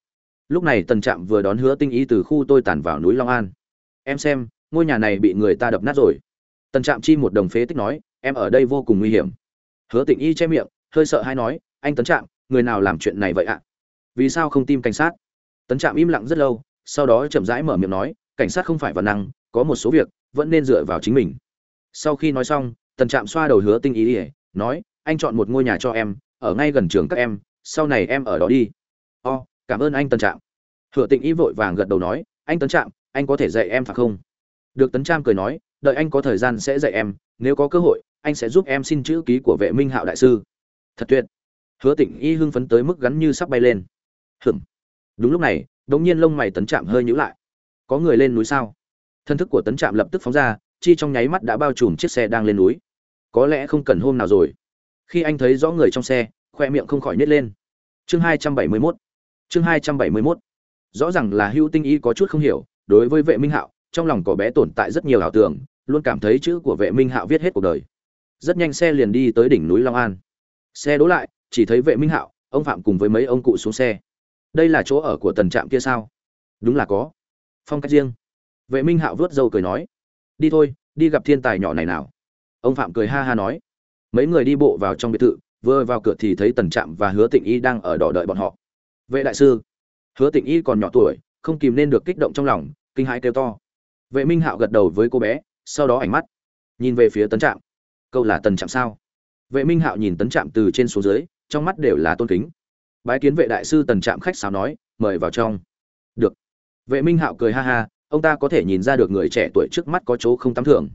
lúc này tần trạm vừa đón hứa tinh ý từ khu tôi tàn vào núi long an. Em xem, ngôi nhà này bị người ta đập nát rồi. Tần trạm chi một đồng phế tích nói, em ở đây vô cùng nguy hiểm. Hứa tịnh y che miệng, hơi sợ hay nói, anh tấn trạm, người nào làm chuyện này vậy ạ? Vì sao không tìm cảnh sát? Tấn trạm im lặng rất lâu sau đó chậm rãi mở miệng nói cảnh sát không phải văn năng có một số việc vẫn nên dựa vào chính mình. Sau khi nói xong tần trạm xoa đầu hứa tinh ý ỉa nói anh chọn một ngôi nhà cho em ở ngay gần trường các em sau này em ở đó đi. O cảm ơn anh tần trạm. Hứa tinh ý vội vàng gật đầu nói anh tấn trạm anh có thể dạy em phải không? Được tấn trạm cười nói đợi anh có thời gian sẽ dạy em nếu có cơ hội anh sẽ giúp em xin chữ ký của vệ minh hạo đại sư. Thật tuyệt. Hứa tịnh y hưng phấn tới mức gắn như sắp bay lên. Hửm, đúng lúc này đống nhiên lông mày tấn trạm hơi nhíu lại. Có người lên núi sao? Thân thức của tấn trạm lập tức phóng ra, chi trong nháy mắt đã bao trùm chiếc xe đang lên núi. Có lẽ không cần hôm nào rồi. Khi anh thấy rõ người trong xe, khoe miệng không khỏi nhếch lên. Chương hai trăm bảy mươi 271 chương hai trăm bảy mươi 271 rõ ràng là hưu tinh y có chút không hiểu, đối với vệ minh hạo, trong lòng cậu bé tồn tại rất nhiều ảo tưởng, luôn cảm thấy chữ của vệ minh hạo viết hết cuộc đời. Rất nhanh xe liền đi tới đỉnh núi long an. Xe đỗ lại, chỉ thấy vệ minh hạo, ông phạm cùng với mấy ông cụ xuống xe đây là chỗ ở của tần trạm kia sao? Đúng là có. Phong cách riêng. Vệ minh hạo vớt dâu cười nói. Đi thôi, đi gặp thiên tài nhỏ này nào. Ông phạm cười ha ha nói. Mấy người đi bộ vào trong biệt thự, vừa vào cửa thì thấy tần trạm và hứa tịnh y đang ở đỏ đợi bọn họ. Vệ đại sư. Hứa tịnh y còn nhỏ tuổi, không kìm nên được kích động trong lòng, kinh hãi kêu to. Vệ minh hạo gật đầu với cô bé, sau đó ảnh mắt nhìn về phía tấn trạm. Câu là tần trạm sao? Vệ minh hạo nhìn tấn trạm từ trên xuống dưới, trong mắt đều là tôn kính bái kiến vệ đại sư tần trạm khách sáo nói, mời vào trong. Được. Vệ minh hạo cười ha ha, ông ta có thể nhìn ra được người trẻ tuổi trước mắt có chỗ không tắm thưởng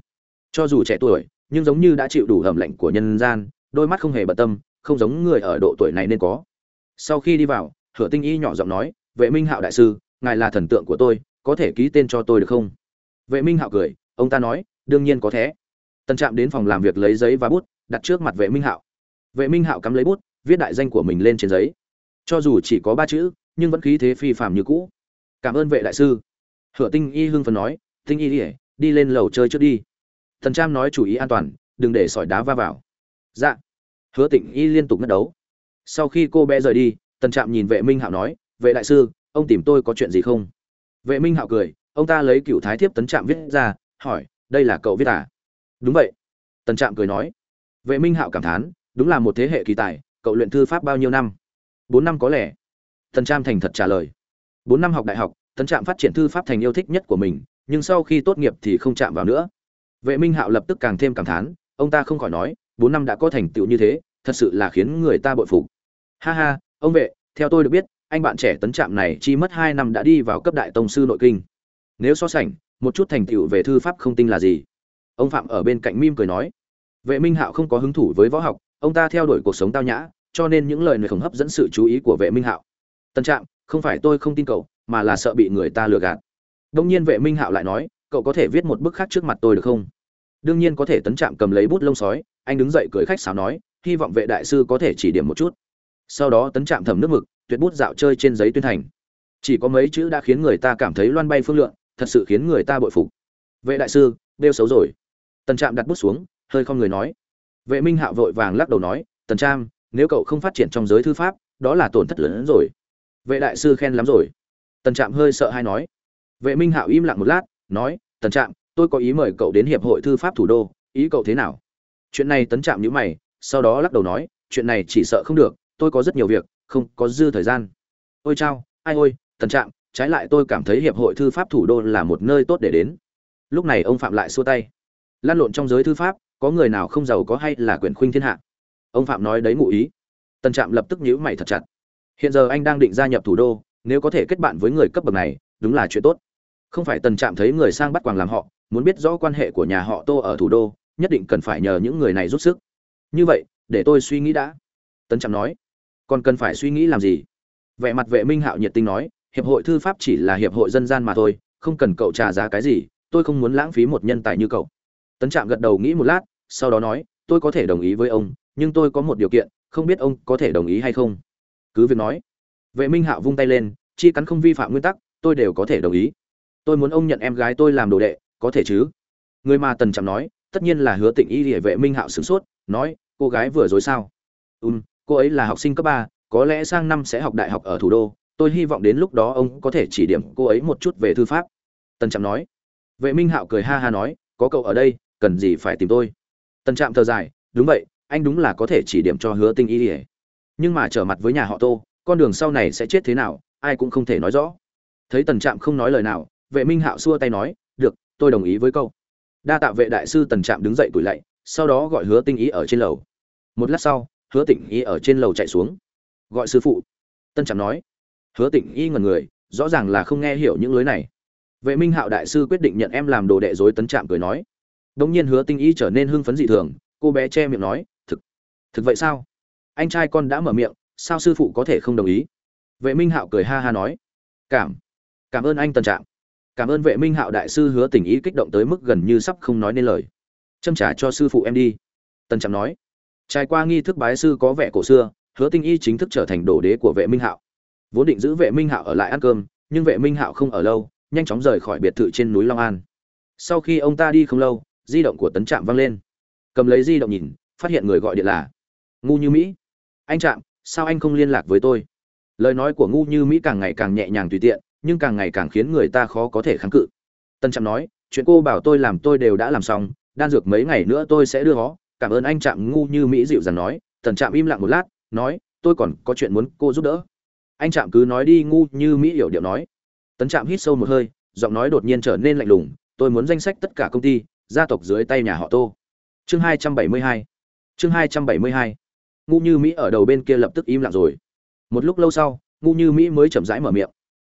cho dù trẻ tuổi, nhưng giống như đã chịu đủ hầm lệnh của nhân gian, đôi mắt không hề bận tâm, không giống người ở độ tuổi này nên có. Sau khi đi vào, hửa tinh y nhỏ giọng nói, vệ minh hạo đại sư, ngài là thần tượng của tôi, có thể ký tên cho tôi được không? Vệ minh hạo cười, ông ta nói, đương nhiên có thế. Tần trạm đến phòng làm việc lấy giấy và bút, đặt trước mặt vệ minh hạo. Vệ minh hạo cắm lấy bút, viết đại danh của mình lên trên giấy cho dù chỉ có ba chữ, nhưng vẫn khí thế phi phàm như cũ. Cảm ơn vệ đại sư. Hựa tinh y hưng phần nói, tinh y ỉa đi lên lầu chơi trước đi. Thần Trạm nói chủ ý an toàn, đừng để sỏi đá va vào. Dạ. Hứa tịnh y liên tục ngất đấu. Sau khi cô bé rời đi, tần trạm nhìn vệ minh hạo nói, vệ đại sư, ông tìm tôi có chuyện gì không? Vệ minh hạo cười, ông ta lấy cựu thái thiếp tấn trạm viết ra, hỏi, đây là cậu viết à? Đúng vậy. Tần trạm cười nói. Vệ minh hạo cảm thán, đúng là một thế hệ kỳ tài, cậu luyện thư pháp bao nhiêu năm? Bốn năm có lẽ, tần trạm thành thật trả lời. Bốn năm học đại học, tần trạm phát triển thư pháp thành yêu thích nhất của mình, nhưng sau khi tốt nghiệp thì không chạm vào nữa. Vệ minh hạo lập tức càng thêm cảm thán, ông ta không khỏi nói, bốn năm đã có thành tựu như thế, thật sự là khiến người ta bội phục. Ha ha, ông vệ, theo tôi được biết, anh bạn trẻ tấn trạm này chỉ mất hai năm đã đi vào cấp đại tông sư nội kinh. Nếu so sánh, một chút thành tựu về thư pháp không tinh là gì? Ông phạm ở bên cạnh mim cười nói. Vệ minh hạo không có hứng thú với võ học, ông ta theo đuổi cuộc sống tao nhã cho nên những lời này không hấp dẫn sự chú ý của vệ minh hạo. Tân trạm, không phải tôi không tin cậu, mà là sợ bị người ta lừa gạt. Đông nhiên vệ minh hạo lại nói, cậu có thể viết một bức khác trước mặt tôi được không? Đương nhiên có thể. Tấn trạm cầm lấy bút lông sói, anh đứng dậy cười khách sáo nói, hy vọng vệ đại sư có thể chỉ điểm một chút. Sau đó tấn trạm thẩm nước mực, tuyệt bút dạo chơi trên giấy tuyên thành chỉ có mấy chữ đã khiến người ta cảm thấy loan bay phương lượng, thật sự khiến người ta bội phục. Vệ đại sư đeo xấu rồi. Tần trạm đặt bút xuống, hơi không người nói. Vệ minh hạo vội vàng lắc đầu nói, tần trạm nếu cậu không phát triển trong giới thư pháp, đó là tổn thất lớn hơn rồi. Vệ đại sư khen lắm rồi. Tần trạm hơi sợ hay nói. Vệ minh hạo im lặng một lát, nói, tần trạm, tôi có ý mời cậu đến hiệp hội thư pháp thủ đô. Ý cậu thế nào? Chuyện này tấn trạm nhữ mày, sau đó lắc đầu nói, chuyện này chỉ sợ không được, tôi có rất nhiều việc, không có dư thời gian. Ôi chao, ai ôi, tần trạm, trái lại tôi cảm thấy hiệp hội thư pháp thủ đô là một nơi tốt để đến. Lúc này ông phạm lại xua tay. Lan lộn trong giới thư pháp, có người nào không giàu có hay là quyền khuynh thiên hạ? Ông phạm nói đấy ngụ ý. Tần trạm lập tức nhíu mày thật chặt. Hiện giờ anh đang định gia nhập thủ đô, nếu có thể kết bạn với người cấp bậc này, đúng là chuyện tốt. Không phải tần trạm thấy người sang bắt quàng làm họ, muốn biết rõ quan hệ của nhà họ tô ở thủ đô, nhất định cần phải nhờ những người này giúp sức. Như vậy, để tôi suy nghĩ đã. Tần trạm nói. Còn cần phải suy nghĩ làm gì? Vẻ mặt vệ minh hạo nhiệt tình nói, hiệp hội thư pháp chỉ là hiệp hội dân gian mà thôi, không cần cậu trả giá cái gì, tôi không muốn lãng phí một nhân tài như cậu. Tấn trạm gật đầu nghĩ một lát, sau đó nói, tôi có thể đồng ý với ông nhưng tôi có một điều kiện, không biết ông có thể đồng ý hay không. Cứ việc nói. Vệ minh hạo vung tay lên, chi cắn không vi phạm nguyên tắc, tôi đều có thể đồng ý. Tôi muốn ông nhận em gái tôi làm đồ đệ, có thể chứ? Người mà tần trạm nói, tất nhiên là hứa tịnh y địa vệ minh hạo sửng sốt, nói, cô gái vừa rồi sao? Ừm, cô ấy là học sinh cấp ba, có lẽ sang năm sẽ học đại học ở thủ đô, tôi hy vọng đến lúc đó ông có thể chỉ điểm cô ấy một chút về thư pháp. Tần trạm nói. Vệ minh hạo cười ha ha nói, có cậu ở đây, cần gì phải tìm tôi? Tần trạm thở dài, đúng vậy anh đúng là có thể chỉ điểm cho hứa tinh y ỉa nhưng mà trở mặt với nhà họ tô, con đường sau này sẽ chết thế nào, ai cũng không thể nói rõ. Thấy tần trạm không nói lời nào, vệ minh hạo xua tay nói, được, tôi đồng ý với câu đa tạ vệ đại sư tần trạm đứng dậy tủi lạy, sau đó gọi hứa tinh ý ở trên lầu. Một lát sau, hứa tịnh Y ở trên lầu chạy xuống. Gọi sư phụ. Tân trạm nói. Hứa tịnh y ngần người, rõ ràng là không nghe hiểu những lối này. Vệ minh hạo đại sư quyết định nhận em làm đồ đệ dối tấn trạm cười nói. Đống nhiên hứa tinh y trở nên hưng phấn dị thường, cô bé che miệng nói thực vậy sao? Anh trai con đã mở miệng sao sư phụ có thể không đồng ý? Vệ minh hạo cười ha ha nói. Cảm. Cảm ơn anh tần trạng, cảm ơn vệ minh hạo đại sư hứa tình ý kích động tới mức gần như sắp không nói nên lời. Châm trả cho sư phụ em đi. Tần trạm nói. Trải qua nghi thức bái sư có vẻ cổ xưa hứa tinh y chính thức trở thành đồ đế của vệ minh hạo. Vốn định giữ vệ minh hạo ở lại ăn cơm nhưng vệ minh hạo không ở lâu nhanh chóng rời khỏi biệt thự trên núi long an. Sau khi ông ta đi không lâu di động của tấn trạm văng lên. Cầm lấy di động nhìn phát hiện người gọi điện là ngu như mỹ. Anh Trạm, sao anh không liên lạc với tôi? Lời nói của ngu như mỹ càng ngày càng nhẹ nhàng tùy tiện nhưng càng ngày càng khiến người ta khó có thể kháng cự. Tân trạm nói chuyện cô bảo tôi làm tôi đều đã làm xong đan dược mấy ngày nữa tôi sẽ đưa nó. Cảm ơn anh trạm ngu như mỹ dịu dàng nói. Tần trạm im lặng một lát nói tôi còn có chuyện muốn cô giúp đỡ. Anh trạm cứ nói đi ngu như mỹ hiểu điệu nói. Tấn trạm hít sâu một hơi giọng nói đột nhiên trở nên lạnh lùng. Tôi muốn danh sách tất cả công ty gia tộc dưới tay nhà họ tô. Chương 272 chương 272 ngu như mỹ ở đầu bên kia lập tức im lặng rồi. Một lúc lâu sau, ngu như mỹ mới chậm rãi mở miệng.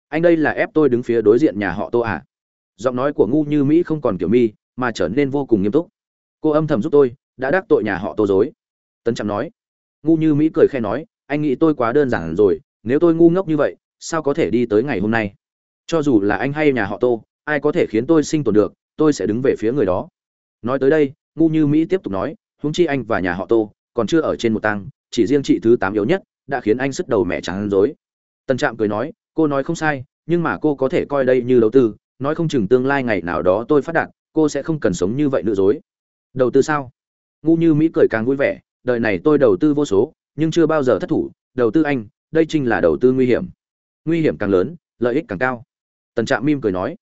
Anh đây là ép tôi đứng phía đối diện nhà họ tô à? Giọng nói của ngu như mỹ không còn kiểu mi, mà trở nên vô cùng nghiêm túc. Cô âm thầm giúp tôi, đã đắc tội nhà họ tô dối tấn trạm nói. Ngu như mỹ cười khe nói, anh nghĩ tôi quá đơn giản rồi, nếu tôi ngu ngốc như vậy, sao có thể đi tới ngày hôm nay? Cho dù là anh hay nhà họ tô, ai có thể khiến tôi sinh tồn được, tôi sẽ đứng về phía người đó. Nói tới đây, ngu như mỹ tiếp tục nói húng chi anh và nhà họ tô còn chưa ở trên một tăng chỉ riêng chị thứ tám yếu nhất, đã khiến anh sức đầu mẹ trắng rối. Tân trạm cười nói, cô nói không sai, nhưng mà cô có thể coi đây như đầu tư, nói không chừng tương lai ngày nào đó tôi phát đạt, cô sẽ không cần sống như vậy nữa dối đầu tư sao? Ngu như mỹ cười càng vui vẻ, đời này tôi đầu tư vô số, nhưng chưa bao giờ thất thủ, đầu tư anh, đây chính là đầu tư nguy hiểm. Nguy hiểm càng lớn, lợi ích càng cao. Tần trạm mim cười nói.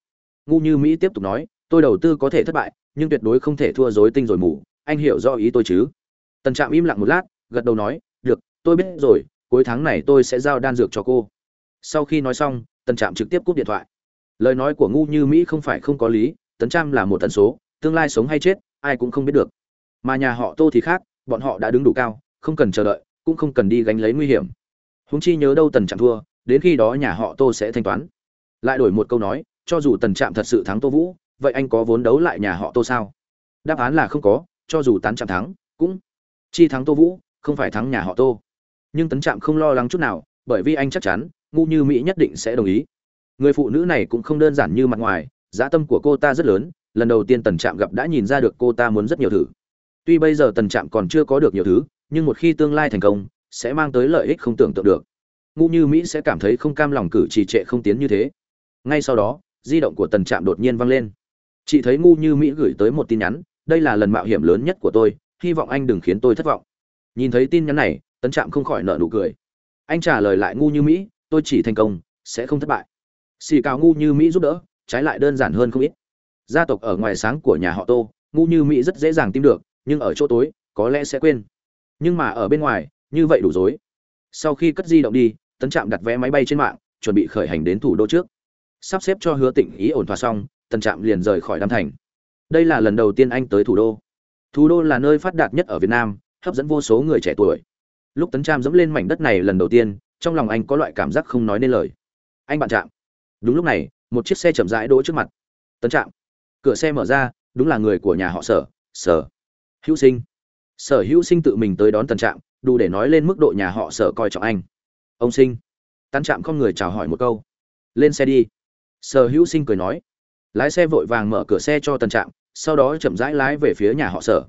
Ngu như mỹ tiếp tục nói, tôi đầu tư có thể thất bại, nhưng tuyệt đối không thể thua dối tinh rồi mù, anh hiểu rõ ý tôi chứ? Tần trạm im lặng một lát, gật đầu nói, được, tôi biết rồi, cuối tháng này tôi sẽ giao đan dược cho cô. Sau khi nói xong, tần trạm trực tiếp cúp điện thoại. Lời nói của ngu như mỹ không phải không có lý tần trạm là một tần số, tương lai sống hay chết, ai cũng không biết được. Mà nhà họ tô thì khác, bọn họ đã đứng đủ cao, không cần chờ đợi, cũng không cần đi gánh lấy nguy hiểm. Huống chi nhớ đâu tần trạm thua, đến khi đó nhà họ tô sẽ thanh toán. Lại đổi một câu nói, cho dù tần trạm thật sự thắng tô vũ, vậy anh có vốn đấu lại nhà họ tô sao? Đáp án là không có, cho dù tán trạm thắng, cũng chi thắng tô vũ, không phải thắng nhà họ tô. Nhưng tấn trạm không lo lắng chút nào, bởi vì anh chắc chắn, ngu như mỹ nhất định sẽ đồng ý. Người phụ nữ này cũng không đơn giản như mặt ngoài, dã tâm của cô ta rất lớn, lần đầu tiên tần trạm gặp đã nhìn ra được cô ta muốn rất nhiều thứ. tuy bây giờ tần trạm còn chưa có được nhiều thứ, nhưng một khi tương lai thành công, sẽ mang tới lợi ích không tưởng tượng được. Ngu như mỹ sẽ cảm thấy không cam lòng cử trì trệ không tiến như thế. Ngay sau đó, di động của tần trạm đột nhiên vang lên. Chị thấy ngu như mỹ gửi tới một tin nhắn, đây là lần mạo hiểm lớn nhất của tôi hy vọng anh đừng khiến tôi thất vọng. Nhìn thấy tin nhắn này, tấn trạm không khỏi nợ nụ cười. Anh trả lời lại ngu như mỹ, tôi chỉ thành công, sẽ không thất bại. Xì cào ngu như mỹ giúp đỡ, trái lại đơn giản hơn không ít. Gia tộc ở ngoài sáng của nhà họ tô, ngu như mỹ rất dễ dàng tìm được, nhưng ở chỗ tối, có lẽ sẽ quên. Nhưng mà ở bên ngoài, như vậy đủ dối sau khi cất di động đi, tấn trạm đặt vé máy bay trên mạng, chuẩn bị khởi hành đến thủ đô trước. Sắp xếp cho hứa tịnh ý ổn thỏa xong tần trạm liền rời khỏi đam thành. Đây là lần đầu tiên anh tới thủ đô thủ đô là nơi phát đạt nhất ở việt nam, hấp dẫn vô số người trẻ tuổi. Lúc tấn trạm dẫm lên mảnh đất này lần đầu tiên, trong lòng anh có loại cảm giác không nói nên lời. Anh bạn trạm. Đúng lúc này, một chiếc xe chậm rãi đỗ trước mặt. Tấn trạm. Cửa xe mở ra, đúng là người của nhà họ sở sở hữu sinh. Sở hữu sinh tự mình tới đón tấn trạm, đủ để nói lên mức độ nhà họ sở coi trọng anh. Ông sinh. Tấn trạm không người chào hỏi một câu. Lên xe đi. Sở hữu sinh cười nói. Lái xe vội vàng mở cửa xe cho tần trạm sau đó chậm rãi lái về phía nhà họ sở.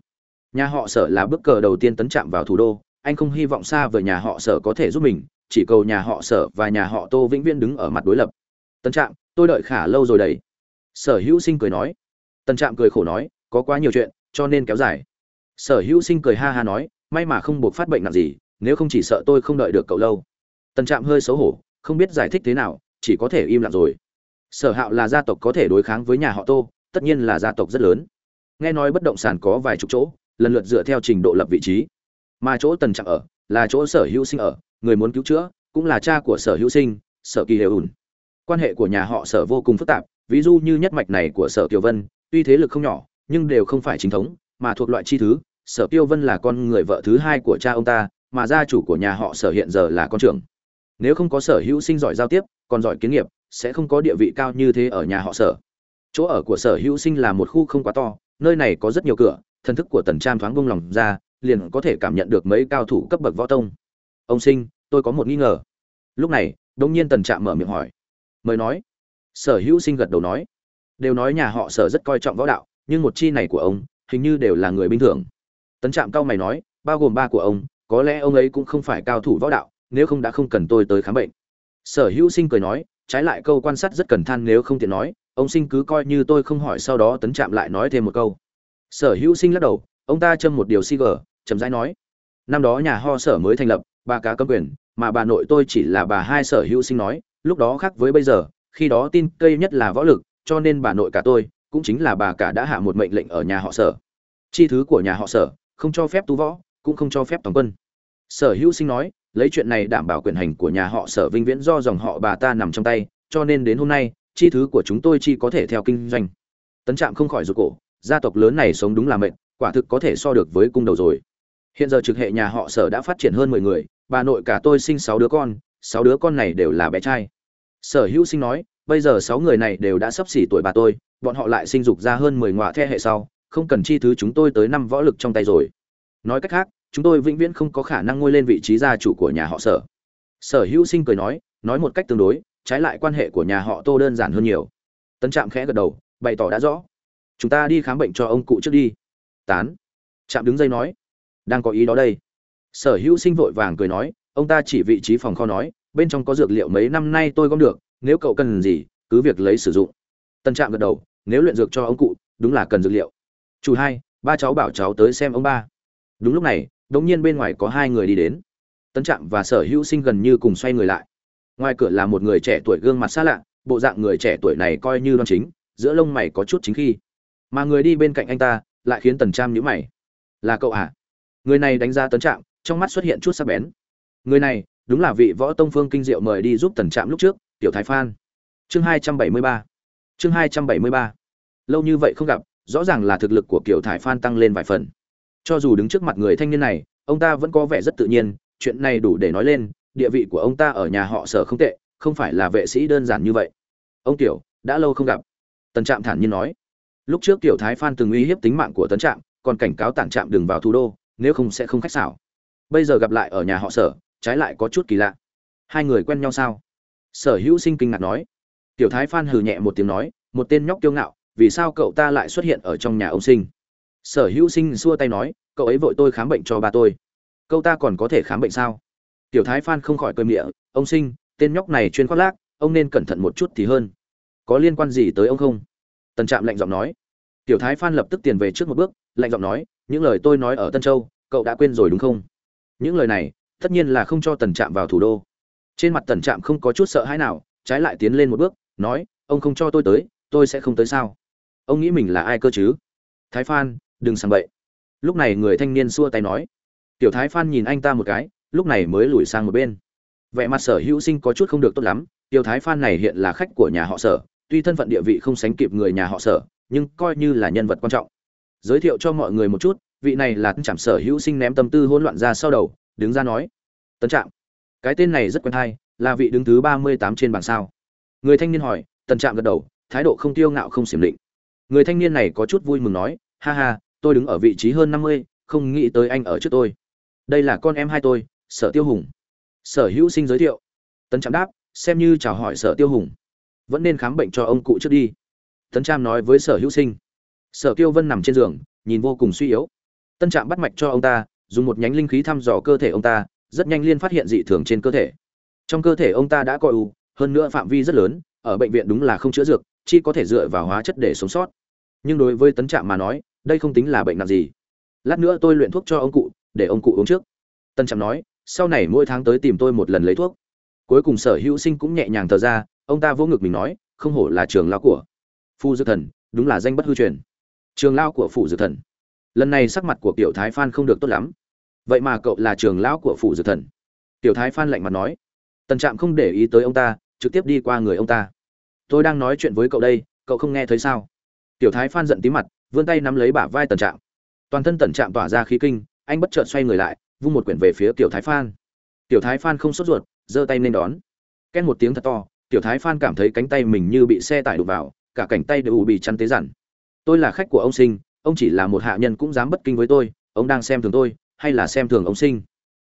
Nhà họ sở là bước cờ đầu tiên tấn chạm vào thủ đô, anh không hy vọng xa về nhà họ sở có thể giúp mình, chỉ cầu nhà họ sở và nhà họ tô vĩnh viễn đứng ở mặt đối lập. Tấn trạm, tôi đợi khả lâu rồi đấy. Sở hữu sinh cười nói. Tân trạm cười khổ nói, có quá nhiều chuyện, cho nên kéo dài. Sở hữu sinh cười ha ha nói, may mà không buộc phát bệnh nặng gì, nếu không chỉ sợ tôi không đợi được cậu lâu. Tân trạm hơi xấu hổ, không biết giải thích thế nào, chỉ có thể im lặng rồi. Sở hạo là gia tộc có thể đối kháng với nhà họ tô tất nhiên là gia tộc rất lớn. Nghe nói bất động sản có vài chục chỗ, lần lượt dựa theo trình độ lập vị trí. Mà chỗ tần trạm ở, là chỗ sở hữu sinh ở, người muốn cứu chữa, cũng là cha của sở hữu sinh, sở kỳ đều ùn quan hệ của nhà họ sở vô cùng phức tạp, ví dụ như nhất mạch này của sở kiều vân, tuy thế lực không nhỏ, nhưng đều không phải chính thống, mà thuộc loại chi thứ, sở kiều vân là con người vợ thứ hai của cha ông ta, mà gia chủ của nhà họ sở hiện giờ là con trưởng. Nếu không có sở hữu sinh giỏi giao tiếp, còn giỏi kiến nghiệp, sẽ không có địa vị cao như thế ở nhà họ sở chỗ ở của sở hữu sinh là một khu không quá to, nơi này có rất nhiều cửa, thần thức của tần tram thoáng bông lòng ra, liền có thể cảm nhận được mấy cao thủ cấp bậc võ tông. Ông sinh, tôi có một nghi ngờ. Lúc này đông nhiên tần trạm mở miệng hỏi. Mời nói. Sở hữu sinh gật đầu nói. Đều nói nhà họ sở rất coi trọng võ đạo, nhưng một chi này của ông, hình như đều là người bình thường. Tấn trạm cao mày nói, bao gồm ba của ông, có lẽ ông ấy cũng không phải cao thủ võ đạo, nếu không đã không cần tôi tới khám bệnh. Sở hữu sinh cười nói, trái lại câu quan sát rất cần than nếu không tiện nói ông sinh cứ coi như tôi không hỏi sau đó tấn trạm lại nói thêm một câu. Sở hữu sinh lắc đầu, ông ta châm một điều si gờ, chậm rãi nói. Năm đó nhà ho sở mới thành lập, bà cá cấm quyền, mà bà nội tôi chỉ là bà hai sở hữu sinh nói, lúc đó khác với bây giờ, khi đó tin cây nhất là võ lực, cho nên bà nội cả tôi, cũng chính là bà cả đã hạ một mệnh lệnh ở nhà họ sở. Chi thứ của nhà họ sở, không cho phép tu võ, cũng không cho phép toàn quân. Sở hữu sinh nói, lấy chuyện này đảm bảo quyền hành của nhà họ sở vinh viễn do dòng họ bà ta nằm trong tay, cho nên đến hôm nay chi thứ của chúng tôi chi có thể theo kinh doanh. Tấn trạm không khỏi rụt cổ, gia tộc lớn này sống đúng là mệnh quả thực có thể so được với cung đầu rồi. Hiện giờ trực hệ nhà họ sở đã phát triển hơn mười người, bà nội cả tôi sinh sáu đứa con, sáu đứa con này đều là bé trai. Sở hữu sinh nói, bây giờ sáu người này đều đã sắp xỉ tuổi bà tôi, bọn họ lại sinh dục ra hơn mười ngoại thế hệ sau, không cần chi thứ chúng tôi tới năm võ lực trong tay rồi. Nói cách khác, chúng tôi vĩnh viễn không có khả năng ngôi lên vị trí gia chủ của nhà họ sở. Sở hữu sinh cười nói nói một cách tương đối trái lại quan hệ của nhà họ tô đơn giản hơn nhiều. Tân trạm khẽ gật đầu, bày tỏ đã rõ. Chúng ta đi khám bệnh cho ông cụ trước đi. Tán. Trạm đứng dây nói. Đang có ý đó đây. Sở hữu sinh vội vàng cười nói, ông ta chỉ vị trí phòng kho nói, bên trong có dược liệu mấy năm nay tôi gom được, nếu cậu cần gì, cứ việc lấy sử dụng. Tân trạm gật đầu, nếu luyện dược cho ông cụ, đúng là cần dược liệu. Chủ hai, ba cháu bảo cháu tới xem ông ba. Đúng lúc này đ ỗ n g nhiên bên ngoài có hai người đi đến. Tân trạm và sở hữu sinh gần như cùng xoay người lại ngoài cửa là một người trẻ tuổi gương mặt xa lạ, bộ dạng người trẻ tuổi này coi như đoan chính, giữa lông mày có chút chính khi. Mà người đi bên cạnh anh ta, lại khiến tần trạm nhữ mày. Là cậu à? Người này đánh giá tấn trạm, trong mắt xuất hiện chút sắc bén. Người này, đúng là vị võ tông phương kinh diệu mời đi giúp tần trạm lúc trước, tiểu thái phan. Chương hai trăm bảy mươi ba. Chương hai trăm bảy mươi ba. Lâu như vậy không gặp, rõ ràng là thực lực của kiểu thải phan tăng lên vài phần. Cho dù đứng trước mặt người thanh niên này, ông ta vẫn có vẻ rất tự nhiên, chuyện này đủ để nói lên địa vị của ông ta ở nhà họ sở không tệ, không phải là vệ sĩ đơn giản như vậy. Ông tiểu đã lâu không gặp. Tần trạm thản nhiên nói. Lúc trước tiểu thái phan từng uy hiếp tính mạng của tấn trạm, còn cảnh cáo tản trạm đừng vào thủ đô, nếu không sẽ không khách xảo bây giờ gặp lại ở nhà họ sở, trái lại có chút kỳ lạ. Hai người quen nhau sao? Sở hữu sinh kinh ngạc nói. Tiểu thái phan hừ nhẹ một tiếng nói, một tên nhóc kiêu ngạo, vì sao cậu ta lại xuất hiện ở trong nhà ông sinh? Sở hữu sinh xua tay nói, cậu ấy vội tôi khám bệnh cho ba tôi. Cậu ta còn có thể khám bệnh sao? Tiểu thái phan không khỏi cười miệng ông sinh, tên nhóc này chuyên khoác lác, ông nên cẩn thận một chút thì hơn. Có liên quan gì tới ông không? Tần trạm lạnh giọng nói. Tiểu thái phan lập tức tiền về trước một bước, lạnh giọng nói, những lời tôi nói ở tân châu, cậu đã quên rồi đúng không? Những lời này, tất nhiên là không cho tần trạm vào thủ đô. Trên mặt tần trạm không có chút sợ hãi nào, trái lại tiến lên một bước, nói, ông không cho tôi tới, tôi sẽ không tới sao? Ông nghĩ mình là ai cơ chứ? Thái phan, đừng sàng bậy. Lúc này người thanh niên xua tay nói. Tiểu thái phan nhìn anh ta một cái lúc này mới lùi sang một bên. Vẻ mặt sở hữu sinh có chút không được tốt lắm, Tiêu thái phan này hiện là khách của nhà họ sở, tuy thân phận địa vị không sánh kịp người nhà họ sở, nhưng coi như là nhân vật quan trọng. Giới thiệu cho mọi người một chút, vị này là tân trạm sở hữu sinh ném tâm tư hỗn loạn ra sau đầu, đứng ra nói, tân trạm, cái tên này rất quen hay, là vị đứng thứ ba mươi tám trên bảng sao? Người thanh niên hỏi, tân trạm gật đầu, thái độ không tiêu ngạo không xiểm định. Người thanh niên này có chút vui mừng nói, ha ha, tôi đứng ở vị trí hơn năm mươi, không nghĩ tới anh ở trước tôi. Đây là con em hai tôi sở tiêu hùng. Sở hữu sinh giới thiệu. Tấn trạm đáp, xem như chào hỏi sở tiêu hùng. Vẫn nên khám bệnh cho ông cụ trước đi. Tấn trạm nói với sở hữu sinh. Sở tiêu vân nằm trên giường, nhìn vô cùng suy yếu. Tân trạm bắt mạch cho ông ta, dùng một nhánh linh khí thăm dò cơ thể ông ta, rất nhanh liên phát hiện dị thường trên cơ thể. Trong cơ thể ông ta đã coi u hơn nữa phạm vi rất lớn, ở bệnh viện đúng là không chữa dược, chỉ có thể dựa vào hóa chất để sống sót. Nhưng đối với tấn trạm mà nói, đây không tính là bệnh nặng gì. Lát nữa tôi luyện thuốc cho ông cụ, để ông cụ uống trước. Tân trạm nói sau này mỗi tháng tới tìm tôi một lần lấy thuốc. Cuối cùng sở hữu sinh cũng nhẹ nhàng thở ra, ông ta vô ngực mình nói, không hổ là trường lao của phu dược thần, đúng là danh bất hư truyền. Trường lao của phủ dược thần. Lần này sắc mặt của tiểu thái phan không được tốt lắm. Vậy mà cậu là trường lão của phủ dược thần. Tiểu thái phan lạnh mặt nói, tần trạm không để ý tới ông ta, trực tiếp đi qua người ông ta. Tôi đang nói chuyện với cậu đây, cậu không nghe thấy sao? Tiểu thái phan giận tí mặt, vươn tay nắm lấy bả vai tần trạm. Toàn thân tần trạm tỏa ra khí kinh, anh bất chợt xoay người lại vung một quyển về phía tiểu thái phan. Tiểu thái phan không sốt ruột, giơ tay nên đón. Két một tiếng thật to, tiểu thái phan cảm thấy cánh tay mình như bị xe tải đục vào, cả cảnh tay đều bị chắn tế dằn. Tôi là khách của ông sinh, ông chỉ là một hạ nhân cũng dám bất kinh với tôi, ông đang xem thường tôi, hay là xem thường ông sinh?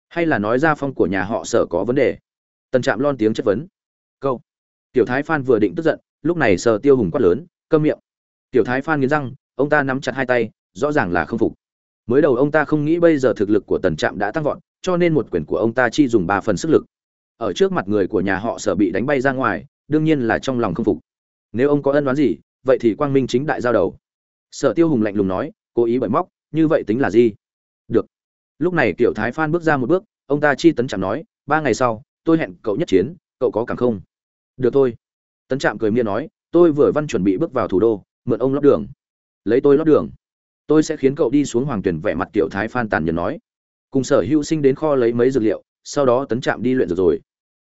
Hay là nói ra phong của nhà họ sở có vấn đề? Tần trạm lon tiếng chất vấn. Câu. Tiểu thái phan vừa định tức giận, lúc này sở tiêu hùng quát lớn, câm miệng. Tiểu thái phan nghiến răng, ông ta nắm chặt hai tay, rõ ràng là không phục mới đầu ông ta không nghĩ bây giờ thực lực của tần trạm đã tăng vọt, cho nên một quyền của ông ta chi dùng ba phần sức lực. Ở trước mặt người của nhà họ sở bị đánh bay ra ngoài, đương nhiên là trong lòng không phục. Nếu ông có ân đoán gì, vậy thì quang minh chính đại giao đầu. Sở tiêu hùng lạnh lùng nói, cố ý bởi móc, như vậy tính là gì? Được. Lúc này kiểu thái phan bước ra một bước, ông ta chi tấn Trạm nói, ba ngày sau, tôi hẹn cậu nhất chiến, cậu có càng không? Được thôi. Tấn trạm cười miên nói, tôi vừa văn chuẩn bị bước vào thủ đô, mượn ông lót đường. Lấy tôi lót đường tôi sẽ khiến cậu đi xuống hoàng tuyển vẻ mặt tiểu thái phan tàn nhẫn nói. Cùng sở hữu sinh đến kho lấy mấy dược liệu, sau đó tấn trạm đi luyện dược rồi.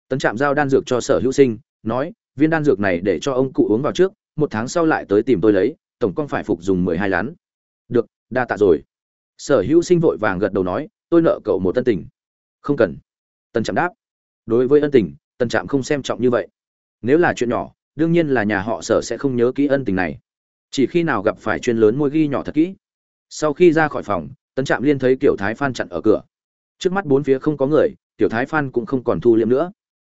Tấn trạm giao đan dược cho sở hữu sinh, nói, viên đan dược này để cho ông cụ uống vào trước, một tháng sau lại tới tìm tôi lấy, tổng con phải phục dùng mười hai lán. Được, đa tạ rồi. Sở hữu sinh vội vàng gật đầu nói, tôi nợ cậu một tân tình. Không cần. Tân trạm đáp. Đối với ân tình tân trạm không xem trọng như vậy. Nếu là chuyện nhỏ, đương nhiên là nhà họ sở sẽ không nhớ kỹ ân tình này. Chỉ khi nào gặp phải chuyên lớn môi ghi nhỏ thật kỹ sau khi ra khỏi phòng, tấn trạm liên thấy kiểu thái phan chặn ở cửa. Trước mắt bốn phía không có người, tiểu thái phan cũng không còn thu liệm nữa.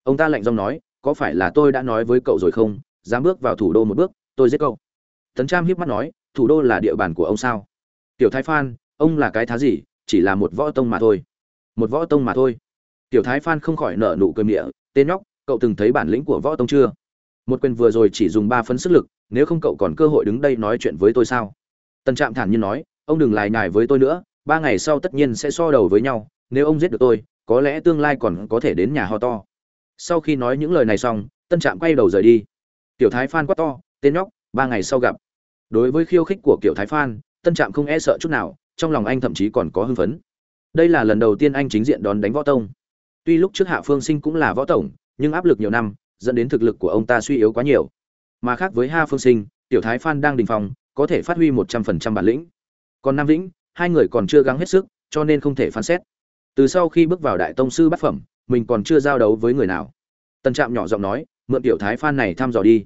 Ông ta lạnh giọng nói, có phải là tôi đã nói với cậu rồi không? Dám bước vào thủ đô một bước, tôi giết cậu. Tấn trạm hiếp mắt nói, thủ đô là địa bàn của ông sao? Tiểu thái phan, ông là cái thá gì? Chỉ là một võ tông mà thôi. Một võ tông mà thôi. Tiểu thái phan không khỏi nở nụ cười miệng tên nhóc, cậu từng thấy bản lĩnh của võ tông chưa? Một quyền vừa rồi chỉ dùng ba phân sức lực, nếu không cậu còn cơ hội đứng đây nói chuyện với tôi sao? Tần trạm thản nhiên nói ông đừng lại nhải với tôi nữa, ba ngày sau tất nhiên sẽ so đầu với nhau, nếu ông giết được tôi, có lẽ tương lai còn có thể đến nhà ho to. Sau khi nói những lời này xong, tân trạm quay đầu rời đi. Tiểu thái phan quát to, tên nhóc, ba ngày sau gặp. Đối với khiêu khích của kiểu thái phan, tân trạm không e sợ chút nào, trong lòng anh thậm chí còn có hưng phấn. Đây là lần đầu tiên anh chính diện đón đánh võ tông. Tuy lúc trước hạ phương sinh cũng là võ tổng, nhưng áp lực nhiều năm, dẫn đến thực lực của ông ta suy yếu quá nhiều. Mà khác với hạ phương sinh, tiểu thái phan đang đình phòng có thể phát huy một trăm phần trăm bản lĩnh còn nam vĩnh, hai người còn chưa gắng hết sức, cho nên không thể phán xét. Từ sau khi bước vào đại tông sư bát phẩm, mình còn chưa giao đấu với người nào. Tần trạm nhỏ giọng nói, mượn tiểu thái phan này thăm dò đi.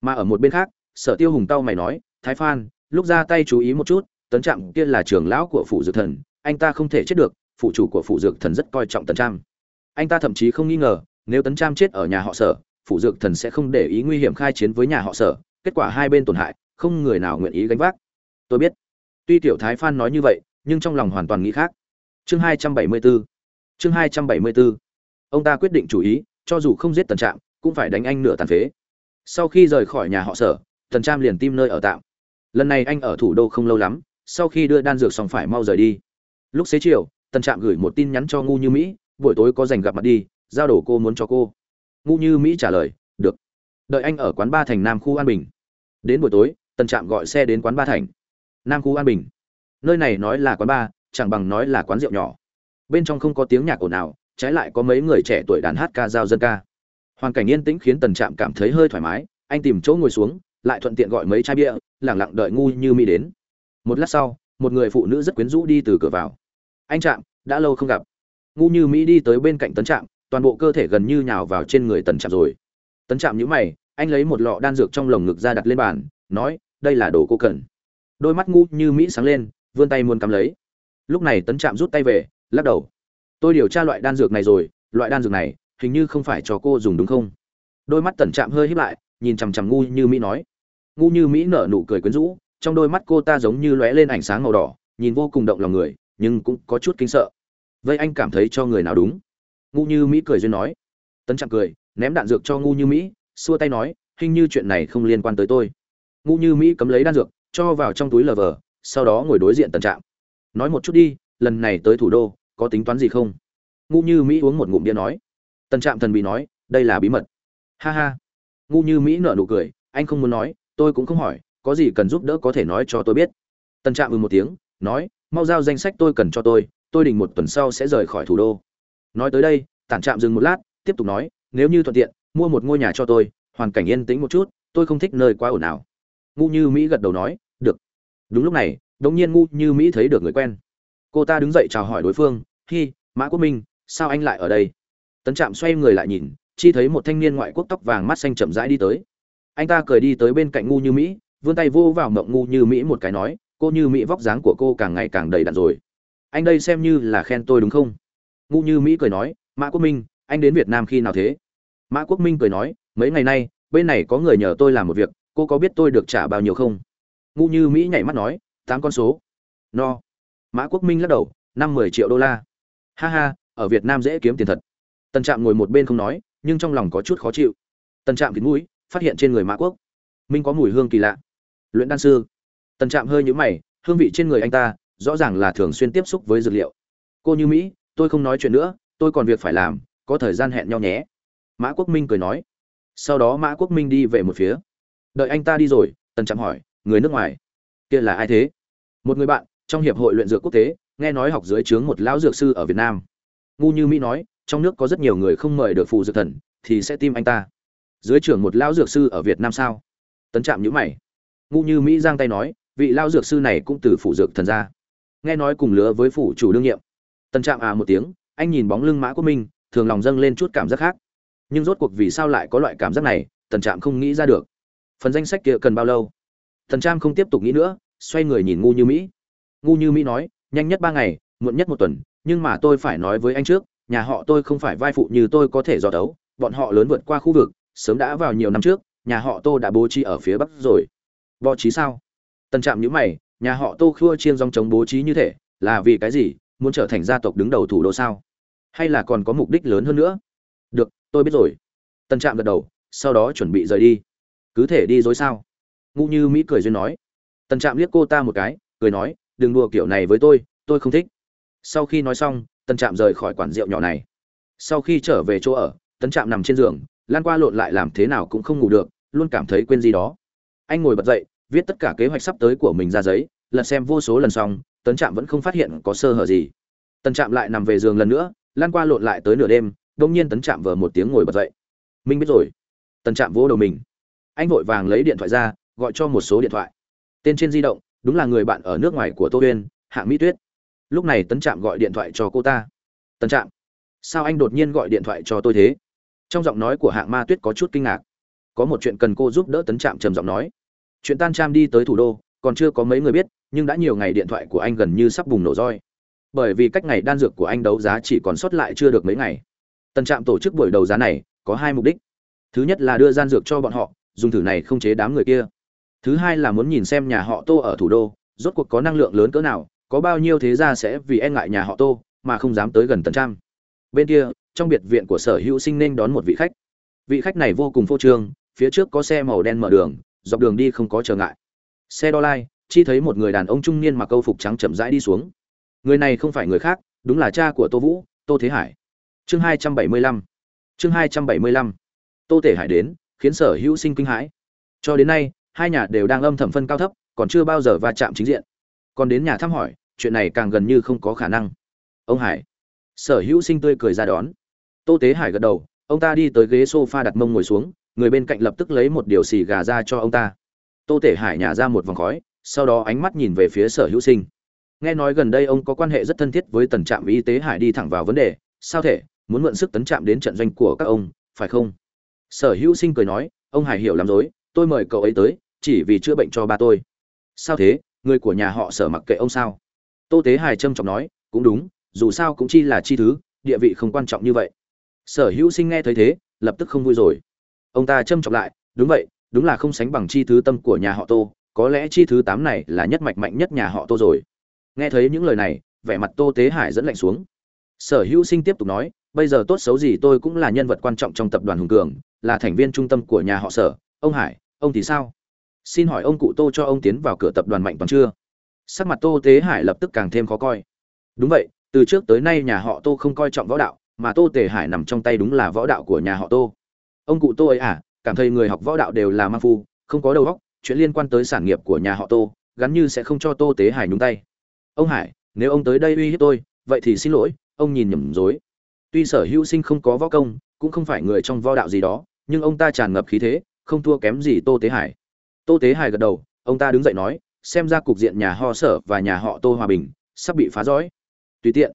Mà ở một bên khác, sở tiêu hùng tao mày nói, thái phan, lúc ra tay chú ý một chút, tấn trạm kia là trưởng lão của phủ dược thần, anh ta không thể chết được, phụ chủ của phủ dược thần rất coi trọng tấn trạm. Anh ta thậm chí không nghi ngờ, nếu tấn trạm chết ở nhà họ sở phủ dược thần sẽ không để ý nguy hiểm khai chiến với nhà họ sở, kết quả hai bên tổn hại, không người nào nguyện ý gánh vác. Tôi biết tuy tiểu thái phan nói như vậy, nhưng trong lòng hoàn toàn nghĩ khác. Chương hai trăm bảy mươi bốn chương hai trăm bảy mươi bốn ông ta quyết định chủ ý, cho dù không giết tần trạm, cũng phải đánh anh nửa tàn phế. Sau khi rời khỏi nhà họ sở, tần trạm liền tìm nơi ở tạm. Lần này anh ở thủ đô không lâu lắm, sau khi đưa đan dược xong phải mau rời đi. Lúc xế chiều, tần trạm gửi một tin nhắn cho ngu như mỹ, buổi tối có dành gặp mặt đi, giao đồ cô muốn cho cô. Ngu như mỹ trả lời, được. Đợi anh ở quán ba thành nam khu an bình. Đến buổi tối, tần trạm gọi xe đến quán ba thành nam khu an bình. Nơi này nói là quán ba chẳng bằng nói là quán rượu nhỏ. Bên trong không có tiếng nhạc ồn ào, trái lại có mấy người trẻ tuổi đàn hát ca giao dân ca. Hoàn cảnh yên tĩnh khiến tần trạm cảm thấy hơi thoải mái, anh tìm chỗ ngồi xuống, lại thuận tiện gọi mấy chai bia, lẳng lặng đợi ngu như mỹ đến. Một lát sau, một người phụ nữ rất quyến rũ đi từ cửa vào. Anh trạm, đã lâu không gặp. Ngu như mỹ đi tới bên cạnh tấn trạm, toàn bộ cơ thể gần như nhào vào trên người tần trạm rồi. Tấn trạm nhíu mày, anh lấy một lọ đan dược trong lồng ngực ra đặt lên bàn, nói, đây là đồ cô cần đôi mắt ngu như mỹ sáng lên, vươn tay muốn cắm lấy. Lúc này tấn trạm rút tay về, lắc đầu. Tôi điều tra loại đan dược này rồi, loại đan dược này, hình như không phải cho cô dùng đúng không? Đôi mắt tần trạm hơi híp lại, nhìn chằm chằm ngu như mỹ nói. Ngu như mỹ nở nụ cười quyến rũ, trong đôi mắt cô ta giống như lóe lên ánh sáng màu đỏ, nhìn vô cùng động lòng người, nhưng cũng có chút kinh sợ. Vậy anh cảm thấy cho người nào đúng? Ngu như mỹ cười duyên nói. Tấn trạm cười, ném đạn dược cho ngu như mỹ, xua tay nói, hình như chuyện này không liên quan tới tôi. Ngu như mỹ cấm lấy đan dược cho vào trong túi lờ vờ, sau đó ngồi đối diện tần trạm. Nói một chút đi, lần này tới thủ đô, có tính toán gì không? Ngu như mỹ uống một ngụm bia nói. Tần trạm thần bị nói, đây là bí mật. Ha ha. Ngu như mỹ nở nụ cười, anh không muốn nói, tôi cũng không hỏi, có gì cần giúp đỡ có thể nói cho tôi biết. Tần trạm ừ một tiếng, nói, mau giao danh sách tôi cần cho tôi tôi định một tuần sau sẽ rời khỏi thủ đô. Nói tới đây, tản trạm dừng một lát, tiếp tục nói, nếu như thuận tiện, mua một ngôi nhà cho tôi, hoàn cảnh yên tĩnh một chút, tôi không thích nơi quá ồn ào ngu như mỹ gật đầu nói, được. Đúng lúc này, đống nhiên ngu như mỹ thấy được người quen. Cô ta đứng dậy chào hỏi đối phương, hi, mã quốc minh, sao anh lại ở đây? Tấn trạm xoay người lại nhìn chi thấy một thanh niên ngoại quốc tóc vàng mắt xanh chậm rãi đi tới. Anh ta cười đi tới bên cạnh ngu như mỹ, vươn tay vô vào mộng ngu như mỹ một cái nói, cô như mỹ vóc dáng của cô càng ngày càng đầy đặn rồi. Anh đây xem như là khen tôi đúng không? Ngu như mỹ cười nói, mã quốc minh, anh đến việt nam khi nào thế? Mã quốc minh cười nói, mấy ngày nay, bên này có người nhờ tôi làm một việc cô có biết tôi được trả bao nhiêu không? Ngu như mỹ nhảy mắt nói, tám con số. No. Mã quốc minh lắc đầu, năm mười triệu đô la. Ha ha, ở việt nam dễ kiếm tiền thật. Tần trạm ngồi một bên không nói, nhưng trong lòng có chút khó chịu. Tần trạm vịt mũi, phát hiện trên người mã quốc minh có mùi hương kỳ lạ. Luyện đan sư. Tần trạm hơi nhũ mày, hương vị trên người anh ta rõ ràng là thường xuyên tiếp xúc với dược liệu. Cô như mỹ, tôi không nói chuyện nữa, tôi còn việc phải làm, có thời gian hẹn nhau nhé. Mã quốc minh cười nói. Sau đó mã quốc minh đi về một phía đợi anh ta đi rồi, tần trạm hỏi, người nước ngoài? Kia là ai thế? Một người bạn, trong hiệp hội luyện dược quốc tế, nghe nói học dưới trướng một lão dược sư ở việt nam. Ngu như mỹ nói, trong nước có rất nhiều người không mời được phù dược thần, thì sẽ tim anh ta. Dưới trưởng một lão dược sư ở việt nam sao? Tấn trạm nhữ mày. Ngu như mỹ giang tay nói, vị lão dược sư này cũng từ phủ dược thần ra. Nghe nói cùng lứa với phủ chủ đương nhiệm. Tần trạm à một tiếng, anh nhìn bóng lưng mã của minh, thường lòng dâng lên chút cảm giác khác. Nhưng rốt cuộc vì sao lại có loại cảm giác này, tần trạm không nghĩ ra được phần danh sách kia cần bao lâu? Tần trạm không tiếp tục nghĩ nữa, xoay người nhìn ngu như mỹ. Ngu như mỹ nói, nhanh nhất ba ngày, muộn nhất một tuần, nhưng mà tôi phải nói với anh trước, nhà họ tôi không phải vai phụ như tôi có thể dò đấu bọn họ lớn vượt qua khu vực, sớm đã vào nhiều năm trước, nhà họ tô đã bố trí ở phía bắc rồi. Bố trí sao? Tần trạm nhữ mày, nhà họ tô khua chiên dòng chống bố trí như thế, là vì cái gì? Muốn trở thành gia tộc đứng đầu thủ đô sao? Hay là còn có mục đích lớn hơn nữa? Được, tôi biết rồi. Tần trạm gật đầu, sau đó chuẩn bị rời đi cứ thể đi dối sao? Ngũ như mỹ cười duyên nói. Tần trạm liếc cô ta một cái, cười nói, đừng đùa kiểu này với tôi tôi không thích. Sau khi nói xong, tần trạm rời khỏi quản rượu nhỏ này. Sau khi trở về chỗ ở, tần trạm nằm trên giường, lan qua lộn lại làm thế nào cũng không ngủ được, luôn cảm thấy quên gì đó. Anh ngồi bật dậy, viết tất cả kế hoạch sắp tới của mình ra giấy lật xem vô số lần xong, tần trạm vẫn không phát hiện có sơ hở gì. Tần trạm lại nằm về giường lần nữa, lan qua lộn lại tới nửa đêm đông nhiên tấn trạm vờ một tiếng ngồi bật dậy. Minh biết rồi. Tần trạm vỗ đầu mình anh vội vàng lấy điện thoại ra, gọi cho một số điện thoại. Tên trên di động, đúng là người bạn ở nước ngoài của tô huyên, Hạng mỹ tuyết. Lúc này tấn trạm gọi điện thoại cho cô ta. Tấn trạm, sao anh đột nhiên gọi điện thoại cho tôi thế? Trong giọng nói của hạng ma tuyết có chút kinh ngạc. Có một chuyện cần cô giúp đỡ tấn trạm trầm giọng nói. Chuyện tan Trạm đi tới thủ đô, còn chưa có mấy người biết, nhưng đã nhiều ngày điện thoại của anh gần như sắp bùng nổ roi. Bởi vì cách ngày đan dược của anh đấu giá chỉ còn sót lại chưa được mấy ngày. Tấn trạm tổ chức buổi đấu giá này, có hai mục đích. Thứ nhất là đưa gian dược cho bọn họ dùng thử này không chế đám người kia. Thứ hai là muốn nhìn xem nhà họ tô ở thủ đô, rốt cuộc có năng lượng lớn cỡ nào, có bao nhiêu thế gia sẽ vì e ngại nhà họ tô, mà không dám tới gần tần trăm. Bên kia, trong biệt viện của sở hữu sinh nên đón một vị khách. Vị khách này vô cùng phô trương, phía trước có xe màu đen mở đường, dọc đường đi không có trở ngại. Xe đo lai chi thấy một người đàn ông trung niên mặc câu phục trắng chậm rãi đi xuống. Người này không phải người khác, đúng là cha của tô vũ, tô thế hải. Chương hai trăm bảy mươi lăm. Chương hai trăm bảy mươi lăm. Tô thể hải đến khiến sở hữu sinh kinh hãi. Cho đến nay, hai nhà đều đang âm thầm phân cao thấp, còn chưa bao giờ va chạm chính diện. Còn đến nhà thăm hỏi, chuyện này càng gần như không có khả năng. Ông hải. Sở hữu sinh tươi cười ra đón. Tô tế hải gật đầu, ông ta đi tới ghế s o f a đặt mông ngồi xuống, người bên cạnh lập tức lấy một điều xì gà ra cho ông ta. Tô tể hải nhả ra một vòng khói, sau đó ánh mắt nhìn về phía sở hữu sinh. Nghe nói gần đây ông có quan hệ rất thân thiết với tần trạm y tế hải đi thẳng vào vấn đề, sao thể, muốn mượn sức tấn trạm đến trận doanh của các ông, phải không? Sở hữu sinh cười nói, ông hải hiểu lắm dối tôi mời cậu ấy tới, chỉ vì chữa bệnh cho ba tôi. Sao thế? Người của nhà họ sở mặc kệ ông sao? Tô tế hải trâm trọng nói, cũng đúng, dù sao cũng chi là chi thứ, địa vị không quan trọng như vậy. Sở hữu sinh nghe thấy thế, lập tức không vui rồi. Ông ta trâm trọng lại, đúng vậy, đúng là không sánh bằng chi thứ tâm của nhà họ tô, có lẽ chi thứ tám này là nhất mạch mạnh nhất nhà họ tô rồi. Nghe thấy những lời này, vẻ mặt tô tế hải dẫn lạnh xuống. Sở hữu sinh tiếp tục nói, bây giờ tốt xấu gì tôi cũng là nhân vật quan trọng trong tập đoàn hùng cường là thành viên trung tâm của nhà họ sở. Ông hải, ông thì sao? Xin hỏi ông cụ tô cho ông tiến vào cửa tập đoàn mạnh toàn chưa? Sắc mặt tô tế hải lập tức càng thêm khó coi. Đúng vậy, từ trước tới nay nhà họ tô không coi trọng võ đạo, mà tô tề hải nằm trong tay đúng là võ đạo của nhà họ tô. Ông cụ tô ấy à cảm thấy người học võ đạo đều là mang phu, không có đầu óc, chuyện liên quan tới sản nghiệp của nhà họ tô, gắn như sẽ không cho tô tế hải nhúng tay. Ông hải, nếu ông tới đây uy hiếp tôi, vậy thì xin lỗi, ông nhìn nhầm dối tuy sở hữu sinh không có võ công cũng không phải người trong võ đạo gì đó, nhưng ông ta tràn ngập khí thế, không thua kém gì tô tế hải. Tô tế hải gật đầu, ông ta đứng dậy nói, xem ra cục diện nhà họ sở và nhà họ tô hòa bình sắp bị phá rõi tùy tiện.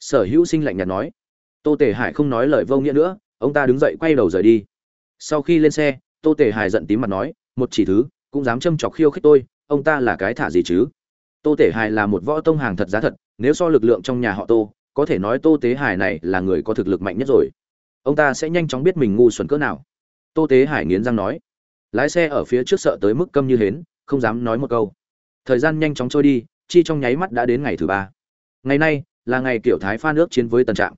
Sở hữu sinh lạnh nhạt nói. Tô tề hải không nói lời vô nghĩa nữa, ông ta đứng dậy quay đầu rời đi. Sau khi lên xe, tô tề hải giận tím mặt nói, một chỉ thứ, cũng dám châm chọc khiêu khích tôi, ông ta là cái thả gì chứ? Tô tề hải là một võ tông hàng thật giá thật, nếu so lực lượng trong nhà họ tô, có thể nói tô tế hải này là người có thực lực mạnh nhất rồi ông ta sẽ nhanh chóng biết mình ngu xuẩn cỡ nào. Tô tế hải nghiến răng nói. Lái xe ở phía trước sợ tới mức câm như hến, không dám nói một câu. Thời gian nhanh chóng trôi đi, chi trong nháy mắt đã đến ngày thứ ba. Ngày nay là ngày kiểu thái pha nước chiến với tần trạm.